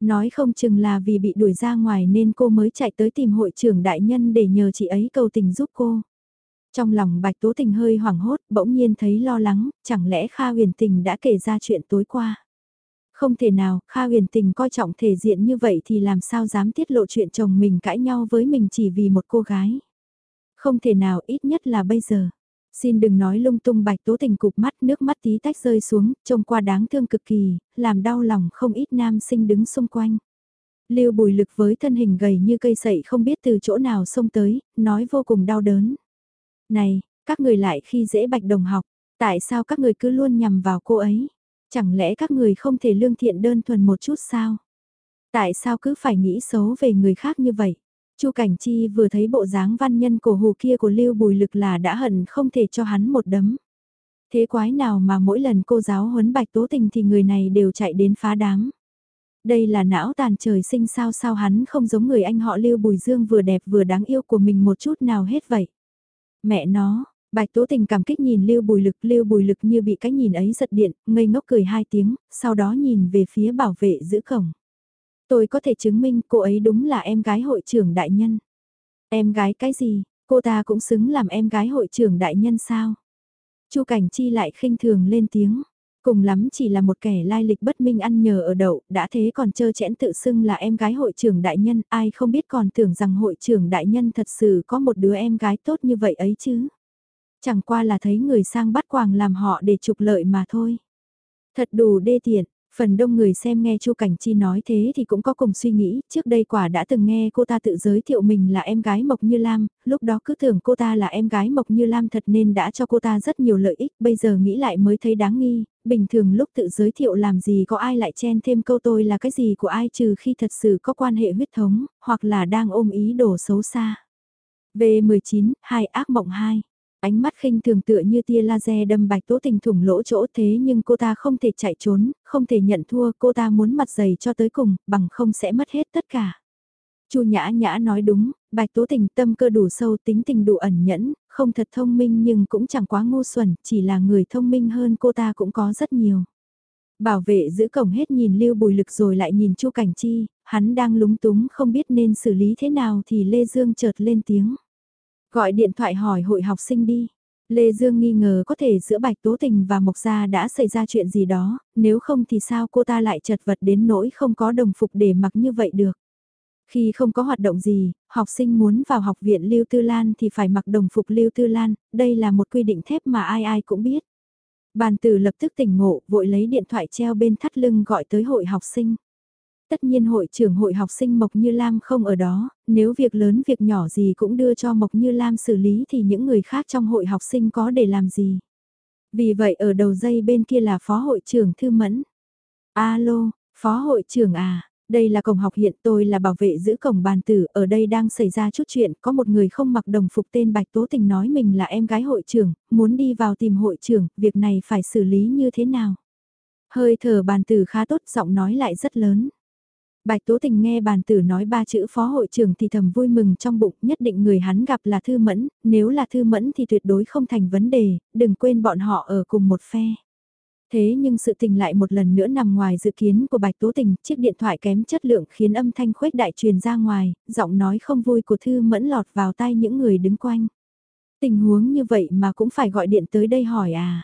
Nói không chừng là vì bị đuổi ra ngoài nên cô mới chạy tới tìm hội trưởng đại nhân để nhờ chị ấy cầu tình giúp cô. Trong lòng Bạch Tố Tình hơi hoảng hốt, bỗng nhiên thấy lo lắng, chẳng lẽ Kha huyền tình đã kể ra chuyện tối qua. Không thể nào, Kha huyền tình coi trọng thể diện như vậy thì làm sao dám tiết lộ chuyện chồng mình cãi nhau với mình chỉ vì một cô gái. Không thể nào ít nhất là bây giờ. Xin đừng nói lung tung bạch tố tình cục mắt nước mắt tí tách rơi xuống, trông qua đáng thương cực kỳ, làm đau lòng không ít nam sinh đứng xung quanh. Lưu bùi lực với thân hình gầy như cây sậy không biết từ chỗ nào xông tới, nói vô cùng đau đớn. Này, các người lại khi dễ bạch đồng học, tại sao các người cứ luôn nhằm vào cô ấy? Chẳng lẽ các người không thể lương thiện đơn thuần một chút sao? Tại sao cứ phải nghĩ xấu về người khác như vậy? Chu Cảnh Chi vừa thấy bộ dáng văn nhân cổ hù kia của Lưu Bùi Lực là đã hận không thể cho hắn một đấm. Thế quái nào mà mỗi lần cô giáo huấn bạch tố tình thì người này đều chạy đến phá đám. Đây là não tàn trời sinh sao sao hắn không giống người anh họ Lưu Bùi Dương vừa đẹp vừa đáng yêu của mình một chút nào hết vậy. Mẹ nó, Bạch Tố Tình cảm kích nhìn Lưu Bùi Lực, Lưu Bùi Lực như bị cái nhìn ấy giật điện, ngây ngốc cười hai tiếng, sau đó nhìn về phía bảo vệ giữ cổng. Tôi có thể chứng minh cô ấy đúng là em gái hội trưởng đại nhân. Em gái cái gì, cô ta cũng xứng làm em gái hội trưởng đại nhân sao? Chu Cảnh Chi lại khinh thường lên tiếng. Cùng lắm chỉ là một kẻ lai lịch bất minh ăn nhờ ở đậu, đã thế còn trơ chẽn tự xưng là em gái hội trưởng đại nhân, ai không biết còn tưởng rằng hội trưởng đại nhân thật sự có một đứa em gái tốt như vậy ấy chứ. Chẳng qua là thấy người sang bắt quàng làm họ để trục lợi mà thôi. Thật đủ đê tiện, Phần đông người xem nghe Chu Cảnh Chi nói thế thì cũng có cùng suy nghĩ, trước đây quả đã từng nghe cô ta tự giới thiệu mình là em gái Mộc Như Lam, lúc đó cứ tưởng cô ta là em gái Mộc Như Lam thật nên đã cho cô ta rất nhiều lợi ích, bây giờ nghĩ lại mới thấy đáng nghi, bình thường lúc tự giới thiệu làm gì có ai lại chen thêm câu tôi là cái gì của ai trừ khi thật sự có quan hệ huyết thống, hoặc là đang ôm ý đồ xấu xa. V19, hai ác mộng 2 Ánh mắt khinh thường tựa như tia laser đâm bạch tố tình thủng lỗ chỗ thế nhưng cô ta không thể chạy trốn, không thể nhận thua, cô ta muốn mặt dày cho tới cùng, bằng không sẽ mất hết tất cả. Chu Nhã Nhã nói đúng, Bạch Tố Tình tâm cơ đủ sâu, tính tình đủ ẩn nhẫn, không thật thông minh nhưng cũng chẳng quá ngu xuẩn, chỉ là người thông minh hơn cô ta cũng có rất nhiều. Bảo vệ giữ cổng hết nhìn Lưu Bùi Lực rồi lại nhìn Chu Cảnh Chi, hắn đang lúng túng không biết nên xử lý thế nào thì Lê Dương chợt lên tiếng. Gọi điện thoại hỏi hội học sinh đi. Lê Dương nghi ngờ có thể giữa Bạch Tố Tình và Mộc Gia đã xảy ra chuyện gì đó, nếu không thì sao cô ta lại chật vật đến nỗi không có đồng phục để mặc như vậy được. Khi không có hoạt động gì, học sinh muốn vào học viện Lưu Tư Lan thì phải mặc đồng phục Lưu Tư Lan, đây là một quy định thép mà ai ai cũng biết. Bàn tử lập tức tỉnh ngộ, vội lấy điện thoại treo bên thắt lưng gọi tới hội học sinh. Tất nhiên hội trưởng hội học sinh Mộc Như Lam không ở đó, nếu việc lớn việc nhỏ gì cũng đưa cho Mộc Như Lam xử lý thì những người khác trong hội học sinh có để làm gì. Vì vậy ở đầu dây bên kia là phó hội trưởng Thư Mẫn. Alo, phó hội trưởng à, đây là cổng học hiện tôi là bảo vệ giữ cổng bàn tử, ở đây đang xảy ra chút chuyện, có một người không mặc đồng phục tên Bạch Tố Tình nói mình là em gái hội trưởng, muốn đi vào tìm hội trưởng, việc này phải xử lý như thế nào? Hơi thở bàn tử khá tốt, giọng nói lại rất lớn. Bạch Tố Tình nghe bàn tử nói ba chữ phó hội trưởng thì thầm vui mừng trong bụng, nhất định người hắn gặp là Thư Mẫn, nếu là Thư Mẫn thì tuyệt đối không thành vấn đề, đừng quên bọn họ ở cùng một phe. Thế nhưng sự tình lại một lần nữa nằm ngoài dự kiến của Bạch Tố Tình, chiếc điện thoại kém chất lượng khiến âm thanh khuếch đại truyền ra ngoài, giọng nói không vui của Thư Mẫn lọt vào tai những người đứng quanh. Tình huống như vậy mà cũng phải gọi điện tới đây hỏi à?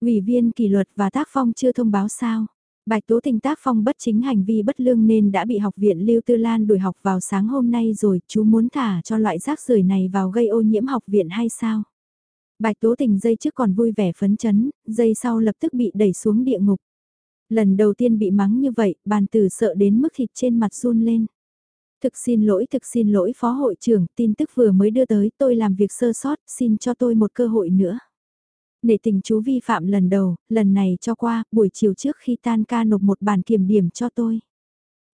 Ủy viên kỷ luật và tác phong chưa thông báo sao? Bạch Tố Tình tác phong bất chính hành vi bất lương nên đã bị học viện Lưu Tư Lan đuổi học vào sáng hôm nay rồi, chú muốn thả cho loại rác rưởi này vào gây ô nhiễm học viện hay sao? Bạch Tố Tình dây trước còn vui vẻ phấn chấn, dây sau lập tức bị đẩy xuống địa ngục. Lần đầu tiên bị mắng như vậy, bàn tử sợ đến mức thịt trên mặt run lên. Thực xin lỗi, thực xin lỗi phó hội trưởng, tin tức vừa mới đưa tới, tôi làm việc sơ sót, xin cho tôi một cơ hội nữa. Nể tình chú vi phạm lần đầu, lần này cho qua, buổi chiều trước khi tan ca nộp một bản kiểm điểm cho tôi.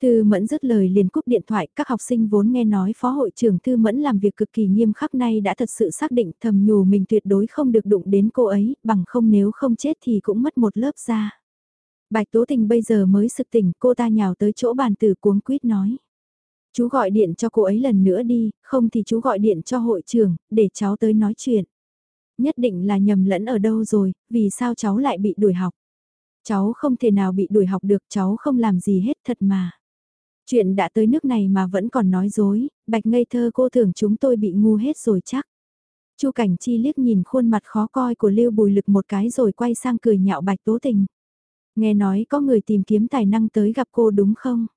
Thư Mẫn dứt lời liền cúp điện thoại, các học sinh vốn nghe nói phó hội trưởng Thư Mẫn làm việc cực kỳ nghiêm khắc nay đã thật sự xác định thầm nhủ mình tuyệt đối không được đụng đến cô ấy, bằng không nếu không chết thì cũng mất một lớp da. Bạch Tố Tình bây giờ mới sực tỉnh, cô ta nhào tới chỗ bàn tử cuống quýt nói. Chú gọi điện cho cô ấy lần nữa đi, không thì chú gọi điện cho hội trưởng, để cháu tới nói chuyện. Nhất định là nhầm lẫn ở đâu rồi, vì sao cháu lại bị đuổi học? Cháu không thể nào bị đuổi học được, cháu không làm gì hết thật mà. Chuyện đã tới nước này mà vẫn còn nói dối, bạch ngây thơ cô tưởng chúng tôi bị ngu hết rồi chắc. Chu Cảnh Chi liếc nhìn khuôn mặt khó coi của Lưu Bùi Lực một cái rồi quay sang cười nhạo Bạch Tố Tình. Nghe nói có người tìm kiếm tài năng tới gặp cô đúng không?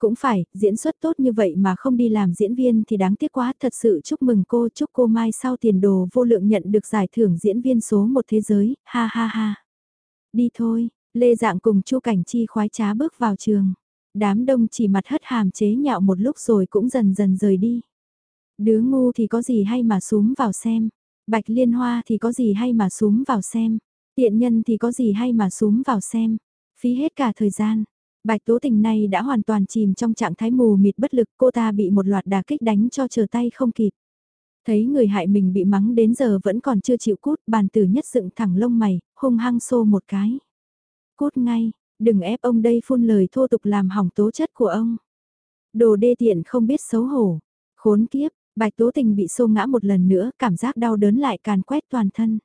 Cũng phải, diễn xuất tốt như vậy mà không đi làm diễn viên thì đáng tiếc quá, thật sự chúc mừng cô, chúc cô mai sau tiền đồ vô lượng nhận được giải thưởng diễn viên số một thế giới, ha ha ha. Đi thôi, Lê Dạng cùng Chu Cảnh Chi khoái trá bước vào trường. Đám đông chỉ mặt hất hàm chế nhạo một lúc rồi cũng dần dần rời đi. Đứa ngu thì có gì hay mà súm vào xem. Bạch liên hoa thì có gì hay mà súm vào xem. Tiện nhân thì có gì hay mà súm vào xem. Phí hết cả thời gian. Bạch tố tình này đã hoàn toàn chìm trong trạng thái mù mịt bất lực cô ta bị một loạt đà kích đánh cho trở tay không kịp. Thấy người hại mình bị mắng đến giờ vẫn còn chưa chịu cút bàn tử nhất dựng thẳng lông mày, hung hăng xô một cái. Cút ngay, đừng ép ông đây phun lời thô tục làm hỏng tố chất của ông. Đồ đê tiện không biết xấu hổ, khốn kiếp, bạch tố tình bị xô ngã một lần nữa, cảm giác đau đớn lại càn quét toàn thân.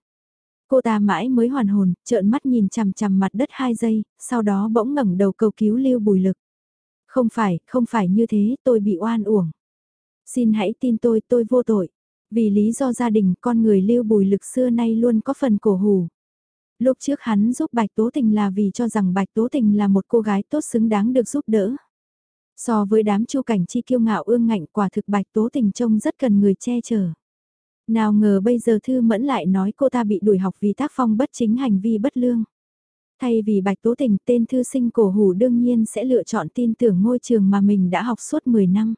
Cô ta mãi mới hoàn hồn, trợn mắt nhìn chằm chằm mặt đất hai giây, sau đó bỗng ngẩng đầu cầu cứu lưu bùi lực. Không phải, không phải như thế, tôi bị oan uổng. Xin hãy tin tôi, tôi vô tội. Vì lý do gia đình, con người lưu bùi lực xưa nay luôn có phần cổ hủ. Lúc trước hắn giúp Bạch Tố Tình là vì cho rằng Bạch Tố Tình là một cô gái tốt xứng đáng được giúp đỡ. So với đám chu cảnh chi kiêu ngạo ương ngạnh quả thực Bạch Tố Tình trông rất cần người che chở. Nào ngờ bây giờ Thư Mẫn lại nói cô ta bị đuổi học vì tác phong bất chính hành vi bất lương. Thay vì Bạch Tố Tình tên thư sinh cổ hủ đương nhiên sẽ lựa chọn tin tưởng ngôi trường mà mình đã học suốt 10 năm.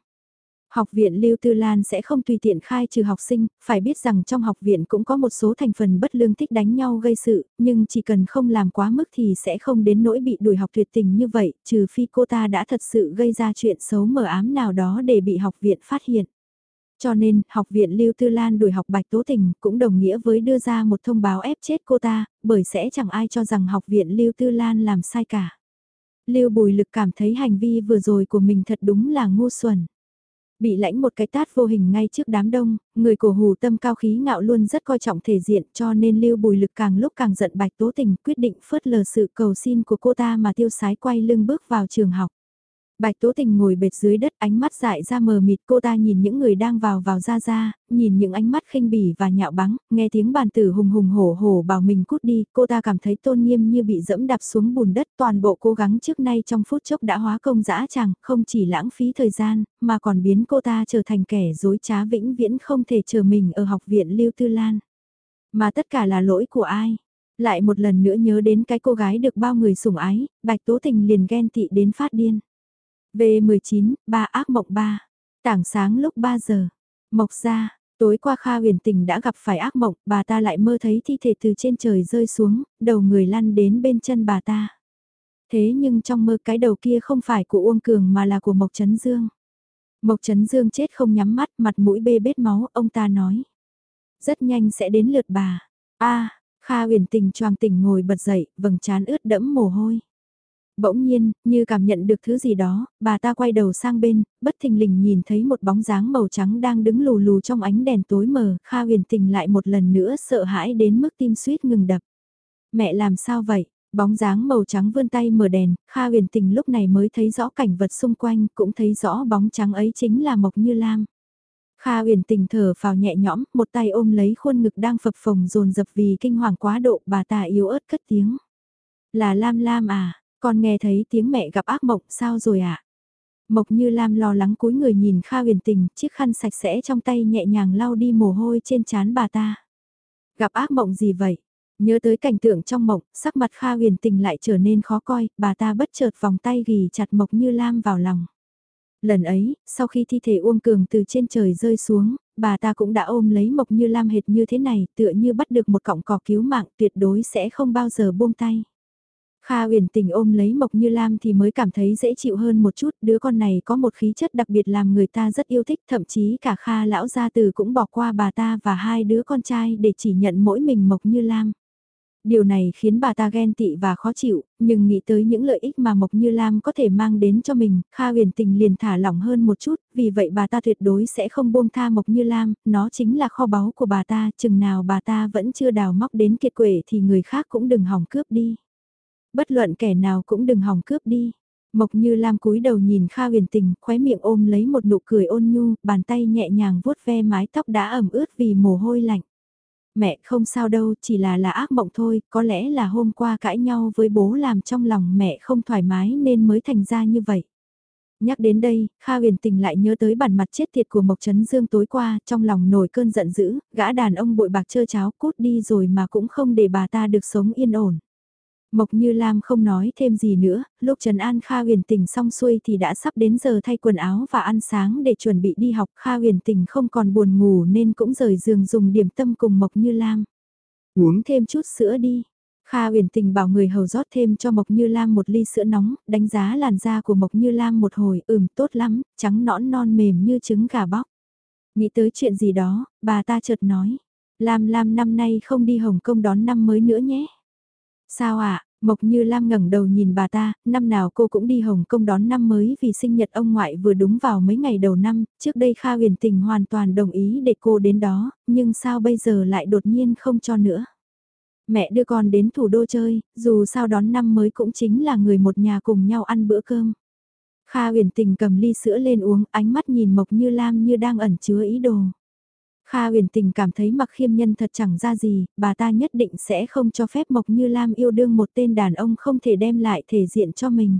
Học viện Lưu Tư Lan sẽ không tùy tiện khai trừ học sinh, phải biết rằng trong học viện cũng có một số thành phần bất lương thích đánh nhau gây sự, nhưng chỉ cần không làm quá mức thì sẽ không đến nỗi bị đuổi học tuyệt tình như vậy, trừ phi cô ta đã thật sự gây ra chuyện xấu mờ ám nào đó để bị học viện phát hiện. Cho nên, học viện Lưu Tư Lan đuổi học Bạch Tố Tình cũng đồng nghĩa với đưa ra một thông báo ép chết cô ta, bởi sẽ chẳng ai cho rằng học viện Lưu Tư Lan làm sai cả. Lưu Bùi Lực cảm thấy hành vi vừa rồi của mình thật đúng là ngu xuẩn. Bị lãnh một cái tát vô hình ngay trước đám đông, người cổ hù tâm cao khí ngạo luôn rất coi trọng thể diện cho nên Lưu Bùi Lực càng lúc càng giận Bạch Tố Tình quyết định phớt lờ sự cầu xin của cô ta mà tiêu sái quay lưng bước vào trường học. Bạch Tố Tình ngồi bệt dưới đất ánh mắt dại ra mờ mịt cô ta nhìn những người đang vào vào ra ra, nhìn những ánh mắt khinh bỉ và nhạo báng, nghe tiếng bàn tử hùng hùng hổ hổ bảo mình cút đi, cô ta cảm thấy tôn nghiêm như bị dẫm đạp xuống bùn đất toàn bộ cố gắng trước nay trong phút chốc đã hóa công dã chẳng, không chỉ lãng phí thời gian, mà còn biến cô ta trở thành kẻ dối trá vĩnh viễn không thể chờ mình ở học viện Lưu Tư Lan. Mà tất cả là lỗi của ai? Lại một lần nữa nhớ đến cái cô gái được bao người sủng ái, Bạch Tố Tình liền ghen tị đến phát điên. V19, ba ác mộng 3. Tảng sáng lúc 3 giờ. Mộc ra, tối qua Kha huyền tình đã gặp phải ác mộng, bà ta lại mơ thấy thi thể từ trên trời rơi xuống, đầu người lăn đến bên chân bà ta. Thế nhưng trong mơ cái đầu kia không phải của Uông Cường mà là của Mộc Trấn Dương. Mộc Trấn Dương chết không nhắm mắt, mặt mũi bê bết máu, ông ta nói. Rất nhanh sẽ đến lượt bà. a Kha huyền tình choàng tỉnh ngồi bật dậy, vầng trán ướt đẫm mồ hôi. Bỗng nhiên, như cảm nhận được thứ gì đó, bà ta quay đầu sang bên, bất thình lình nhìn thấy một bóng dáng màu trắng đang đứng lù lù trong ánh đèn tối mờ, Kha huyền tình lại một lần nữa sợ hãi đến mức tim suýt ngừng đập. Mẹ làm sao vậy? Bóng dáng màu trắng vươn tay mở đèn, Kha huyền tình lúc này mới thấy rõ cảnh vật xung quanh, cũng thấy rõ bóng trắng ấy chính là Mộc Như Lam. Kha huyền tình thở vào nhẹ nhõm, một tay ôm lấy khuôn ngực đang phập phồng dồn dập vì kinh hoàng quá độ, bà ta yếu ớt cất tiếng. Là Lam Lam à, con nghe thấy tiếng mẹ gặp ác mộng sao rồi ạ? À? Mộc như Lam lo lắng cúi người nhìn Kha huyền tình, chiếc khăn sạch sẽ trong tay nhẹ nhàng lau đi mồ hôi trên trán bà ta. Gặp ác mộng gì vậy? Nhớ tới cảnh tượng trong mộng, sắc mặt Kha huyền tình lại trở nên khó coi, bà ta bất chợt vòng tay ghi chặt Mộc như Lam vào lòng. Lần ấy, sau khi thi thể Uông Cường từ trên trời rơi xuống, bà ta cũng đã ôm lấy Mộc Như Lam hệt như thế này, tựa như bắt được một cọng cỏ cứu mạng tuyệt đối sẽ không bao giờ buông tay. Kha huyền tình ôm lấy Mộc Như Lam thì mới cảm thấy dễ chịu hơn một chút, đứa con này có một khí chất đặc biệt làm người ta rất yêu thích, thậm chí cả Kha lão gia từ cũng bỏ qua bà ta và hai đứa con trai để chỉ nhận mỗi mình Mộc Như Lam. Điều này khiến bà ta ghen tị và khó chịu, nhưng nghĩ tới những lợi ích mà Mộc Như Lam có thể mang đến cho mình, Kha huyền tình liền thả lỏng hơn một chút, vì vậy bà ta tuyệt đối sẽ không buông tha Mộc Như Lam, nó chính là kho báu của bà ta, chừng nào bà ta vẫn chưa đào móc đến kiệt quệ thì người khác cũng đừng hỏng cướp đi. Bất luận kẻ nào cũng đừng hòng cướp đi. Mộc như Lam cúi đầu nhìn Kha huyền tình, khóe miệng ôm lấy một nụ cười ôn nhu, bàn tay nhẹ nhàng vuốt ve mái tóc đã ẩm ướt vì mồ hôi lạnh. Mẹ không sao đâu, chỉ là là ác mộng thôi, có lẽ là hôm qua cãi nhau với bố làm trong lòng mẹ không thoải mái nên mới thành ra như vậy. Nhắc đến đây, Kha huyền tình lại nhớ tới bản mặt chết tiệt của Mộc Trấn Dương tối qua, trong lòng nổi cơn giận dữ, gã đàn ông bội bạc chơ cháo cút đi rồi mà cũng không để bà ta được sống yên ổn. Mộc Như Lam không nói thêm gì nữa, lúc Trần An Kha huyền tình xong xuôi thì đã sắp đến giờ thay quần áo và ăn sáng để chuẩn bị đi học. Kha huyền tình không còn buồn ngủ nên cũng rời giường dùng điểm tâm cùng Mộc Như Lam. Uống thêm chút sữa đi. Kha huyền tình bảo người hầu rót thêm cho Mộc Như Lam một ly sữa nóng, đánh giá làn da của Mộc Như Lam một hồi, ừm tốt lắm, trắng nõn non mềm như trứng gà bóc. Nghĩ tới chuyện gì đó, bà ta chợt nói. Lam Lam năm nay không đi Hồng Kông đón năm mới nữa nhé. Sao ạ, à? Mộc Như Lam ngẩng đầu nhìn bà ta, năm nào cô cũng đi Hồng Kông đón năm mới vì sinh nhật ông ngoại vừa đúng vào mấy ngày đầu năm, trước đây Kha huyền tình hoàn toàn đồng ý để cô đến đó, nhưng sao bây giờ lại đột nhiên không cho nữa. Mẹ đưa con đến thủ đô chơi, dù sao đón năm mới cũng chính là người một nhà cùng nhau ăn bữa cơm. Kha huyền tình cầm ly sữa lên uống, ánh mắt nhìn Mộc Như Lam như đang ẩn chứa ý đồ. Kha huyền tình cảm thấy mặc khiêm nhân thật chẳng ra gì, bà ta nhất định sẽ không cho phép Mộc Như Lam yêu đương một tên đàn ông không thể đem lại thể diện cho mình.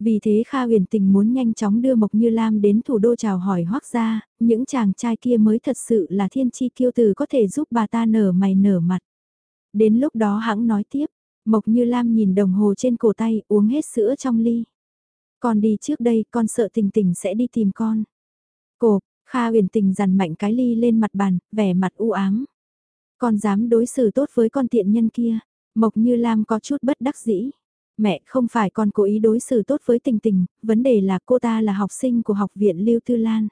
Vì thế Kha huyền tình muốn nhanh chóng đưa Mộc Như Lam đến thủ đô chào hỏi hoác ra những chàng trai kia mới thật sự là thiên chi kiêu tử có thể giúp bà ta nở mày nở mặt. Đến lúc đó hãng nói tiếp, Mộc Như Lam nhìn đồng hồ trên cổ tay uống hết sữa trong ly. Con đi trước đây con sợ tình tình sẽ đi tìm con. Cộp, Kha huyền tình dằn mạnh cái ly lên mặt bàn, vẻ mặt u ám. Con dám đối xử tốt với con tiện nhân kia. Mộc như Lam có chút bất đắc dĩ. Mẹ không phải con cố ý đối xử tốt với tình tình, vấn đề là cô ta là học sinh của học viện Lưu Tư Lan.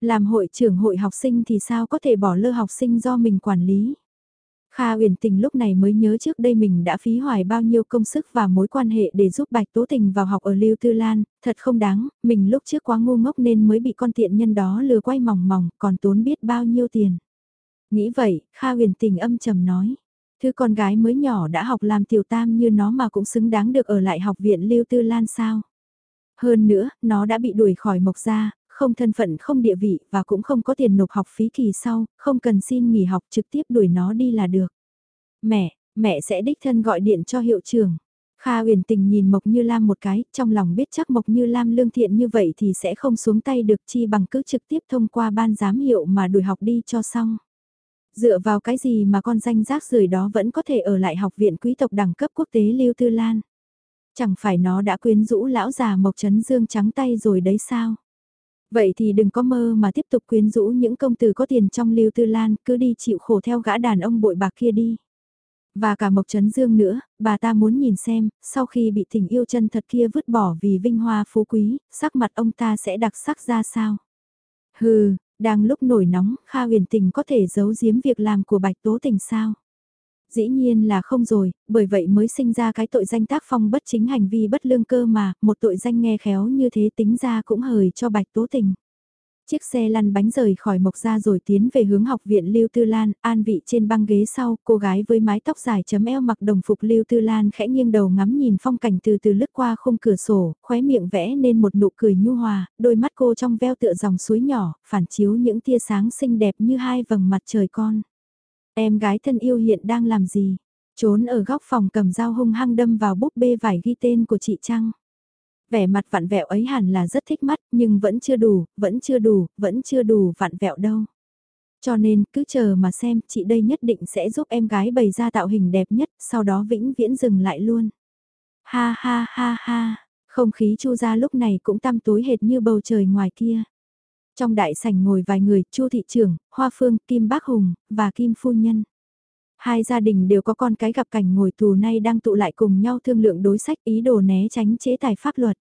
Làm hội trưởng hội học sinh thì sao có thể bỏ lơ học sinh do mình quản lý. Kha huyền tình lúc này mới nhớ trước đây mình đã phí hoài bao nhiêu công sức và mối quan hệ để giúp Bạch Tố Tình vào học ở Lưu Tư Lan, thật không đáng, mình lúc trước quá ngu ngốc nên mới bị con tiện nhân đó lừa quay mỏng mỏng, còn tốn biết bao nhiêu tiền. Nghĩ vậy, Kha huyền tình âm trầm nói, thứ con gái mới nhỏ đã học làm tiểu tam như nó mà cũng xứng đáng được ở lại học viện Lưu Tư Lan sao? Hơn nữa, nó đã bị đuổi khỏi Mộc Gia, không thân phận không địa vị và cũng không có tiền nộp học phí kỳ sau, không cần xin nghỉ học trực tiếp đuổi nó đi là được. Mẹ, mẹ sẽ đích thân gọi điện cho hiệu trưởng. Kha huyền tình nhìn Mộc Như Lam một cái, trong lòng biết chắc Mộc Như Lam lương thiện như vậy thì sẽ không xuống tay được chi bằng cứ trực tiếp thông qua ban giám hiệu mà đuổi học đi cho xong. Dựa vào cái gì mà con danh rác rưởi đó vẫn có thể ở lại học viện quý tộc đẳng cấp quốc tế Lưu Tư Lan. Chẳng phải nó đã quyến rũ lão già Mộc Trấn Dương trắng tay rồi đấy sao? Vậy thì đừng có mơ mà tiếp tục quyến rũ những công tử có tiền trong Lưu Tư Lan, cứ đi chịu khổ theo gã đàn ông bội bạc kia đi. Và cả Mộc Trấn Dương nữa, bà ta muốn nhìn xem, sau khi bị tình yêu chân thật kia vứt bỏ vì vinh hoa phú quý, sắc mặt ông ta sẽ đặc sắc ra sao? Hừ, đang lúc nổi nóng, Kha huyền tình có thể giấu giếm việc làm của Bạch Tố Tình sao? Dĩ nhiên là không rồi, bởi vậy mới sinh ra cái tội danh tác phong bất chính hành vi bất lương cơ mà, một tội danh nghe khéo như thế tính ra cũng hời cho Bạch Tố Tình. Chiếc xe lăn bánh rời khỏi mộc ra rồi tiến về hướng học viện Lưu Tư Lan, an vị trên băng ghế sau, cô gái với mái tóc dài chấm eo mặc đồng phục Lưu Tư Lan khẽ nghiêng đầu ngắm nhìn phong cảnh từ từ lướt qua khung cửa sổ, khóe miệng vẽ nên một nụ cười nhu hòa, đôi mắt cô trong veo tựa dòng suối nhỏ, phản chiếu những tia sáng xinh đẹp như hai vầng mặt trời con. Em gái thân yêu hiện đang làm gì? Trốn ở góc phòng cầm dao hung hăng đâm vào búp bê vải ghi tên của chị Trăng. Vẻ mặt vặn vẹo ấy hẳn là rất thích mắt, nhưng vẫn chưa đủ, vẫn chưa đủ, vẫn chưa đủ vặn vẹo đâu. Cho nên, cứ chờ mà xem, chị đây nhất định sẽ giúp em gái bày ra tạo hình đẹp nhất, sau đó vĩnh viễn dừng lại luôn. Ha ha ha ha, không khí chu ra lúc này cũng tăm tối hệt như bầu trời ngoài kia. Trong đại sảnh ngồi vài người, Chu thị trưởng, Hoa Phương, Kim Bác Hùng, và Kim Phu Nhân. Hai gia đình đều có con cái gặp cảnh ngồi tù nay đang tụ lại cùng nhau thương lượng đối sách ý đồ né tránh chế tài pháp luật.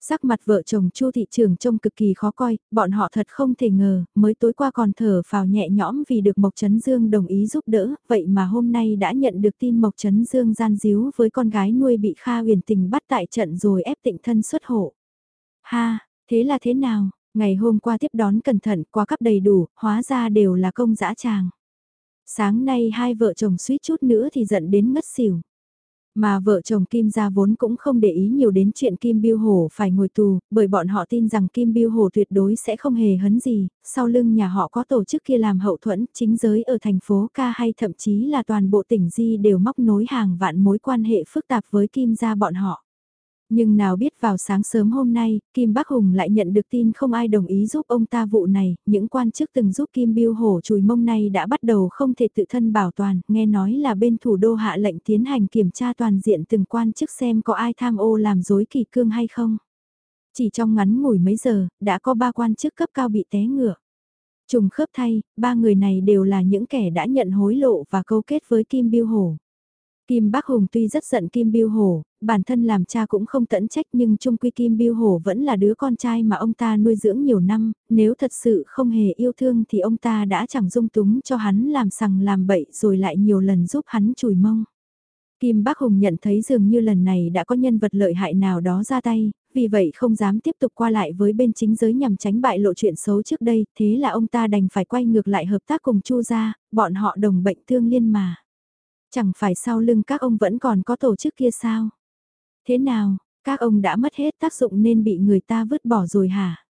Sắc mặt vợ chồng Chu thị trưởng trông cực kỳ khó coi, bọn họ thật không thể ngờ, mới tối qua còn thở phào nhẹ nhõm vì được Mộc Trấn Dương đồng ý giúp đỡ, vậy mà hôm nay đã nhận được tin Mộc Trấn Dương gian díu với con gái nuôi bị Kha huyền tình bắt tại trận rồi ép tịnh thân xuất hộ. Ha, thế là thế nào, ngày hôm qua tiếp đón cẩn thận qua cấp đầy đủ, hóa ra đều là công dã tràng. Sáng nay hai vợ chồng suýt chút nữa thì giận đến ngất xỉu. Mà vợ chồng Kim gia vốn cũng không để ý nhiều đến chuyện Kim Biêu Hổ phải ngồi tù, bởi bọn họ tin rằng Kim Biêu Hổ tuyệt đối sẽ không hề hấn gì, sau lưng nhà họ có tổ chức kia làm hậu thuẫn, chính giới ở thành phố Ca hay thậm chí là toàn bộ tỉnh Di đều móc nối hàng vạn mối quan hệ phức tạp với Kim gia bọn họ. Nhưng nào biết vào sáng sớm hôm nay, Kim Bắc Hùng lại nhận được tin không ai đồng ý giúp ông ta vụ này, những quan chức từng giúp Kim Biêu Hổ chùi mông này đã bắt đầu không thể tự thân bảo toàn, nghe nói là bên thủ đô hạ lệnh tiến hành kiểm tra toàn diện từng quan chức xem có ai tham ô làm dối kỳ cương hay không. Chỉ trong ngắn ngủi mấy giờ, đã có ba quan chức cấp cao bị té ngựa. Trùng khớp thay, ba người này đều là những kẻ đã nhận hối lộ và câu kết với Kim Biêu Hổ. Kim Bắc Hùng tuy rất giận Kim Biêu Hổ, bản thân làm cha cũng không tẫn trách nhưng trung quy Kim Biêu Hổ vẫn là đứa con trai mà ông ta nuôi dưỡng nhiều năm, nếu thật sự không hề yêu thương thì ông ta đã chẳng dung túng cho hắn làm sằng làm bậy rồi lại nhiều lần giúp hắn chùi mông. Kim Bác Hùng nhận thấy dường như lần này đã có nhân vật lợi hại nào đó ra tay, vì vậy không dám tiếp tục qua lại với bên chính giới nhằm tránh bại lộ chuyện xấu trước đây, thế là ông ta đành phải quay ngược lại hợp tác cùng Chu gia, bọn họ đồng bệnh thương liên mà. Chẳng phải sau lưng các ông vẫn còn có tổ chức kia sao? Thế nào, các ông đã mất hết tác dụng nên bị người ta vứt bỏ rồi hả?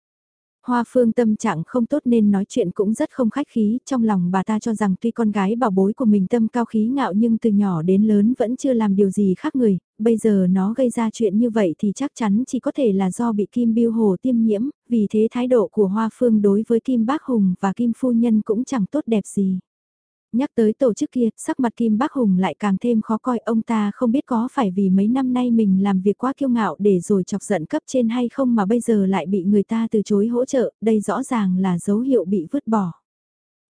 Hoa phương tâm trạng không tốt nên nói chuyện cũng rất không khách khí, trong lòng bà ta cho rằng tuy con gái bảo bối của mình tâm cao khí ngạo nhưng từ nhỏ đến lớn vẫn chưa làm điều gì khác người, bây giờ nó gây ra chuyện như vậy thì chắc chắn chỉ có thể là do bị Kim Biêu Hồ tiêm nhiễm, vì thế thái độ của Hoa phương đối với Kim Bác Hùng và Kim Phu Nhân cũng chẳng tốt đẹp gì. Nhắc tới tổ chức kia, sắc mặt Kim Bác Hùng lại càng thêm khó coi ông ta không biết có phải vì mấy năm nay mình làm việc quá kiêu ngạo để rồi chọc giận cấp trên hay không mà bây giờ lại bị người ta từ chối hỗ trợ, đây rõ ràng là dấu hiệu bị vứt bỏ.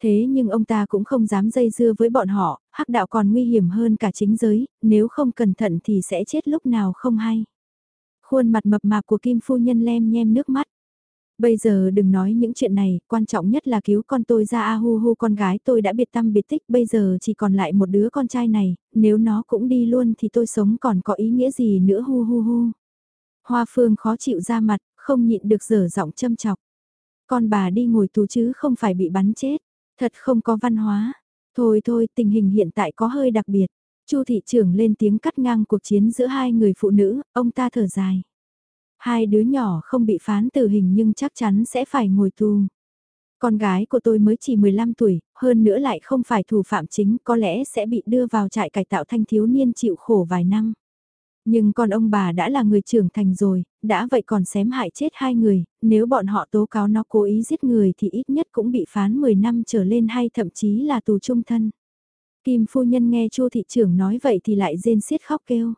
Thế nhưng ông ta cũng không dám dây dưa với bọn họ, hắc đạo còn nguy hiểm hơn cả chính giới, nếu không cẩn thận thì sẽ chết lúc nào không hay. Khuôn mặt mập mạp của Kim Phu Nhân lem nhem nước mắt. Bây giờ đừng nói những chuyện này, quan trọng nhất là cứu con tôi ra a hu hu con gái tôi đã biệt tâm biệt tích, bây giờ chỉ còn lại một đứa con trai này, nếu nó cũng đi luôn thì tôi sống còn có ý nghĩa gì nữa hu hu hu. Hoa phương khó chịu ra mặt, không nhịn được dở giọng châm chọc. Con bà đi ngồi tù chứ không phải bị bắn chết, thật không có văn hóa. Thôi thôi, tình hình hiện tại có hơi đặc biệt. Chu thị trưởng lên tiếng cắt ngang cuộc chiến giữa hai người phụ nữ, ông ta thở dài. Hai đứa nhỏ không bị phán tử hình nhưng chắc chắn sẽ phải ngồi tù. Con gái của tôi mới chỉ 15 tuổi, hơn nữa lại không phải thủ phạm chính, có lẽ sẽ bị đưa vào trại cải tạo thanh thiếu niên chịu khổ vài năm. Nhưng con ông bà đã là người trưởng thành rồi, đã vậy còn xém hại chết hai người, nếu bọn họ tố cáo nó cố ý giết người thì ít nhất cũng bị phán 10 năm trở lên hay thậm chí là tù trung thân. Kim phu nhân nghe chu thị trưởng nói vậy thì lại rên xiết khóc kêu.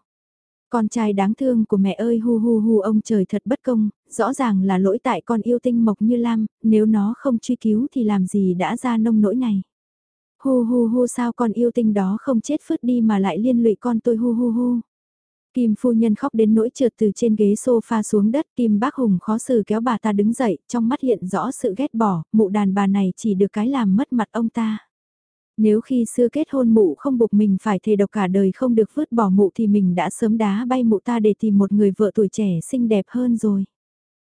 Con trai đáng thương của mẹ ơi hu hu hu ông trời thật bất công, rõ ràng là lỗi tại con yêu tinh mộc như Lam, nếu nó không truy cứu thì làm gì đã ra nông nỗi này. Hu hu hu sao con yêu tinh đó không chết phứt đi mà lại liên lụy con tôi hu hu hu. Kim phu nhân khóc đến nỗi trượt từ trên ghế sofa xuống đất, Kim bác hùng khó xử kéo bà ta đứng dậy, trong mắt hiện rõ sự ghét bỏ, mụ đàn bà này chỉ được cái làm mất mặt ông ta. Nếu khi xưa kết hôn mụ không buộc mình phải thề độc cả đời không được vứt bỏ mụ thì mình đã sớm đá bay mụ ta để tìm một người vợ tuổi trẻ xinh đẹp hơn rồi.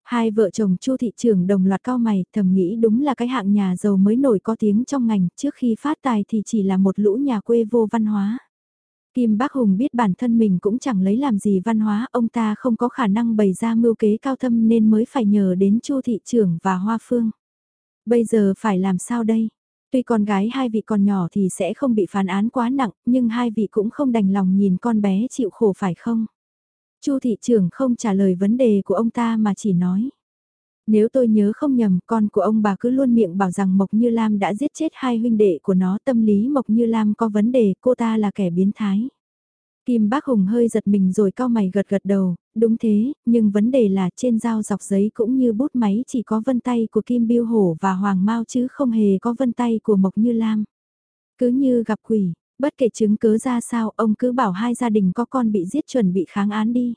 Hai vợ chồng Chu thị trưởng đồng loạt cao mày, thầm nghĩ đúng là cái hạng nhà giàu mới nổi có tiếng trong ngành, trước khi phát tài thì chỉ là một lũ nhà quê vô văn hóa. Kim Bác Hùng biết bản thân mình cũng chẳng lấy làm gì văn hóa, ông ta không có khả năng bày ra mưu kế cao thâm nên mới phải nhờ đến Chu thị trưởng và Hoa Phương. Bây giờ phải làm sao đây? Tuy con gái hai vị còn nhỏ thì sẽ không bị phán án quá nặng, nhưng hai vị cũng không đành lòng nhìn con bé chịu khổ phải không? Chu thị trưởng không trả lời vấn đề của ông ta mà chỉ nói. Nếu tôi nhớ không nhầm, con của ông bà cứ luôn miệng bảo rằng Mộc Như Lam đã giết chết hai huynh đệ của nó, tâm lý Mộc Như Lam có vấn đề, cô ta là kẻ biến thái. Kim Bác Hùng hơi giật mình rồi cao mày gật gật đầu, đúng thế, nhưng vấn đề là trên dao dọc giấy cũng như bút máy chỉ có vân tay của Kim Biêu Hổ và Hoàng Mao chứ không hề có vân tay của Mộc Như Lam. Cứ như gặp quỷ, bất kể chứng cứ ra sao ông cứ bảo hai gia đình có con bị giết chuẩn bị kháng án đi.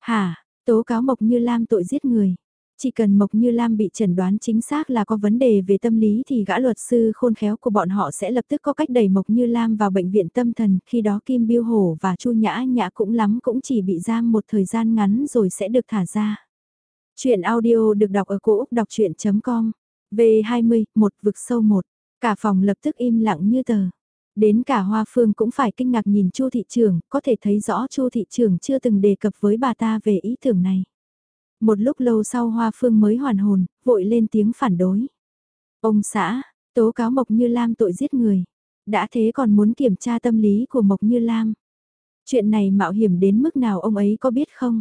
Hả, tố cáo Mộc Như Lam tội giết người. Chỉ cần Mộc Như Lam bị chẩn đoán chính xác là có vấn đề về tâm lý thì gã luật sư khôn khéo của bọn họ sẽ lập tức có cách đẩy Mộc Như Lam vào bệnh viện tâm thần, khi đó Kim Biêu Hổ và Chu Nhã Nhã cũng lắm cũng chỉ bị giam một thời gian ngắn rồi sẽ được thả ra. Chuyện audio được đọc ở cổ Úc đọc chuyện.com, V20, một vực sâu một, cả phòng lập tức im lặng như tờ. Đến cả Hoa Phương cũng phải kinh ngạc nhìn Chu thị trưởng, có thể thấy rõ Chu thị trưởng chưa từng đề cập với bà ta về ý tưởng này. Một lúc lâu sau Hoa Phương mới hoàn hồn, vội lên tiếng phản đối. Ông xã, tố cáo Mộc Như Lam tội giết người. Đã thế còn muốn kiểm tra tâm lý của Mộc Như Lam. Chuyện này mạo hiểm đến mức nào ông ấy có biết không?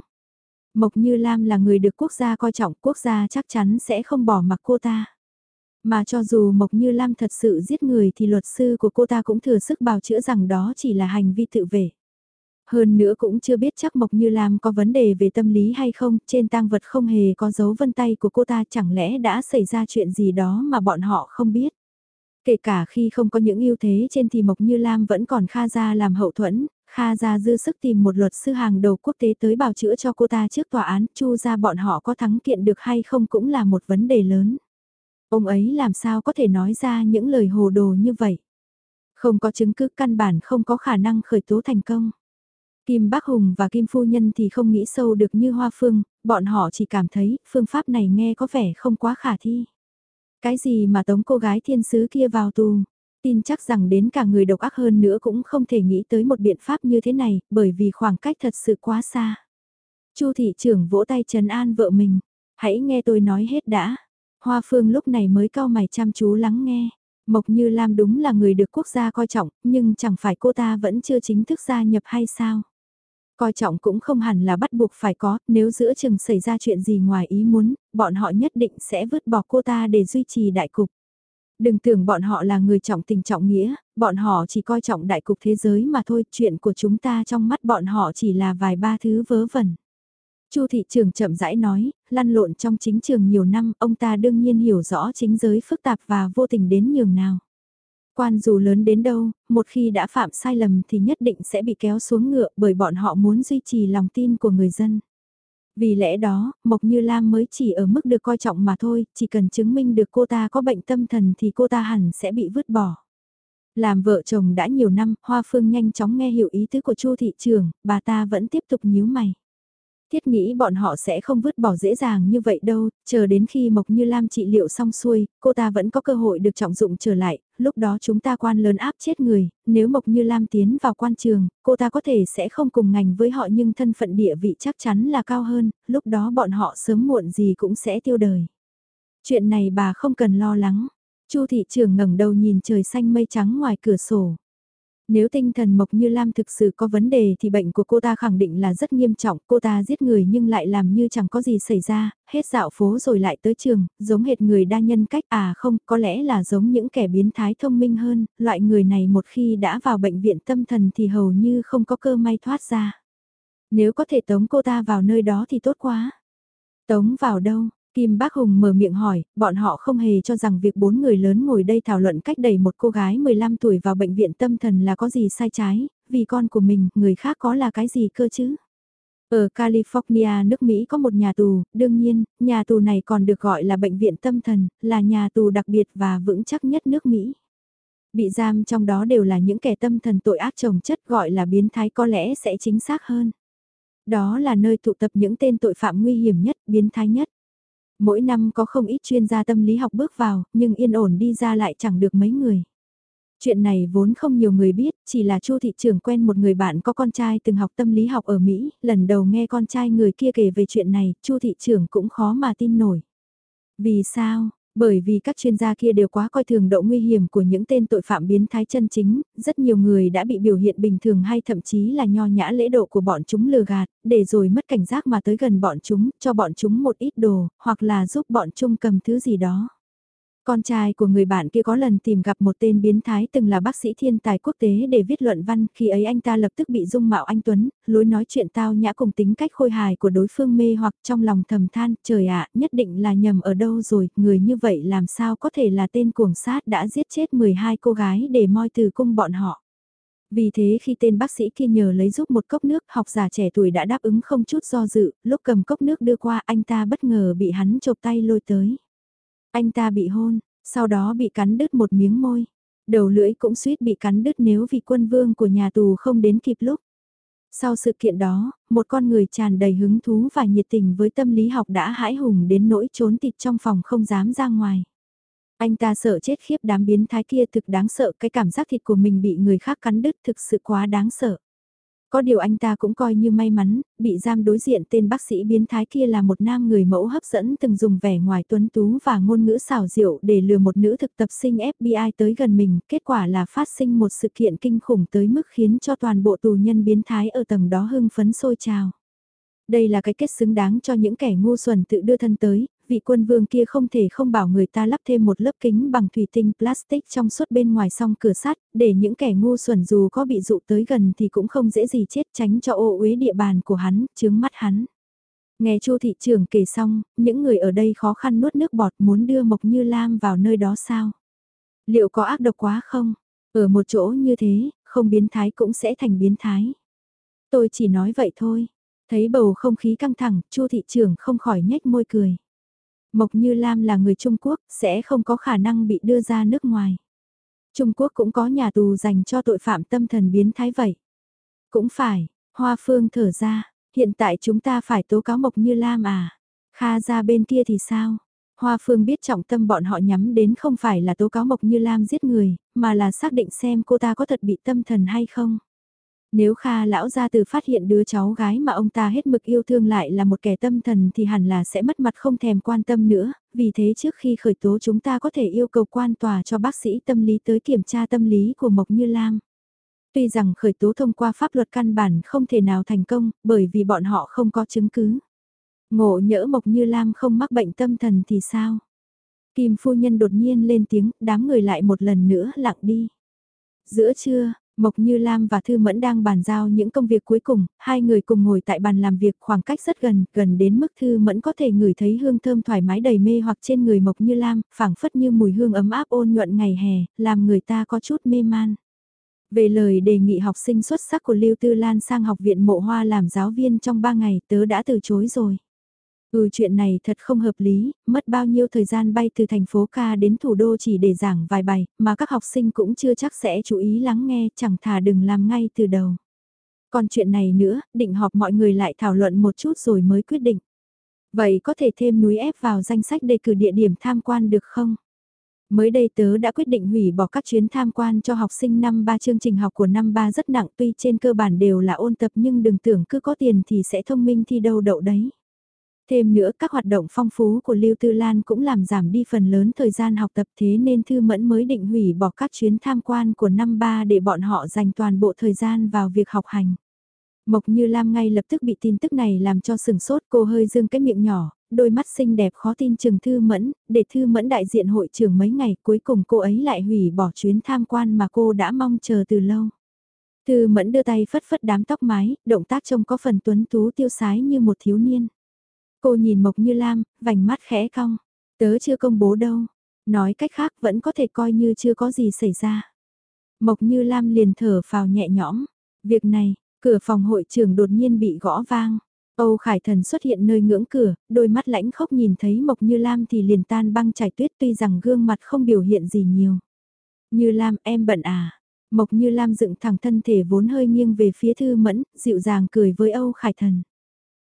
Mộc Như Lam là người được quốc gia coi trọng, quốc gia chắc chắn sẽ không bỏ mặc cô ta. Mà cho dù Mộc Như Lam thật sự giết người thì luật sư của cô ta cũng thừa sức bào chữa rằng đó chỉ là hành vi tự vệ. Hơn nữa cũng chưa biết chắc Mộc Như Lam có vấn đề về tâm lý hay không, trên tang vật không hề có dấu vân tay của cô ta chẳng lẽ đã xảy ra chuyện gì đó mà bọn họ không biết. Kể cả khi không có những ưu thế trên thì Mộc Như Lam vẫn còn Kha Gia làm hậu thuẫn, Kha Gia dư sức tìm một luật sư hàng đầu quốc tế tới bào chữa cho cô ta trước tòa án, chu ra bọn họ có thắng kiện được hay không cũng là một vấn đề lớn. Ông ấy làm sao có thể nói ra những lời hồ đồ như vậy? Không có chứng cứ căn bản không có khả năng khởi tố thành công. Kim Bác Hùng và Kim Phu Nhân thì không nghĩ sâu được như Hoa Phương, bọn họ chỉ cảm thấy phương pháp này nghe có vẻ không quá khả thi. Cái gì mà tống cô gái thiên sứ kia vào tù, tin chắc rằng đến cả người độc ác hơn nữa cũng không thể nghĩ tới một biện pháp như thế này, bởi vì khoảng cách thật sự quá xa. Chu thị trưởng vỗ tay trấn an vợ mình, hãy nghe tôi nói hết đã. Hoa Phương lúc này mới cau mày chăm chú lắng nghe. Mộc Như Lam đúng là người được quốc gia coi trọng, nhưng chẳng phải cô ta vẫn chưa chính thức gia nhập hay sao? Coi trọng cũng không hẳn là bắt buộc phải có, nếu giữa chừng xảy ra chuyện gì ngoài ý muốn, bọn họ nhất định sẽ vứt bỏ cô ta để duy trì đại cục. Đừng tưởng bọn họ là người trọng tình trọng nghĩa, bọn họ chỉ coi trọng đại cục thế giới mà thôi, chuyện của chúng ta trong mắt bọn họ chỉ là vài ba thứ vớ vẩn. Chu thị trường chậm rãi nói, lăn lộn trong chính trường nhiều năm, ông ta đương nhiên hiểu rõ chính giới phức tạp và vô tình đến nhường nào. Quan dù lớn đến đâu, một khi đã phạm sai lầm thì nhất định sẽ bị kéo xuống ngựa bởi bọn họ muốn duy trì lòng tin của người dân. Vì lẽ đó, Mộc Như Lam mới chỉ ở mức được coi trọng mà thôi, chỉ cần chứng minh được cô ta có bệnh tâm thần thì cô ta hẳn sẽ bị vứt bỏ. Làm vợ chồng đã nhiều năm, Hoa Phương nhanh chóng nghe hiểu ý tứ của Chu thị trường, bà ta vẫn tiếp tục nhíu mày. Thiết nghĩ bọn họ sẽ không vứt bỏ dễ dàng như vậy đâu, chờ đến khi Mộc Như Lam trị liệu xong xuôi, cô ta vẫn có cơ hội được trọng dụng trở lại, lúc đó chúng ta quan lớn áp chết người, nếu Mộc Như Lam tiến vào quan trường, cô ta có thể sẽ không cùng ngành với họ nhưng thân phận địa vị chắc chắn là cao hơn, lúc đó bọn họ sớm muộn gì cũng sẽ tiêu đời. Chuyện này bà không cần lo lắng. Chu thị trưởng ngẩng đầu nhìn trời xanh mây trắng ngoài cửa sổ. Nếu tinh thần Mộc Như Lam thực sự có vấn đề thì bệnh của cô ta khẳng định là rất nghiêm trọng, cô ta giết người nhưng lại làm như chẳng có gì xảy ra, hết dạo phố rồi lại tới trường, giống hệt người đa nhân cách à không, có lẽ là giống những kẻ biến thái thông minh hơn, loại người này một khi đã vào bệnh viện tâm thần thì hầu như không có cơ may thoát ra. Nếu có thể tống cô ta vào nơi đó thì tốt quá. Tống vào đâu, Kim Bác Hùng mở miệng hỏi, bọn họ không hề cho rằng việc bốn người lớn ngồi đây thảo luận cách đẩy một cô gái 15 tuổi vào bệnh viện tâm thần là có gì sai trái, vì con của mình, người khác có là cái gì cơ chứ? Ở California, nước Mỹ có một nhà tù, đương nhiên, nhà tù này còn được gọi là bệnh viện tâm thần, là nhà tù đặc biệt và vững chắc nhất nước Mỹ. Bị giam trong đó đều là những kẻ tâm thần tội ác trồng chất gọi là biến thái có lẽ sẽ chính xác hơn. Đó là nơi tụ tập những tên tội phạm nguy hiểm nhất, biến thái nhất. Mỗi năm có không ít chuyên gia tâm lý học bước vào, nhưng yên ổn đi ra lại chẳng được mấy người. Chuyện này vốn không nhiều người biết, chỉ là Chu thị trưởng quen một người bạn có con trai từng học tâm lý học ở Mỹ, lần đầu nghe con trai người kia kể về chuyện này, Chu thị trưởng cũng khó mà tin nổi. Vì sao, bởi vì các chuyên gia kia đều quá coi thường độ nguy hiểm của những tên tội phạm biến thái chân chính, rất nhiều người đã bị biểu hiện bình thường hay thậm chí là nho nhã lễ độ của bọn chúng lừa gạt, để rồi mất cảnh giác mà tới gần bọn chúng, cho bọn chúng một ít đồ, hoặc là giúp bọn chúng cầm thứ gì đó. Con trai của người bạn kia có lần tìm gặp một tên biến thái từng là bác sĩ thiên tài quốc tế để viết luận văn, khi ấy anh ta lập tức bị dung mạo anh Tuấn, lối nói chuyện tao nhã cùng tính cách khôi hài của đối phương mê hoặc trong lòng thầm than, trời ạ, nhất định là nhầm ở đâu rồi, người như vậy làm sao có thể là tên cuồng sát đã giết chết 12 cô gái để moi từ cung bọn họ. Vì thế khi tên bác sĩ kia nhờ lấy giúp một cốc nước, học giả trẻ tuổi đã đáp ứng không chút do dự, lúc cầm cốc nước đưa qua anh ta bất ngờ bị hắn chộp tay lôi tới. Anh ta bị hôn, sau đó bị cắn đứt một miếng môi. Đầu lưỡi cũng suýt bị cắn đứt nếu vì quân vương của nhà tù không đến kịp lúc. Sau sự kiện đó, một con người tràn đầy hứng thú và nhiệt tình với tâm lý học đã hãi hùng đến nỗi trốn tịt trong phòng không dám ra ngoài. Anh ta sợ chết khiếp đám biến thái kia thực đáng sợ cái cảm giác thịt của mình bị người khác cắn đứt thực sự quá đáng sợ. Có điều anh ta cũng coi như may mắn, bị giam đối diện tên bác sĩ biến thái kia là một nam người mẫu hấp dẫn từng dùng vẻ ngoài tuấn tú và ngôn ngữ xảo diệu để lừa một nữ thực tập sinh FBI tới gần mình, kết quả là phát sinh một sự kiện kinh khủng tới mức khiến cho toàn bộ tù nhân biến thái ở tầng đó hưng phấn sôi trào. Đây là cái kết xứng đáng cho những kẻ ngu xuẩn tự đưa thân tới, vị quân vương kia không thể không bảo người ta lắp thêm một lớp kính bằng thủy tinh plastic trong suốt bên ngoài song cửa sắt, để những kẻ ngu xuẩn dù có bị dụ tới gần thì cũng không dễ gì chết tránh cho ô uế địa bàn của hắn, chướng mắt hắn. Nghe Chu thị trưởng kể xong, những người ở đây khó khăn nuốt nước bọt muốn đưa Mộc Như Lam vào nơi đó sao? Liệu có ác độc quá không? Ở một chỗ như thế, không biến thái cũng sẽ thành biến thái. Tôi chỉ nói vậy thôi. Thấy bầu không khí căng thẳng, Chu thị trưởng không khỏi nhếch môi cười. Mộc Như Lam là người Trung Quốc, sẽ không có khả năng bị đưa ra nước ngoài. Trung Quốc cũng có nhà tù dành cho tội phạm tâm thần biến thái vậy. Cũng phải, Hoa Phương thở ra, hiện tại chúng ta phải tố cáo Mộc Như Lam à? Kha ra bên kia thì sao? Hoa Phương biết trọng tâm bọn họ nhắm đến không phải là tố cáo Mộc Như Lam giết người, mà là xác định xem cô ta có thật bị tâm thần hay không. Nếu Kha lão gia từ phát hiện đứa cháu gái mà ông ta hết mực yêu thương lại là một kẻ tâm thần thì hẳn là sẽ mất mặt không thèm quan tâm nữa, vì thế trước khi khởi tố chúng ta có thể yêu cầu quan tòa cho bác sĩ tâm lý tới kiểm tra tâm lý của Mộc Như Lam. Tuy rằng khởi tố thông qua pháp luật căn bản không thể nào thành công, bởi vì bọn họ không có chứng cứ. Ngộ nhỡ Mộc Như Lam không mắc bệnh tâm thần thì sao? Kim phu nhân đột nhiên lên tiếng, đám người lại một lần nữa lặng đi. Giữa trưa, Mộc Như Lam và Thư Mẫn đang bàn giao những công việc cuối cùng, hai người cùng ngồi tại bàn làm việc khoảng cách rất gần, gần đến mức Thư Mẫn có thể ngửi thấy hương thơm thoải mái đầy mê hoặc trên người Mộc Như Lam, phảng phất như mùi hương ấm áp ôn nhuận ngày hè, làm người ta có chút mê man. Về lời đề nghị học sinh xuất sắc của Lưu Tư Lan sang học viện mộ hoa làm giáo viên trong ba ngày tớ đã từ chối rồi. Ừ chuyện này thật không hợp lý, mất bao nhiêu thời gian bay từ thành phố ca đến thủ đô chỉ để giảng vài bài, mà các học sinh cũng chưa chắc sẽ chú ý lắng nghe, chẳng thà đừng làm ngay từ đầu. Còn chuyện này nữa, định họp mọi người lại thảo luận một chút rồi mới quyết định. Vậy có thể thêm núi ép vào danh sách đề cử địa điểm tham quan được không? Mới đây tớ đã quyết định hủy bỏ các chuyến tham quan cho học sinh năm ba chương trình học của năm ba rất nặng tuy trên cơ bản đều là ôn tập nhưng đừng tưởng cứ có tiền thì sẽ thông minh thi đâu đậu đấy. Thêm nữa các hoạt động phong phú của Lưu Tư Lan cũng làm giảm đi phần lớn thời gian học tập thế nên Thư Mẫn mới định hủy bỏ các chuyến tham quan của năm ba để bọn họ dành toàn bộ thời gian vào việc học hành. Mộc Như Lam ngay lập tức bị tin tức này làm cho sừng sốt cô hơi dương cái miệng nhỏ, đôi mắt xinh đẹp khó tin chừng Thư Mẫn, để Thư Mẫn đại diện hội trưởng mấy ngày cuối cùng cô ấy lại hủy bỏ chuyến tham quan mà cô đã mong chờ từ lâu. Thư Mẫn đưa tay phất phất đám tóc mái, động tác trông có phần tuấn tú tiêu sái như một thiếu niên. Cô nhìn Mộc Như Lam, vành mắt khẽ cong. Tớ chưa công bố đâu. Nói cách khác vẫn có thể coi như chưa có gì xảy ra. Mộc Như Lam liền thở vào nhẹ nhõm. Việc này, cửa phòng hội trưởng đột nhiên bị gõ vang. Âu Khải Thần xuất hiện nơi ngưỡng cửa, đôi mắt lãnh khốc nhìn thấy Mộc Như Lam thì liền tan băng chảy tuyết tuy rằng gương mặt không biểu hiện gì nhiều. Như Lam em bận à? Mộc Như Lam dựng thẳng thân thể vốn hơi nghiêng về phía Thư Mẫn, dịu dàng cười với Âu Khải Thần.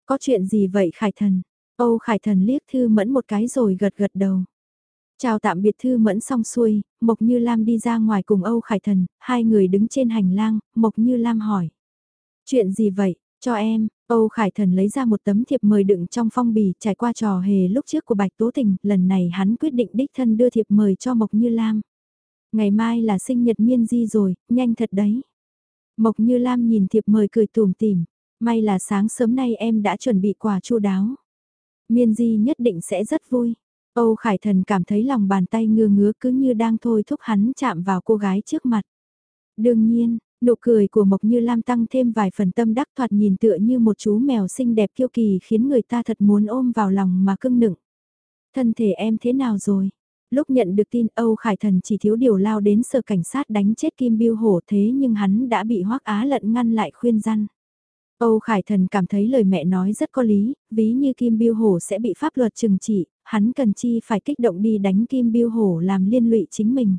Có chuyện gì vậy Khải Thần? Âu Khải Thần liếc Thư Mẫn một cái rồi gật gật đầu. Chào tạm biệt Thư Mẫn xong xuôi, Mộc Như Lam đi ra ngoài cùng Âu Khải Thần, hai người đứng trên hành lang, Mộc Như Lam hỏi. Chuyện gì vậy, cho em, Âu Khải Thần lấy ra một tấm thiệp mời đựng trong phong bì trải qua trò hề lúc trước của Bạch Tố Tình, lần này hắn quyết định đích thân đưa thiệp mời cho Mộc Như Lam. Ngày mai là sinh nhật miên di rồi, nhanh thật đấy. Mộc Như Lam nhìn thiệp mời cười tùm tìm, may là sáng sớm nay em đã chuẩn bị quà chu đáo. Miên di nhất định sẽ rất vui. Âu Khải Thần cảm thấy lòng bàn tay ngừa ngứa cứ như đang thôi thúc hắn chạm vào cô gái trước mặt. Đương nhiên, Nụ cười của Mộc Như Lam tăng thêm vài phần tâm đắc thoạt nhìn tựa như một chú mèo xinh đẹp kiêu kỳ khiến người ta thật muốn ôm vào lòng mà cưng nựng. Thân thể em thế nào rồi? Lúc nhận được tin Âu Khải Thần chỉ thiếu điều lao đến sở cảnh sát đánh chết Kim Biêu Hổ thế nhưng hắn đã bị Hoắc Á lận ngăn lại khuyên răn. Âu Khải Thần cảm thấy lời mẹ nói rất có lý, ví như Kim Biêu Hổ sẽ bị pháp luật trừng trị, hắn cần chi phải kích động đi đánh Kim Biêu Hổ làm liên lụy chính mình.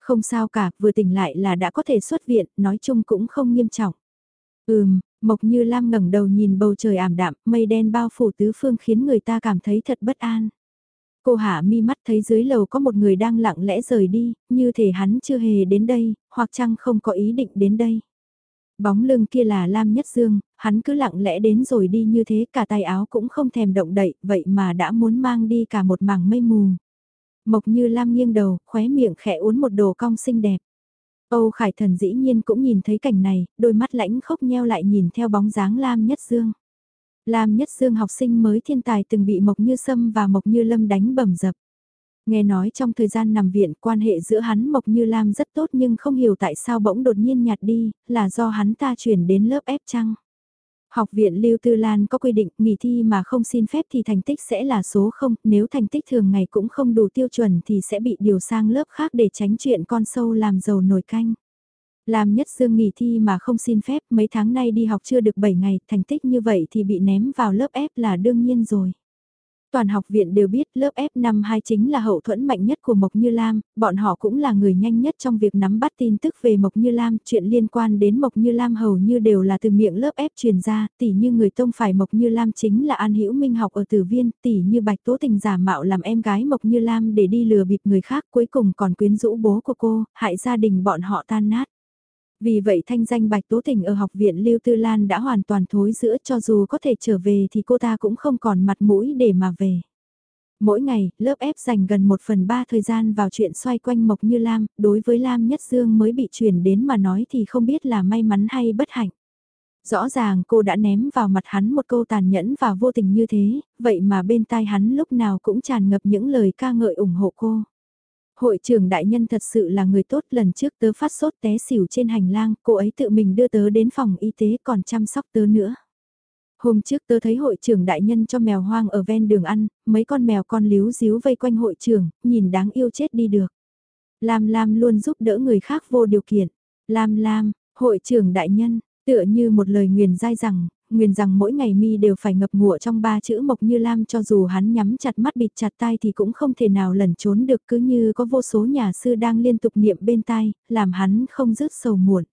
Không sao cả, vừa tỉnh lại là đã có thể xuất viện, nói chung cũng không nghiêm trọng. Ừm, Mộc Như Lam ngẩng đầu nhìn bầu trời ảm đạm, mây đen bao phủ tứ phương khiến người ta cảm thấy thật bất an. Cô hạ mi mắt thấy dưới lầu có một người đang lặng lẽ rời đi, như thể hắn chưa hề đến đây, hoặc chăng không có ý định đến đây. Bóng lưng kia là Lam Nhất Dương, hắn cứ lặng lẽ đến rồi đi như thế cả tay áo cũng không thèm động đậy, vậy mà đã muốn mang đi cả một mảng mây mù. Mộc như Lam nghiêng đầu, khóe miệng khẽ uốn một đồ cong xinh đẹp. Âu Khải Thần dĩ nhiên cũng nhìn thấy cảnh này, đôi mắt lãnh khốc nheo lại nhìn theo bóng dáng Lam Nhất Dương. Lam Nhất Dương học sinh mới thiên tài từng bị Mộc Như Sâm và Mộc Như Lâm đánh bầm dập. Nghe nói trong thời gian nằm viện quan hệ giữa hắn Mộc Như Lam rất tốt nhưng không hiểu tại sao bỗng đột nhiên nhạt đi, là do hắn ta chuyển đến lớp ép chăng. Học viện Lưu Tư Lan có quy định nghỉ thi mà không xin phép thì thành tích sẽ là số 0, nếu thành tích thường ngày cũng không đủ tiêu chuẩn thì sẽ bị điều sang lớp khác để tránh chuyện con sâu làm dầu nổi canh. Làm nhất dương nghỉ thi mà không xin phép mấy tháng nay đi học chưa được 7 ngày, thành tích như vậy thì bị ném vào lớp ép là đương nhiên rồi toàn học viện đều biết lớp F năm 2 chính là hậu thuẫn mạnh nhất của Mộc Như Lam, bọn họ cũng là người nhanh nhất trong việc nắm bắt tin tức về Mộc Như Lam, chuyện liên quan đến Mộc Như Lam hầu như đều là từ miệng lớp F truyền ra, tỉ như người tông phải Mộc Như Lam chính là An Hữu Minh học ở Tử Viên, tỉ như Bạch Tố Tình giả mạo làm em gái Mộc Như Lam để đi lừa bịp người khác cuối cùng còn quyến rũ bố của cô, hại gia đình bọn họ tan nát. Vì vậy thanh danh Bạch Tố Tình ở học viện Lưu Tư Lan đã hoàn toàn thối giữa cho dù có thể trở về thì cô ta cũng không còn mặt mũi để mà về. Mỗi ngày, lớp ép dành gần 1 phần 3 thời gian vào chuyện xoay quanh Mộc Như Lam, đối với Lam Nhất Dương mới bị chuyển đến mà nói thì không biết là may mắn hay bất hạnh. Rõ ràng cô đã ném vào mặt hắn một câu tàn nhẫn và vô tình như thế, vậy mà bên tai hắn lúc nào cũng tràn ngập những lời ca ngợi ủng hộ cô. Hội trưởng đại nhân thật sự là người tốt lần trước tớ phát sốt té xỉu trên hành lang, cô ấy tự mình đưa tớ đến phòng y tế còn chăm sóc tớ nữa. Hôm trước tớ thấy hội trưởng đại nhân cho mèo hoang ở ven đường ăn, mấy con mèo con líu díu vây quanh hội trưởng, nhìn đáng yêu chết đi được. Lam Lam luôn giúp đỡ người khác vô điều kiện. Lam Lam, hội trưởng đại nhân, tựa như một lời nguyền dai rằng, nguyền rằng mỗi ngày mi đều phải ngập ngụa trong ba chữ mộc như lam cho dù hắn nhắm chặt mắt bịt chặt tai thì cũng không thể nào lẩn trốn được cứ như có vô số nhà sư đang liên tục niệm bên tai, làm hắn không rớt sầu muộn.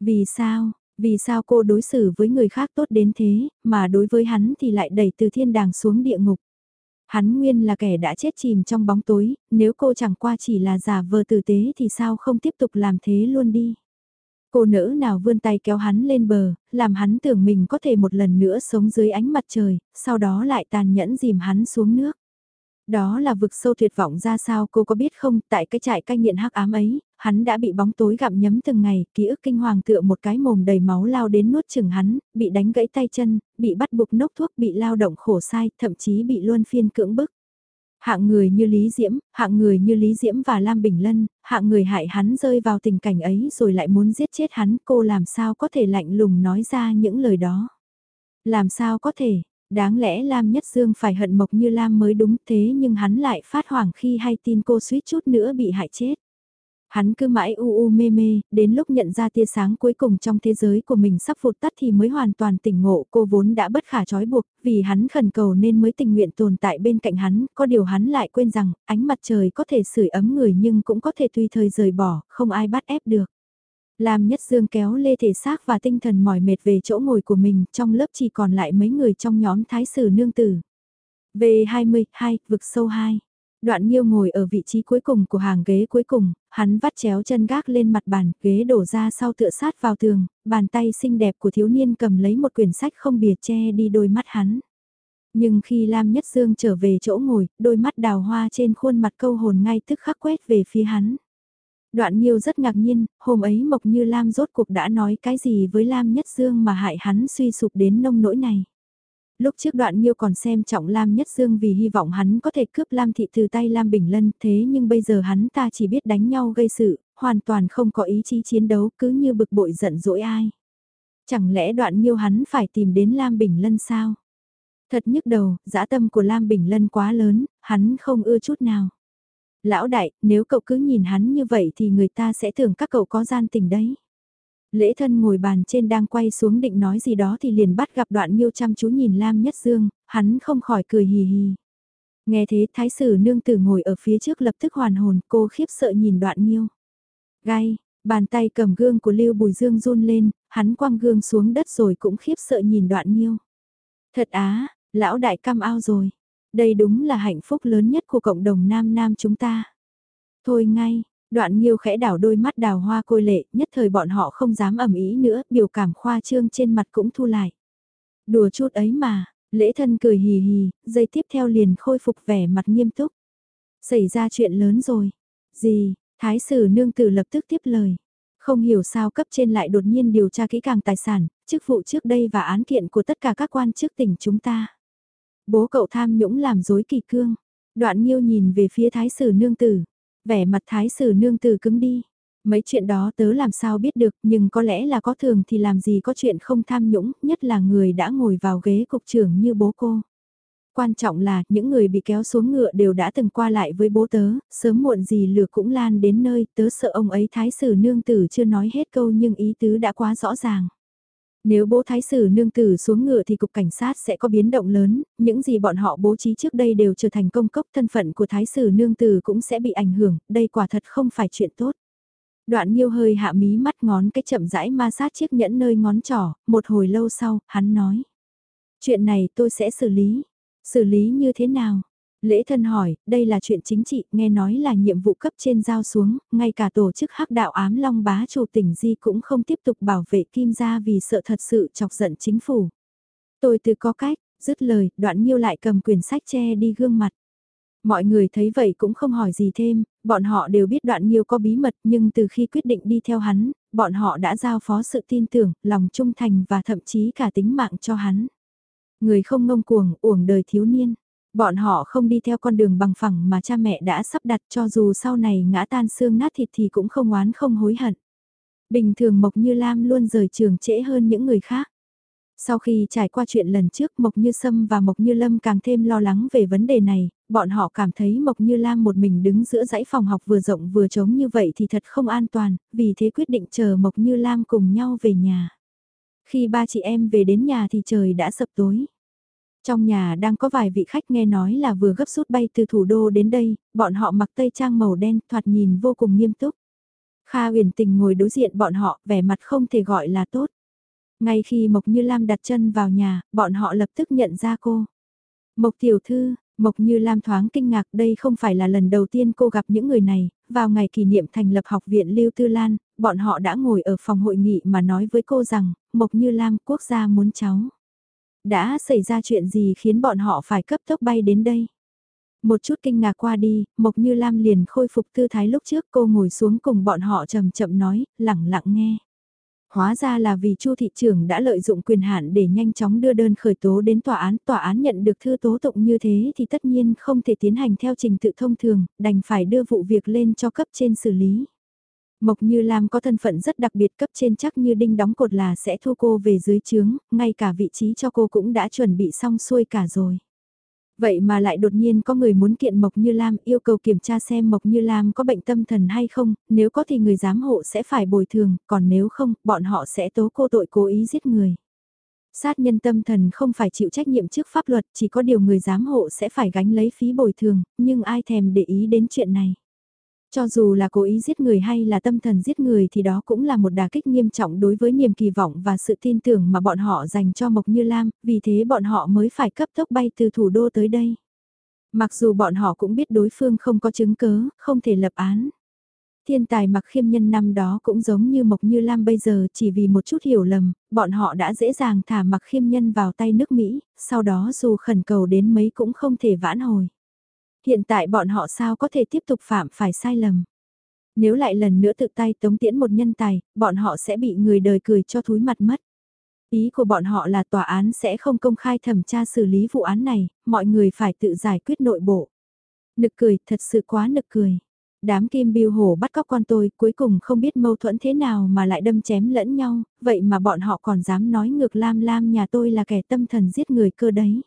Vì sao, Vì sao cô đối xử với người khác tốt đến thế, mà đối với hắn thì lại đẩy từ thiên đàng xuống địa ngục. Hắn nguyên là kẻ đã chết chìm trong bóng tối, nếu cô chẳng qua chỉ là giả vờ tử tế thì sao không tiếp tục làm thế luôn đi. Cô nỡ nào vươn tay kéo hắn lên bờ, làm hắn tưởng mình có thể một lần nữa sống dưới ánh mặt trời, sau đó lại tàn nhẫn dìm hắn xuống nước. Đó là vực sâu tuyệt vọng ra sao cô có biết không, tại cái trại cai nghiện hắc ám ấy, hắn đã bị bóng tối gặm nhấm từng ngày, ký ức kinh hoàng tựa một cái mồm đầy máu lao đến nuốt chừng hắn, bị đánh gãy tay chân, bị bắt buộc nốc thuốc, bị lao động khổ sai, thậm chí bị luân phiên cưỡng bức. Hạng người như Lý Diễm, hạng người như Lý Diễm và Lam Bình Lân, hạng người hại hắn rơi vào tình cảnh ấy rồi lại muốn giết chết hắn, cô làm sao có thể lạnh lùng nói ra những lời đó. Làm sao có thể, Đáng lẽ Lam Nhất Dương phải hận Mộc Như Lam mới đúng thế nhưng hắn lại phát hoảng khi hay tin cô suýt chút nữa bị hại chết. Hắn cứ mãi u u mê mê, đến lúc nhận ra tia sáng cuối cùng trong thế giới của mình sắp vụt tắt thì mới hoàn toàn tỉnh ngộ cô vốn đã bất khả trói buộc, vì hắn khẩn cầu nên mới tình nguyện tồn tại bên cạnh hắn, có điều hắn lại quên rằng, ánh mặt trời có thể sưởi ấm người nhưng cũng có thể tùy thời rời bỏ, không ai bắt ép được. Lam Nhất Dương kéo lê thể xác và tinh thần mỏi mệt về chỗ ngồi của mình, trong lớp chỉ còn lại mấy người trong nhóm thái sử nương tử. V22, vực sâu 2. Đoạn Nhiêu ngồi ở vị trí cuối cùng của hàng ghế cuối cùng, hắn vắt chéo chân gác lên mặt bàn, ghế đổ ra sau tựa sát vào tường, bàn tay xinh đẹp của thiếu niên cầm lấy một quyển sách không bìa che đi đôi mắt hắn. Nhưng khi Lam Nhất Dương trở về chỗ ngồi, đôi mắt đào hoa trên khuôn mặt câu hồn ngay tức khắc quét về phía hắn. Đoạn Nhiêu rất ngạc nhiên, hôm ấy Mộc Như Lam rốt cuộc đã nói cái gì với Lam Nhất Dương mà hại hắn suy sụp đến nông nỗi này. Lúc trước đoạn Nhiêu còn xem trọng Lam Nhất Dương vì hy vọng hắn có thể cướp Lam Thị từ tay Lam Bình Lân thế nhưng bây giờ hắn ta chỉ biết đánh nhau gây sự, hoàn toàn không có ý chí chiến đấu cứ như bực bội giận dỗi ai. Chẳng lẽ đoạn Nhiêu hắn phải tìm đến Lam Bình Lân sao? Thật nhức đầu, dã tâm của Lam Bình Lân quá lớn, hắn không ưa chút nào lão đại, nếu cậu cứ nhìn hắn như vậy thì người ta sẽ tưởng các cậu có gian tình đấy. Lễ thân ngồi bàn trên đang quay xuống định nói gì đó thì liền bắt gặp đoạn miêu chăm chú nhìn Lam Nhất Dương, hắn không khỏi cười hì hì. Nghe thế thái sử nương tử ngồi ở phía trước lập tức hoàn hồn, cô khiếp sợ nhìn đoạn miêu. Gai, bàn tay cầm gương của Lưu Bùi Dương run lên, hắn quăng gương xuống đất rồi cũng khiếp sợ nhìn đoạn miêu. Thật á, lão đại cam ao rồi. Đây đúng là hạnh phúc lớn nhất của cộng đồng nam nam chúng ta. Thôi ngay, đoạn nghiêu khẽ đảo đôi mắt đào hoa côi lệ, nhất thời bọn họ không dám ẩm ý nữa, biểu cảm khoa trương trên mặt cũng thu lại. Đùa chút ấy mà, lễ thân cười hì hì, dây tiếp theo liền khôi phục vẻ mặt nghiêm túc. Xảy ra chuyện lớn rồi. Gì, thái sử nương tử lập tức tiếp lời. Không hiểu sao cấp trên lại đột nhiên điều tra kỹ càng tài sản, chức vụ trước đây và án kiện của tất cả các quan chức tỉnh chúng ta. Bố cậu tham nhũng làm dối kỳ cương. Đoạn Nhiêu nhìn về phía thái sử nương tử. Vẻ mặt thái sử nương tử cứng đi. Mấy chuyện đó tớ làm sao biết được nhưng có lẽ là có thường thì làm gì có chuyện không tham nhũng, nhất là người đã ngồi vào ghế cục trưởng như bố cô. Quan trọng là những người bị kéo xuống ngựa đều đã từng qua lại với bố tớ, sớm muộn gì lửa cũng lan đến nơi tớ sợ ông ấy thái sử nương tử chưa nói hết câu nhưng ý tứ đã quá rõ ràng. Nếu bố thái sử nương tử xuống ngựa thì cục cảnh sát sẽ có biến động lớn, những gì bọn họ bố trí trước đây đều trở thành công cốc thân phận của thái sử nương tử cũng sẽ bị ảnh hưởng, đây quả thật không phải chuyện tốt. Đoạn nhiêu hơi hạ mí mắt ngón cái chậm rãi ma sát chiếc nhẫn nơi ngón trỏ, một hồi lâu sau, hắn nói. Chuyện này tôi sẽ xử lý. Xử lý như thế nào? Lễ thân hỏi, đây là chuyện chính trị, nghe nói là nhiệm vụ cấp trên giao xuống, ngay cả tổ chức hắc đạo ám long bá chủ tỉnh Di cũng không tiếp tục bảo vệ Kim gia vì sợ thật sự chọc giận chính phủ. Tôi từ có cách, dứt lời, đoạn nhiêu lại cầm quyển sách che đi gương mặt. Mọi người thấy vậy cũng không hỏi gì thêm, bọn họ đều biết đoạn nhiêu có bí mật nhưng từ khi quyết định đi theo hắn, bọn họ đã giao phó sự tin tưởng, lòng trung thành và thậm chí cả tính mạng cho hắn. Người không ngông cuồng, uổng đời thiếu niên. Bọn họ không đi theo con đường bằng phẳng mà cha mẹ đã sắp đặt cho dù sau này ngã tan xương nát thịt thì cũng không oán không hối hận. Bình thường Mộc Như Lam luôn rời trường trễ hơn những người khác. Sau khi trải qua chuyện lần trước Mộc Như Sâm và Mộc Như Lâm càng thêm lo lắng về vấn đề này, bọn họ cảm thấy Mộc Như Lam một mình đứng giữa dãy phòng học vừa rộng vừa trống như vậy thì thật không an toàn, vì thế quyết định chờ Mộc Như Lam cùng nhau về nhà. Khi ba chị em về đến nhà thì trời đã sập tối. Trong nhà đang có vài vị khách nghe nói là vừa gấp rút bay từ thủ đô đến đây, bọn họ mặc tây trang màu đen thoạt nhìn vô cùng nghiêm túc. Kha huyền tình ngồi đối diện bọn họ, vẻ mặt không thể gọi là tốt. Ngay khi Mộc Như Lam đặt chân vào nhà, bọn họ lập tức nhận ra cô. Mộc Tiểu Thư, Mộc Như Lam thoáng kinh ngạc đây không phải là lần đầu tiên cô gặp những người này, vào ngày kỷ niệm thành lập học viện Lưu Tư Lan, bọn họ đã ngồi ở phòng hội nghị mà nói với cô rằng, Mộc Như Lam quốc gia muốn cháu. Đã xảy ra chuyện gì khiến bọn họ phải cấp tốc bay đến đây? Một chút kinh ngạc qua đi, Mộc Như Lam liền khôi phục tư thái lúc trước cô ngồi xuống cùng bọn họ chậm chậm nói, lặng lặng nghe. Hóa ra là vì Chu thị trưởng đã lợi dụng quyền hạn để nhanh chóng đưa đơn khởi tố đến tòa án, tòa án nhận được thư tố tụng như thế thì tất nhiên không thể tiến hành theo trình tự thông thường, đành phải đưa vụ việc lên cho cấp trên xử lý. Mộc Như Lam có thân phận rất đặc biệt cấp trên chắc như đinh đóng cột là sẽ thu cô về dưới trướng, ngay cả vị trí cho cô cũng đã chuẩn bị xong xuôi cả rồi. Vậy mà lại đột nhiên có người muốn kiện Mộc Như Lam yêu cầu kiểm tra xem Mộc Như Lam có bệnh tâm thần hay không, nếu có thì người giám hộ sẽ phải bồi thường, còn nếu không, bọn họ sẽ tố cô tội cố ý giết người. Sát nhân tâm thần không phải chịu trách nhiệm trước pháp luật, chỉ có điều người giám hộ sẽ phải gánh lấy phí bồi thường, nhưng ai thèm để ý đến chuyện này. Cho dù là cố ý giết người hay là tâm thần giết người thì đó cũng là một đà kích nghiêm trọng đối với niềm kỳ vọng và sự tin tưởng mà bọn họ dành cho Mộc Như Lam, vì thế bọn họ mới phải cấp tốc bay từ thủ đô tới đây. Mặc dù bọn họ cũng biết đối phương không có chứng cớ, không thể lập án. Thiên tài mặc khiêm nhân năm đó cũng giống như Mộc Như Lam bây giờ chỉ vì một chút hiểu lầm, bọn họ đã dễ dàng thả mặc khiêm nhân vào tay nước Mỹ, sau đó dù khẩn cầu đến mấy cũng không thể vãn hồi. Hiện tại bọn họ sao có thể tiếp tục phạm phải sai lầm. Nếu lại lần nữa tự tay tống tiễn một nhân tài, bọn họ sẽ bị người đời cười cho thúi mặt mất. Ý của bọn họ là tòa án sẽ không công khai thẩm tra xử lý vụ án này, mọi người phải tự giải quyết nội bộ. Nực cười, thật sự quá nực cười. Đám kim biêu hổ bắt cóc con tôi cuối cùng không biết mâu thuẫn thế nào mà lại đâm chém lẫn nhau, vậy mà bọn họ còn dám nói ngược Lam Lam nhà tôi là kẻ tâm thần giết người cơ đấy.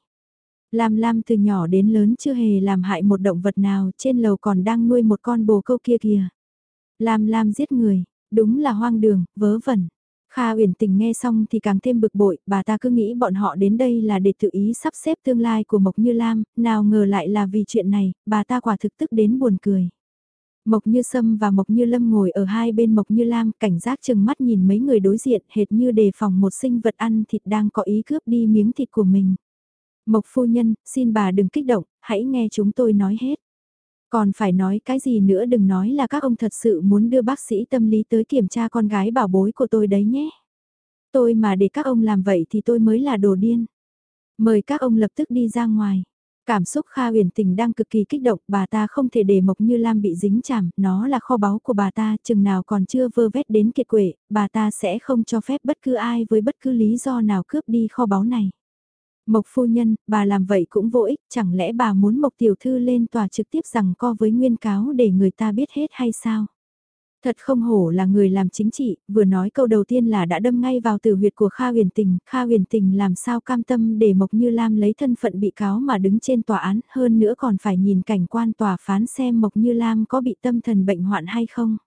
Lam Lam từ nhỏ đến lớn chưa hề làm hại một động vật nào, trên lầu còn đang nuôi một con bồ câu kia kìa. Lam Lam giết người, đúng là hoang đường, vớ vẩn. Kha uyển tình nghe xong thì càng thêm bực bội, bà ta cứ nghĩ bọn họ đến đây là để tự ý sắp xếp tương lai của Mộc Như Lam, nào ngờ lại là vì chuyện này, bà ta quả thực tức đến buồn cười. Mộc Như Sâm và Mộc Như Lâm ngồi ở hai bên Mộc Như Lam, cảnh giác chừng mắt nhìn mấy người đối diện hệt như đề phòng một sinh vật ăn thịt đang có ý cướp đi miếng thịt của mình. Mộc phu nhân, xin bà đừng kích động, hãy nghe chúng tôi nói hết. Còn phải nói cái gì nữa đừng nói là các ông thật sự muốn đưa bác sĩ tâm lý tới kiểm tra con gái bảo bối của tôi đấy nhé. Tôi mà để các ông làm vậy thì tôi mới là đồ điên. Mời các ông lập tức đi ra ngoài. Cảm xúc Kha huyền tình đang cực kỳ kích động, bà ta không thể để Mộc Như Lam bị dính chảm, nó là kho báu của bà ta, chừng nào còn chưa vơ vét đến kiệt quệ, bà ta sẽ không cho phép bất cứ ai với bất cứ lý do nào cướp đi kho báu này. Mộc phu nhân, bà làm vậy cũng vô ích, chẳng lẽ bà muốn Mộc tiểu thư lên tòa trực tiếp rằng co với nguyên cáo để người ta biết hết hay sao? Thật không hổ là người làm chính trị, vừa nói câu đầu tiên là đã đâm ngay vào tử huyệt của Kha huyền tình, Kha huyền tình làm sao cam tâm để Mộc Như Lam lấy thân phận bị cáo mà đứng trên tòa án, hơn nữa còn phải nhìn cảnh quan tòa phán xem Mộc Như Lam có bị tâm thần bệnh hoạn hay không.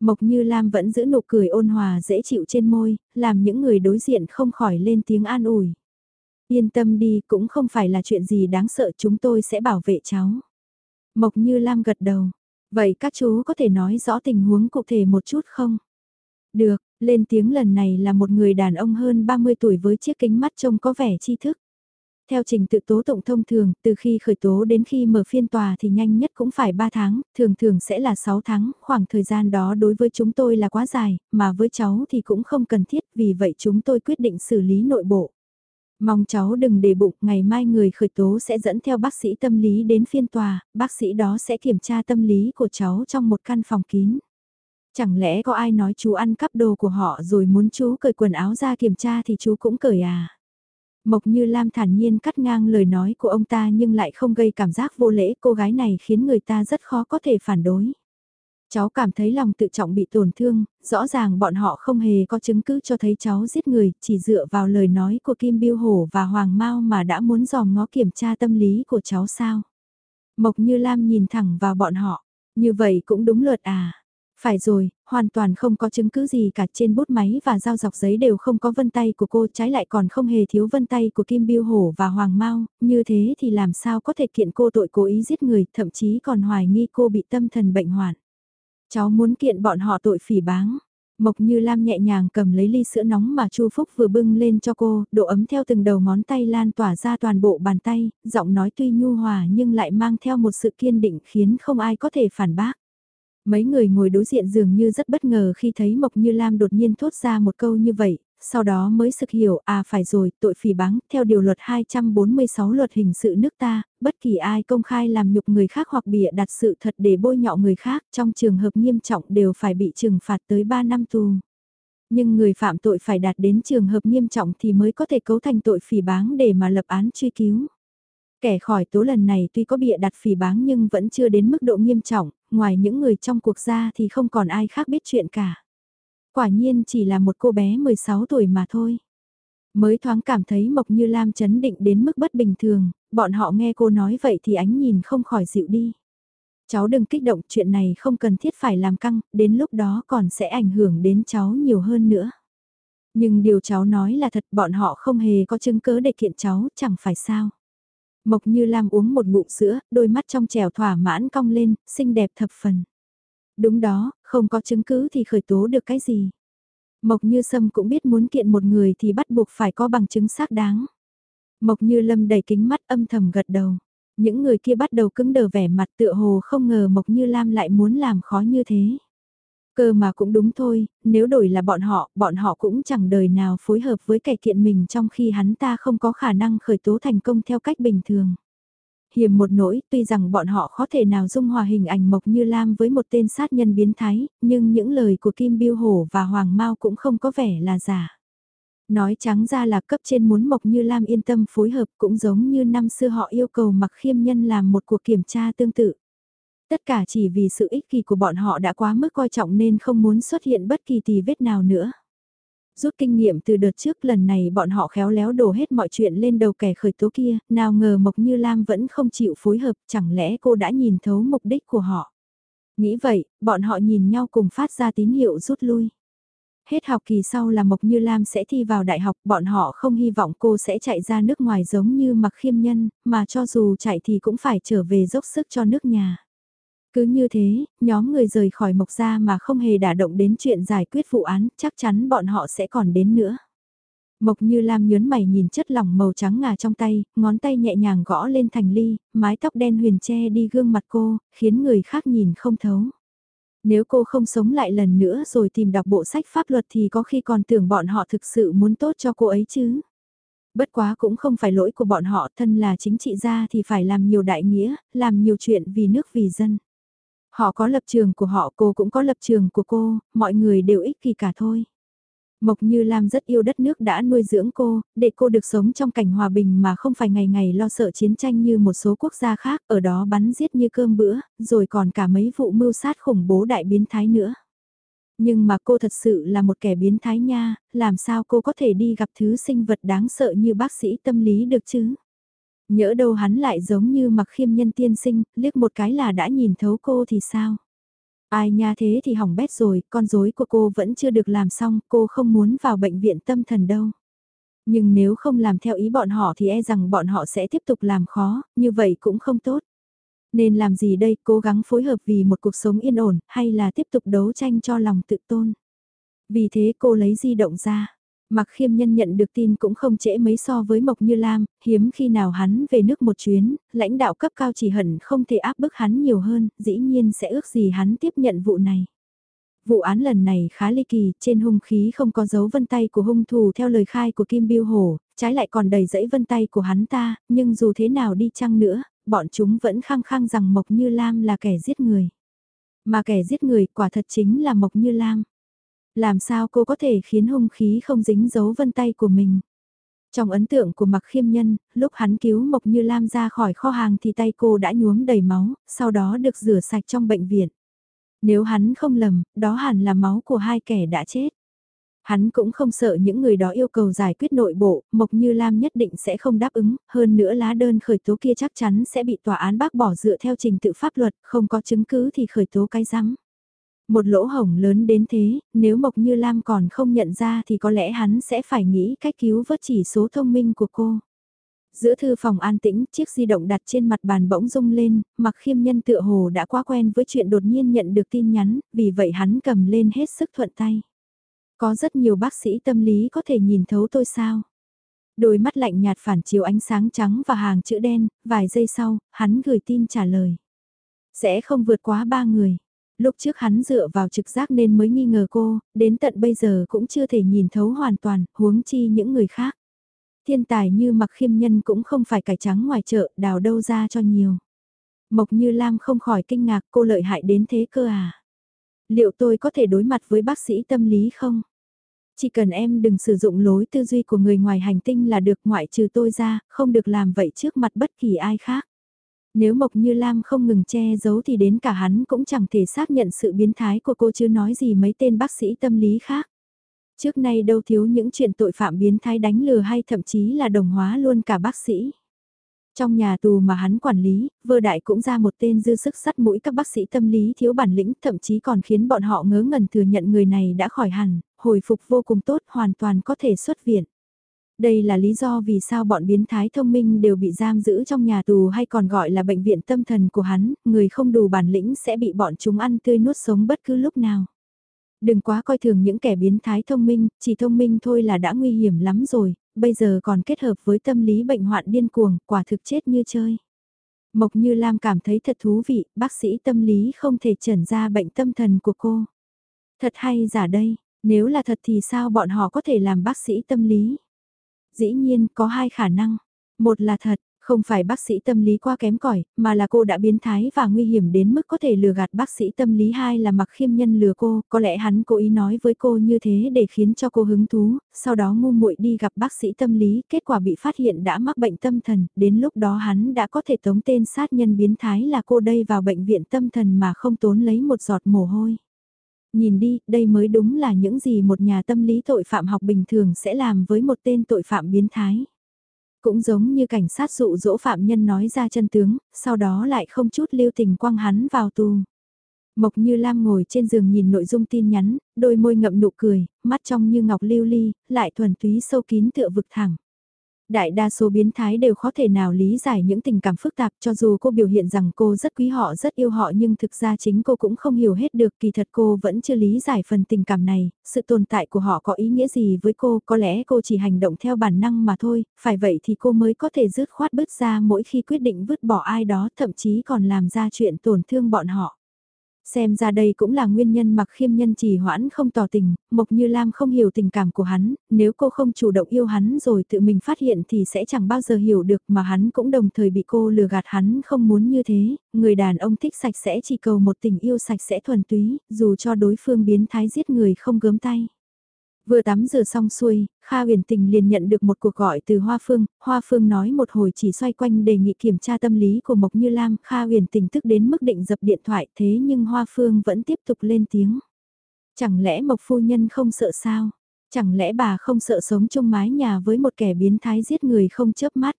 Mộc Như Lam vẫn giữ nụ cười ôn hòa dễ chịu trên môi, làm những người đối diện không khỏi lên tiếng an ủi. Yên tâm đi, cũng không phải là chuyện gì đáng sợ chúng tôi sẽ bảo vệ cháu. Mộc Như Lam gật đầu. Vậy các chú có thể nói rõ tình huống cụ thể một chút không? Được, lên tiếng lần này là một người đàn ông hơn 30 tuổi với chiếc kính mắt trông có vẻ tri thức. Theo trình tự tố tụng thông thường, từ khi khởi tố đến khi mở phiên tòa thì nhanh nhất cũng phải 3 tháng, thường thường sẽ là 6 tháng, khoảng thời gian đó đối với chúng tôi là quá dài, mà với cháu thì cũng không cần thiết, vì vậy chúng tôi quyết định xử lý nội bộ. Mong cháu đừng để bụng, ngày mai người khởi tố sẽ dẫn theo bác sĩ tâm lý đến phiên tòa, bác sĩ đó sẽ kiểm tra tâm lý của cháu trong một căn phòng kín. Chẳng lẽ có ai nói chú ăn cắp đồ của họ rồi muốn chú cởi quần áo ra kiểm tra thì chú cũng cởi à? Mộc Như Lam thản nhiên cắt ngang lời nói của ông ta nhưng lại không gây cảm giác vô lễ cô gái này khiến người ta rất khó có thể phản đối. Cháu cảm thấy lòng tự trọng bị tổn thương, rõ ràng bọn họ không hề có chứng cứ cho thấy cháu giết người, chỉ dựa vào lời nói của Kim Biêu Hổ và Hoàng Mao mà đã muốn dòm ngó kiểm tra tâm lý của cháu sao. Mộc Như Lam nhìn thẳng vào bọn họ, như vậy cũng đúng luật à. Phải rồi, hoàn toàn không có chứng cứ gì cả trên bút máy và dao dọc giấy đều không có vân tay của cô trái lại còn không hề thiếu vân tay của Kim Biêu Hổ và Hoàng Mao, như thế thì làm sao có thể kiện cô tội cố ý giết người, thậm chí còn hoài nghi cô bị tâm thần bệnh hoạn. Cháu muốn kiện bọn họ tội phỉ báng. Mộc Như Lam nhẹ nhàng cầm lấy ly sữa nóng mà Chu Phúc vừa bưng lên cho cô, độ ấm theo từng đầu ngón tay lan tỏa ra toàn bộ bàn tay, giọng nói tuy nhu hòa nhưng lại mang theo một sự kiên định khiến không ai có thể phản bác. Mấy người ngồi đối diện dường như rất bất ngờ khi thấy Mộc Như Lam đột nhiên thốt ra một câu như vậy, sau đó mới sực hiểu, à phải rồi, tội phỉ báng, theo điều luật 246 luật hình sự nước ta, bất kỳ ai công khai làm nhục người khác hoặc bịa đặt sự thật để bôi nhọ người khác trong trường hợp nghiêm trọng đều phải bị trừng phạt tới 3 năm tù. Nhưng người phạm tội phải đạt đến trường hợp nghiêm trọng thì mới có thể cấu thành tội phỉ báng để mà lập án truy cứu. Kẻ khỏi tố lần này tuy có bịa đặt phỉ báng nhưng vẫn chưa đến mức độ nghiêm trọng, ngoài những người trong cuộc ra thì không còn ai khác biết chuyện cả. Quả nhiên chỉ là một cô bé 16 tuổi mà thôi. Mới thoáng cảm thấy Mộc Như Lam chấn định đến mức bất bình thường, bọn họ nghe cô nói vậy thì ánh nhìn không khỏi dịu đi. Cháu đừng kích động, chuyện này không cần thiết phải làm căng, đến lúc đó còn sẽ ảnh hưởng đến cháu nhiều hơn nữa. Nhưng điều cháu nói là thật, bọn họ không hề có chứng cớ để kiện cháu, chẳng phải sao. Mộc Như Lam uống một ngụm sữa, đôi mắt trong trèo thỏa mãn cong lên, xinh đẹp thập phần. Đúng đó, không có chứng cứ thì khởi tố được cái gì. Mộc Như Sâm cũng biết muốn kiện một người thì bắt buộc phải có bằng chứng xác đáng. Mộc Như Lâm đầy kính mắt âm thầm gật đầu. Những người kia bắt đầu cứng đờ vẻ mặt tựa hồ không ngờ Mộc Như Lam lại muốn làm khó như thế. Cơ mà cũng đúng thôi, nếu đổi là bọn họ, bọn họ cũng chẳng đời nào phối hợp với kẻ kiện mình trong khi hắn ta không có khả năng khởi tố thành công theo cách bình thường. Hiểm một nỗi, tuy rằng bọn họ khó thể nào dung hòa hình ảnh Mộc Như Lam với một tên sát nhân biến thái, nhưng những lời của Kim Biêu Hổ và Hoàng Mao cũng không có vẻ là giả. Nói trắng ra là cấp trên muốn Mộc Như Lam yên tâm phối hợp cũng giống như năm xưa họ yêu cầu mặc khiêm nhân làm một cuộc kiểm tra tương tự. Tất cả chỉ vì sự ích kỷ của bọn họ đã quá mức coi trọng nên không muốn xuất hiện bất kỳ tì vết nào nữa. Rút kinh nghiệm từ đợt trước lần này bọn họ khéo léo đổ hết mọi chuyện lên đầu kẻ khởi tố kia, nào ngờ Mộc Như Lam vẫn không chịu phối hợp, chẳng lẽ cô đã nhìn thấu mục đích của họ. Nghĩ vậy, bọn họ nhìn nhau cùng phát ra tín hiệu rút lui. Hết học kỳ sau là Mộc Như Lam sẽ thi vào đại học, bọn họ không hy vọng cô sẽ chạy ra nước ngoài giống như mặc khiêm nhân, mà cho dù chạy thì cũng phải trở về dốc sức cho nước nhà. Cứ như thế, nhóm người rời khỏi Mộc Gia mà không hề đả động đến chuyện giải quyết vụ án, chắc chắn bọn họ sẽ còn đến nữa. Mộc Như Lam nhớn mày nhìn chất lỏng màu trắng ngà trong tay, ngón tay nhẹ nhàng gõ lên thành ly, mái tóc đen huyền che đi gương mặt cô, khiến người khác nhìn không thấu. Nếu cô không sống lại lần nữa rồi tìm đọc bộ sách pháp luật thì có khi còn tưởng bọn họ thực sự muốn tốt cho cô ấy chứ. Bất quá cũng không phải lỗi của bọn họ thân là chính trị gia thì phải làm nhiều đại nghĩa, làm nhiều chuyện vì nước vì dân. Họ có lập trường của họ, cô cũng có lập trường của cô, mọi người đều ích kỷ cả thôi. Mộc Như Lam rất yêu đất nước đã nuôi dưỡng cô, để cô được sống trong cảnh hòa bình mà không phải ngày ngày lo sợ chiến tranh như một số quốc gia khác, ở đó bắn giết như cơm bữa, rồi còn cả mấy vụ mưu sát khủng bố đại biến thái nữa. Nhưng mà cô thật sự là một kẻ biến thái nha, làm sao cô có thể đi gặp thứ sinh vật đáng sợ như bác sĩ tâm lý được chứ? Nhỡ đâu hắn lại giống như mặc khiêm nhân tiên sinh, liếc một cái là đã nhìn thấu cô thì sao? Ai nha thế thì hỏng bét rồi, con rối của cô vẫn chưa được làm xong, cô không muốn vào bệnh viện tâm thần đâu. Nhưng nếu không làm theo ý bọn họ thì e rằng bọn họ sẽ tiếp tục làm khó, như vậy cũng không tốt. Nên làm gì đây, cố gắng phối hợp vì một cuộc sống yên ổn, hay là tiếp tục đấu tranh cho lòng tự tôn. Vì thế cô lấy di động ra. Mặc khiêm nhân nhận được tin cũng không trễ mấy so với Mộc Như Lam, hiếm khi nào hắn về nước một chuyến, lãnh đạo cấp cao chỉ hận không thể áp bức hắn nhiều hơn, dĩ nhiên sẽ ước gì hắn tiếp nhận vụ này. Vụ án lần này khá ly kỳ, trên hung khí không có dấu vân tay của hung thủ theo lời khai của Kim Biêu Hổ, trái lại còn đầy dẫy vân tay của hắn ta, nhưng dù thế nào đi chăng nữa, bọn chúng vẫn khăng khăng rằng Mộc Như Lam là kẻ giết người. Mà kẻ giết người quả thật chính là Mộc Như Lam. Làm sao cô có thể khiến hung khí không dính dấu vân tay của mình? Trong ấn tượng của mặc khiêm nhân, lúc hắn cứu Mộc Như Lam ra khỏi kho hàng thì tay cô đã nhuốm đầy máu, sau đó được rửa sạch trong bệnh viện. Nếu hắn không lầm, đó hẳn là máu của hai kẻ đã chết. Hắn cũng không sợ những người đó yêu cầu giải quyết nội bộ, Mộc Như Lam nhất định sẽ không đáp ứng, hơn nữa lá đơn khởi tố kia chắc chắn sẽ bị tòa án bác bỏ dựa theo trình tự pháp luật, không có chứng cứ thì khởi tố cái rắm. Một lỗ hổng lớn đến thế, nếu Mộc Như Lam còn không nhận ra thì có lẽ hắn sẽ phải nghĩ cách cứu vớt chỉ số thông minh của cô. Giữa thư phòng an tĩnh, chiếc di động đặt trên mặt bàn bỗng rung lên, mặc khiêm nhân tựa hồ đã quá quen với chuyện đột nhiên nhận được tin nhắn, vì vậy hắn cầm lên hết sức thuận tay. Có rất nhiều bác sĩ tâm lý có thể nhìn thấu tôi sao? Đôi mắt lạnh nhạt phản chiếu ánh sáng trắng và hàng chữ đen, vài giây sau, hắn gửi tin trả lời. Sẽ không vượt quá ba người. Lúc trước hắn dựa vào trực giác nên mới nghi ngờ cô, đến tận bây giờ cũng chưa thể nhìn thấu hoàn toàn, huống chi những người khác. Thiên tài như mặc khiêm nhân cũng không phải cải trắng ngoài chợ, đào đâu ra cho nhiều. Mộc Như Lam không khỏi kinh ngạc cô lợi hại đến thế cơ à? Liệu tôi có thể đối mặt với bác sĩ tâm lý không? Chỉ cần em đừng sử dụng lối tư duy của người ngoài hành tinh là được ngoại trừ tôi ra, không được làm vậy trước mặt bất kỳ ai khác. Nếu Mộc Như Lam không ngừng che giấu thì đến cả hắn cũng chẳng thể xác nhận sự biến thái của cô chứ nói gì mấy tên bác sĩ tâm lý khác. Trước nay đâu thiếu những chuyện tội phạm biến thái đánh lừa hay thậm chí là đồng hóa luôn cả bác sĩ. Trong nhà tù mà hắn quản lý, vơ đại cũng ra một tên dư sức sắt mũi các bác sĩ tâm lý thiếu bản lĩnh thậm chí còn khiến bọn họ ngớ ngẩn thừa nhận người này đã khỏi hẳn, hồi phục vô cùng tốt hoàn toàn có thể xuất viện. Đây là lý do vì sao bọn biến thái thông minh đều bị giam giữ trong nhà tù hay còn gọi là bệnh viện tâm thần của hắn, người không đủ bản lĩnh sẽ bị bọn chúng ăn tươi nuốt sống bất cứ lúc nào. Đừng quá coi thường những kẻ biến thái thông minh, chỉ thông minh thôi là đã nguy hiểm lắm rồi, bây giờ còn kết hợp với tâm lý bệnh hoạn điên cuồng, quả thực chết như chơi. Mộc Như Lam cảm thấy thật thú vị, bác sĩ tâm lý không thể chẩn ra bệnh tâm thần của cô. Thật hay giả đây, nếu là thật thì sao bọn họ có thể làm bác sĩ tâm lý? Dĩ nhiên có hai khả năng. Một là thật, không phải bác sĩ tâm lý qua kém cỏi mà là cô đã biến thái và nguy hiểm đến mức có thể lừa gạt bác sĩ tâm lý hai là mặc khiêm nhân lừa cô, có lẽ hắn cố ý nói với cô như thế để khiến cho cô hứng thú, sau đó ngu muội đi gặp bác sĩ tâm lý, kết quả bị phát hiện đã mắc bệnh tâm thần, đến lúc đó hắn đã có thể tống tên sát nhân biến thái là cô đây vào bệnh viện tâm thần mà không tốn lấy một giọt mồ hôi. Nhìn đi, đây mới đúng là những gì một nhà tâm lý tội phạm học bình thường sẽ làm với một tên tội phạm biến thái. Cũng giống như cảnh sát dụ dỗ phạm nhân nói ra chân tướng, sau đó lại không chút lưu tình quăng hắn vào tù. Mộc Như Lam ngồi trên giường nhìn nội dung tin nhắn, đôi môi ngậm nụ cười, mắt trong như ngọc lưu ly, lại thuần túy sâu kín tựa vực thẳng. Đại đa số biến thái đều khó thể nào lý giải những tình cảm phức tạp cho dù cô biểu hiện rằng cô rất quý họ rất yêu họ nhưng thực ra chính cô cũng không hiểu hết được kỳ thật cô vẫn chưa lý giải phần tình cảm này, sự tồn tại của họ có ý nghĩa gì với cô, có lẽ cô chỉ hành động theo bản năng mà thôi, phải vậy thì cô mới có thể dứt khoát bứt ra mỗi khi quyết định vứt bỏ ai đó thậm chí còn làm ra chuyện tổn thương bọn họ. Xem ra đây cũng là nguyên nhân mặc khiêm nhân trì hoãn không tỏ tình, Mộc Như Lam không hiểu tình cảm của hắn, nếu cô không chủ động yêu hắn rồi tự mình phát hiện thì sẽ chẳng bao giờ hiểu được mà hắn cũng đồng thời bị cô lừa gạt hắn không muốn như thế, người đàn ông thích sạch sẽ chỉ cầu một tình yêu sạch sẽ thuần túy, dù cho đối phương biến thái giết người không gớm tay. Vừa tắm rửa xong xuôi, Kha huyền tình liền nhận được một cuộc gọi từ Hoa Phương, Hoa Phương nói một hồi chỉ xoay quanh đề nghị kiểm tra tâm lý của Mộc Như Lam, Kha huyền tình tức đến mức định dập điện thoại thế nhưng Hoa Phương vẫn tiếp tục lên tiếng. Chẳng lẽ Mộc Phu Nhân không sợ sao? Chẳng lẽ bà không sợ sống chung mái nhà với một kẻ biến thái giết người không chớp mắt?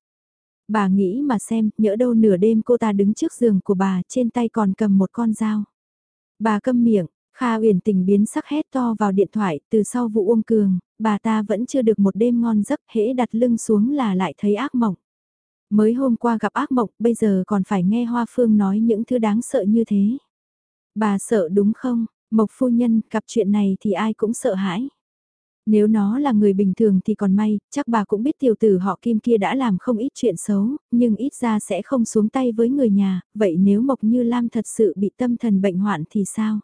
Bà nghĩ mà xem, nhỡ đâu nửa đêm cô ta đứng trước giường của bà, trên tay còn cầm một con dao. Bà câm miệng, Kha uyển tình biến sắc hét to vào điện thoại, từ sau vụ Uông Cường, bà ta vẫn chưa được một đêm ngon giấc, hễ đặt lưng xuống là lại thấy ác mộng. Mới hôm qua gặp ác mộng, bây giờ còn phải nghe Hoa Phương nói những thứ đáng sợ như thế. Bà sợ đúng không? Mộc phu nhân, gặp chuyện này thì ai cũng sợ hãi. Nếu nó là người bình thường thì còn may, chắc bà cũng biết tiểu tử họ kim kia đã làm không ít chuyện xấu, nhưng ít ra sẽ không xuống tay với người nhà, vậy nếu Mộc Như Lam thật sự bị tâm thần bệnh hoạn thì sao?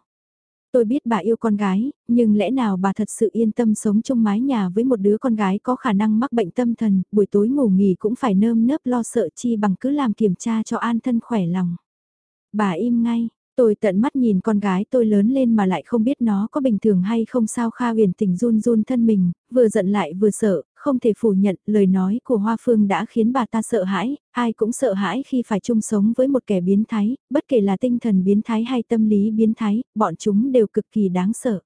Tôi biết bà yêu con gái, nhưng lẽ nào bà thật sự yên tâm sống trong mái nhà với một đứa con gái có khả năng mắc bệnh tâm thần, buổi tối ngủ nghỉ cũng phải nơm nớp lo sợ chi bằng cứ làm kiểm tra cho an thân khỏe lòng. Bà im ngay, Tôi tận mắt nhìn con gái tôi lớn lên mà lại không biết nó có bình thường hay không sao Kha huyền tình run run thân mình, vừa giận lại vừa sợ, không thể phủ nhận lời nói của Hoa Phương đã khiến bà ta sợ hãi, ai cũng sợ hãi khi phải chung sống với một kẻ biến thái, bất kể là tinh thần biến thái hay tâm lý biến thái, bọn chúng đều cực kỳ đáng sợ.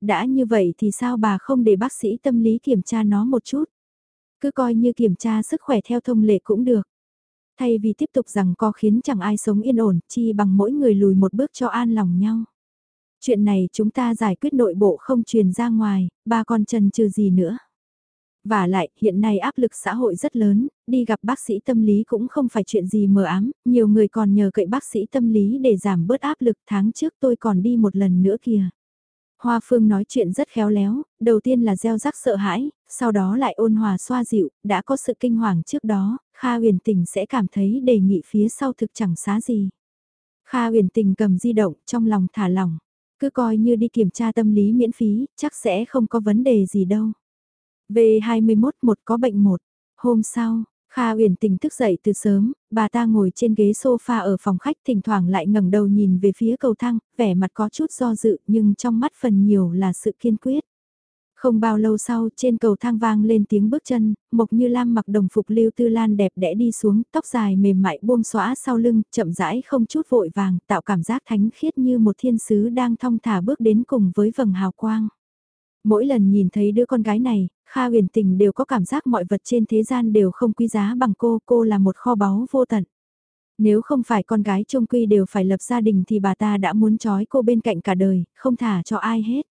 Đã như vậy thì sao bà không để bác sĩ tâm lý kiểm tra nó một chút? Cứ coi như kiểm tra sức khỏe theo thông lệ cũng được thay vì tiếp tục rằng co khiến chẳng ai sống yên ổn, chi bằng mỗi người lùi một bước cho an lòng nhau. Chuyện này chúng ta giải quyết nội bộ không truyền ra ngoài, ba con trần trừ gì nữa. Và lại, hiện nay áp lực xã hội rất lớn, đi gặp bác sĩ tâm lý cũng không phải chuyện gì mờ ám, nhiều người còn nhờ cậy bác sĩ tâm lý để giảm bớt áp lực tháng trước tôi còn đi một lần nữa kìa. Hoa Phương nói chuyện rất khéo léo, đầu tiên là gieo rắc sợ hãi, sau đó lại ôn hòa xoa dịu, đã có sự kinh hoàng trước đó, Kha huyền tình sẽ cảm thấy đề nghị phía sau thực chẳng xá gì. Kha huyền tình cầm di động trong lòng thả lỏng, cứ coi như đi kiểm tra tâm lý miễn phí, chắc sẽ không có vấn đề gì đâu. V21 một có bệnh một, hôm sau, Kha Uyển Tình thức dậy từ sớm, bà ta ngồi trên ghế sofa ở phòng khách thỉnh thoảng lại ngẩng đầu nhìn về phía cầu thang, vẻ mặt có chút do dự nhưng trong mắt phần nhiều là sự kiên quyết. Không bao lâu sau trên cầu thang vang lên tiếng bước chân, Mộc Như Lam mặc đồng phục lưu tư lan đẹp đẽ đi xuống, tóc dài mềm mại buông xõa sau lưng, chậm rãi không chút vội vàng, tạo cảm giác thánh khiết như một thiên sứ đang thong thả bước đến cùng với vầng hào quang. Mỗi lần nhìn thấy đứa con gái này, Kha huyền tình đều có cảm giác mọi vật trên thế gian đều không quý giá bằng cô, cô là một kho báu vô tận. Nếu không phải con gái trông quy đều phải lập gia đình thì bà ta đã muốn trói cô bên cạnh cả đời, không thả cho ai hết.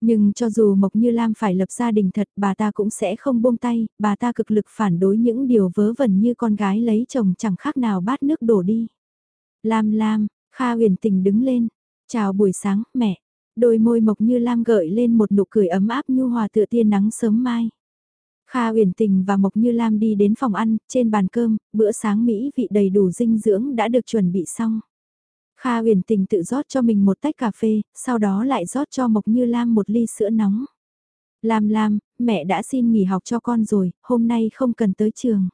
Nhưng cho dù Mộc Như Lam phải lập gia đình thật bà ta cũng sẽ không buông tay, bà ta cực lực phản đối những điều vớ vẩn như con gái lấy chồng chẳng khác nào bát nước đổ đi. Lam Lam, Kha huyền tình đứng lên. Chào buổi sáng, mẹ. Đôi môi Mộc Như Lam gợi lên một nụ cười ấm áp nhu hòa tựa tia nắng sớm mai. Kha huyền tình và Mộc Như Lam đi đến phòng ăn, trên bàn cơm, bữa sáng Mỹ vị đầy đủ dinh dưỡng đã được chuẩn bị xong. Kha huyền tình tự rót cho mình một tách cà phê, sau đó lại rót cho Mộc Như Lam một ly sữa nóng. Lam Lam, mẹ đã xin nghỉ học cho con rồi, hôm nay không cần tới trường.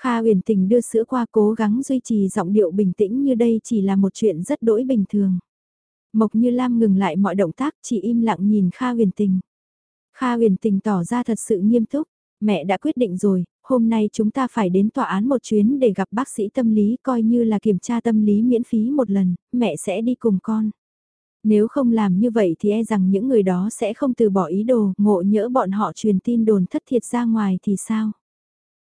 Kha huyền tình đưa sữa qua cố gắng duy trì giọng điệu bình tĩnh như đây chỉ là một chuyện rất đỗi bình thường. Mộc Như Lam ngừng lại mọi động tác chỉ im lặng nhìn Kha huyền tình. Kha huyền tình tỏ ra thật sự nghiêm túc, mẹ đã quyết định rồi, hôm nay chúng ta phải đến tòa án một chuyến để gặp bác sĩ tâm lý coi như là kiểm tra tâm lý miễn phí một lần, mẹ sẽ đi cùng con. Nếu không làm như vậy thì e rằng những người đó sẽ không từ bỏ ý đồ, ngộ nhỡ bọn họ truyền tin đồn thất thiệt ra ngoài thì sao?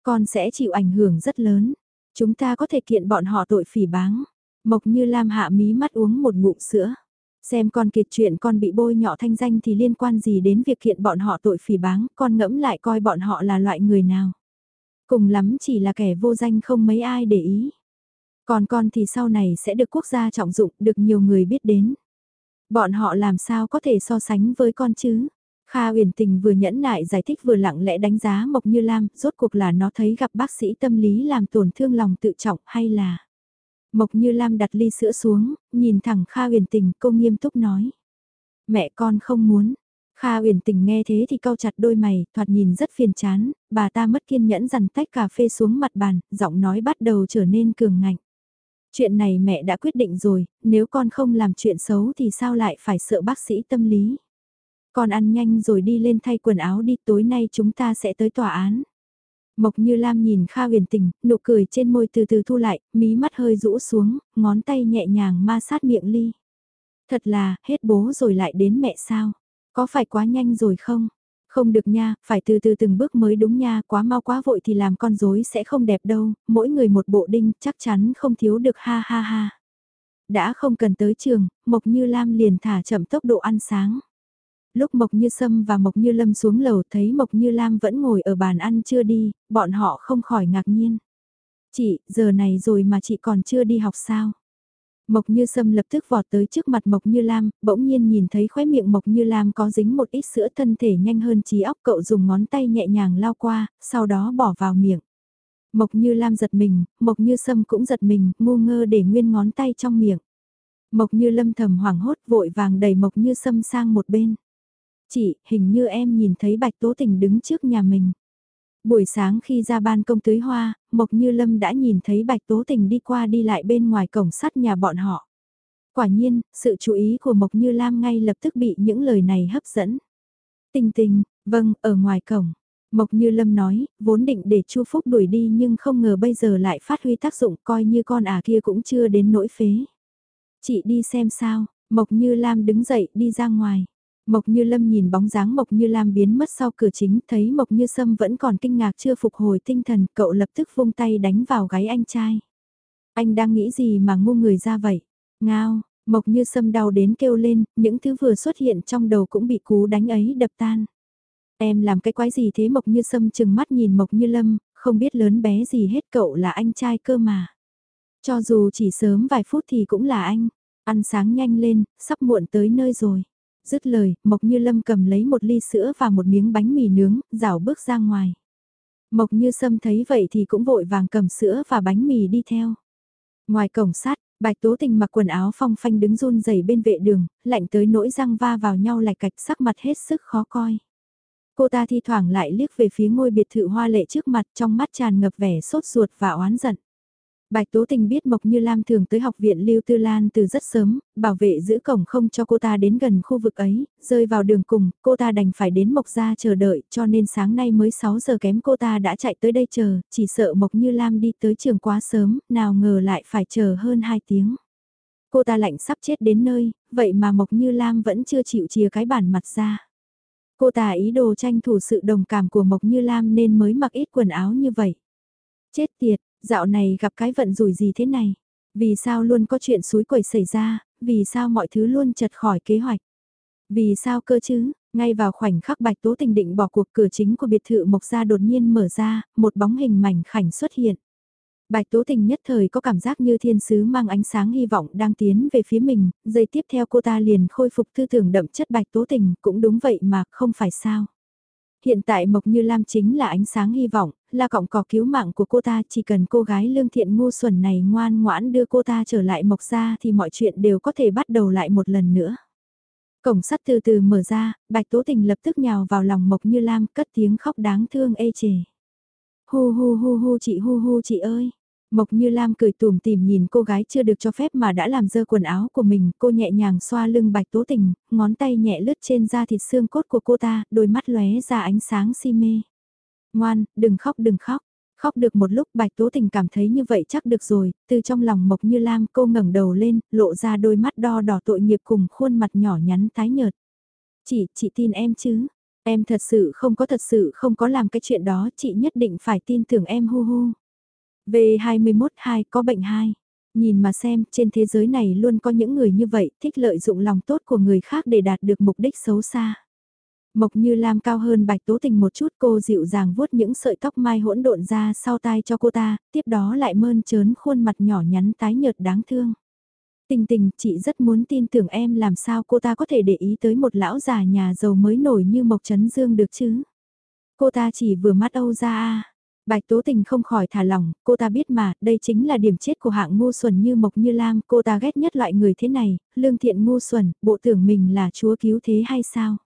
Con sẽ chịu ảnh hưởng rất lớn. Chúng ta có thể kiện bọn họ tội phỉ báng. Mộc như Lam hạ mí mắt uống một ngụm sữa. Xem con kiệt chuyện con bị bôi nhọ thanh danh thì liên quan gì đến việc kiện bọn họ tội phỉ báng, con ngẫm lại coi bọn họ là loại người nào. Cùng lắm chỉ là kẻ vô danh không mấy ai để ý. Còn con thì sau này sẽ được quốc gia trọng dụng, được nhiều người biết đến. Bọn họ làm sao có thể so sánh với con chứ? Kha uyển tình vừa nhẫn nại giải thích vừa lặng lẽ đánh giá Mộc Như Lam, rốt cuộc là nó thấy gặp bác sĩ tâm lý làm tổn thương lòng tự trọng hay là... Mộc Như Lam đặt ly sữa xuống, nhìn thẳng Kha huyền tình cô nghiêm túc nói. Mẹ con không muốn. Kha huyền tình nghe thế thì cau chặt đôi mày, thoạt nhìn rất phiền chán, bà ta mất kiên nhẫn dằn tách cà phê xuống mặt bàn, giọng nói bắt đầu trở nên cường ngạnh. Chuyện này mẹ đã quyết định rồi, nếu con không làm chuyện xấu thì sao lại phải sợ bác sĩ tâm lý. Con ăn nhanh rồi đi lên thay quần áo đi, tối nay chúng ta sẽ tới tòa án. Mộc Như Lam nhìn Kha huyền tình, nụ cười trên môi từ từ thu lại, mí mắt hơi rũ xuống, ngón tay nhẹ nhàng ma sát miệng ly. Thật là, hết bố rồi lại đến mẹ sao? Có phải quá nhanh rồi không? Không được nha, phải từ từ từng bước mới đúng nha, quá mau quá vội thì làm con rối sẽ không đẹp đâu, mỗi người một bộ đinh chắc chắn không thiếu được ha ha ha. Đã không cần tới trường, Mộc Như Lam liền thả chậm tốc độ ăn sáng lúc Mộc Như Sâm và Mộc Như Lâm xuống lầu thấy Mộc Như Lam vẫn ngồi ở bàn ăn chưa đi, bọn họ không khỏi ngạc nhiên. Chị, giờ này rồi mà chị còn chưa đi học sao? Mộc Như Sâm lập tức vọt tới trước mặt Mộc Như Lam, bỗng nhiên nhìn thấy khóe miệng Mộc Như Lam có dính một ít sữa thân thể nhanh hơn trí óc cậu dùng ngón tay nhẹ nhàng lao qua, sau đó bỏ vào miệng. Mộc Như Lam giật mình, Mộc Như Sâm cũng giật mình, ngu ngơ để nguyên ngón tay trong miệng. Mộc Như Lâm thầm hoảng hốt vội vàng đẩy Mộc Như Sâm sang một bên. Chị, hình như em nhìn thấy Bạch Tố Tình đứng trước nhà mình. Buổi sáng khi ra ban công tưới hoa, Mộc Như Lâm đã nhìn thấy Bạch Tố Tình đi qua đi lại bên ngoài cổng sắt nhà bọn họ. Quả nhiên, sự chú ý của Mộc Như Lam ngay lập tức bị những lời này hấp dẫn. Tình tình, vâng, ở ngoài cổng. Mộc Như Lâm nói, vốn định để Chu Phúc đuổi đi nhưng không ngờ bây giờ lại phát huy tác dụng coi như con ả kia cũng chưa đến nỗi phế. Chị đi xem sao, Mộc Như Lam đứng dậy đi ra ngoài. Mộc Như Lâm nhìn bóng dáng Mộc Như Lam biến mất sau cửa chính, thấy Mộc Như Sâm vẫn còn kinh ngạc chưa phục hồi tinh thần, cậu lập tức vung tay đánh vào gáy anh trai. Anh đang nghĩ gì mà ngu người ra vậy? Ngao, Mộc Như Sâm đau đến kêu lên, những thứ vừa xuất hiện trong đầu cũng bị cú đánh ấy đập tan. Em làm cái quái gì thế Mộc Như Sâm chừng mắt nhìn Mộc Như Lâm, không biết lớn bé gì hết cậu là anh trai cơ mà. Cho dù chỉ sớm vài phút thì cũng là anh, ăn sáng nhanh lên, sắp muộn tới nơi rồi. Dứt lời, Mộc Như Lâm cầm lấy một ly sữa và một miếng bánh mì nướng, rảo bước ra ngoài. Mộc Như Sâm thấy vậy thì cũng vội vàng cầm sữa và bánh mì đi theo. Ngoài cổng sắt, Bạch Tố Tình mặc quần áo phong phanh đứng run rẩy bên vệ đường, lạnh tới nỗi răng va vào nhau lạch cạch sắc mặt hết sức khó coi. Cô ta thi thoảng lại liếc về phía ngôi biệt thự hoa lệ trước mặt trong mắt tràn ngập vẻ sốt ruột và oán giận. Bạch Tố Tình biết Mộc Như Lam thường tới học viện Lưu Tư Lan từ rất sớm, bảo vệ giữ cổng không cho cô ta đến gần khu vực ấy, rơi vào đường cùng, cô ta đành phải đến Mộc gia chờ đợi, cho nên sáng nay mới 6 giờ kém cô ta đã chạy tới đây chờ, chỉ sợ Mộc Như Lam đi tới trường quá sớm, nào ngờ lại phải chờ hơn 2 tiếng. Cô ta lạnh sắp chết đến nơi, vậy mà Mộc Như Lam vẫn chưa chịu chia cái bản mặt ra. Cô ta ý đồ tranh thủ sự đồng cảm của Mộc Như Lam nên mới mặc ít quần áo như vậy. Chết tiệt, Dạo này gặp cái vận rủi gì thế này? Vì sao luôn có chuyện suối quẩy xảy ra, vì sao mọi thứ luôn chật khỏi kế hoạch? Vì sao cơ chứ? Ngay vào khoảnh khắc Bạch Tố Tình định bỏ cuộc cửa chính của biệt thự Mộc Gia đột nhiên mở ra, một bóng hình mảnh khảnh xuất hiện. Bạch Tố Tình nhất thời có cảm giác như thiên sứ mang ánh sáng hy vọng đang tiến về phía mình, giây tiếp theo cô ta liền khôi phục tư tưởng đậm chất Bạch Tố Tình, cũng đúng vậy mà, không phải sao. Hiện tại Mộc Như Lam chính là ánh sáng hy vọng, là cọng cỏ cứu mạng của cô ta chỉ cần cô gái lương thiện ngu xuẩn này ngoan ngoãn đưa cô ta trở lại Mộc ra thì mọi chuyện đều có thể bắt đầu lại một lần nữa. Cổng sắt từ từ mở ra, Bạch Tố Tình lập tức nhào vào lòng Mộc Như Lam cất tiếng khóc đáng thương ê chề. Hu hu hu hu chị hu hu chị ơi. Mộc Như Lam cười tùm tìm nhìn cô gái chưa được cho phép mà đã làm dơ quần áo của mình, cô nhẹ nhàng xoa lưng Bạch Tố Tình, ngón tay nhẹ lướt trên da thịt xương cốt của cô ta, đôi mắt lóe ra ánh sáng si mê. Ngoan, đừng khóc đừng khóc. Khóc được một lúc Bạch Tố Tình cảm thấy như vậy chắc được rồi, từ trong lòng Mộc Như Lam cô ngẩng đầu lên, lộ ra đôi mắt đo đỏ tội nghiệp cùng khuôn mặt nhỏ nhắn tái nhợt. Chị, chị tin em chứ? Em thật sự không có thật sự không có làm cái chuyện đó, chị nhất định phải tin tưởng em hu hu. V21-2 có bệnh 2. Nhìn mà xem, trên thế giới này luôn có những người như vậy, thích lợi dụng lòng tốt của người khác để đạt được mục đích xấu xa. Mộc như Lam cao hơn Bạch Tố Tình một chút cô dịu dàng vuốt những sợi tóc mai hỗn độn ra sau tai cho cô ta, tiếp đó lại mơn trớn khuôn mặt nhỏ nhắn tái nhợt đáng thương. Tình tình, chị rất muốn tin tưởng em làm sao cô ta có thể để ý tới một lão già nhà giàu mới nổi như Mộc Trấn Dương được chứ. Cô ta chỉ vừa mắt Âu ra à. Bạch Tố Tình không khỏi thả lỏng, cô ta biết mà, đây chính là điểm chết của hạng ngu xuẩn như Mộc Như Lam, cô ta ghét nhất loại người thế này, lương thiện ngu xuẩn, bộ tưởng mình là chúa cứu thế hay sao?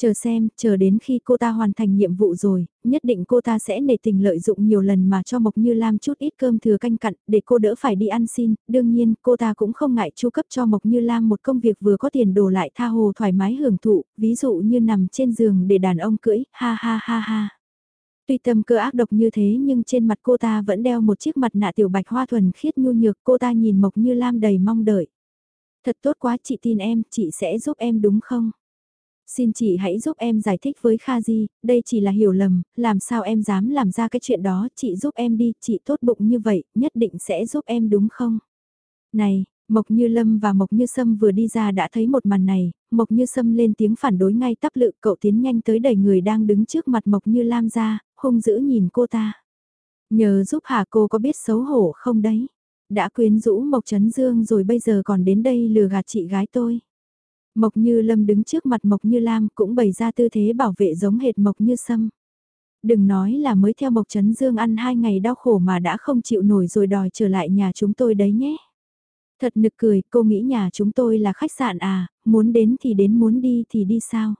Chờ xem, chờ đến khi cô ta hoàn thành nhiệm vụ rồi, nhất định cô ta sẽ nể tình lợi dụng nhiều lần mà cho Mộc Như Lam chút ít cơm thừa canh cặn, để cô đỡ phải đi ăn xin. Đương nhiên, cô ta cũng không ngại chu cấp cho Mộc Như Lam một công việc vừa có tiền đồ lại tha hồ thoải mái hưởng thụ, ví dụ như nằm trên giường để đàn ông cưỡi, ha ha ha ha. Tuy tâm cơ ác độc như thế nhưng trên mặt cô ta vẫn đeo một chiếc mặt nạ tiểu bạch hoa thuần khiết nhu nhược cô ta nhìn Mộc Như Lam đầy mong đợi. Thật tốt quá chị tin em, chị sẽ giúp em đúng không? Xin chị hãy giúp em giải thích với Kha Di, đây chỉ là hiểu lầm, làm sao em dám làm ra cái chuyện đó, chị giúp em đi, chị tốt bụng như vậy, nhất định sẽ giúp em đúng không? Này, Mộc Như Lâm và Mộc Như Sâm vừa đi ra đã thấy một màn này, Mộc Như Sâm lên tiếng phản đối ngay tắp lự cậu tiến nhanh tới đẩy người đang đứng trước mặt Mộc Như Lam ra, hung dữ nhìn cô ta. Nhờ giúp hả cô có biết xấu hổ không đấy? Đã quyến rũ Mộc Trấn Dương rồi bây giờ còn đến đây lừa gạt chị gái tôi. Mộc Như Lâm đứng trước mặt Mộc Như Lam cũng bày ra tư thế bảo vệ giống hệt Mộc Như Sâm. Đừng nói là mới theo Mộc Trấn Dương ăn hai ngày đau khổ mà đã không chịu nổi rồi đòi trở lại nhà chúng tôi đấy nhé. Thật nực cười, cô nghĩ nhà chúng tôi là khách sạn à, muốn đến thì đến muốn đi thì đi sao?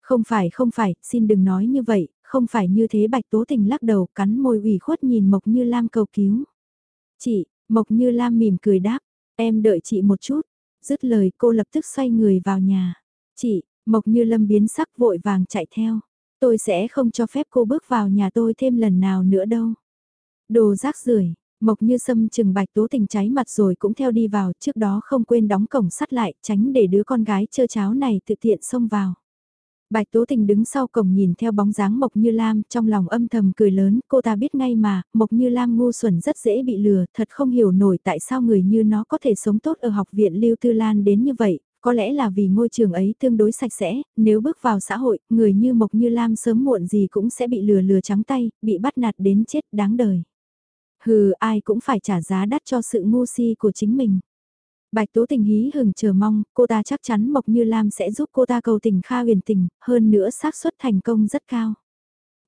Không phải không phải, xin đừng nói như vậy, không phải như thế Bạch Tố Tình lắc đầu cắn môi ủy khuất nhìn Mộc Như Lam cầu cứu. Chị, Mộc Như Lam mỉm cười đáp, em đợi chị một chút, Dứt lời cô lập tức xoay người vào nhà. Chị, Mộc Như Lâm biến sắc vội vàng chạy theo. Tôi sẽ không cho phép cô bước vào nhà tôi thêm lần nào nữa đâu. Đồ rác rưởi Mộc Như Sâm chừng bạch tố tình cháy mặt rồi cũng theo đi vào, trước đó không quên đóng cổng sắt lại, tránh để đứa con gái chơ cháo này tự tiện xông vào. Bạch Tố Tình đứng sau cổng nhìn theo bóng dáng Mộc Như Lam, trong lòng âm thầm cười lớn, cô ta biết ngay mà, Mộc Như Lam ngu xuẩn rất dễ bị lừa, thật không hiểu nổi tại sao người như nó có thể sống tốt ở học viện Lưu Tư Lan đến như vậy, có lẽ là vì ngôi trường ấy tương đối sạch sẽ, nếu bước vào xã hội, người như Mộc Như Lam sớm muộn gì cũng sẽ bị lừa lừa trắng tay, bị bắt nạt đến chết đáng đời. Hừ, ai cũng phải trả giá đắt cho sự ngu si của chính mình. Bạch Tố Tình hí hừng chờ mong, cô ta chắc chắn Mộc Như Lam sẽ giúp cô ta cầu tình Kha huyền tình, hơn nữa xác suất thành công rất cao.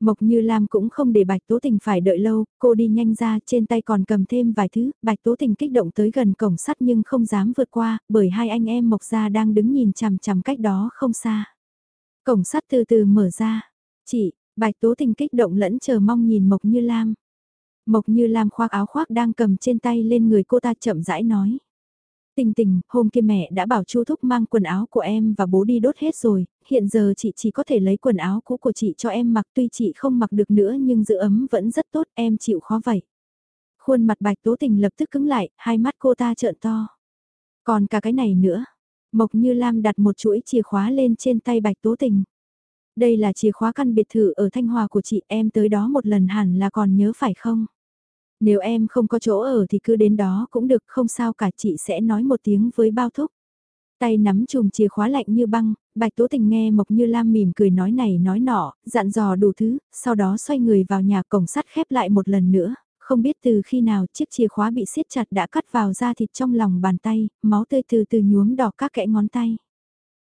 Mộc Như Lam cũng không để Bạch Tố Tình phải đợi lâu, cô đi nhanh ra trên tay còn cầm thêm vài thứ, Bạch Tố Tình kích động tới gần cổng sắt nhưng không dám vượt qua, bởi hai anh em Mộc Gia đang đứng nhìn chằm chằm cách đó không xa. Cổng sắt từ từ mở ra, chị, Bạch Tố Tình kích động lẫn chờ mong nhìn Mộc Như Lam. Mộc Như Lam khoác áo khoác đang cầm trên tay lên người cô ta chậm rãi nói. Tình tình, hôm kia mẹ đã bảo Chu Thúc mang quần áo của em và bố đi đốt hết rồi, hiện giờ chị chỉ có thể lấy quần áo cũ của chị cho em mặc tuy chị không mặc được nữa nhưng giữ ấm vẫn rất tốt, em chịu khó vậy. Khuôn mặt bạch tố tình lập tức cứng lại, hai mắt cô ta trợn to. Còn cả cái này nữa, Mộc Như Lam đặt một chuỗi chìa khóa lên trên tay bạch tố tình. Đây là chìa khóa căn biệt thự ở Thanh Hòa của chị em tới đó một lần hẳn là còn nhớ phải không? Nếu em không có chỗ ở thì cứ đến đó cũng được, không sao cả chị sẽ nói một tiếng với bao thúc. Tay nắm chùm chìa khóa lạnh như băng, Bạch Tố Tình nghe Mộc Như Lam mỉm cười nói này nói nọ, dặn dò đủ thứ, sau đó xoay người vào nhà cổng sắt khép lại một lần nữa, không biết từ khi nào chiếc chìa khóa bị siết chặt đã cắt vào da thịt trong lòng bàn tay, máu tươi từ từ nhuốm đỏ các kẽ ngón tay.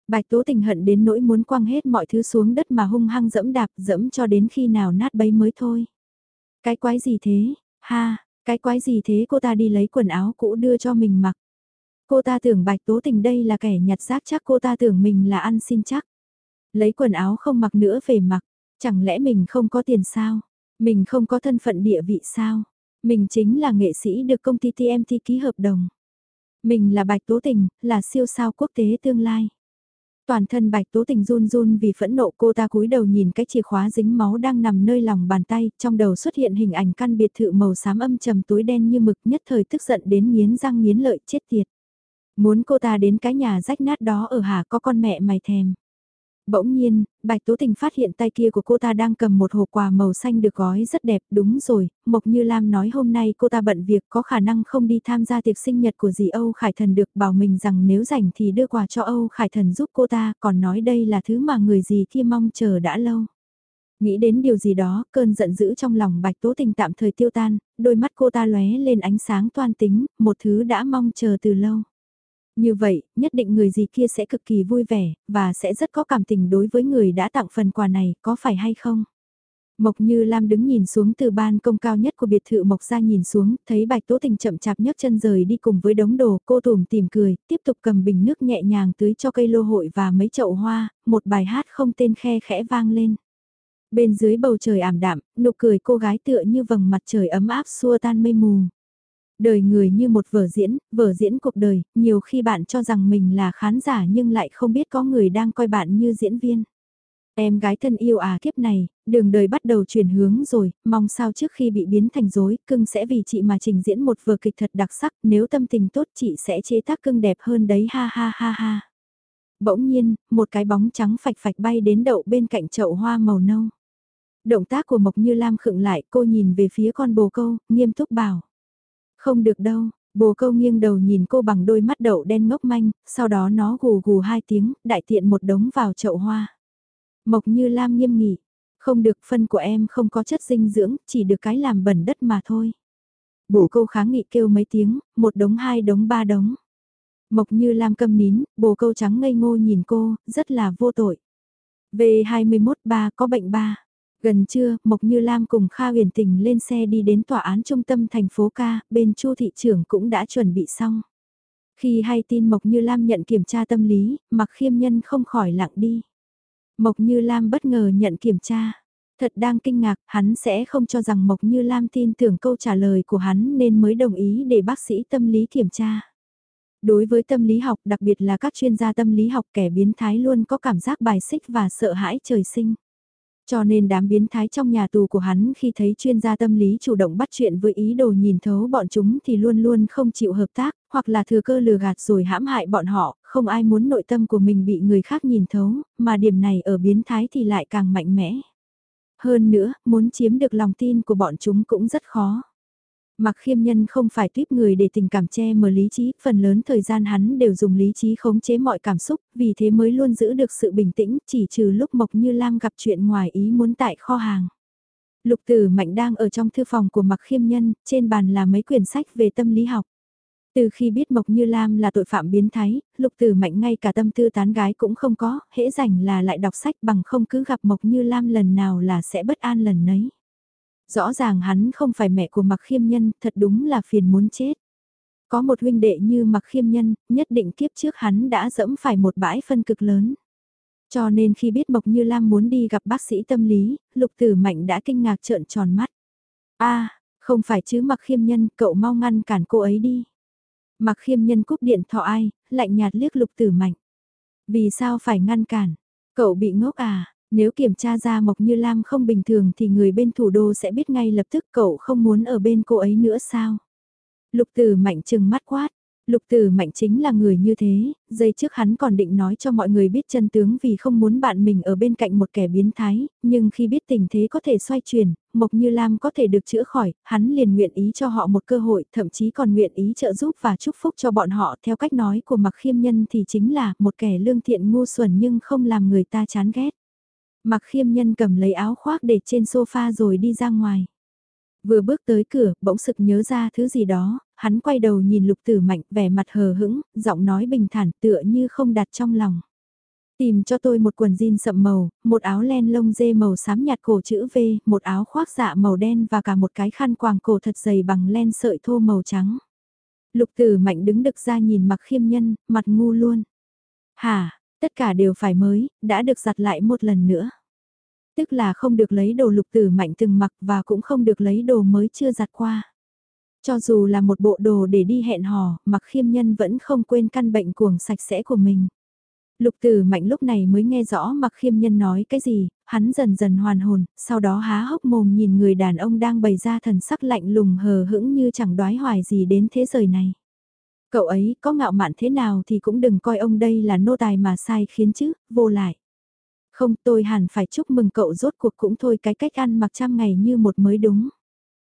Bạch Tố Tình hận đến nỗi muốn quăng hết mọi thứ xuống đất mà hung hăng dẫm đạp, dẫm cho đến khi nào nát bấy mới thôi. Cái quái gì thế, Ha, cái quái gì thế cô ta đi lấy quần áo cũ đưa cho mình mặc. Cô ta tưởng bạch tố tình đây là kẻ nhặt rác chắc cô ta tưởng mình là ăn xin chắc. Lấy quần áo không mặc nữa về mặc, chẳng lẽ mình không có tiền sao? Mình không có thân phận địa vị sao? Mình chính là nghệ sĩ được công ty TMT ký hợp đồng. Mình là bạch tố tình, là siêu sao quốc tế tương lai. Toàn thân bạch tố tình run run vì phẫn nộ cô ta cúi đầu nhìn cái chìa khóa dính máu đang nằm nơi lòng bàn tay, trong đầu xuất hiện hình ảnh căn biệt thự màu xám âm trầm túi đen như mực nhất thời tức giận đến nghiến răng nghiến lợi chết tiệt. Muốn cô ta đến cái nhà rách nát đó ở hả có con mẹ mày thèm. Bỗng nhiên, Bạch Tố Tình phát hiện tay kia của cô ta đang cầm một hộp quà màu xanh được gói rất đẹp, đúng rồi, Mộc Như Lam nói hôm nay cô ta bận việc có khả năng không đi tham gia tiệc sinh nhật của dì Âu Khải Thần được bảo mình rằng nếu rảnh thì đưa quà cho Âu Khải Thần giúp cô ta, còn nói đây là thứ mà người dì kia mong chờ đã lâu. Nghĩ đến điều gì đó, cơn giận dữ trong lòng Bạch Tố Tình tạm thời tiêu tan, đôi mắt cô ta lóe lên ánh sáng toan tính, một thứ đã mong chờ từ lâu. Như vậy, nhất định người gì kia sẽ cực kỳ vui vẻ, và sẽ rất có cảm tình đối với người đã tặng phần quà này, có phải hay không? Mộc Như Lam đứng nhìn xuống từ ban công cao nhất của biệt thự Mộc ra nhìn xuống, thấy Bạch Tố Tình chậm chạp nhấc chân rời đi cùng với đống đồ, cô tùm tìm cười, tiếp tục cầm bình nước nhẹ nhàng tưới cho cây lô hội và mấy chậu hoa, một bài hát không tên khe khẽ vang lên. Bên dưới bầu trời ảm đạm, nụ cười cô gái tựa như vầng mặt trời ấm áp xua tan mây mù. Đời người như một vở diễn, vở diễn cuộc đời, nhiều khi bạn cho rằng mình là khán giả nhưng lại không biết có người đang coi bạn như diễn viên. Em gái thân yêu à kiếp này, đường đời bắt đầu chuyển hướng rồi, mong sao trước khi bị biến thành rối cưng sẽ vì chị mà trình diễn một vở kịch thật đặc sắc, nếu tâm tình tốt chị sẽ chế tác cưng đẹp hơn đấy ha ha ha ha. Bỗng nhiên, một cái bóng trắng phạch phạch bay đến đậu bên cạnh chậu hoa màu nâu. Động tác của Mộc Như Lam khựng lại, cô nhìn về phía con bồ câu, nghiêm túc bảo. Không được đâu, bồ câu nghiêng đầu nhìn cô bằng đôi mắt đậu đen ngốc manh, sau đó nó gù gù hai tiếng, đại tiện một đống vào chậu hoa. Mộc như Lam nghiêm nghị, không được phân của em không có chất dinh dưỡng, chỉ được cái làm bẩn đất mà thôi. Bồ câu kháng nghị kêu mấy tiếng, một đống hai đống ba đống. Mộc như Lam câm nín, bồ câu trắng ngây ngô nhìn cô, rất là vô tội. V21 ba có bệnh ba. Gần trưa, Mộc Như Lam cùng Kha huyền tình lên xe đi đến tòa án trung tâm thành phố ca, bên chu thị trưởng cũng đã chuẩn bị xong. Khi hay tin Mộc Như Lam nhận kiểm tra tâm lý, mặc khiêm nhân không khỏi lặng đi. Mộc Như Lam bất ngờ nhận kiểm tra. Thật đang kinh ngạc, hắn sẽ không cho rằng Mộc Như Lam tin tưởng câu trả lời của hắn nên mới đồng ý để bác sĩ tâm lý kiểm tra. Đối với tâm lý học, đặc biệt là các chuyên gia tâm lý học kẻ biến thái luôn có cảm giác bài xích và sợ hãi trời sinh. Cho nên đám biến thái trong nhà tù của hắn khi thấy chuyên gia tâm lý chủ động bắt chuyện với ý đồ nhìn thấu bọn chúng thì luôn luôn không chịu hợp tác, hoặc là thừa cơ lừa gạt rồi hãm hại bọn họ, không ai muốn nội tâm của mình bị người khác nhìn thấu, mà điểm này ở biến thái thì lại càng mạnh mẽ. Hơn nữa, muốn chiếm được lòng tin của bọn chúng cũng rất khó. Mặc khiêm nhân không phải tuyếp người để tình cảm che mờ lý trí, phần lớn thời gian hắn đều dùng lý trí khống chế mọi cảm xúc, vì thế mới luôn giữ được sự bình tĩnh, chỉ trừ lúc Mộc Như Lam gặp chuyện ngoài ý muốn tại kho hàng. Lục tử mạnh đang ở trong thư phòng của mặc khiêm nhân, trên bàn là mấy quyển sách về tâm lý học. Từ khi biết Mộc Như Lam là tội phạm biến thái, lục tử mạnh ngay cả tâm tư tán gái cũng không có, hễ rảnh là lại đọc sách bằng không cứ gặp Mộc Như Lam lần nào là sẽ bất an lần nấy. Rõ ràng hắn không phải mẹ của Mặc Khiêm Nhân, thật đúng là phiền muốn chết. Có một huynh đệ như Mặc Khiêm Nhân, nhất định kiếp trước hắn đã dẫm phải một bãi phân cực lớn. Cho nên khi biết Mộc Như Lam muốn đi gặp bác sĩ tâm lý, Lục Tử Mạnh đã kinh ngạc trợn tròn mắt. a không phải chứ Mặc Khiêm Nhân, cậu mau ngăn cản cô ấy đi. Mặc Khiêm Nhân cúp điện thọ ai, lạnh nhạt liếc Lục Tử Mạnh. Vì sao phải ngăn cản? Cậu bị ngốc à? Nếu kiểm tra ra Mộc Như Lam không bình thường thì người bên thủ đô sẽ biết ngay lập tức cậu không muốn ở bên cô ấy nữa sao? Lục Tử Mạnh trừng mắt quát, Lục Tử Mạnh chính là người như thế, giây trước hắn còn định nói cho mọi người biết chân tướng vì không muốn bạn mình ở bên cạnh một kẻ biến thái, nhưng khi biết tình thế có thể xoay chuyển, Mộc Như Lam có thể được chữa khỏi, hắn liền nguyện ý cho họ một cơ hội, thậm chí còn nguyện ý trợ giúp và chúc phúc cho bọn họ theo cách nói của Mạc Khiêm Nhân thì chính là một kẻ lương thiện ngu xuẩn nhưng không làm người ta chán ghét mặc Khiêm Nhân cầm lấy áo khoác để trên sofa rồi đi ra ngoài. Vừa bước tới cửa, bỗng sực nhớ ra thứ gì đó, hắn quay đầu nhìn lục tử mạnh, vẻ mặt hờ hững, giọng nói bình thản tựa như không đặt trong lòng. Tìm cho tôi một quần jean sậm màu, một áo len lông dê màu xám nhạt cổ chữ V, một áo khoác dạ màu đen và cả một cái khăn quàng cổ thật dày bằng len sợi thô màu trắng. Lục tử mạnh đứng đực ra nhìn mặc khiêm nhân, mặt ngu luôn. Hả, tất cả đều phải mới, đã được giặt lại một lần nữa. Tức là không được lấy đồ lục tử mạnh từng mặc và cũng không được lấy đồ mới chưa giặt qua. Cho dù là một bộ đồ để đi hẹn hò, mặc khiêm nhân vẫn không quên căn bệnh cuồng sạch sẽ của mình. Lục tử mạnh lúc này mới nghe rõ mặc khiêm nhân nói cái gì, hắn dần dần hoàn hồn, sau đó há hốc mồm nhìn người đàn ông đang bày ra thần sắc lạnh lùng hờ hững như chẳng đoái hoài gì đến thế giới này. Cậu ấy có ngạo mạn thế nào thì cũng đừng coi ông đây là nô tài mà sai khiến chứ, vô lại. Không tôi hẳn phải chúc mừng cậu rốt cuộc cũng thôi cái cách ăn mặc trăm ngày như một mới đúng.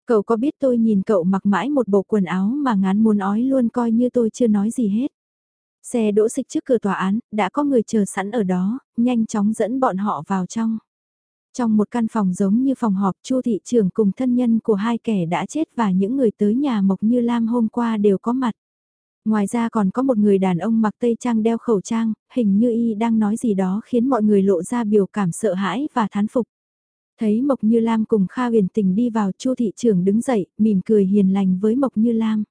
Cậu có biết tôi nhìn cậu mặc mãi một bộ quần áo mà ngán muốn ói luôn coi như tôi chưa nói gì hết. Xe đỗ xịch trước cửa tòa án, đã có người chờ sẵn ở đó, nhanh chóng dẫn bọn họ vào trong. Trong một căn phòng giống như phòng họp, Chu thị trưởng cùng thân nhân của hai kẻ đã chết và những người tới nhà Mộc Như Lam hôm qua đều có mặt. Ngoài ra còn có một người đàn ông mặc tây trang đeo khẩu trang, hình như y đang nói gì đó khiến mọi người lộ ra biểu cảm sợ hãi và thán phục. Thấy Mộc Như Lam cùng Kha huyền tình đi vào chu thị trưởng đứng dậy, mỉm cười hiền lành với Mộc Như Lam.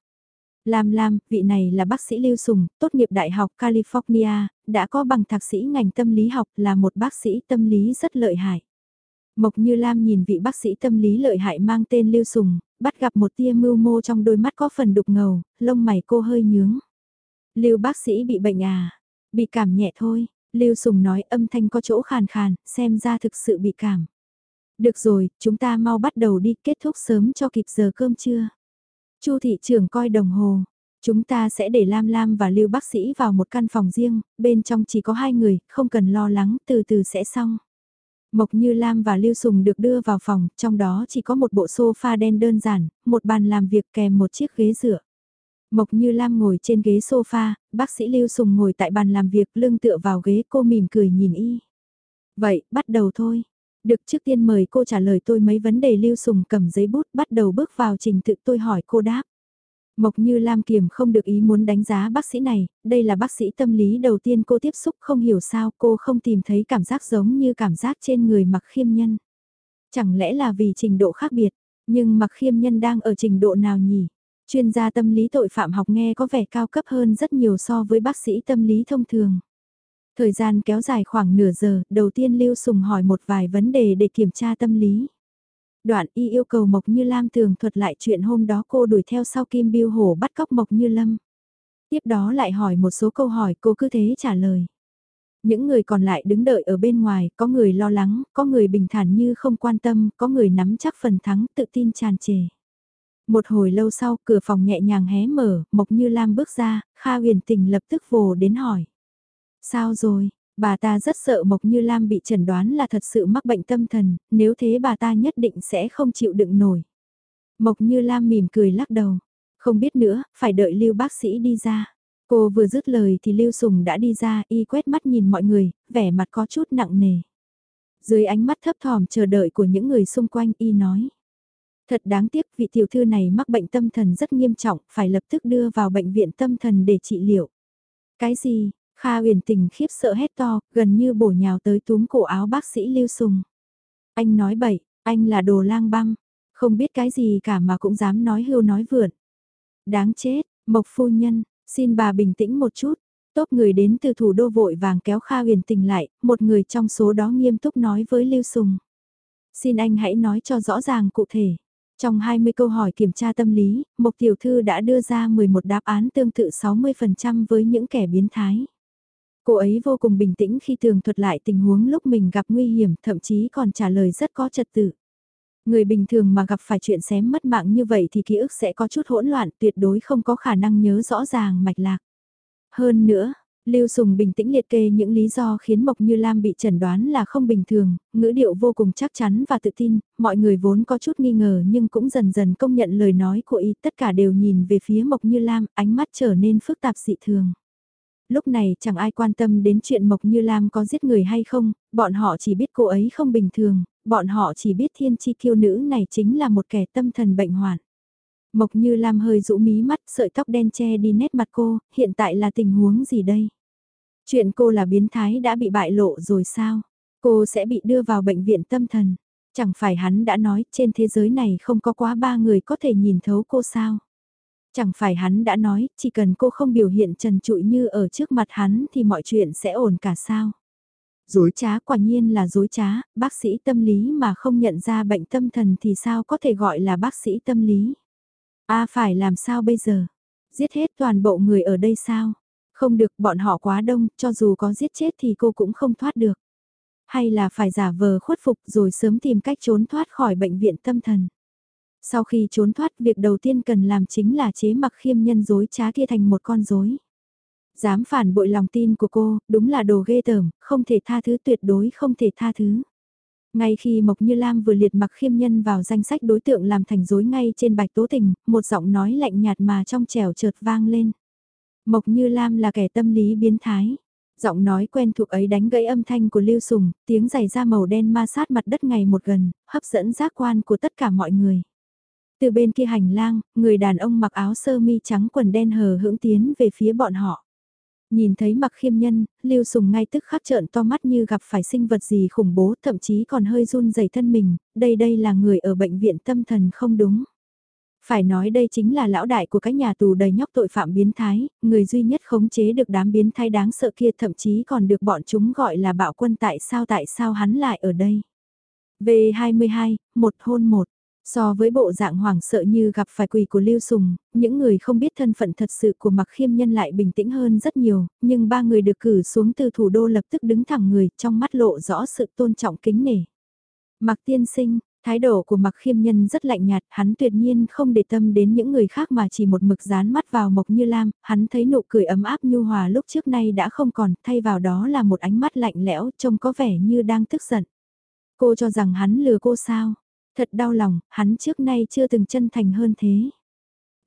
Lam Lam, vị này là bác sĩ Lưu Sùng, tốt nghiệp Đại học California, đã có bằng thạc sĩ ngành tâm lý học là một bác sĩ tâm lý rất lợi hại. Mộc Như Lam nhìn vị bác sĩ tâm lý lợi hại mang tên Lưu Sùng, bắt gặp một tia mưu mô trong đôi mắt có phần đục ngầu, lông mày cô hơi nhướng. Lưu bác sĩ bị bệnh à? Bị cảm nhẹ thôi, Lưu Sùng nói âm thanh có chỗ khàn khàn, xem ra thực sự bị cảm. Được rồi, chúng ta mau bắt đầu đi kết thúc sớm cho kịp giờ cơm trưa. Chu thị trưởng coi đồng hồ. Chúng ta sẽ để Lam Lam và Lưu bác sĩ vào một căn phòng riêng, bên trong chỉ có hai người, không cần lo lắng, từ từ sẽ xong. Mộc Như Lam và Lưu Sùng được đưa vào phòng, trong đó chỉ có một bộ sofa đen đơn giản, một bàn làm việc kèm một chiếc ghế dựa. Mộc Như Lam ngồi trên ghế sofa, bác sĩ Lưu Sùng ngồi tại bàn làm việc lưng tựa vào ghế cô mỉm cười nhìn y. Vậy, bắt đầu thôi. Được trước tiên mời cô trả lời tôi mấy vấn đề Lưu Sùng cầm giấy bút bắt đầu bước vào trình tự tôi hỏi cô đáp. Mộc Như Lam Kiềm không được ý muốn đánh giá bác sĩ này, đây là bác sĩ tâm lý đầu tiên cô tiếp xúc không hiểu sao cô không tìm thấy cảm giác giống như cảm giác trên người mặc khiêm nhân. Chẳng lẽ là vì trình độ khác biệt, nhưng mặc khiêm nhân đang ở trình độ nào nhỉ? Chuyên gia tâm lý tội phạm học nghe có vẻ cao cấp hơn rất nhiều so với bác sĩ tâm lý thông thường. Thời gian kéo dài khoảng nửa giờ, đầu tiên Lưu Sùng hỏi một vài vấn đề để kiểm tra tâm lý. Đoạn y yêu cầu Mộc Như Lam tường thuật lại chuyện hôm đó cô đuổi theo sau Kim Biêu Hổ bắt cóc Mộc Như Lâm. Tiếp đó lại hỏi một số câu hỏi cô cứ thế trả lời. Những người còn lại đứng đợi ở bên ngoài, có người lo lắng, có người bình thản như không quan tâm, có người nắm chắc phần thắng tự tin tràn trề. Một hồi lâu sau, cửa phòng nhẹ nhàng hé mở, Mộc Như Lam bước ra, Kha huyền tình lập tức vồ đến hỏi. Sao rồi, bà ta rất sợ Mộc Như Lam bị chẩn đoán là thật sự mắc bệnh tâm thần, nếu thế bà ta nhất định sẽ không chịu đựng nổi. Mộc Như Lam mỉm cười lắc đầu, không biết nữa, phải đợi Lưu bác sĩ đi ra. Cô vừa dứt lời thì Lưu Sùng đã đi ra, y quét mắt nhìn mọi người, vẻ mặt có chút nặng nề. Dưới ánh mắt thấp thỏm chờ đợi của những người xung quanh y nói. Thật đáng tiếc vị tiểu thư này mắc bệnh tâm thần rất nghiêm trọng, phải lập tức đưa vào bệnh viện tâm thần để trị liệu. Cái gì? Kha huyền tình khiếp sợ hét to, gần như bổ nhào tới túm cổ áo bác sĩ Lưu Sùng. Anh nói bậy, anh là đồ lang băm, không biết cái gì cả mà cũng dám nói hưu nói vượn. Đáng chết, Mộc phu nhân, xin bà bình tĩnh một chút. Tốt người đến từ thủ đô vội vàng kéo Kha huyền tình lại, một người trong số đó nghiêm túc nói với Lưu Sùng. Xin anh hãy nói cho rõ ràng cụ thể. Trong 20 câu hỏi kiểm tra tâm lý, Mộc Tiểu Thư đã đưa ra 11 đáp án tương tự 60% với những kẻ biến thái. Cô ấy vô cùng bình tĩnh khi tường thuật lại tình huống lúc mình gặp nguy hiểm, thậm chí còn trả lời rất có trật tự. Người bình thường mà gặp phải chuyện xém mất mạng như vậy thì ký ức sẽ có chút hỗn loạn, tuyệt đối không có khả năng nhớ rõ ràng mạch lạc. Hơn nữa, Lưu Sùng bình tĩnh liệt kê những lý do khiến Mộc Như Lam bị chẩn đoán là không bình thường, ngữ điệu vô cùng chắc chắn và tự tin, mọi người vốn có chút nghi ngờ nhưng cũng dần dần công nhận lời nói của y, tất cả đều nhìn về phía Mộc Như Lam, ánh mắt trở nên phức tạp dị thường. Lúc này chẳng ai quan tâm đến chuyện Mộc Như Lam có giết người hay không, bọn họ chỉ biết cô ấy không bình thường, bọn họ chỉ biết thiên chi kiêu nữ này chính là một kẻ tâm thần bệnh hoạn. Mộc Như Lam hơi rũ mí mắt, sợi tóc đen che đi nét mặt cô, hiện tại là tình huống gì đây? Chuyện cô là biến thái đã bị bại lộ rồi sao? Cô sẽ bị đưa vào bệnh viện tâm thần. Chẳng phải hắn đã nói trên thế giới này không có quá ba người có thể nhìn thấu cô sao? Chẳng phải hắn đã nói, chỉ cần cô không biểu hiện trần trụi như ở trước mặt hắn thì mọi chuyện sẽ ổn cả sao? Dối trá quả nhiên là dối trá, bác sĩ tâm lý mà không nhận ra bệnh tâm thần thì sao có thể gọi là bác sĩ tâm lý? a phải làm sao bây giờ? Giết hết toàn bộ người ở đây sao? Không được bọn họ quá đông, cho dù có giết chết thì cô cũng không thoát được. Hay là phải giả vờ khuất phục rồi sớm tìm cách trốn thoát khỏi bệnh viện tâm thần. Sau khi trốn thoát việc đầu tiên cần làm chính là chế mặc khiêm nhân dối trá kia thành một con dối. Dám phản bội lòng tin của cô, đúng là đồ ghê tởm, không thể tha thứ tuyệt đối không thể tha thứ. Ngay khi Mộc Như Lam vừa liệt mặc khiêm nhân vào danh sách đối tượng làm thành dối ngay trên bạch tố tình, một giọng nói lạnh nhạt mà trong trẻo chợt vang lên. Mộc Như Lam là kẻ tâm lý biến thái. Giọng nói quen thuộc ấy đánh gãy âm thanh của Lưu Sùng, tiếng giày da màu đen ma sát mặt đất ngày một gần, hấp dẫn giác quan của tất cả mọi người. Từ bên kia hành lang, người đàn ông mặc áo sơ mi trắng quần đen hờ hững tiến về phía bọn họ. Nhìn thấy mặc khiêm nhân, Lưu Sùng ngay tức khắc trợn to mắt như gặp phải sinh vật gì khủng bố, thậm chí còn hơi run rẩy thân mình, đây đây là người ở bệnh viện tâm thần không đúng. Phải nói đây chính là lão đại của cái nhà tù đầy nhóc tội phạm biến thái, người duy nhất khống chế được đám biến thái đáng sợ kia thậm chí còn được bọn chúng gọi là bạo quân tại sao tại sao hắn lại ở đây. V22, một hôn một. So với bộ dạng hoảng sợ như gặp phải quỷ của Lưu Sùng, những người không biết thân phận thật sự của Mặc Khiêm Nhân lại bình tĩnh hơn rất nhiều, nhưng ba người được cử xuống từ thủ đô lập tức đứng thẳng người, trong mắt lộ rõ sự tôn trọng kính nể. Mặc tiên sinh, thái độ của Mặc Khiêm Nhân rất lạnh nhạt, hắn tuyệt nhiên không để tâm đến những người khác mà chỉ một mực dán mắt vào Mộc Như Lam, hắn thấy nụ cười ấm áp nhu hòa lúc trước nay đã không còn, thay vào đó là một ánh mắt lạnh lẽo, trông có vẻ như đang tức giận. Cô cho rằng hắn lừa cô sao? Thật đau lòng, hắn trước nay chưa từng chân thành hơn thế.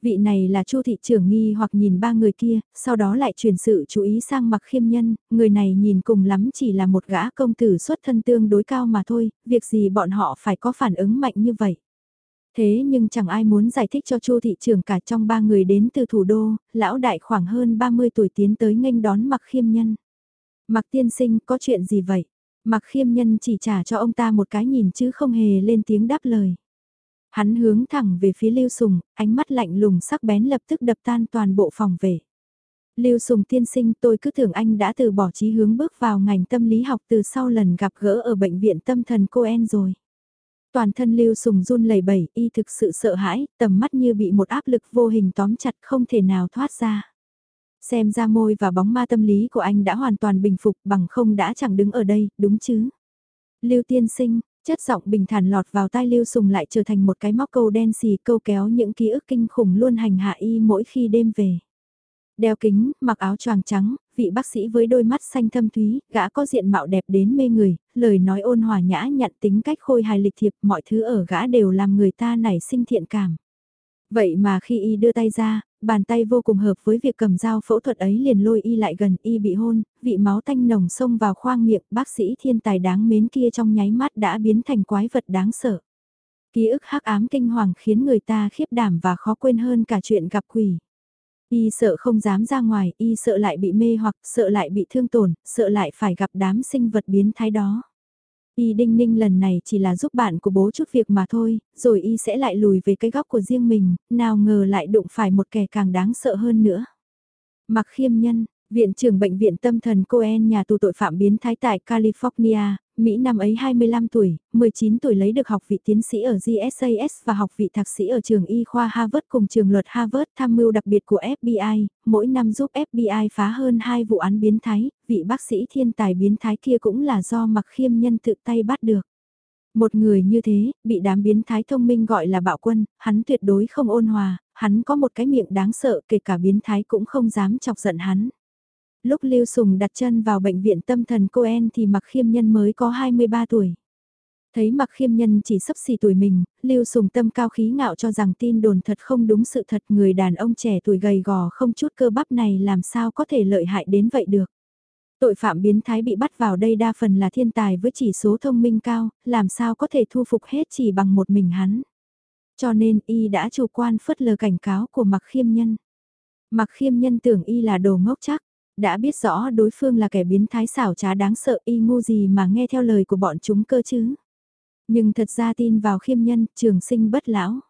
Vị này là Chu thị trưởng nghi hoặc nhìn ba người kia, sau đó lại chuyển sự chú ý sang mặc khiêm nhân, người này nhìn cùng lắm chỉ là một gã công tử xuất thân tương đối cao mà thôi, việc gì bọn họ phải có phản ứng mạnh như vậy. Thế nhưng chẳng ai muốn giải thích cho Chu thị trưởng cả trong ba người đến từ thủ đô, lão đại khoảng hơn 30 tuổi tiến tới nghênh đón mặc khiêm nhân. Mặc tiên sinh có chuyện gì vậy? Mặc khiêm nhân chỉ trả cho ông ta một cái nhìn chứ không hề lên tiếng đáp lời. Hắn hướng thẳng về phía Lưu Sùng, ánh mắt lạnh lùng sắc bén lập tức đập tan toàn bộ phòng về. Lưu Sùng tiên sinh tôi cứ tưởng anh đã từ bỏ chí hướng bước vào ngành tâm lý học từ sau lần gặp gỡ ở bệnh viện tâm thần Coen rồi. Toàn thân Lưu Sùng run lẩy bẩy, y thực sự sợ hãi, tầm mắt như bị một áp lực vô hình tóm chặt không thể nào thoát ra. Xem ra môi và bóng ma tâm lý của anh đã hoàn toàn bình phục bằng không đã chẳng đứng ở đây, đúng chứ? Lưu tiên sinh, chất giọng bình thản lọt vào tai Lưu Sùng lại trở thành một cái móc câu đen xì câu kéo những ký ức kinh khủng luôn hành hạ y mỗi khi đêm về. Đeo kính, mặc áo choàng trắng, vị bác sĩ với đôi mắt xanh thâm thúy, gã có diện mạo đẹp đến mê người, lời nói ôn hòa nhã nhặn tính cách khôi hài lịch thiệp, mọi thứ ở gã đều làm người ta nảy sinh thiện cảm. Vậy mà khi y đưa tay ra, bàn tay vô cùng hợp với việc cầm dao phẫu thuật ấy liền lôi y lại gần y bị hôn, vị máu tanh nồng xông vào khoang miệng bác sĩ thiên tài đáng mến kia trong nháy mắt đã biến thành quái vật đáng sợ. Ký ức hắc ám kinh hoàng khiến người ta khiếp đảm và khó quên hơn cả chuyện gặp quỷ. Y sợ không dám ra ngoài, y sợ lại bị mê hoặc, sợ lại bị thương tổn, sợ lại phải gặp đám sinh vật biến thái đó. Y đinh ninh lần này chỉ là giúp bạn của bố chút việc mà thôi, rồi y sẽ lại lùi về cái góc của riêng mình, nào ngờ lại đụng phải một kẻ càng đáng sợ hơn nữa. Mặc khiêm nhân, Viện trưởng bệnh viện tâm thần Cohen nhà tù tội phạm biến thái tại California, Mỹ năm ấy 25 tuổi, 19 tuổi lấy được học vị tiến sĩ ở GSAS và học vị thạc sĩ ở trường y khoa Harvard cùng trường luật Harvard tham mưu đặc biệt của FBI, mỗi năm giúp FBI phá hơn 2 vụ án biến thái, vị bác sĩ thiên tài biến thái kia cũng là do mặc khiêm nhân tự tay bắt được. Một người như thế, bị đám biến thái thông minh gọi là bạo quân, hắn tuyệt đối không ôn hòa, hắn có một cái miệng đáng sợ kể cả biến thái cũng không dám chọc giận hắn. Lúc Lưu Sùng đặt chân vào bệnh viện tâm thần Coen thì Mặc Khiêm Nhân mới có 23 tuổi. Thấy Mặc Khiêm Nhân chỉ sắp xỉ tuổi mình, Lưu Sùng tâm cao khí ngạo cho rằng tin đồn thật không đúng sự thật người đàn ông trẻ tuổi gầy gò không chút cơ bắp này làm sao có thể lợi hại đến vậy được. Tội phạm biến thái bị bắt vào đây đa phần là thiên tài với chỉ số thông minh cao, làm sao có thể thu phục hết chỉ bằng một mình hắn. Cho nên y đã chủ quan phớt lờ cảnh cáo của Mặc Khiêm Nhân. Mặc Khiêm Nhân tưởng y là đồ ngốc chắc, đã biết rõ đối phương là kẻ biến thái xảo trá đáng sợ y ngu gì mà nghe theo lời của bọn chúng cơ chứ. Nhưng thật ra tin vào khiêm nhân, trường sinh bất lão.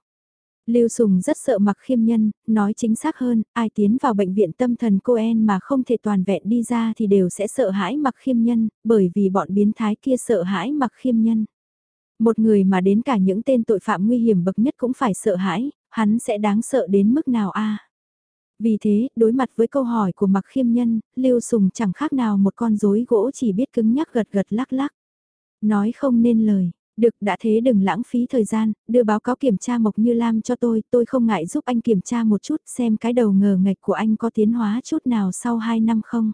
Lưu Sùng rất sợ mặc khiêm nhân, nói chính xác hơn, ai tiến vào bệnh viện tâm thần Coen mà không thể toàn vẹn đi ra thì đều sẽ sợ hãi mặc khiêm nhân, bởi vì bọn biến thái kia sợ hãi mặc khiêm nhân. Một người mà đến cả những tên tội phạm nguy hiểm bậc nhất cũng phải sợ hãi, hắn sẽ đáng sợ đến mức nào a vì thế, đối mặt với câu hỏi của Mạc Khiêm Nhân, Lưu Sùng chẳng khác nào một con rối gỗ chỉ biết cứng nhắc gật gật lắc lắc. Nói không nên lời, được đã thế đừng lãng phí thời gian, đưa báo cáo kiểm tra Mộc Như Lam cho tôi, tôi không ngại giúp anh kiểm tra một chút xem cái đầu ngờ ngạch của anh có tiến hóa chút nào sau 2 năm không.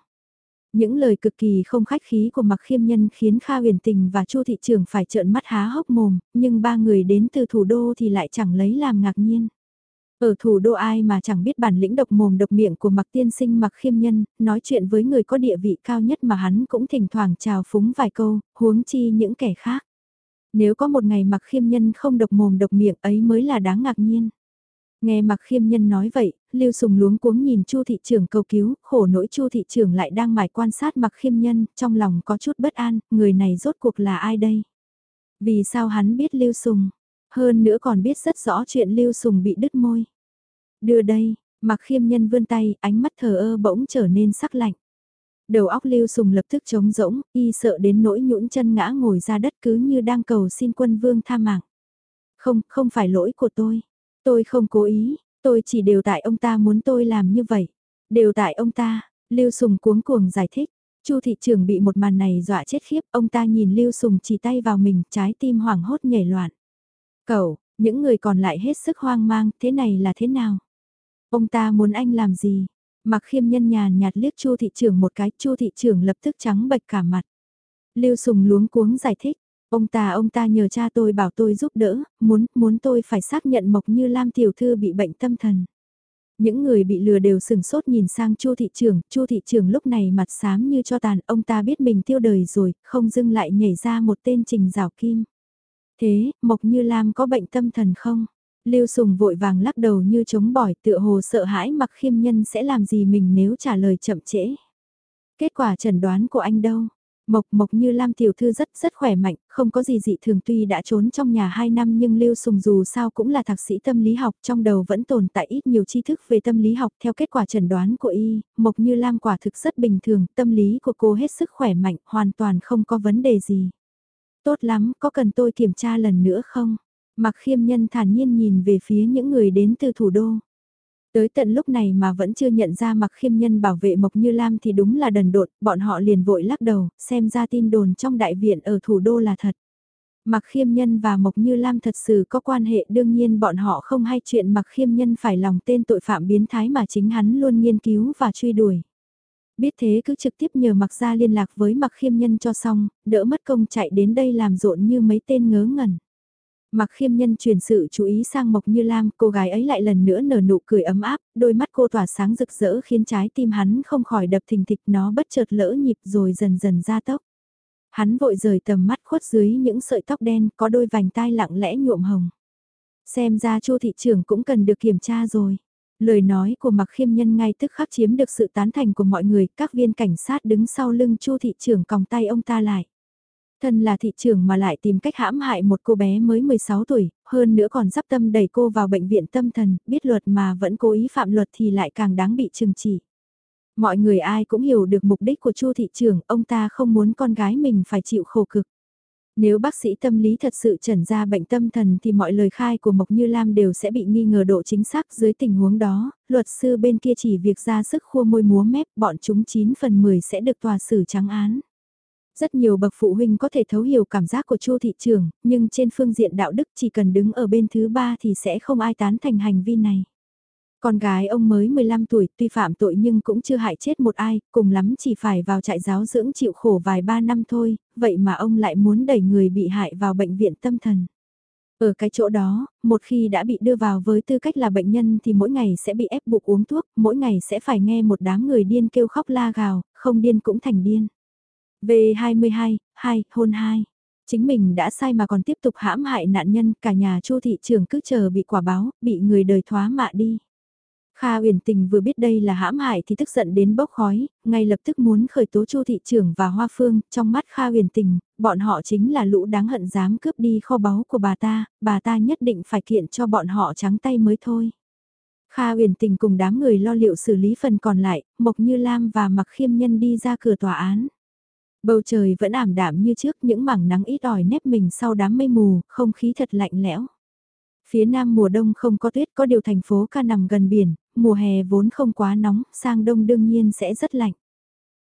Những lời cực kỳ không khách khí của Mạc Khiêm Nhân khiến Kha huyền tình và Chu thị trưởng phải trợn mắt há hốc mồm, nhưng ba người đến từ thủ đô thì lại chẳng lấy làm ngạc nhiên. Ở thủ đô ai mà chẳng biết bản lĩnh độc mồm độc miệng của mặc tiên sinh mặc khiêm nhân, nói chuyện với người có địa vị cao nhất mà hắn cũng thỉnh thoảng chào phúng vài câu, huống chi những kẻ khác. Nếu có một ngày mặc khiêm nhân không độc mồm độc miệng ấy mới là đáng ngạc nhiên. Nghe mặc khiêm nhân nói vậy, Lưu Sùng luống cuống nhìn Chu thị trưởng cầu cứu, khổ nỗi Chu thị trưởng lại đang mải quan sát mặc khiêm nhân, trong lòng có chút bất an, người này rốt cuộc là ai đây? Vì sao hắn biết Lưu Sùng? Hơn nữa còn biết rất rõ chuyện Lưu Sùng bị đứt môi. Đưa đây, mặc khiêm nhân vươn tay, ánh mắt thờ ơ bỗng trở nên sắc lạnh. Đầu óc Lưu Sùng lập tức trống rỗng, y sợ đến nỗi nhũn chân ngã ngồi ra đất cứ như đang cầu xin quân vương tha mạng. Không, không phải lỗi của tôi. Tôi không cố ý, tôi chỉ đều tại ông ta muốn tôi làm như vậy. Đều tại ông ta, Lưu Sùng cuống cuồng giải thích. Chu thị trưởng bị một màn này dọa chết khiếp, ông ta nhìn Lưu Sùng chỉ tay vào mình, trái tim hoảng hốt nhảy loạn. Cậu, những người còn lại hết sức hoang mang, thế này là thế nào? Ông ta muốn anh làm gì? Mặc khiêm nhân nhàn nhạt liếc Chu thị trưởng một cái, Chu thị trưởng lập tức trắng bệch cả mặt. Lưu Sùng luống cuống giải thích, ông ta ông ta nhờ cha tôi bảo tôi giúp đỡ, muốn muốn tôi phải xác nhận Mộc Như Lam tiểu thư bị bệnh tâm thần. Những người bị lừa đều sừng sốt nhìn sang Chu thị trưởng, Chu thị trưởng lúc này mặt xám như cho tàn, ông ta biết mình tiêu đời rồi, không dưng lại nhảy ra một tên Trình Giảo Kim. Thế, Mộc Như Lam có bệnh tâm thần không? Lưu Sùng vội vàng lắc đầu như chống bỏi tựa hồ sợ hãi mặc khiêm nhân sẽ làm gì mình nếu trả lời chậm trễ. Kết quả chẩn đoán của anh đâu? Mộc Mộc như Lam tiểu thư rất rất khỏe mạnh, không có gì dị thường tuy đã trốn trong nhà 2 năm nhưng Lưu Sùng dù sao cũng là thạc sĩ tâm lý học trong đầu vẫn tồn tại ít nhiều tri thức về tâm lý học theo kết quả chẩn đoán của y, Mộc như Lam quả thực rất bình thường, tâm lý của cô hết sức khỏe mạnh, hoàn toàn không có vấn đề gì. Tốt lắm, có cần tôi kiểm tra lần nữa không? Mặc khiêm nhân thản nhiên nhìn về phía những người đến từ thủ đô. Tới tận lúc này mà vẫn chưa nhận ra mặc khiêm nhân bảo vệ Mộc Như Lam thì đúng là đần độn, bọn họ liền vội lắc đầu, xem ra tin đồn trong đại viện ở thủ đô là thật. Mặc khiêm nhân và Mộc Như Lam thật sự có quan hệ đương nhiên bọn họ không hay chuyện mặc khiêm nhân phải lòng tên tội phạm biến thái mà chính hắn luôn nghiên cứu và truy đuổi. Biết thế cứ trực tiếp nhờ mặc ra liên lạc với mặc khiêm nhân cho xong, đỡ mất công chạy đến đây làm rộn như mấy tên ngớ ngẩn. Mặc khiêm nhân truyền sự chú ý sang Mộc Như Lam, cô gái ấy lại lần nữa nở nụ cười ấm áp, đôi mắt cô tỏa sáng rực rỡ khiến trái tim hắn không khỏi đập thình thịch nó bất chợt lỡ nhịp rồi dần dần ra tốc. Hắn vội rời tầm mắt khuất dưới những sợi tóc đen có đôi vành tai lặng lẽ nhuộm hồng. Xem ra chu thị trưởng cũng cần được kiểm tra rồi. Lời nói của Mạc Khiêm Nhân ngay tức khắc chiếm được sự tán thành của mọi người, các viên cảnh sát đứng sau lưng Chu thị trưởng còng tay ông ta lại. Thân là thị trưởng mà lại tìm cách hãm hại một cô bé mới 16 tuổi, hơn nữa còn dắp tâm đẩy cô vào bệnh viện tâm thần, biết luật mà vẫn cố ý phạm luật thì lại càng đáng bị trừng trị. Mọi người ai cũng hiểu được mục đích của Chu thị trưởng, ông ta không muốn con gái mình phải chịu khổ cực. Nếu bác sĩ tâm lý thật sự chẩn ra bệnh tâm thần thì mọi lời khai của Mộc Như Lam đều sẽ bị nghi ngờ độ chính xác dưới tình huống đó, luật sư bên kia chỉ việc ra sức khua môi múa mép bọn chúng 9 phần 10 sẽ được tòa xử trắng án. Rất nhiều bậc phụ huynh có thể thấu hiểu cảm giác của Chu thị trường, nhưng trên phương diện đạo đức chỉ cần đứng ở bên thứ ba thì sẽ không ai tán thành hành vi này. Con gái ông mới 15 tuổi, tuy phạm tội nhưng cũng chưa hại chết một ai, cùng lắm chỉ phải vào trại giáo dưỡng chịu khổ vài ba năm thôi, vậy mà ông lại muốn đẩy người bị hại vào bệnh viện tâm thần. Ở cái chỗ đó, một khi đã bị đưa vào với tư cách là bệnh nhân thì mỗi ngày sẽ bị ép buộc uống thuốc, mỗi ngày sẽ phải nghe một đám người điên kêu khóc la gào, không điên cũng thành điên. V22, 2, hôn 2. Chính mình đã sai mà còn tiếp tục hãm hại nạn nhân, cả nhà chu thị trường cứ chờ bị quả báo, bị người đời thoá mạ đi. Kha Uyển Tình vừa biết đây là hãm hại thì tức giận đến bốc khói, ngay lập tức muốn khởi tố Chu thị trưởng và Hoa Phương, trong mắt Kha Uyển Tình, bọn họ chính là lũ đáng hận dám cướp đi kho báu của bà ta, bà ta nhất định phải kiện cho bọn họ trắng tay mới thôi. Kha Uyển Tình cùng đám người lo liệu xử lý phần còn lại, Mộc Như Lam và Mặc Khiêm Nhân đi ra cửa tòa án. Bầu trời vẫn ảm đạm như trước, những mảng nắng ít ỏi nếp mình sau đám mây mù, không khí thật lạnh lẽo. Phía nam mùa đông không có tuyết có điều thành phố ca nằm gần biển, mùa hè vốn không quá nóng, sang đông đương nhiên sẽ rất lạnh.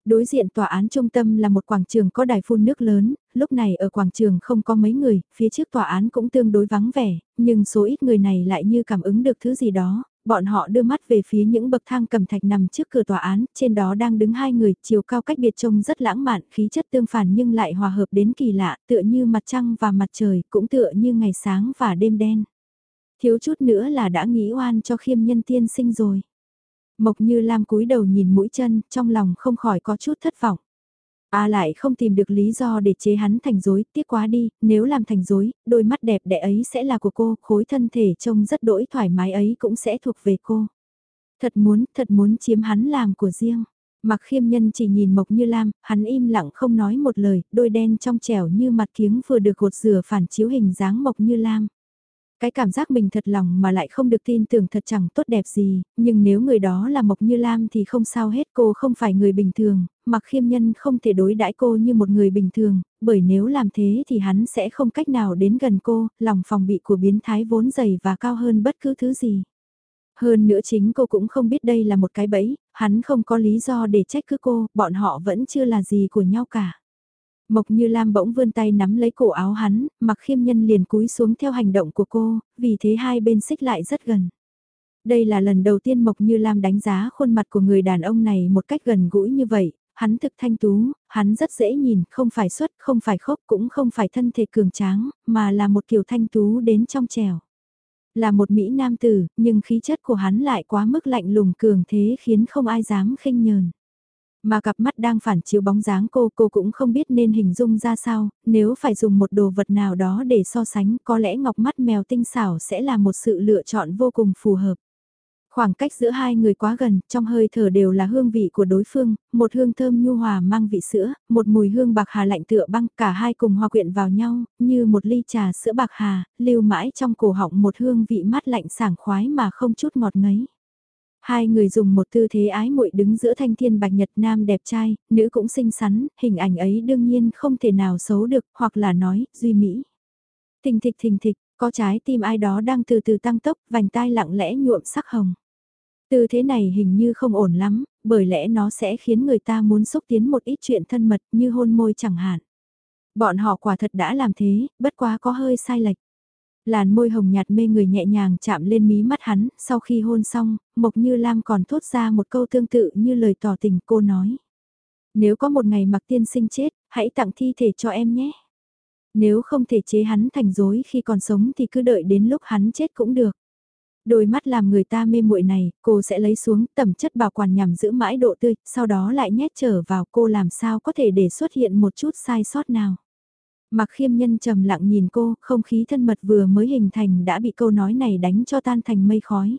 Đối diện tòa án trung tâm là một quảng trường có đài phun nước lớn, lúc này ở quảng trường không có mấy người, phía trước tòa án cũng tương đối vắng vẻ, nhưng số ít người này lại như cảm ứng được thứ gì đó, bọn họ đưa mắt về phía những bậc thang cầm thạch nằm trước cửa tòa án, trên đó đang đứng hai người, chiều cao cách biệt trông rất lãng mạn, khí chất tương phản nhưng lại hòa hợp đến kỳ lạ, tựa như mặt trăng và mặt trời, cũng tựa như ngày sáng và đêm đen. Thiếu chút nữa là đã nghĩ oan cho khiêm nhân tiên sinh rồi. Mộc như Lam cúi đầu nhìn mũi chân, trong lòng không khỏi có chút thất vọng. A lại không tìm được lý do để chế hắn thành dối, tiếc quá đi, nếu làm thành dối, đôi mắt đẹp đẽ ấy sẽ là của cô, khối thân thể trông rất đỗi thoải mái ấy cũng sẽ thuộc về cô. Thật muốn, thật muốn chiếm hắn làm của riêng. Mặc khiêm nhân chỉ nhìn Mộc Như Lam, hắn im lặng không nói một lời, đôi đen trong trẻo như mặt kiếng vừa được gột rửa phản chiếu hình dáng Mộc Như Lam. Cái cảm giác mình thật lòng mà lại không được tin tưởng thật chẳng tốt đẹp gì, nhưng nếu người đó là Mộc Như Lam thì không sao hết cô không phải người bình thường, mặc khiêm nhân không thể đối đãi cô như một người bình thường, bởi nếu làm thế thì hắn sẽ không cách nào đến gần cô, lòng phòng bị của biến thái vốn dày và cao hơn bất cứ thứ gì. Hơn nữa chính cô cũng không biết đây là một cái bẫy, hắn không có lý do để trách cứ cô, bọn họ vẫn chưa là gì của nhau cả. Mộc Như Lam bỗng vươn tay nắm lấy cổ áo hắn, mặc khiêm nhân liền cúi xuống theo hành động của cô, vì thế hai bên xích lại rất gần. Đây là lần đầu tiên Mộc Như Lam đánh giá khuôn mặt của người đàn ông này một cách gần gũi như vậy, hắn thực thanh tú, hắn rất dễ nhìn, không phải xuất, không phải khốc cũng không phải thân thể cường tráng, mà là một kiểu thanh tú đến trong trèo. Là một Mỹ nam tử, nhưng khí chất của hắn lại quá mức lạnh lùng cường thế khiến không ai dám khinh nhờn. Mà cặp mắt đang phản chiếu bóng dáng cô, cô cũng không biết nên hình dung ra sao, nếu phải dùng một đồ vật nào đó để so sánh, có lẽ ngọc mắt mèo tinh xảo sẽ là một sự lựa chọn vô cùng phù hợp. Khoảng cách giữa hai người quá gần, trong hơi thở đều là hương vị của đối phương, một hương thơm nhu hòa mang vị sữa, một mùi hương bạc hà lạnh tựa băng, cả hai cùng hòa quyện vào nhau, như một ly trà sữa bạc hà, lưu mãi trong cổ họng một hương vị mát lạnh sảng khoái mà không chút ngọt ngấy. Hai người dùng một tư thế ái muội đứng giữa thanh thiên bạch nhật nam đẹp trai, nữ cũng xinh xắn, hình ảnh ấy đương nhiên không thể nào xấu được, hoặc là nói, duy mỹ. Thình thịch thình thịch, có trái tim ai đó đang từ từ tăng tốc, vành tai lặng lẽ nhuộm sắc hồng. Tư thế này hình như không ổn lắm, bởi lẽ nó sẽ khiến người ta muốn xúc tiến một ít chuyện thân mật như hôn môi chẳng hạn. Bọn họ quả thật đã làm thế, bất quá có hơi sai lệch. Làn môi hồng nhạt mê người nhẹ nhàng chạm lên mí mắt hắn, sau khi hôn xong, Mộc Như Lam còn thốt ra một câu tương tự như lời tỏ tình cô nói. Nếu có một ngày mặc tiên sinh chết, hãy tặng thi thể cho em nhé. Nếu không thể chế hắn thành dối khi còn sống thì cứ đợi đến lúc hắn chết cũng được. Đôi mắt làm người ta mê muội này, cô sẽ lấy xuống tẩm chất bảo quản nhằm giữ mãi độ tươi, sau đó lại nhét trở vào cô làm sao có thể để xuất hiện một chút sai sót nào. Mặc khiêm nhân trầm lặng nhìn cô, không khí thân mật vừa mới hình thành đã bị câu nói này đánh cho tan thành mây khói.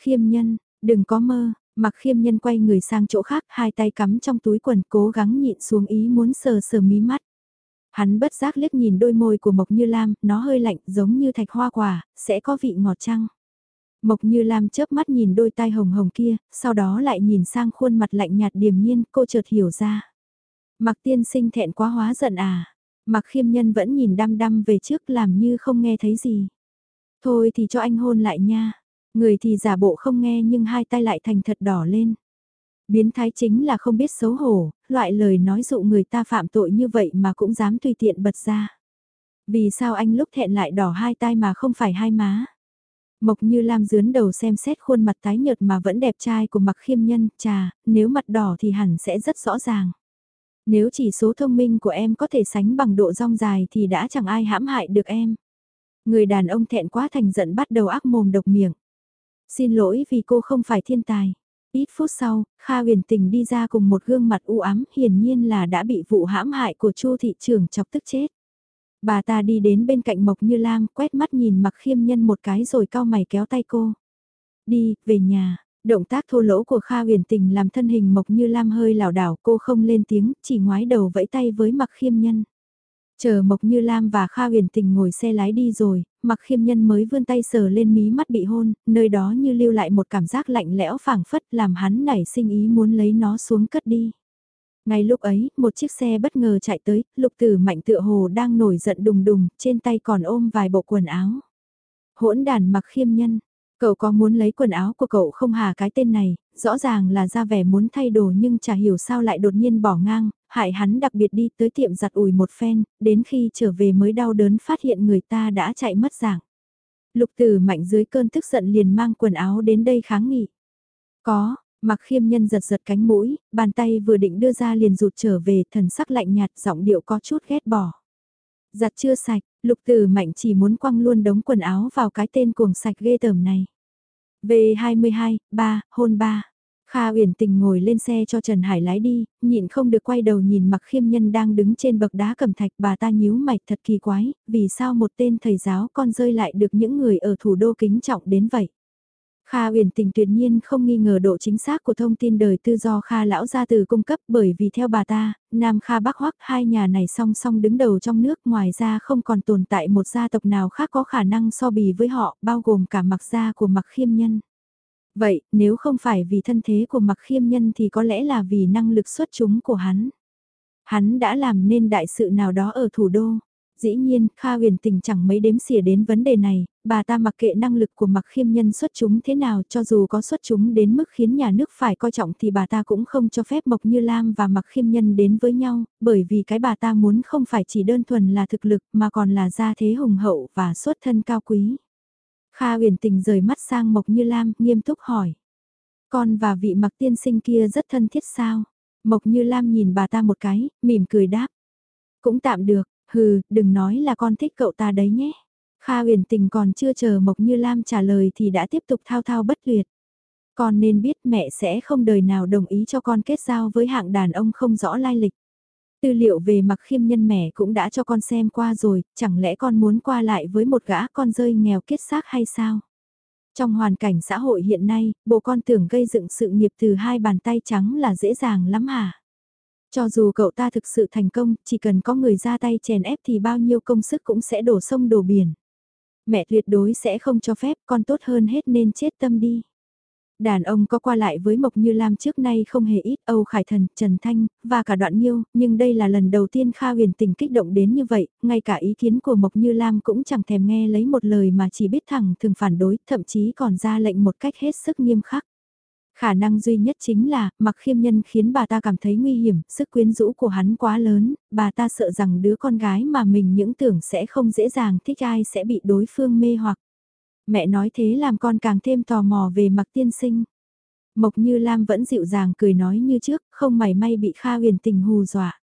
Khiêm nhân, đừng có mơ, mặc khiêm nhân quay người sang chỗ khác, hai tay cắm trong túi quần cố gắng nhịn xuống ý muốn sờ sờ mí mắt. Hắn bất giác liếc nhìn đôi môi của Mộc Như Lam, nó hơi lạnh giống như thạch hoa quả, sẽ có vị ngọt chăng. Mộc Như Lam chớp mắt nhìn đôi tai hồng hồng kia, sau đó lại nhìn sang khuôn mặt lạnh nhạt điềm nhiên, cô chợt hiểu ra. Mặc tiên sinh thẹn quá hóa giận à, mặc khiêm nhân vẫn nhìn đăm đăm về trước làm như không nghe thấy gì. Thôi thì cho anh hôn lại nha, người thì giả bộ không nghe nhưng hai tay lại thành thật đỏ lên. Biến thái chính là không biết xấu hổ, loại lời nói dụ người ta phạm tội như vậy mà cũng dám tùy tiện bật ra. Vì sao anh lúc thẹn lại đỏ hai tay mà không phải hai má? Mộc như Lam dướn đầu xem xét khuôn mặt tái nhợt mà vẫn đẹp trai của mặc khiêm nhân, trà, nếu mặt đỏ thì hẳn sẽ rất rõ ràng. Nếu chỉ số thông minh của em có thể sánh bằng độ rong dài thì đã chẳng ai hãm hại được em. Người đàn ông thẹn quá thành giận bắt đầu ác mồm độc miệng. Xin lỗi vì cô không phải thiên tài. Ít phút sau, Kha huyền tình đi ra cùng một gương mặt u ám hiển nhiên là đã bị vụ hãm hại của Chu thị trưởng chọc tức chết. Bà ta đi đến bên cạnh Mộc Như Lam quét mắt nhìn mặc khiêm nhân một cái rồi cao mày kéo tay cô. Đi, về nhà. Động tác thô lỗ của Kha huyền tình làm thân hình Mộc Như Lam hơi lảo đảo cô không lên tiếng, chỉ ngoái đầu vẫy tay với mặc khiêm nhân. Chờ Mộc Như Lam và Kha huyền tình ngồi xe lái đi rồi, mặc khiêm nhân mới vươn tay sờ lên mí mắt bị hôn, nơi đó như lưu lại một cảm giác lạnh lẽo phảng phất làm hắn nảy sinh ý muốn lấy nó xuống cất đi. Ngay lúc ấy, một chiếc xe bất ngờ chạy tới, lục tử mạnh tựa hồ đang nổi giận đùng đùng, trên tay còn ôm vài bộ quần áo. Hỗn đàn mặc khiêm nhân, cậu có muốn lấy quần áo của cậu không hà cái tên này, rõ ràng là ra vẻ muốn thay đồ nhưng chả hiểu sao lại đột nhiên bỏ ngang, hại hắn đặc biệt đi tới tiệm giặt ủi một phen, đến khi trở về mới đau đớn phát hiện người ta đã chạy mất dạng. Lục tử mạnh dưới cơn tức giận liền mang quần áo đến đây kháng nghị. Có, mặc khiêm nhân giật giật cánh mũi, bàn tay vừa định đưa ra liền rụt trở về thần sắc lạnh nhạt giọng điệu có chút ghét bỏ. Giặt chưa sạch, lục tử mạnh chỉ muốn quăng luôn đống quần áo vào cái tên cuồng sạch ghê tởm này. V22, 3, hôn 3. Kha uyển tình ngồi lên xe cho Trần Hải lái đi, nhịn không được quay đầu nhìn mặc khiêm nhân đang đứng trên bậc đá cầm thạch bà ta nhíu mạch thật kỳ quái, vì sao một tên thầy giáo con rơi lại được những người ở thủ đô kính trọng đến vậy. Kha uyển tình tuyệt nhiên không nghi ngờ độ chính xác của thông tin đời tư do Kha lão gia từ cung cấp bởi vì theo bà ta, Nam Kha Bắc Hoắc hai nhà này song song đứng đầu trong nước ngoài ra không còn tồn tại một gia tộc nào khác có khả năng so bì với họ bao gồm cả mặc gia của mặc khiêm nhân. Vậy, nếu không phải vì thân thế của mặc khiêm nhân thì có lẽ là vì năng lực xuất chúng của hắn. Hắn đã làm nên đại sự nào đó ở thủ đô. Dĩ nhiên, Kha huyền tình chẳng mấy đếm xỉa đến vấn đề này, bà ta mặc kệ năng lực của mặc khiêm nhân xuất chúng thế nào cho dù có xuất chúng đến mức khiến nhà nước phải coi trọng thì bà ta cũng không cho phép Mộc Như Lam và mặc khiêm nhân đến với nhau, bởi vì cái bà ta muốn không phải chỉ đơn thuần là thực lực mà còn là gia thế hùng hậu và xuất thân cao quý. Kha huyền tình rời mắt sang Mộc Như Lam, nghiêm túc hỏi. Con và vị mặc tiên sinh kia rất thân thiết sao? Mộc Như Lam nhìn bà ta một cái, mỉm cười đáp. Cũng tạm được, hừ, đừng nói là con thích cậu ta đấy nhé. Kha huyền tình còn chưa chờ Mộc Như Lam trả lời thì đã tiếp tục thao thao bất tuyệt. Con nên biết mẹ sẽ không đời nào đồng ý cho con kết giao với hạng đàn ông không rõ lai lịch. Tư liệu về mặc khiêm nhân mẹ cũng đã cho con xem qua rồi, chẳng lẽ con muốn qua lại với một gã con rơi nghèo kết xác hay sao? Trong hoàn cảnh xã hội hiện nay, bộ con tưởng gây dựng sự nghiệp từ hai bàn tay trắng là dễ dàng lắm hả? Cho dù cậu ta thực sự thành công, chỉ cần có người ra tay chèn ép thì bao nhiêu công sức cũng sẽ đổ sông đổ biển. Mẹ tuyệt đối sẽ không cho phép con tốt hơn hết nên chết tâm đi. Đàn ông có qua lại với Mộc Như Lam trước nay không hề ít Âu Khải Thần, Trần Thanh, và cả đoạn nhiêu, nhưng đây là lần đầu tiên Kha huyền tình kích động đến như vậy, ngay cả ý kiến của Mộc Như Lam cũng chẳng thèm nghe lấy một lời mà chỉ biết thẳng thường phản đối, thậm chí còn ra lệnh một cách hết sức nghiêm khắc. Khả năng duy nhất chính là, mặc khiêm nhân khiến bà ta cảm thấy nguy hiểm, sức quyến rũ của hắn quá lớn, bà ta sợ rằng đứa con gái mà mình những tưởng sẽ không dễ dàng thích ai sẽ bị đối phương mê hoặc. Mẹ nói thế làm con càng thêm tò mò về mặc tiên sinh. Mộc Như Lam vẫn dịu dàng cười nói như trước, không mảy may bị Kha huyền tình hù dọa.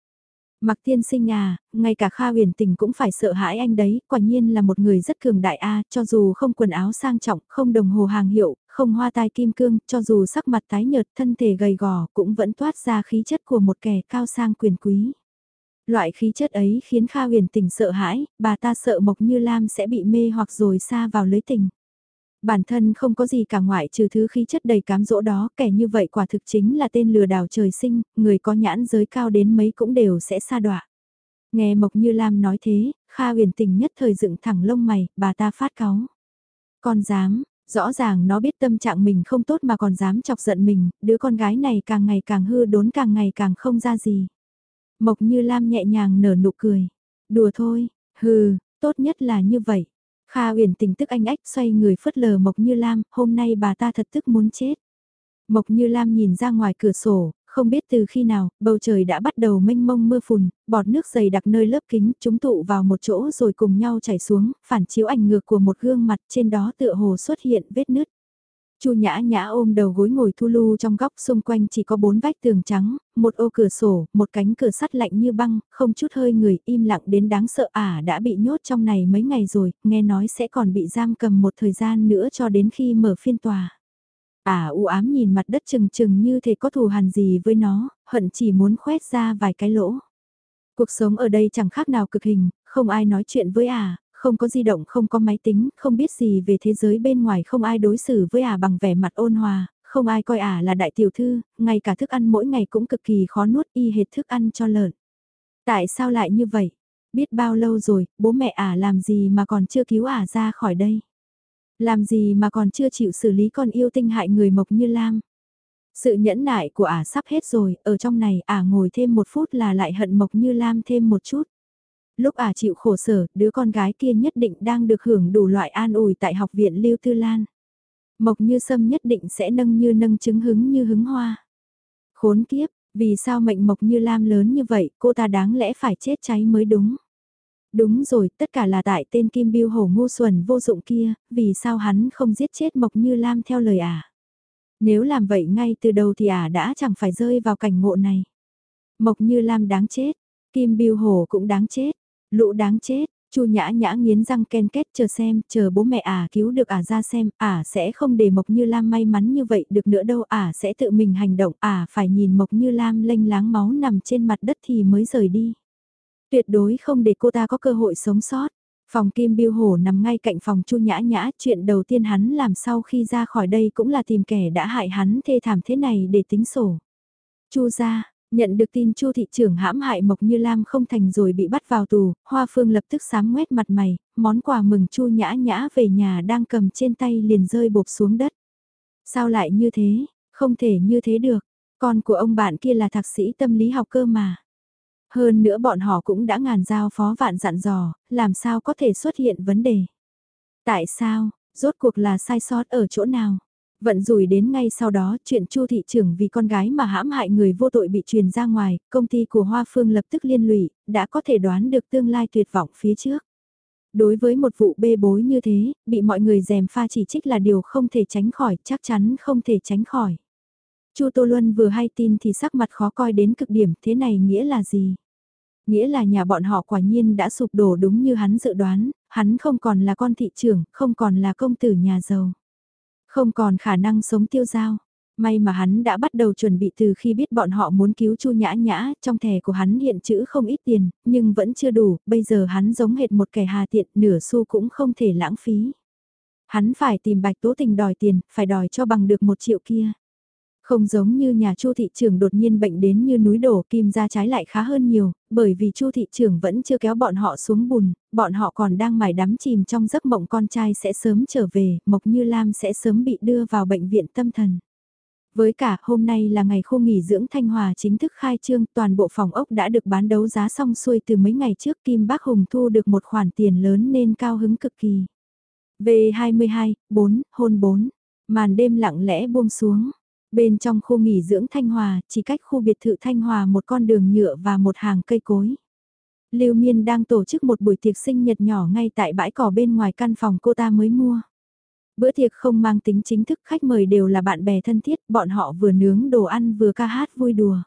Mặc tiên sinh à, ngay cả Kha huyền tình cũng phải sợ hãi anh đấy, quả nhiên là một người rất cường đại a cho dù không quần áo sang trọng, không đồng hồ hàng hiệu, không hoa tai kim cương, cho dù sắc mặt tái nhợt, thân thể gầy gò, cũng vẫn toát ra khí chất của một kẻ cao sang quyền quý. Loại khí chất ấy khiến Kha huyền tình sợ hãi, bà ta sợ Mộc Như Lam sẽ bị mê hoặc rồi xa vào lưới tình. Bản thân không có gì cả ngoại trừ thứ khí chất đầy cám dỗ đó, kẻ như vậy quả thực chính là tên lừa đảo trời sinh, người có nhãn giới cao đến mấy cũng đều sẽ xa đọa. Nghe Mộc Như Lam nói thế, Kha huyền tình nhất thời dựng thẳng lông mày, bà ta phát cáu. Con dám, rõ ràng nó biết tâm trạng mình không tốt mà còn dám chọc giận mình, đứa con gái này càng ngày càng hư đốn càng ngày càng không ra gì. Mộc Như Lam nhẹ nhàng nở nụ cười. Đùa thôi, hừ, tốt nhất là như vậy. Kha uyển tình tức anh ách xoay người phất lờ Mộc Như Lam, hôm nay bà ta thật tức muốn chết. Mộc Như Lam nhìn ra ngoài cửa sổ, không biết từ khi nào, bầu trời đã bắt đầu mênh mông mưa phùn, bọt nước dày đặc nơi lớp kính, chúng tụ vào một chỗ rồi cùng nhau chảy xuống, phản chiếu ảnh ngược của một gương mặt trên đó tựa hồ xuất hiện vết nứt. Chu Nhã Nhã ôm đầu gối ngồi thu lu trong góc xung quanh chỉ có bốn vách tường trắng, một ô cửa sổ, một cánh cửa sắt lạnh như băng, không chút hơi người, im lặng đến đáng sợ ả đã bị nhốt trong này mấy ngày rồi, nghe nói sẽ còn bị giam cầm một thời gian nữa cho đến khi mở phiên tòa. Ả u ám nhìn mặt đất trừng trừng như thể có thù hằn gì với nó, hận chỉ muốn khoét ra vài cái lỗ. Cuộc sống ở đây chẳng khác nào cực hình, không ai nói chuyện với ả, không có di động không có máy tính, không biết gì về thế giới bên ngoài không ai đối xử với ả bằng vẻ mặt ôn hòa, không ai coi ả là đại tiểu thư, ngay cả thức ăn mỗi ngày cũng cực kỳ khó nuốt y hệt thức ăn cho lợn. Tại sao lại như vậy? Biết bao lâu rồi, bố mẹ ả làm gì mà còn chưa cứu ả ra khỏi đây? Làm gì mà còn chưa chịu xử lý con yêu tinh hại người Mộc Như Lam? Sự nhẫn nại của ả sắp hết rồi, ở trong này ả ngồi thêm một phút là lại hận Mộc Như Lam thêm một chút. Lúc ả chịu khổ sở, đứa con gái kia nhất định đang được hưởng đủ loại an ủi tại học viện Lưu Tư Lan. Mộc Như Sâm nhất định sẽ nâng như nâng chứng hứng như hứng hoa. Khốn kiếp, vì sao mệnh Mộc Như Lam lớn như vậy, cô ta đáng lẽ phải chết cháy mới đúng. Đúng rồi, tất cả là tại tên Kim Biêu Hổ ngu xuẩn vô dụng kia, vì sao hắn không giết chết Mộc Như Lam theo lời ả. Nếu làm vậy ngay từ đầu thì ả đã chẳng phải rơi vào cảnh ngộ này. Mộc Như Lam đáng chết, Kim Biêu Hổ cũng đáng chết, lũ đáng chết. Chu Nhã Nhã nghiến răng ken kết chờ xem, chờ bố mẹ ả cứu được ả ra xem, ả sẽ không để Mộc Như Lam may mắn như vậy được nữa đâu, ả sẽ tự mình hành động, ả phải nhìn Mộc Như Lam lênh láng máu nằm trên mặt đất thì mới rời đi. Tuyệt đối không để cô ta có cơ hội sống sót. Phòng Kim Biêu Hổ nằm ngay cạnh phòng Chu Nhã Nhã, chuyện đầu tiên hắn làm sau khi ra khỏi đây cũng là tìm kẻ đã hại hắn thê thảm thế này để tính sổ. Chu gia, nhận được tin Chu thị trưởng hãm hại Mộc Như Lam không thành rồi bị bắt vào tù, Hoa Phương lập tức sám ngoét mặt mày, món quà mừng Chu Nhã Nhã về nhà đang cầm trên tay liền rơi bột xuống đất. Sao lại như thế, không thể như thế được, con của ông bạn kia là thạc sĩ tâm lý học cơ mà. Hơn nữa bọn họ cũng đã ngàn giao phó vạn dặn dò, làm sao có thể xuất hiện vấn đề. Tại sao, rốt cuộc là sai sót ở chỗ nào? Vận rủi đến ngay sau đó chuyện Chu thị trưởng vì con gái mà hãm hại người vô tội bị truyền ra ngoài, công ty của Hoa Phương lập tức liên lụy, đã có thể đoán được tương lai tuyệt vọng phía trước. Đối với một vụ bê bối như thế, bị mọi người dèm pha chỉ trích là điều không thể tránh khỏi, chắc chắn không thể tránh khỏi. Chu Tô Luân vừa hay tin thì sắc mặt khó coi đến cực điểm, thế này nghĩa là gì? Nghĩa là nhà bọn họ quả nhiên đã sụp đổ đúng như hắn dự đoán, hắn không còn là con thị trưởng, không còn là công tử nhà giàu. Không còn khả năng sống tiêu giao. May mà hắn đã bắt đầu chuẩn bị từ khi biết bọn họ muốn cứu Chu Nhã Nhã, trong thẻ của hắn hiện chữ không ít tiền, nhưng vẫn chưa đủ, bây giờ hắn giống hệt một kẻ hà tiện, nửa xu cũng không thể lãng phí. Hắn phải tìm Bạch Tố Tình đòi tiền, phải đòi cho bằng được một triệu kia. Không giống như nhà Chu thị trưởng đột nhiên bệnh đến như núi đổ kim ra trái lại khá hơn nhiều, bởi vì Chu thị trưởng vẫn chưa kéo bọn họ xuống bùn, bọn họ còn đang mải đắm chìm trong giấc mộng con trai sẽ sớm trở về, Mộc Như Lam sẽ sớm bị đưa vào bệnh viện tâm thần. Với cả hôm nay là ngày khu nghỉ dưỡng Thanh Hòa chính thức khai trương, toàn bộ phòng ốc đã được bán đấu giá xong xuôi từ mấy ngày trước Kim Bác Hùng thu được một khoản tiền lớn nên cao hứng cực kỳ. V22, 4, hôn 4, màn đêm lặng lẽ buông xuống. Bên trong khu nghỉ dưỡng Thanh Hòa, chỉ cách khu biệt thự Thanh Hòa một con đường nhựa và một hàng cây cối. Lưu Miên đang tổ chức một buổi tiệc sinh nhật nhỏ ngay tại bãi cỏ bên ngoài căn phòng cô ta mới mua. Bữa tiệc không mang tính chính thức khách mời đều là bạn bè thân thiết, bọn họ vừa nướng đồ ăn vừa ca hát vui đùa.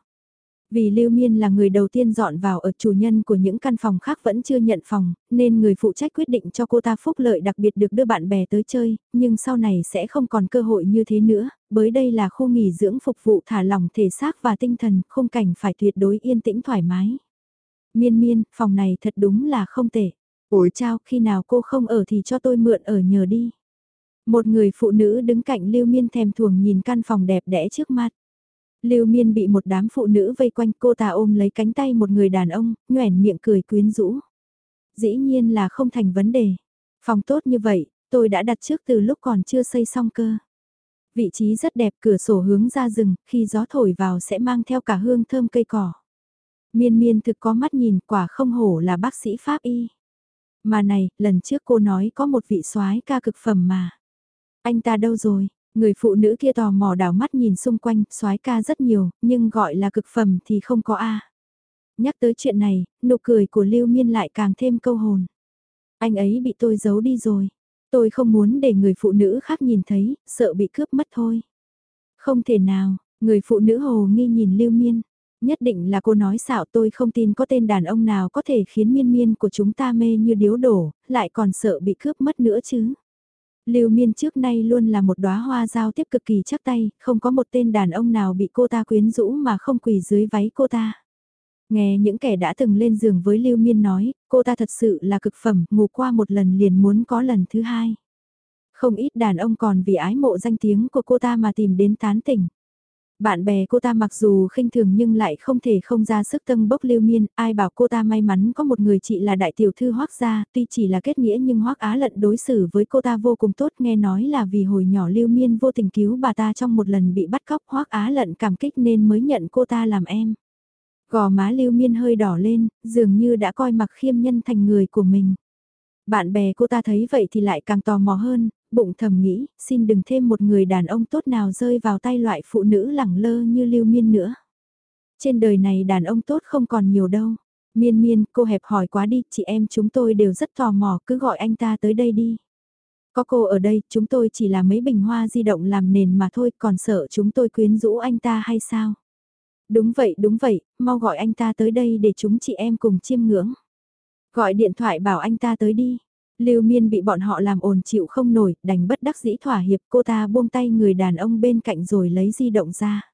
Vì Lưu Miên là người đầu tiên dọn vào ở chủ nhân của những căn phòng khác vẫn chưa nhận phòng, nên người phụ trách quyết định cho cô ta phúc lợi đặc biệt được đưa bạn bè tới chơi, nhưng sau này sẽ không còn cơ hội như thế nữa, bởi đây là khu nghỉ dưỡng phục vụ thả lỏng thể xác và tinh thần, khung cảnh phải tuyệt đối yên tĩnh thoải mái. Miên miên, phòng này thật đúng là không tệ. Ủi chao, khi nào cô không ở thì cho tôi mượn ở nhờ đi. Một người phụ nữ đứng cạnh Lưu Miên thèm thuồng nhìn căn phòng đẹp đẽ trước mặt. Lưu Miên bị một đám phụ nữ vây quanh cô ta ôm lấy cánh tay một người đàn ông, nhoẻn miệng cười quyến rũ. Dĩ nhiên là không thành vấn đề. Phòng tốt như vậy, tôi đã đặt trước từ lúc còn chưa xây xong cơ. Vị trí rất đẹp cửa sổ hướng ra rừng, khi gió thổi vào sẽ mang theo cả hương thơm cây cỏ. Miên miên thực có mắt nhìn quả không hổ là bác sĩ Pháp Y. Mà này, lần trước cô nói có một vị soái ca cực phẩm mà. Anh ta đâu rồi? Người phụ nữ kia tò mò đảo mắt nhìn xung quanh, soái ca rất nhiều, nhưng gọi là cực phẩm thì không có A. Nhắc tới chuyện này, nụ cười của Lưu Miên lại càng thêm câu hồn. Anh ấy bị tôi giấu đi rồi. Tôi không muốn để người phụ nữ khác nhìn thấy, sợ bị cướp mất thôi. Không thể nào, người phụ nữ hồ nghi nhìn Lưu Miên. Nhất định là cô nói xạo tôi không tin có tên đàn ông nào có thể khiến miên miên của chúng ta mê như điếu đổ, lại còn sợ bị cướp mất nữa chứ. Lưu Miên trước nay luôn là một đóa hoa giao tiếp cực kỳ chắc tay, không có một tên đàn ông nào bị cô ta quyến rũ mà không quỳ dưới váy cô ta. Nghe những kẻ đã từng lên giường với Lưu Miên nói, cô ta thật sự là cực phẩm, ngủ qua một lần liền muốn có lần thứ hai. Không ít đàn ông còn vì ái mộ danh tiếng của cô ta mà tìm đến tán tỉnh. Bạn bè cô ta mặc dù khinh thường nhưng lại không thể không ra sức tân bốc lưu miên, ai bảo cô ta may mắn có một người chị là đại tiểu thư hoác gia, tuy chỉ là kết nghĩa nhưng hoác á lận đối xử với cô ta vô cùng tốt nghe nói là vì hồi nhỏ lưu miên vô tình cứu bà ta trong một lần bị bắt cóc hoác á lận cảm kích nên mới nhận cô ta làm em. Gò má lưu miên hơi đỏ lên, dường như đã coi mặc khiêm nhân thành người của mình. Bạn bè cô ta thấy vậy thì lại càng tò mò hơn, bụng thầm nghĩ, xin đừng thêm một người đàn ông tốt nào rơi vào tay loại phụ nữ lẳng lơ như lưu miên nữa. Trên đời này đàn ông tốt không còn nhiều đâu. Miên miên, cô hẹp hỏi quá đi, chị em chúng tôi đều rất tò mò, cứ gọi anh ta tới đây đi. Có cô ở đây, chúng tôi chỉ là mấy bình hoa di động làm nền mà thôi, còn sợ chúng tôi quyến rũ anh ta hay sao? Đúng vậy, đúng vậy, mau gọi anh ta tới đây để chúng chị em cùng chiêm ngưỡng. Gọi điện thoại bảo anh ta tới đi. Lưu Miên bị bọn họ làm ồn chịu không nổi, đành bất đắc dĩ thỏa hiệp cô ta buông tay người đàn ông bên cạnh rồi lấy di động ra.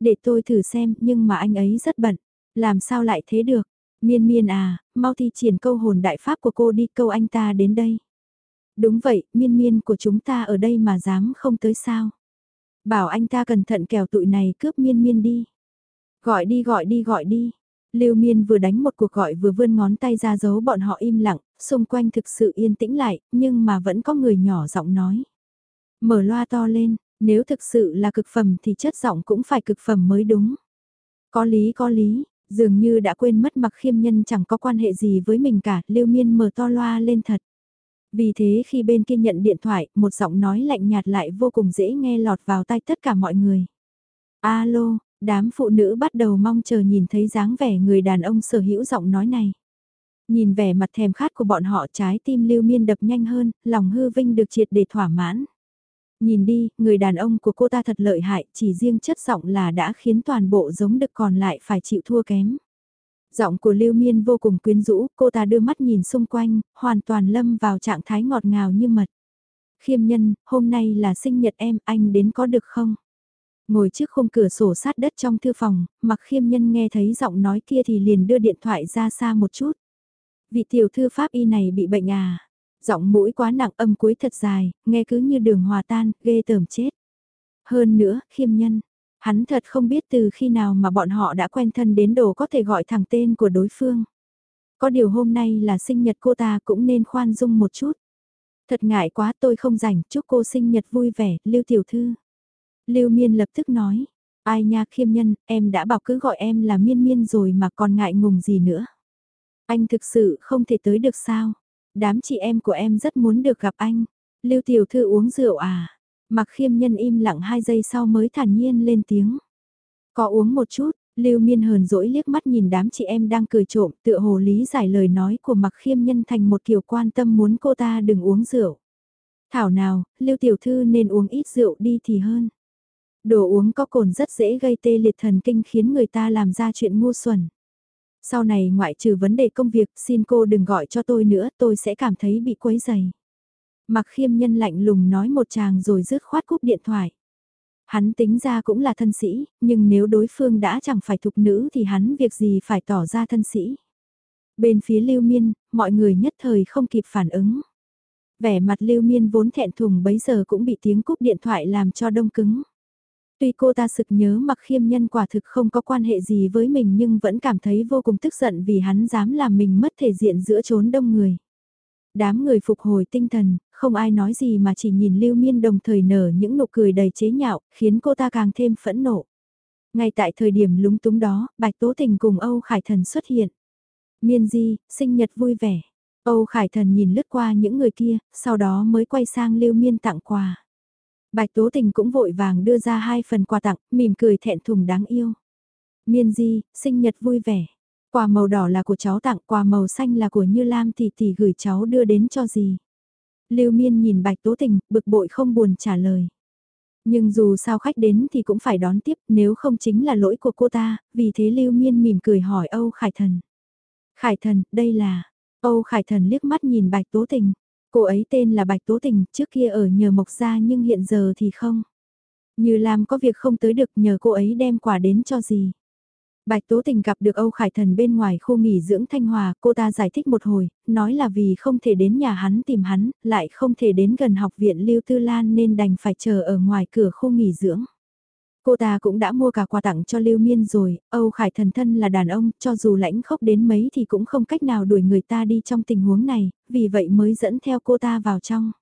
Để tôi thử xem, nhưng mà anh ấy rất bận. Làm sao lại thế được? Miên miên à, mau thi triển câu hồn đại pháp của cô đi câu anh ta đến đây. Đúng vậy, miên miên của chúng ta ở đây mà dám không tới sao. Bảo anh ta cẩn thận kẻo tụi này cướp miên miên đi. Gọi đi gọi đi gọi đi. Lưu Miên vừa đánh một cuộc gọi vừa vươn ngón tay ra giấu bọn họ im lặng, xung quanh thực sự yên tĩnh lại, nhưng mà vẫn có người nhỏ giọng nói. Mở loa to lên, nếu thực sự là cực phẩm thì chất giọng cũng phải cực phẩm mới đúng. Có lý có lý, dường như đã quên mất mặc khiêm nhân chẳng có quan hệ gì với mình cả, Lưu Miên mở to loa lên thật. Vì thế khi bên kia nhận điện thoại, một giọng nói lạnh nhạt lại vô cùng dễ nghe lọt vào tai tất cả mọi người. Alo, Đám phụ nữ bắt đầu mong chờ nhìn thấy dáng vẻ người đàn ông sở hữu giọng nói này. Nhìn vẻ mặt thèm khát của bọn họ trái tim lưu miên đập nhanh hơn, lòng hư vinh được triệt để thỏa mãn. Nhìn đi, người đàn ông của cô ta thật lợi hại, chỉ riêng chất giọng là đã khiến toàn bộ giống đực còn lại phải chịu thua kém. Giọng của Lưu Miên vô cùng quyến rũ, cô ta đưa mắt nhìn xung quanh, hoàn toàn lâm vào trạng thái ngọt ngào như mật. Khiêm nhân, hôm nay là sinh nhật em, anh đến có được không? Ngồi trước khung cửa sổ sát đất trong thư phòng, mặc khiêm nhân nghe thấy giọng nói kia thì liền đưa điện thoại ra xa một chút. Vị tiểu thư pháp y này bị bệnh à? Giọng mũi quá nặng âm cuối thật dài, nghe cứ như đường hòa tan, ghê tởm chết. Hơn nữa, khiêm nhân. Hắn thật không biết từ khi nào mà bọn họ đã quen thân đến đồ có thể gọi thẳng tên của đối phương. Có điều hôm nay là sinh nhật cô ta cũng nên khoan dung một chút. Thật ngại quá tôi không rảnh, chúc cô sinh nhật vui vẻ, Lưu Tiểu Thư. Lưu Miên lập tức nói, ai nha khiêm nhân, em đã bảo cứ gọi em là Miên Miên rồi mà còn ngại ngùng gì nữa. Anh thực sự không thể tới được sao? Đám chị em của em rất muốn được gặp anh. Lưu Tiểu Thư uống rượu à? Mặc khiêm nhân im lặng hai giây sau mới thản nhiên lên tiếng. Có uống một chút, Lưu Miên hờn dỗi liếc mắt nhìn đám chị em đang cười trộm tựa hồ lý giải lời nói của mặc khiêm nhân thành một kiểu quan tâm muốn cô ta đừng uống rượu. Thảo nào, Lưu Tiểu Thư nên uống ít rượu đi thì hơn. Đồ uống có cồn rất dễ gây tê liệt thần kinh khiến người ta làm ra chuyện ngu xuẩn. Sau này ngoại trừ vấn đề công việc xin cô đừng gọi cho tôi nữa tôi sẽ cảm thấy bị quấy dày. Mặc khiêm nhân lạnh lùng nói một chàng rồi rứt khoát cúp điện thoại. Hắn tính ra cũng là thân sĩ, nhưng nếu đối phương đã chẳng phải thục nữ thì hắn việc gì phải tỏ ra thân sĩ. Bên phía Lưu Miên, mọi người nhất thời không kịp phản ứng. Vẻ mặt Lưu Miên vốn thẹn thùng bấy giờ cũng bị tiếng cúp điện thoại làm cho đông cứng. Tuy cô ta sực nhớ mặc khiêm nhân quả thực không có quan hệ gì với mình nhưng vẫn cảm thấy vô cùng tức giận vì hắn dám làm mình mất thể diện giữa chốn đông người. Đám người phục hồi tinh thần, không ai nói gì mà chỉ nhìn Lưu Miên đồng thời nở những nụ cười đầy chế nhạo, khiến cô ta càng thêm phẫn nộ. Ngay tại thời điểm lúng túng đó, Bạch Tố Tình cùng Âu Khải Thần xuất hiện. Miên Di, sinh nhật vui vẻ. Âu Khải Thần nhìn lướt qua những người kia, sau đó mới quay sang Lưu Miên tặng quà. Bạch Tố Tình cũng vội vàng đưa ra hai phần quà tặng, mỉm cười thẹn thùng đáng yêu. Miên Di, sinh nhật vui vẻ. Quà màu đỏ là của cháu tặng, quà màu xanh là của Như Lam tỷ tỷ gửi cháu đưa đến cho gì. Lưu Miên nhìn Bạch Tố Tình, bực bội không buồn trả lời. Nhưng dù sao khách đến thì cũng phải đón tiếp, nếu không chính là lỗi của cô ta, vì thế Lưu Miên mỉm cười hỏi Âu Khải Thần. Khải Thần, đây là... Âu Khải Thần liếc mắt nhìn Bạch Tố Tình. Cô ấy tên là Bạch Tố Tình, trước kia ở nhờ Mộc Gia nhưng hiện giờ thì không. Như làm có việc không tới được nhờ cô ấy đem quà đến cho gì. Bạch Tố Tình gặp được Âu Khải Thần bên ngoài khu nghỉ dưỡng Thanh Hòa, cô ta giải thích một hồi, nói là vì không thể đến nhà hắn tìm hắn, lại không thể đến gần học viện Lưu Tư Lan nên đành phải chờ ở ngoài cửa khu nghỉ dưỡng. Cô ta cũng đã mua cả quà tặng cho Lưu Miên rồi, Âu Khải Thần thân là đàn ông, cho dù lãnh khốc đến mấy thì cũng không cách nào đuổi người ta đi trong tình huống này, vì vậy mới dẫn theo cô ta vào trong.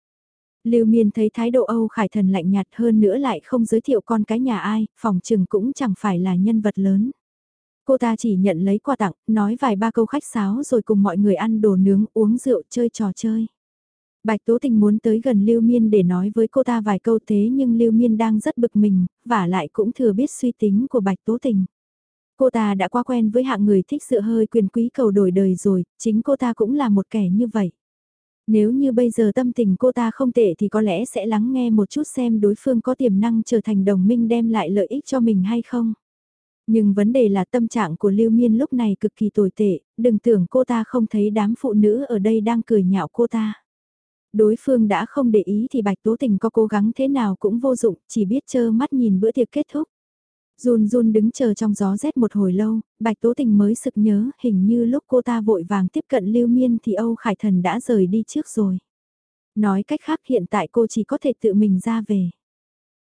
Lưu Miên thấy thái độ Âu Khải Thần lạnh nhạt hơn nữa lại không giới thiệu con cái nhà ai, phòng trừng cũng chẳng phải là nhân vật lớn. Cô ta chỉ nhận lấy quà tặng, nói vài ba câu khách sáo rồi cùng mọi người ăn đồ nướng, uống rượu, chơi trò chơi. Bạch Tố Tình muốn tới gần Lưu Miên để nói với cô ta vài câu thế nhưng Lưu Miên đang rất bực mình, và lại cũng thừa biết suy tính của Bạch Tố Tình. Cô ta đã quá quen với hạng người thích sự hơi quyền quý cầu đổi đời rồi, chính cô ta cũng là một kẻ như vậy. Nếu như bây giờ tâm tình cô ta không tệ thì có lẽ sẽ lắng nghe một chút xem đối phương có tiềm năng trở thành đồng minh đem lại lợi ích cho mình hay không. Nhưng vấn đề là tâm trạng của Lưu Miên lúc này cực kỳ tồi tệ, đừng tưởng cô ta không thấy đám phụ nữ ở đây đang cười nhạo cô ta. Đối phương đã không để ý thì Bạch Tố Tình có cố gắng thế nào cũng vô dụng, chỉ biết chơ mắt nhìn bữa tiệc kết thúc. Run run đứng chờ trong gió rét một hồi lâu, Bạch Tố Tình mới sực nhớ hình như lúc cô ta vội vàng tiếp cận Lưu Miên thì Âu Khải Thần đã rời đi trước rồi. Nói cách khác hiện tại cô chỉ có thể tự mình ra về.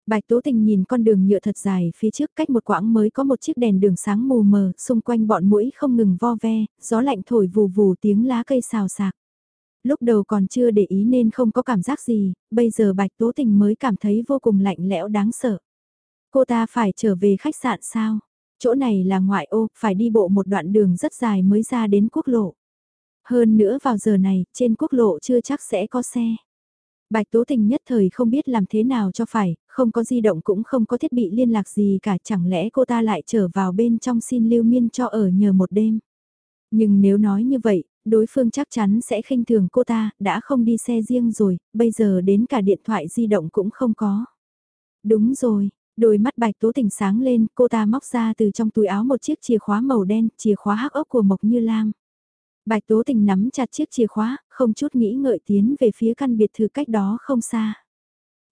Bạch Tố Tình nhìn con đường nhựa thật dài phía trước cách một quãng mới có một chiếc đèn đường sáng mù mờ, xung quanh bọn mũi không ngừng vo ve, gió lạnh thổi vù vù tiếng lá cây xào xạc. Lúc đầu còn chưa để ý nên không có cảm giác gì, bây giờ Bạch Tố Tình mới cảm thấy vô cùng lạnh lẽo đáng sợ. Cô ta phải trở về khách sạn sao? Chỗ này là ngoại ô, phải đi bộ một đoạn đường rất dài mới ra đến quốc lộ. Hơn nữa vào giờ này, trên quốc lộ chưa chắc sẽ có xe. Bạch Tố Tình nhất thời không biết làm thế nào cho phải, không có di động cũng không có thiết bị liên lạc gì cả chẳng lẽ cô ta lại trở vào bên trong xin lưu miên cho ở nhờ một đêm. Nhưng nếu nói như vậy, đối phương chắc chắn sẽ khinh thường cô ta, đã không đi xe riêng rồi, bây giờ đến cả điện thoại di động cũng không có. Đúng rồi, đôi mắt bạch tố tỉnh sáng lên, cô ta móc ra từ trong túi áo một chiếc chìa khóa màu đen, chìa khóa hắc ốc của Mộc Như Lam. Bạch tố tình nắm chặt chiếc chìa khóa, không chút nghĩ ngợi tiến về phía căn biệt thự cách đó không xa.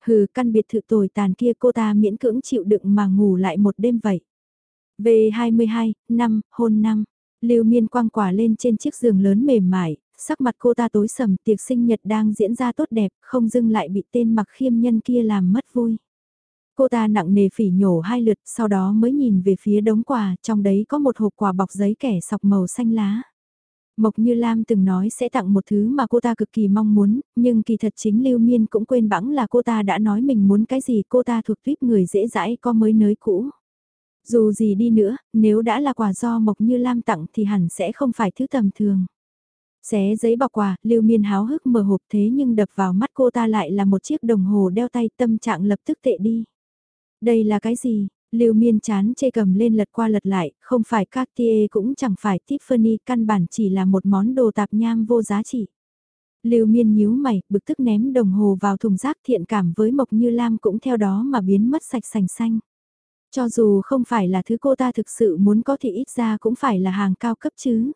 Hừ, căn biệt thự tồi tàn kia cô ta miễn cưỡng chịu đựng mà ngủ lại một đêm vậy. V22, năm, hôn năm. Lưu Miên quang quả lên trên chiếc giường lớn mềm mại, sắc mặt cô ta tối sầm tiệc sinh nhật đang diễn ra tốt đẹp, không dưng lại bị tên mặc khiêm nhân kia làm mất vui. Cô ta nặng nề phỉ nhổ hai lượt, sau đó mới nhìn về phía đống quà, trong đấy có một hộp quà bọc giấy kẻ sọc màu xanh lá. Mộc Như Lam từng nói sẽ tặng một thứ mà cô ta cực kỳ mong muốn, nhưng kỳ thật chính Lưu Miên cũng quên bẵng là cô ta đã nói mình muốn cái gì cô ta thuộc tuyết người dễ dãi có mới nới cũ. Dù gì đi nữa, nếu đã là quà do Mộc Như Lam tặng thì hẳn sẽ không phải thứ tầm thường. Xé giấy bọc quà, Lưu Miên háo hức mở hộp thế nhưng đập vào mắt cô ta lại là một chiếc đồng hồ đeo tay tâm trạng lập tức tệ đi. Đây là cái gì? Lưu Miên chán chê cầm lên lật qua lật lại, không phải Cartier cũng chẳng phải Tiffany, căn bản chỉ là một món đồ tạp nham vô giá trị. Lưu Miên nhíu mày, bực tức ném đồng hồ vào thùng rác thiện cảm với Mộc Như Lam cũng theo đó mà biến mất sạch sành xanh. Cho dù không phải là thứ cô ta thực sự muốn có thì ít ra cũng phải là hàng cao cấp chứ.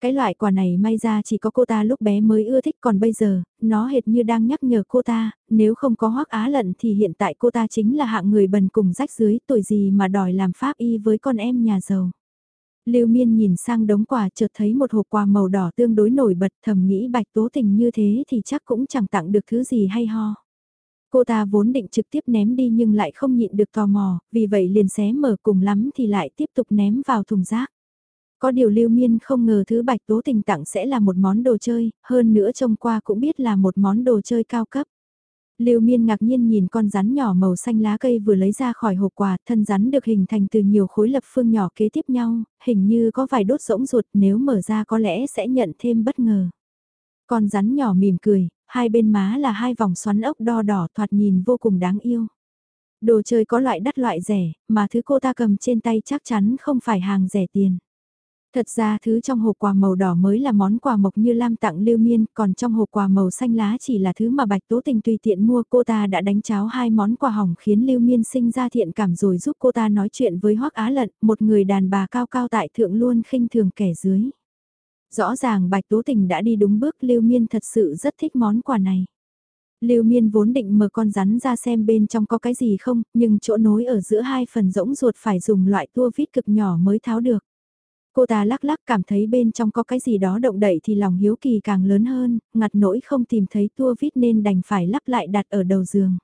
Cái loại quà này may ra chỉ có cô ta lúc bé mới ưa thích còn bây giờ, nó hệt như đang nhắc nhở cô ta, nếu không có hoắc á lận thì hiện tại cô ta chính là hạng người bần cùng rách dưới tuổi gì mà đòi làm pháp y với con em nhà giàu. Lưu Miên nhìn sang đống quà chợt thấy một hộp quà màu đỏ tương đối nổi bật thầm nghĩ bạch tố tình như thế thì chắc cũng chẳng tặng được thứ gì hay ho. Cô ta vốn định trực tiếp ném đi nhưng lại không nhịn được tò mò, vì vậy liền xé mở cùng lắm thì lại tiếp tục ném vào thùng rác. Có điều lưu miên không ngờ thứ bạch tố tình tặng sẽ là một món đồ chơi, hơn nữa trông qua cũng biết là một món đồ chơi cao cấp. Lưu Miên ngạc nhiên nhìn con rắn nhỏ màu xanh lá cây vừa lấy ra khỏi hộp quà, thân rắn được hình thành từ nhiều khối lập phương nhỏ kế tiếp nhau, hình như có vài đốt rỗng ruột nếu mở ra có lẽ sẽ nhận thêm bất ngờ. Con rắn nhỏ mỉm cười, hai bên má là hai vòng xoắn ốc đo đỏ thoạt nhìn vô cùng đáng yêu. Đồ chơi có loại đắt loại rẻ, mà thứ cô ta cầm trên tay chắc chắn không phải hàng rẻ tiền. Thật ra thứ trong hộp quà màu đỏ mới là món quà mộc như Lam tặng Lưu Miên, còn trong hộp quà màu xanh lá chỉ là thứ mà Bạch Tố Tình tùy tiện mua cô ta đã đánh cháo hai món quà hỏng khiến Lưu Miên sinh ra thiện cảm rồi giúp cô ta nói chuyện với Hoắc Á Lận, một người đàn bà cao cao tại thượng luôn khinh thường kẻ dưới. Rõ ràng Bạch Tố Tình đã đi đúng bước Lưu Miên thật sự rất thích món quà này. Lưu Miên vốn định mở con rắn ra xem bên trong có cái gì không, nhưng chỗ nối ở giữa hai phần rỗng ruột phải dùng loại tua vít cực nhỏ mới tháo được. Cô ta lắc lắc cảm thấy bên trong có cái gì đó động đậy thì lòng hiếu kỳ càng lớn hơn, ngặt nỗi không tìm thấy tua vít nên đành phải lắp lại đặt ở đầu giường.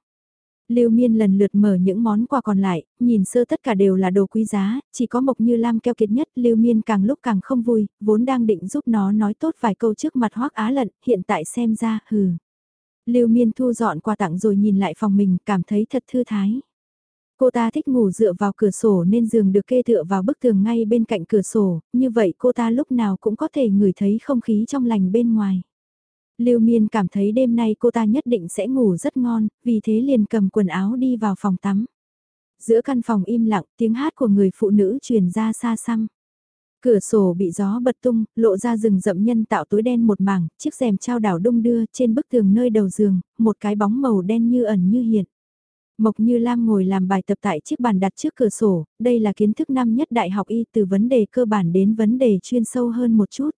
Lưu Miên lần lượt mở những món quà còn lại, nhìn sơ tất cả đều là đồ quý giá, chỉ có Mộc Như Lam keo kiệt nhất, Lưu Miên càng lúc càng không vui, vốn đang định giúp nó nói tốt vài câu trước mặt Hoắc Á Lận, hiện tại xem ra, hừ. Lưu Miên thu dọn quà tặng rồi nhìn lại phòng mình, cảm thấy thật thư thái. Cô ta thích ngủ dựa vào cửa sổ nên giường được kê tựa vào bức tường ngay bên cạnh cửa sổ, như vậy cô ta lúc nào cũng có thể ngửi thấy không khí trong lành bên ngoài. Lưu Miên cảm thấy đêm nay cô ta nhất định sẽ ngủ rất ngon, vì thế liền cầm quần áo đi vào phòng tắm. Giữa căn phòng im lặng, tiếng hát của người phụ nữ truyền ra xa xăm. Cửa sổ bị gió bật tung, lộ ra rừng rậm nhân tạo tối đen một mảng, chiếc rèm trao đảo đông đưa trên bức tường nơi đầu giường, một cái bóng màu đen như ẩn như hiện. Mộc Như Lam ngồi làm bài tập tại chiếc bàn đặt trước cửa sổ, đây là kiến thức năm nhất đại học y từ vấn đề cơ bản đến vấn đề chuyên sâu hơn một chút.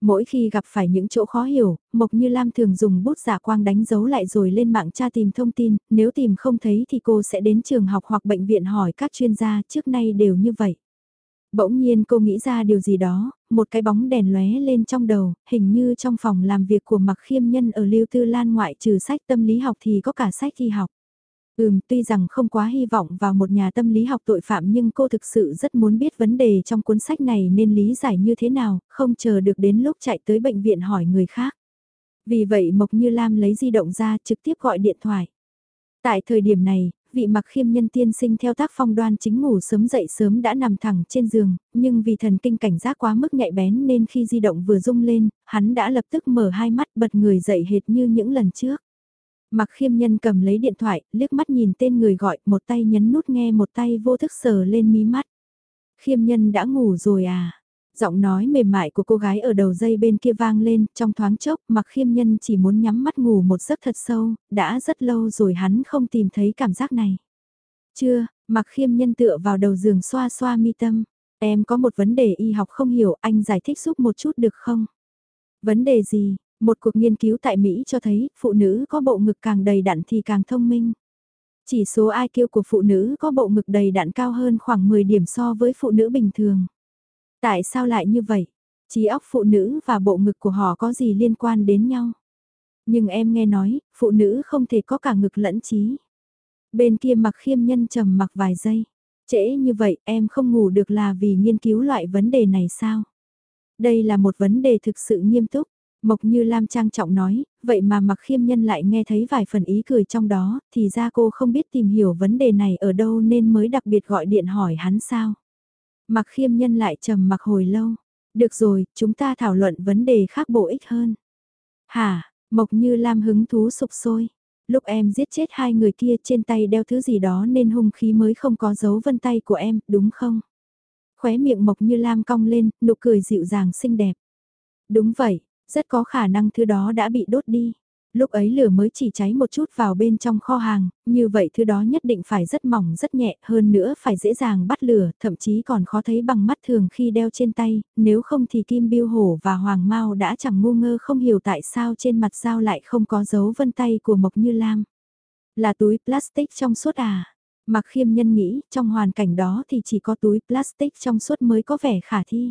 Mỗi khi gặp phải những chỗ khó hiểu, Mộc Như Lam thường dùng bút giả quang đánh dấu lại rồi lên mạng tra tìm thông tin, nếu tìm không thấy thì cô sẽ đến trường học hoặc bệnh viện hỏi các chuyên gia trước nay đều như vậy. Bỗng nhiên cô nghĩ ra điều gì đó, một cái bóng đèn lóe lên trong đầu, hình như trong phòng làm việc của Mạc Khiêm Nhân ở Lưu Tư Lan ngoại trừ sách tâm lý học thì có cả sách thi học. Ừm, tuy rằng không quá hy vọng vào một nhà tâm lý học tội phạm nhưng cô thực sự rất muốn biết vấn đề trong cuốn sách này nên lý giải như thế nào, không chờ được đến lúc chạy tới bệnh viện hỏi người khác. Vì vậy Mộc Như Lam lấy di động ra trực tiếp gọi điện thoại. Tại thời điểm này, vị mặc khiêm nhân tiên sinh theo tác phong đoan chính ngủ sớm dậy sớm đã nằm thẳng trên giường, nhưng vì thần kinh cảnh giác quá mức nhạy bén nên khi di động vừa rung lên, hắn đã lập tức mở hai mắt bật người dậy hệt như những lần trước. Mặc khiêm nhân cầm lấy điện thoại, liếc mắt nhìn tên người gọi, một tay nhấn nút nghe một tay vô thức sờ lên mí mắt. Khiêm nhân đã ngủ rồi à? Giọng nói mềm mại của cô gái ở đầu dây bên kia vang lên, trong thoáng chốc, mặc khiêm nhân chỉ muốn nhắm mắt ngủ một giấc thật sâu, đã rất lâu rồi hắn không tìm thấy cảm giác này. Chưa, mặc khiêm nhân tựa vào đầu giường xoa xoa mi tâm. Em có một vấn đề y học không hiểu, anh giải thích giúp một chút được không? Vấn đề gì? Một cuộc nghiên cứu tại Mỹ cho thấy, phụ nữ có bộ ngực càng đầy đặn thì càng thông minh. Chỉ số IQ của phụ nữ có bộ ngực đầy đặn cao hơn khoảng 10 điểm so với phụ nữ bình thường. Tại sao lại như vậy? Trí óc phụ nữ và bộ ngực của họ có gì liên quan đến nhau? Nhưng em nghe nói, phụ nữ không thể có cả ngực lẫn trí. Bên kia mặc khiêm nhân trầm mặc vài giây. Trễ như vậy em không ngủ được là vì nghiên cứu loại vấn đề này sao? Đây là một vấn đề thực sự nghiêm túc. Mộc Như Lam trang trọng nói, vậy mà mặc khiêm nhân lại nghe thấy vài phần ý cười trong đó, thì ra cô không biết tìm hiểu vấn đề này ở đâu nên mới đặc biệt gọi điện hỏi hắn sao. Mặc khiêm nhân lại trầm mặc hồi lâu. Được rồi, chúng ta thảo luận vấn đề khác bổ ích hơn. Hả, Mộc Như Lam hứng thú sụp sôi. Lúc em giết chết hai người kia trên tay đeo thứ gì đó nên hung khí mới không có dấu vân tay của em, đúng không? Khóe miệng Mộc Như Lam cong lên, nụ cười dịu dàng xinh đẹp. Đúng vậy, rất có khả năng thứ đó đã bị đốt đi. Lúc ấy lửa mới chỉ cháy một chút vào bên trong kho hàng, như vậy thứ đó nhất định phải rất mỏng rất nhẹ, hơn nữa phải dễ dàng bắt lửa, thậm chí còn khó thấy bằng mắt thường khi đeo trên tay, nếu không thì Kim Biêu Hổ và Hoàng Mao đã chẳng ngu ngơ không hiểu tại sao trên mặt dao lại không có dấu vân tay của Mộc Như Lam. Là túi plastic trong suốt à? Mặc khiêm nhân nghĩ, trong hoàn cảnh đó thì chỉ có túi plastic trong suốt mới có vẻ khả thi.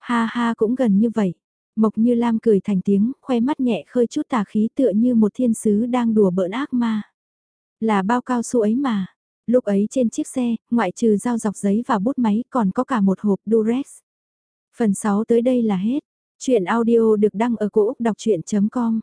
Ha ha cũng gần như vậy. Mộc như Lam cười thành tiếng, khoe mắt nhẹ khơi chút tà khí tựa như một thiên sứ đang đùa bỡn ác ma. Là bao cao su ấy mà. Lúc ấy trên chiếc xe, ngoại trừ dao dọc giấy và bút máy còn có cả một hộp Durex. Phần 6 tới đây là hết. Chuyện audio được đăng ở cổ Úc đọc chuyện.com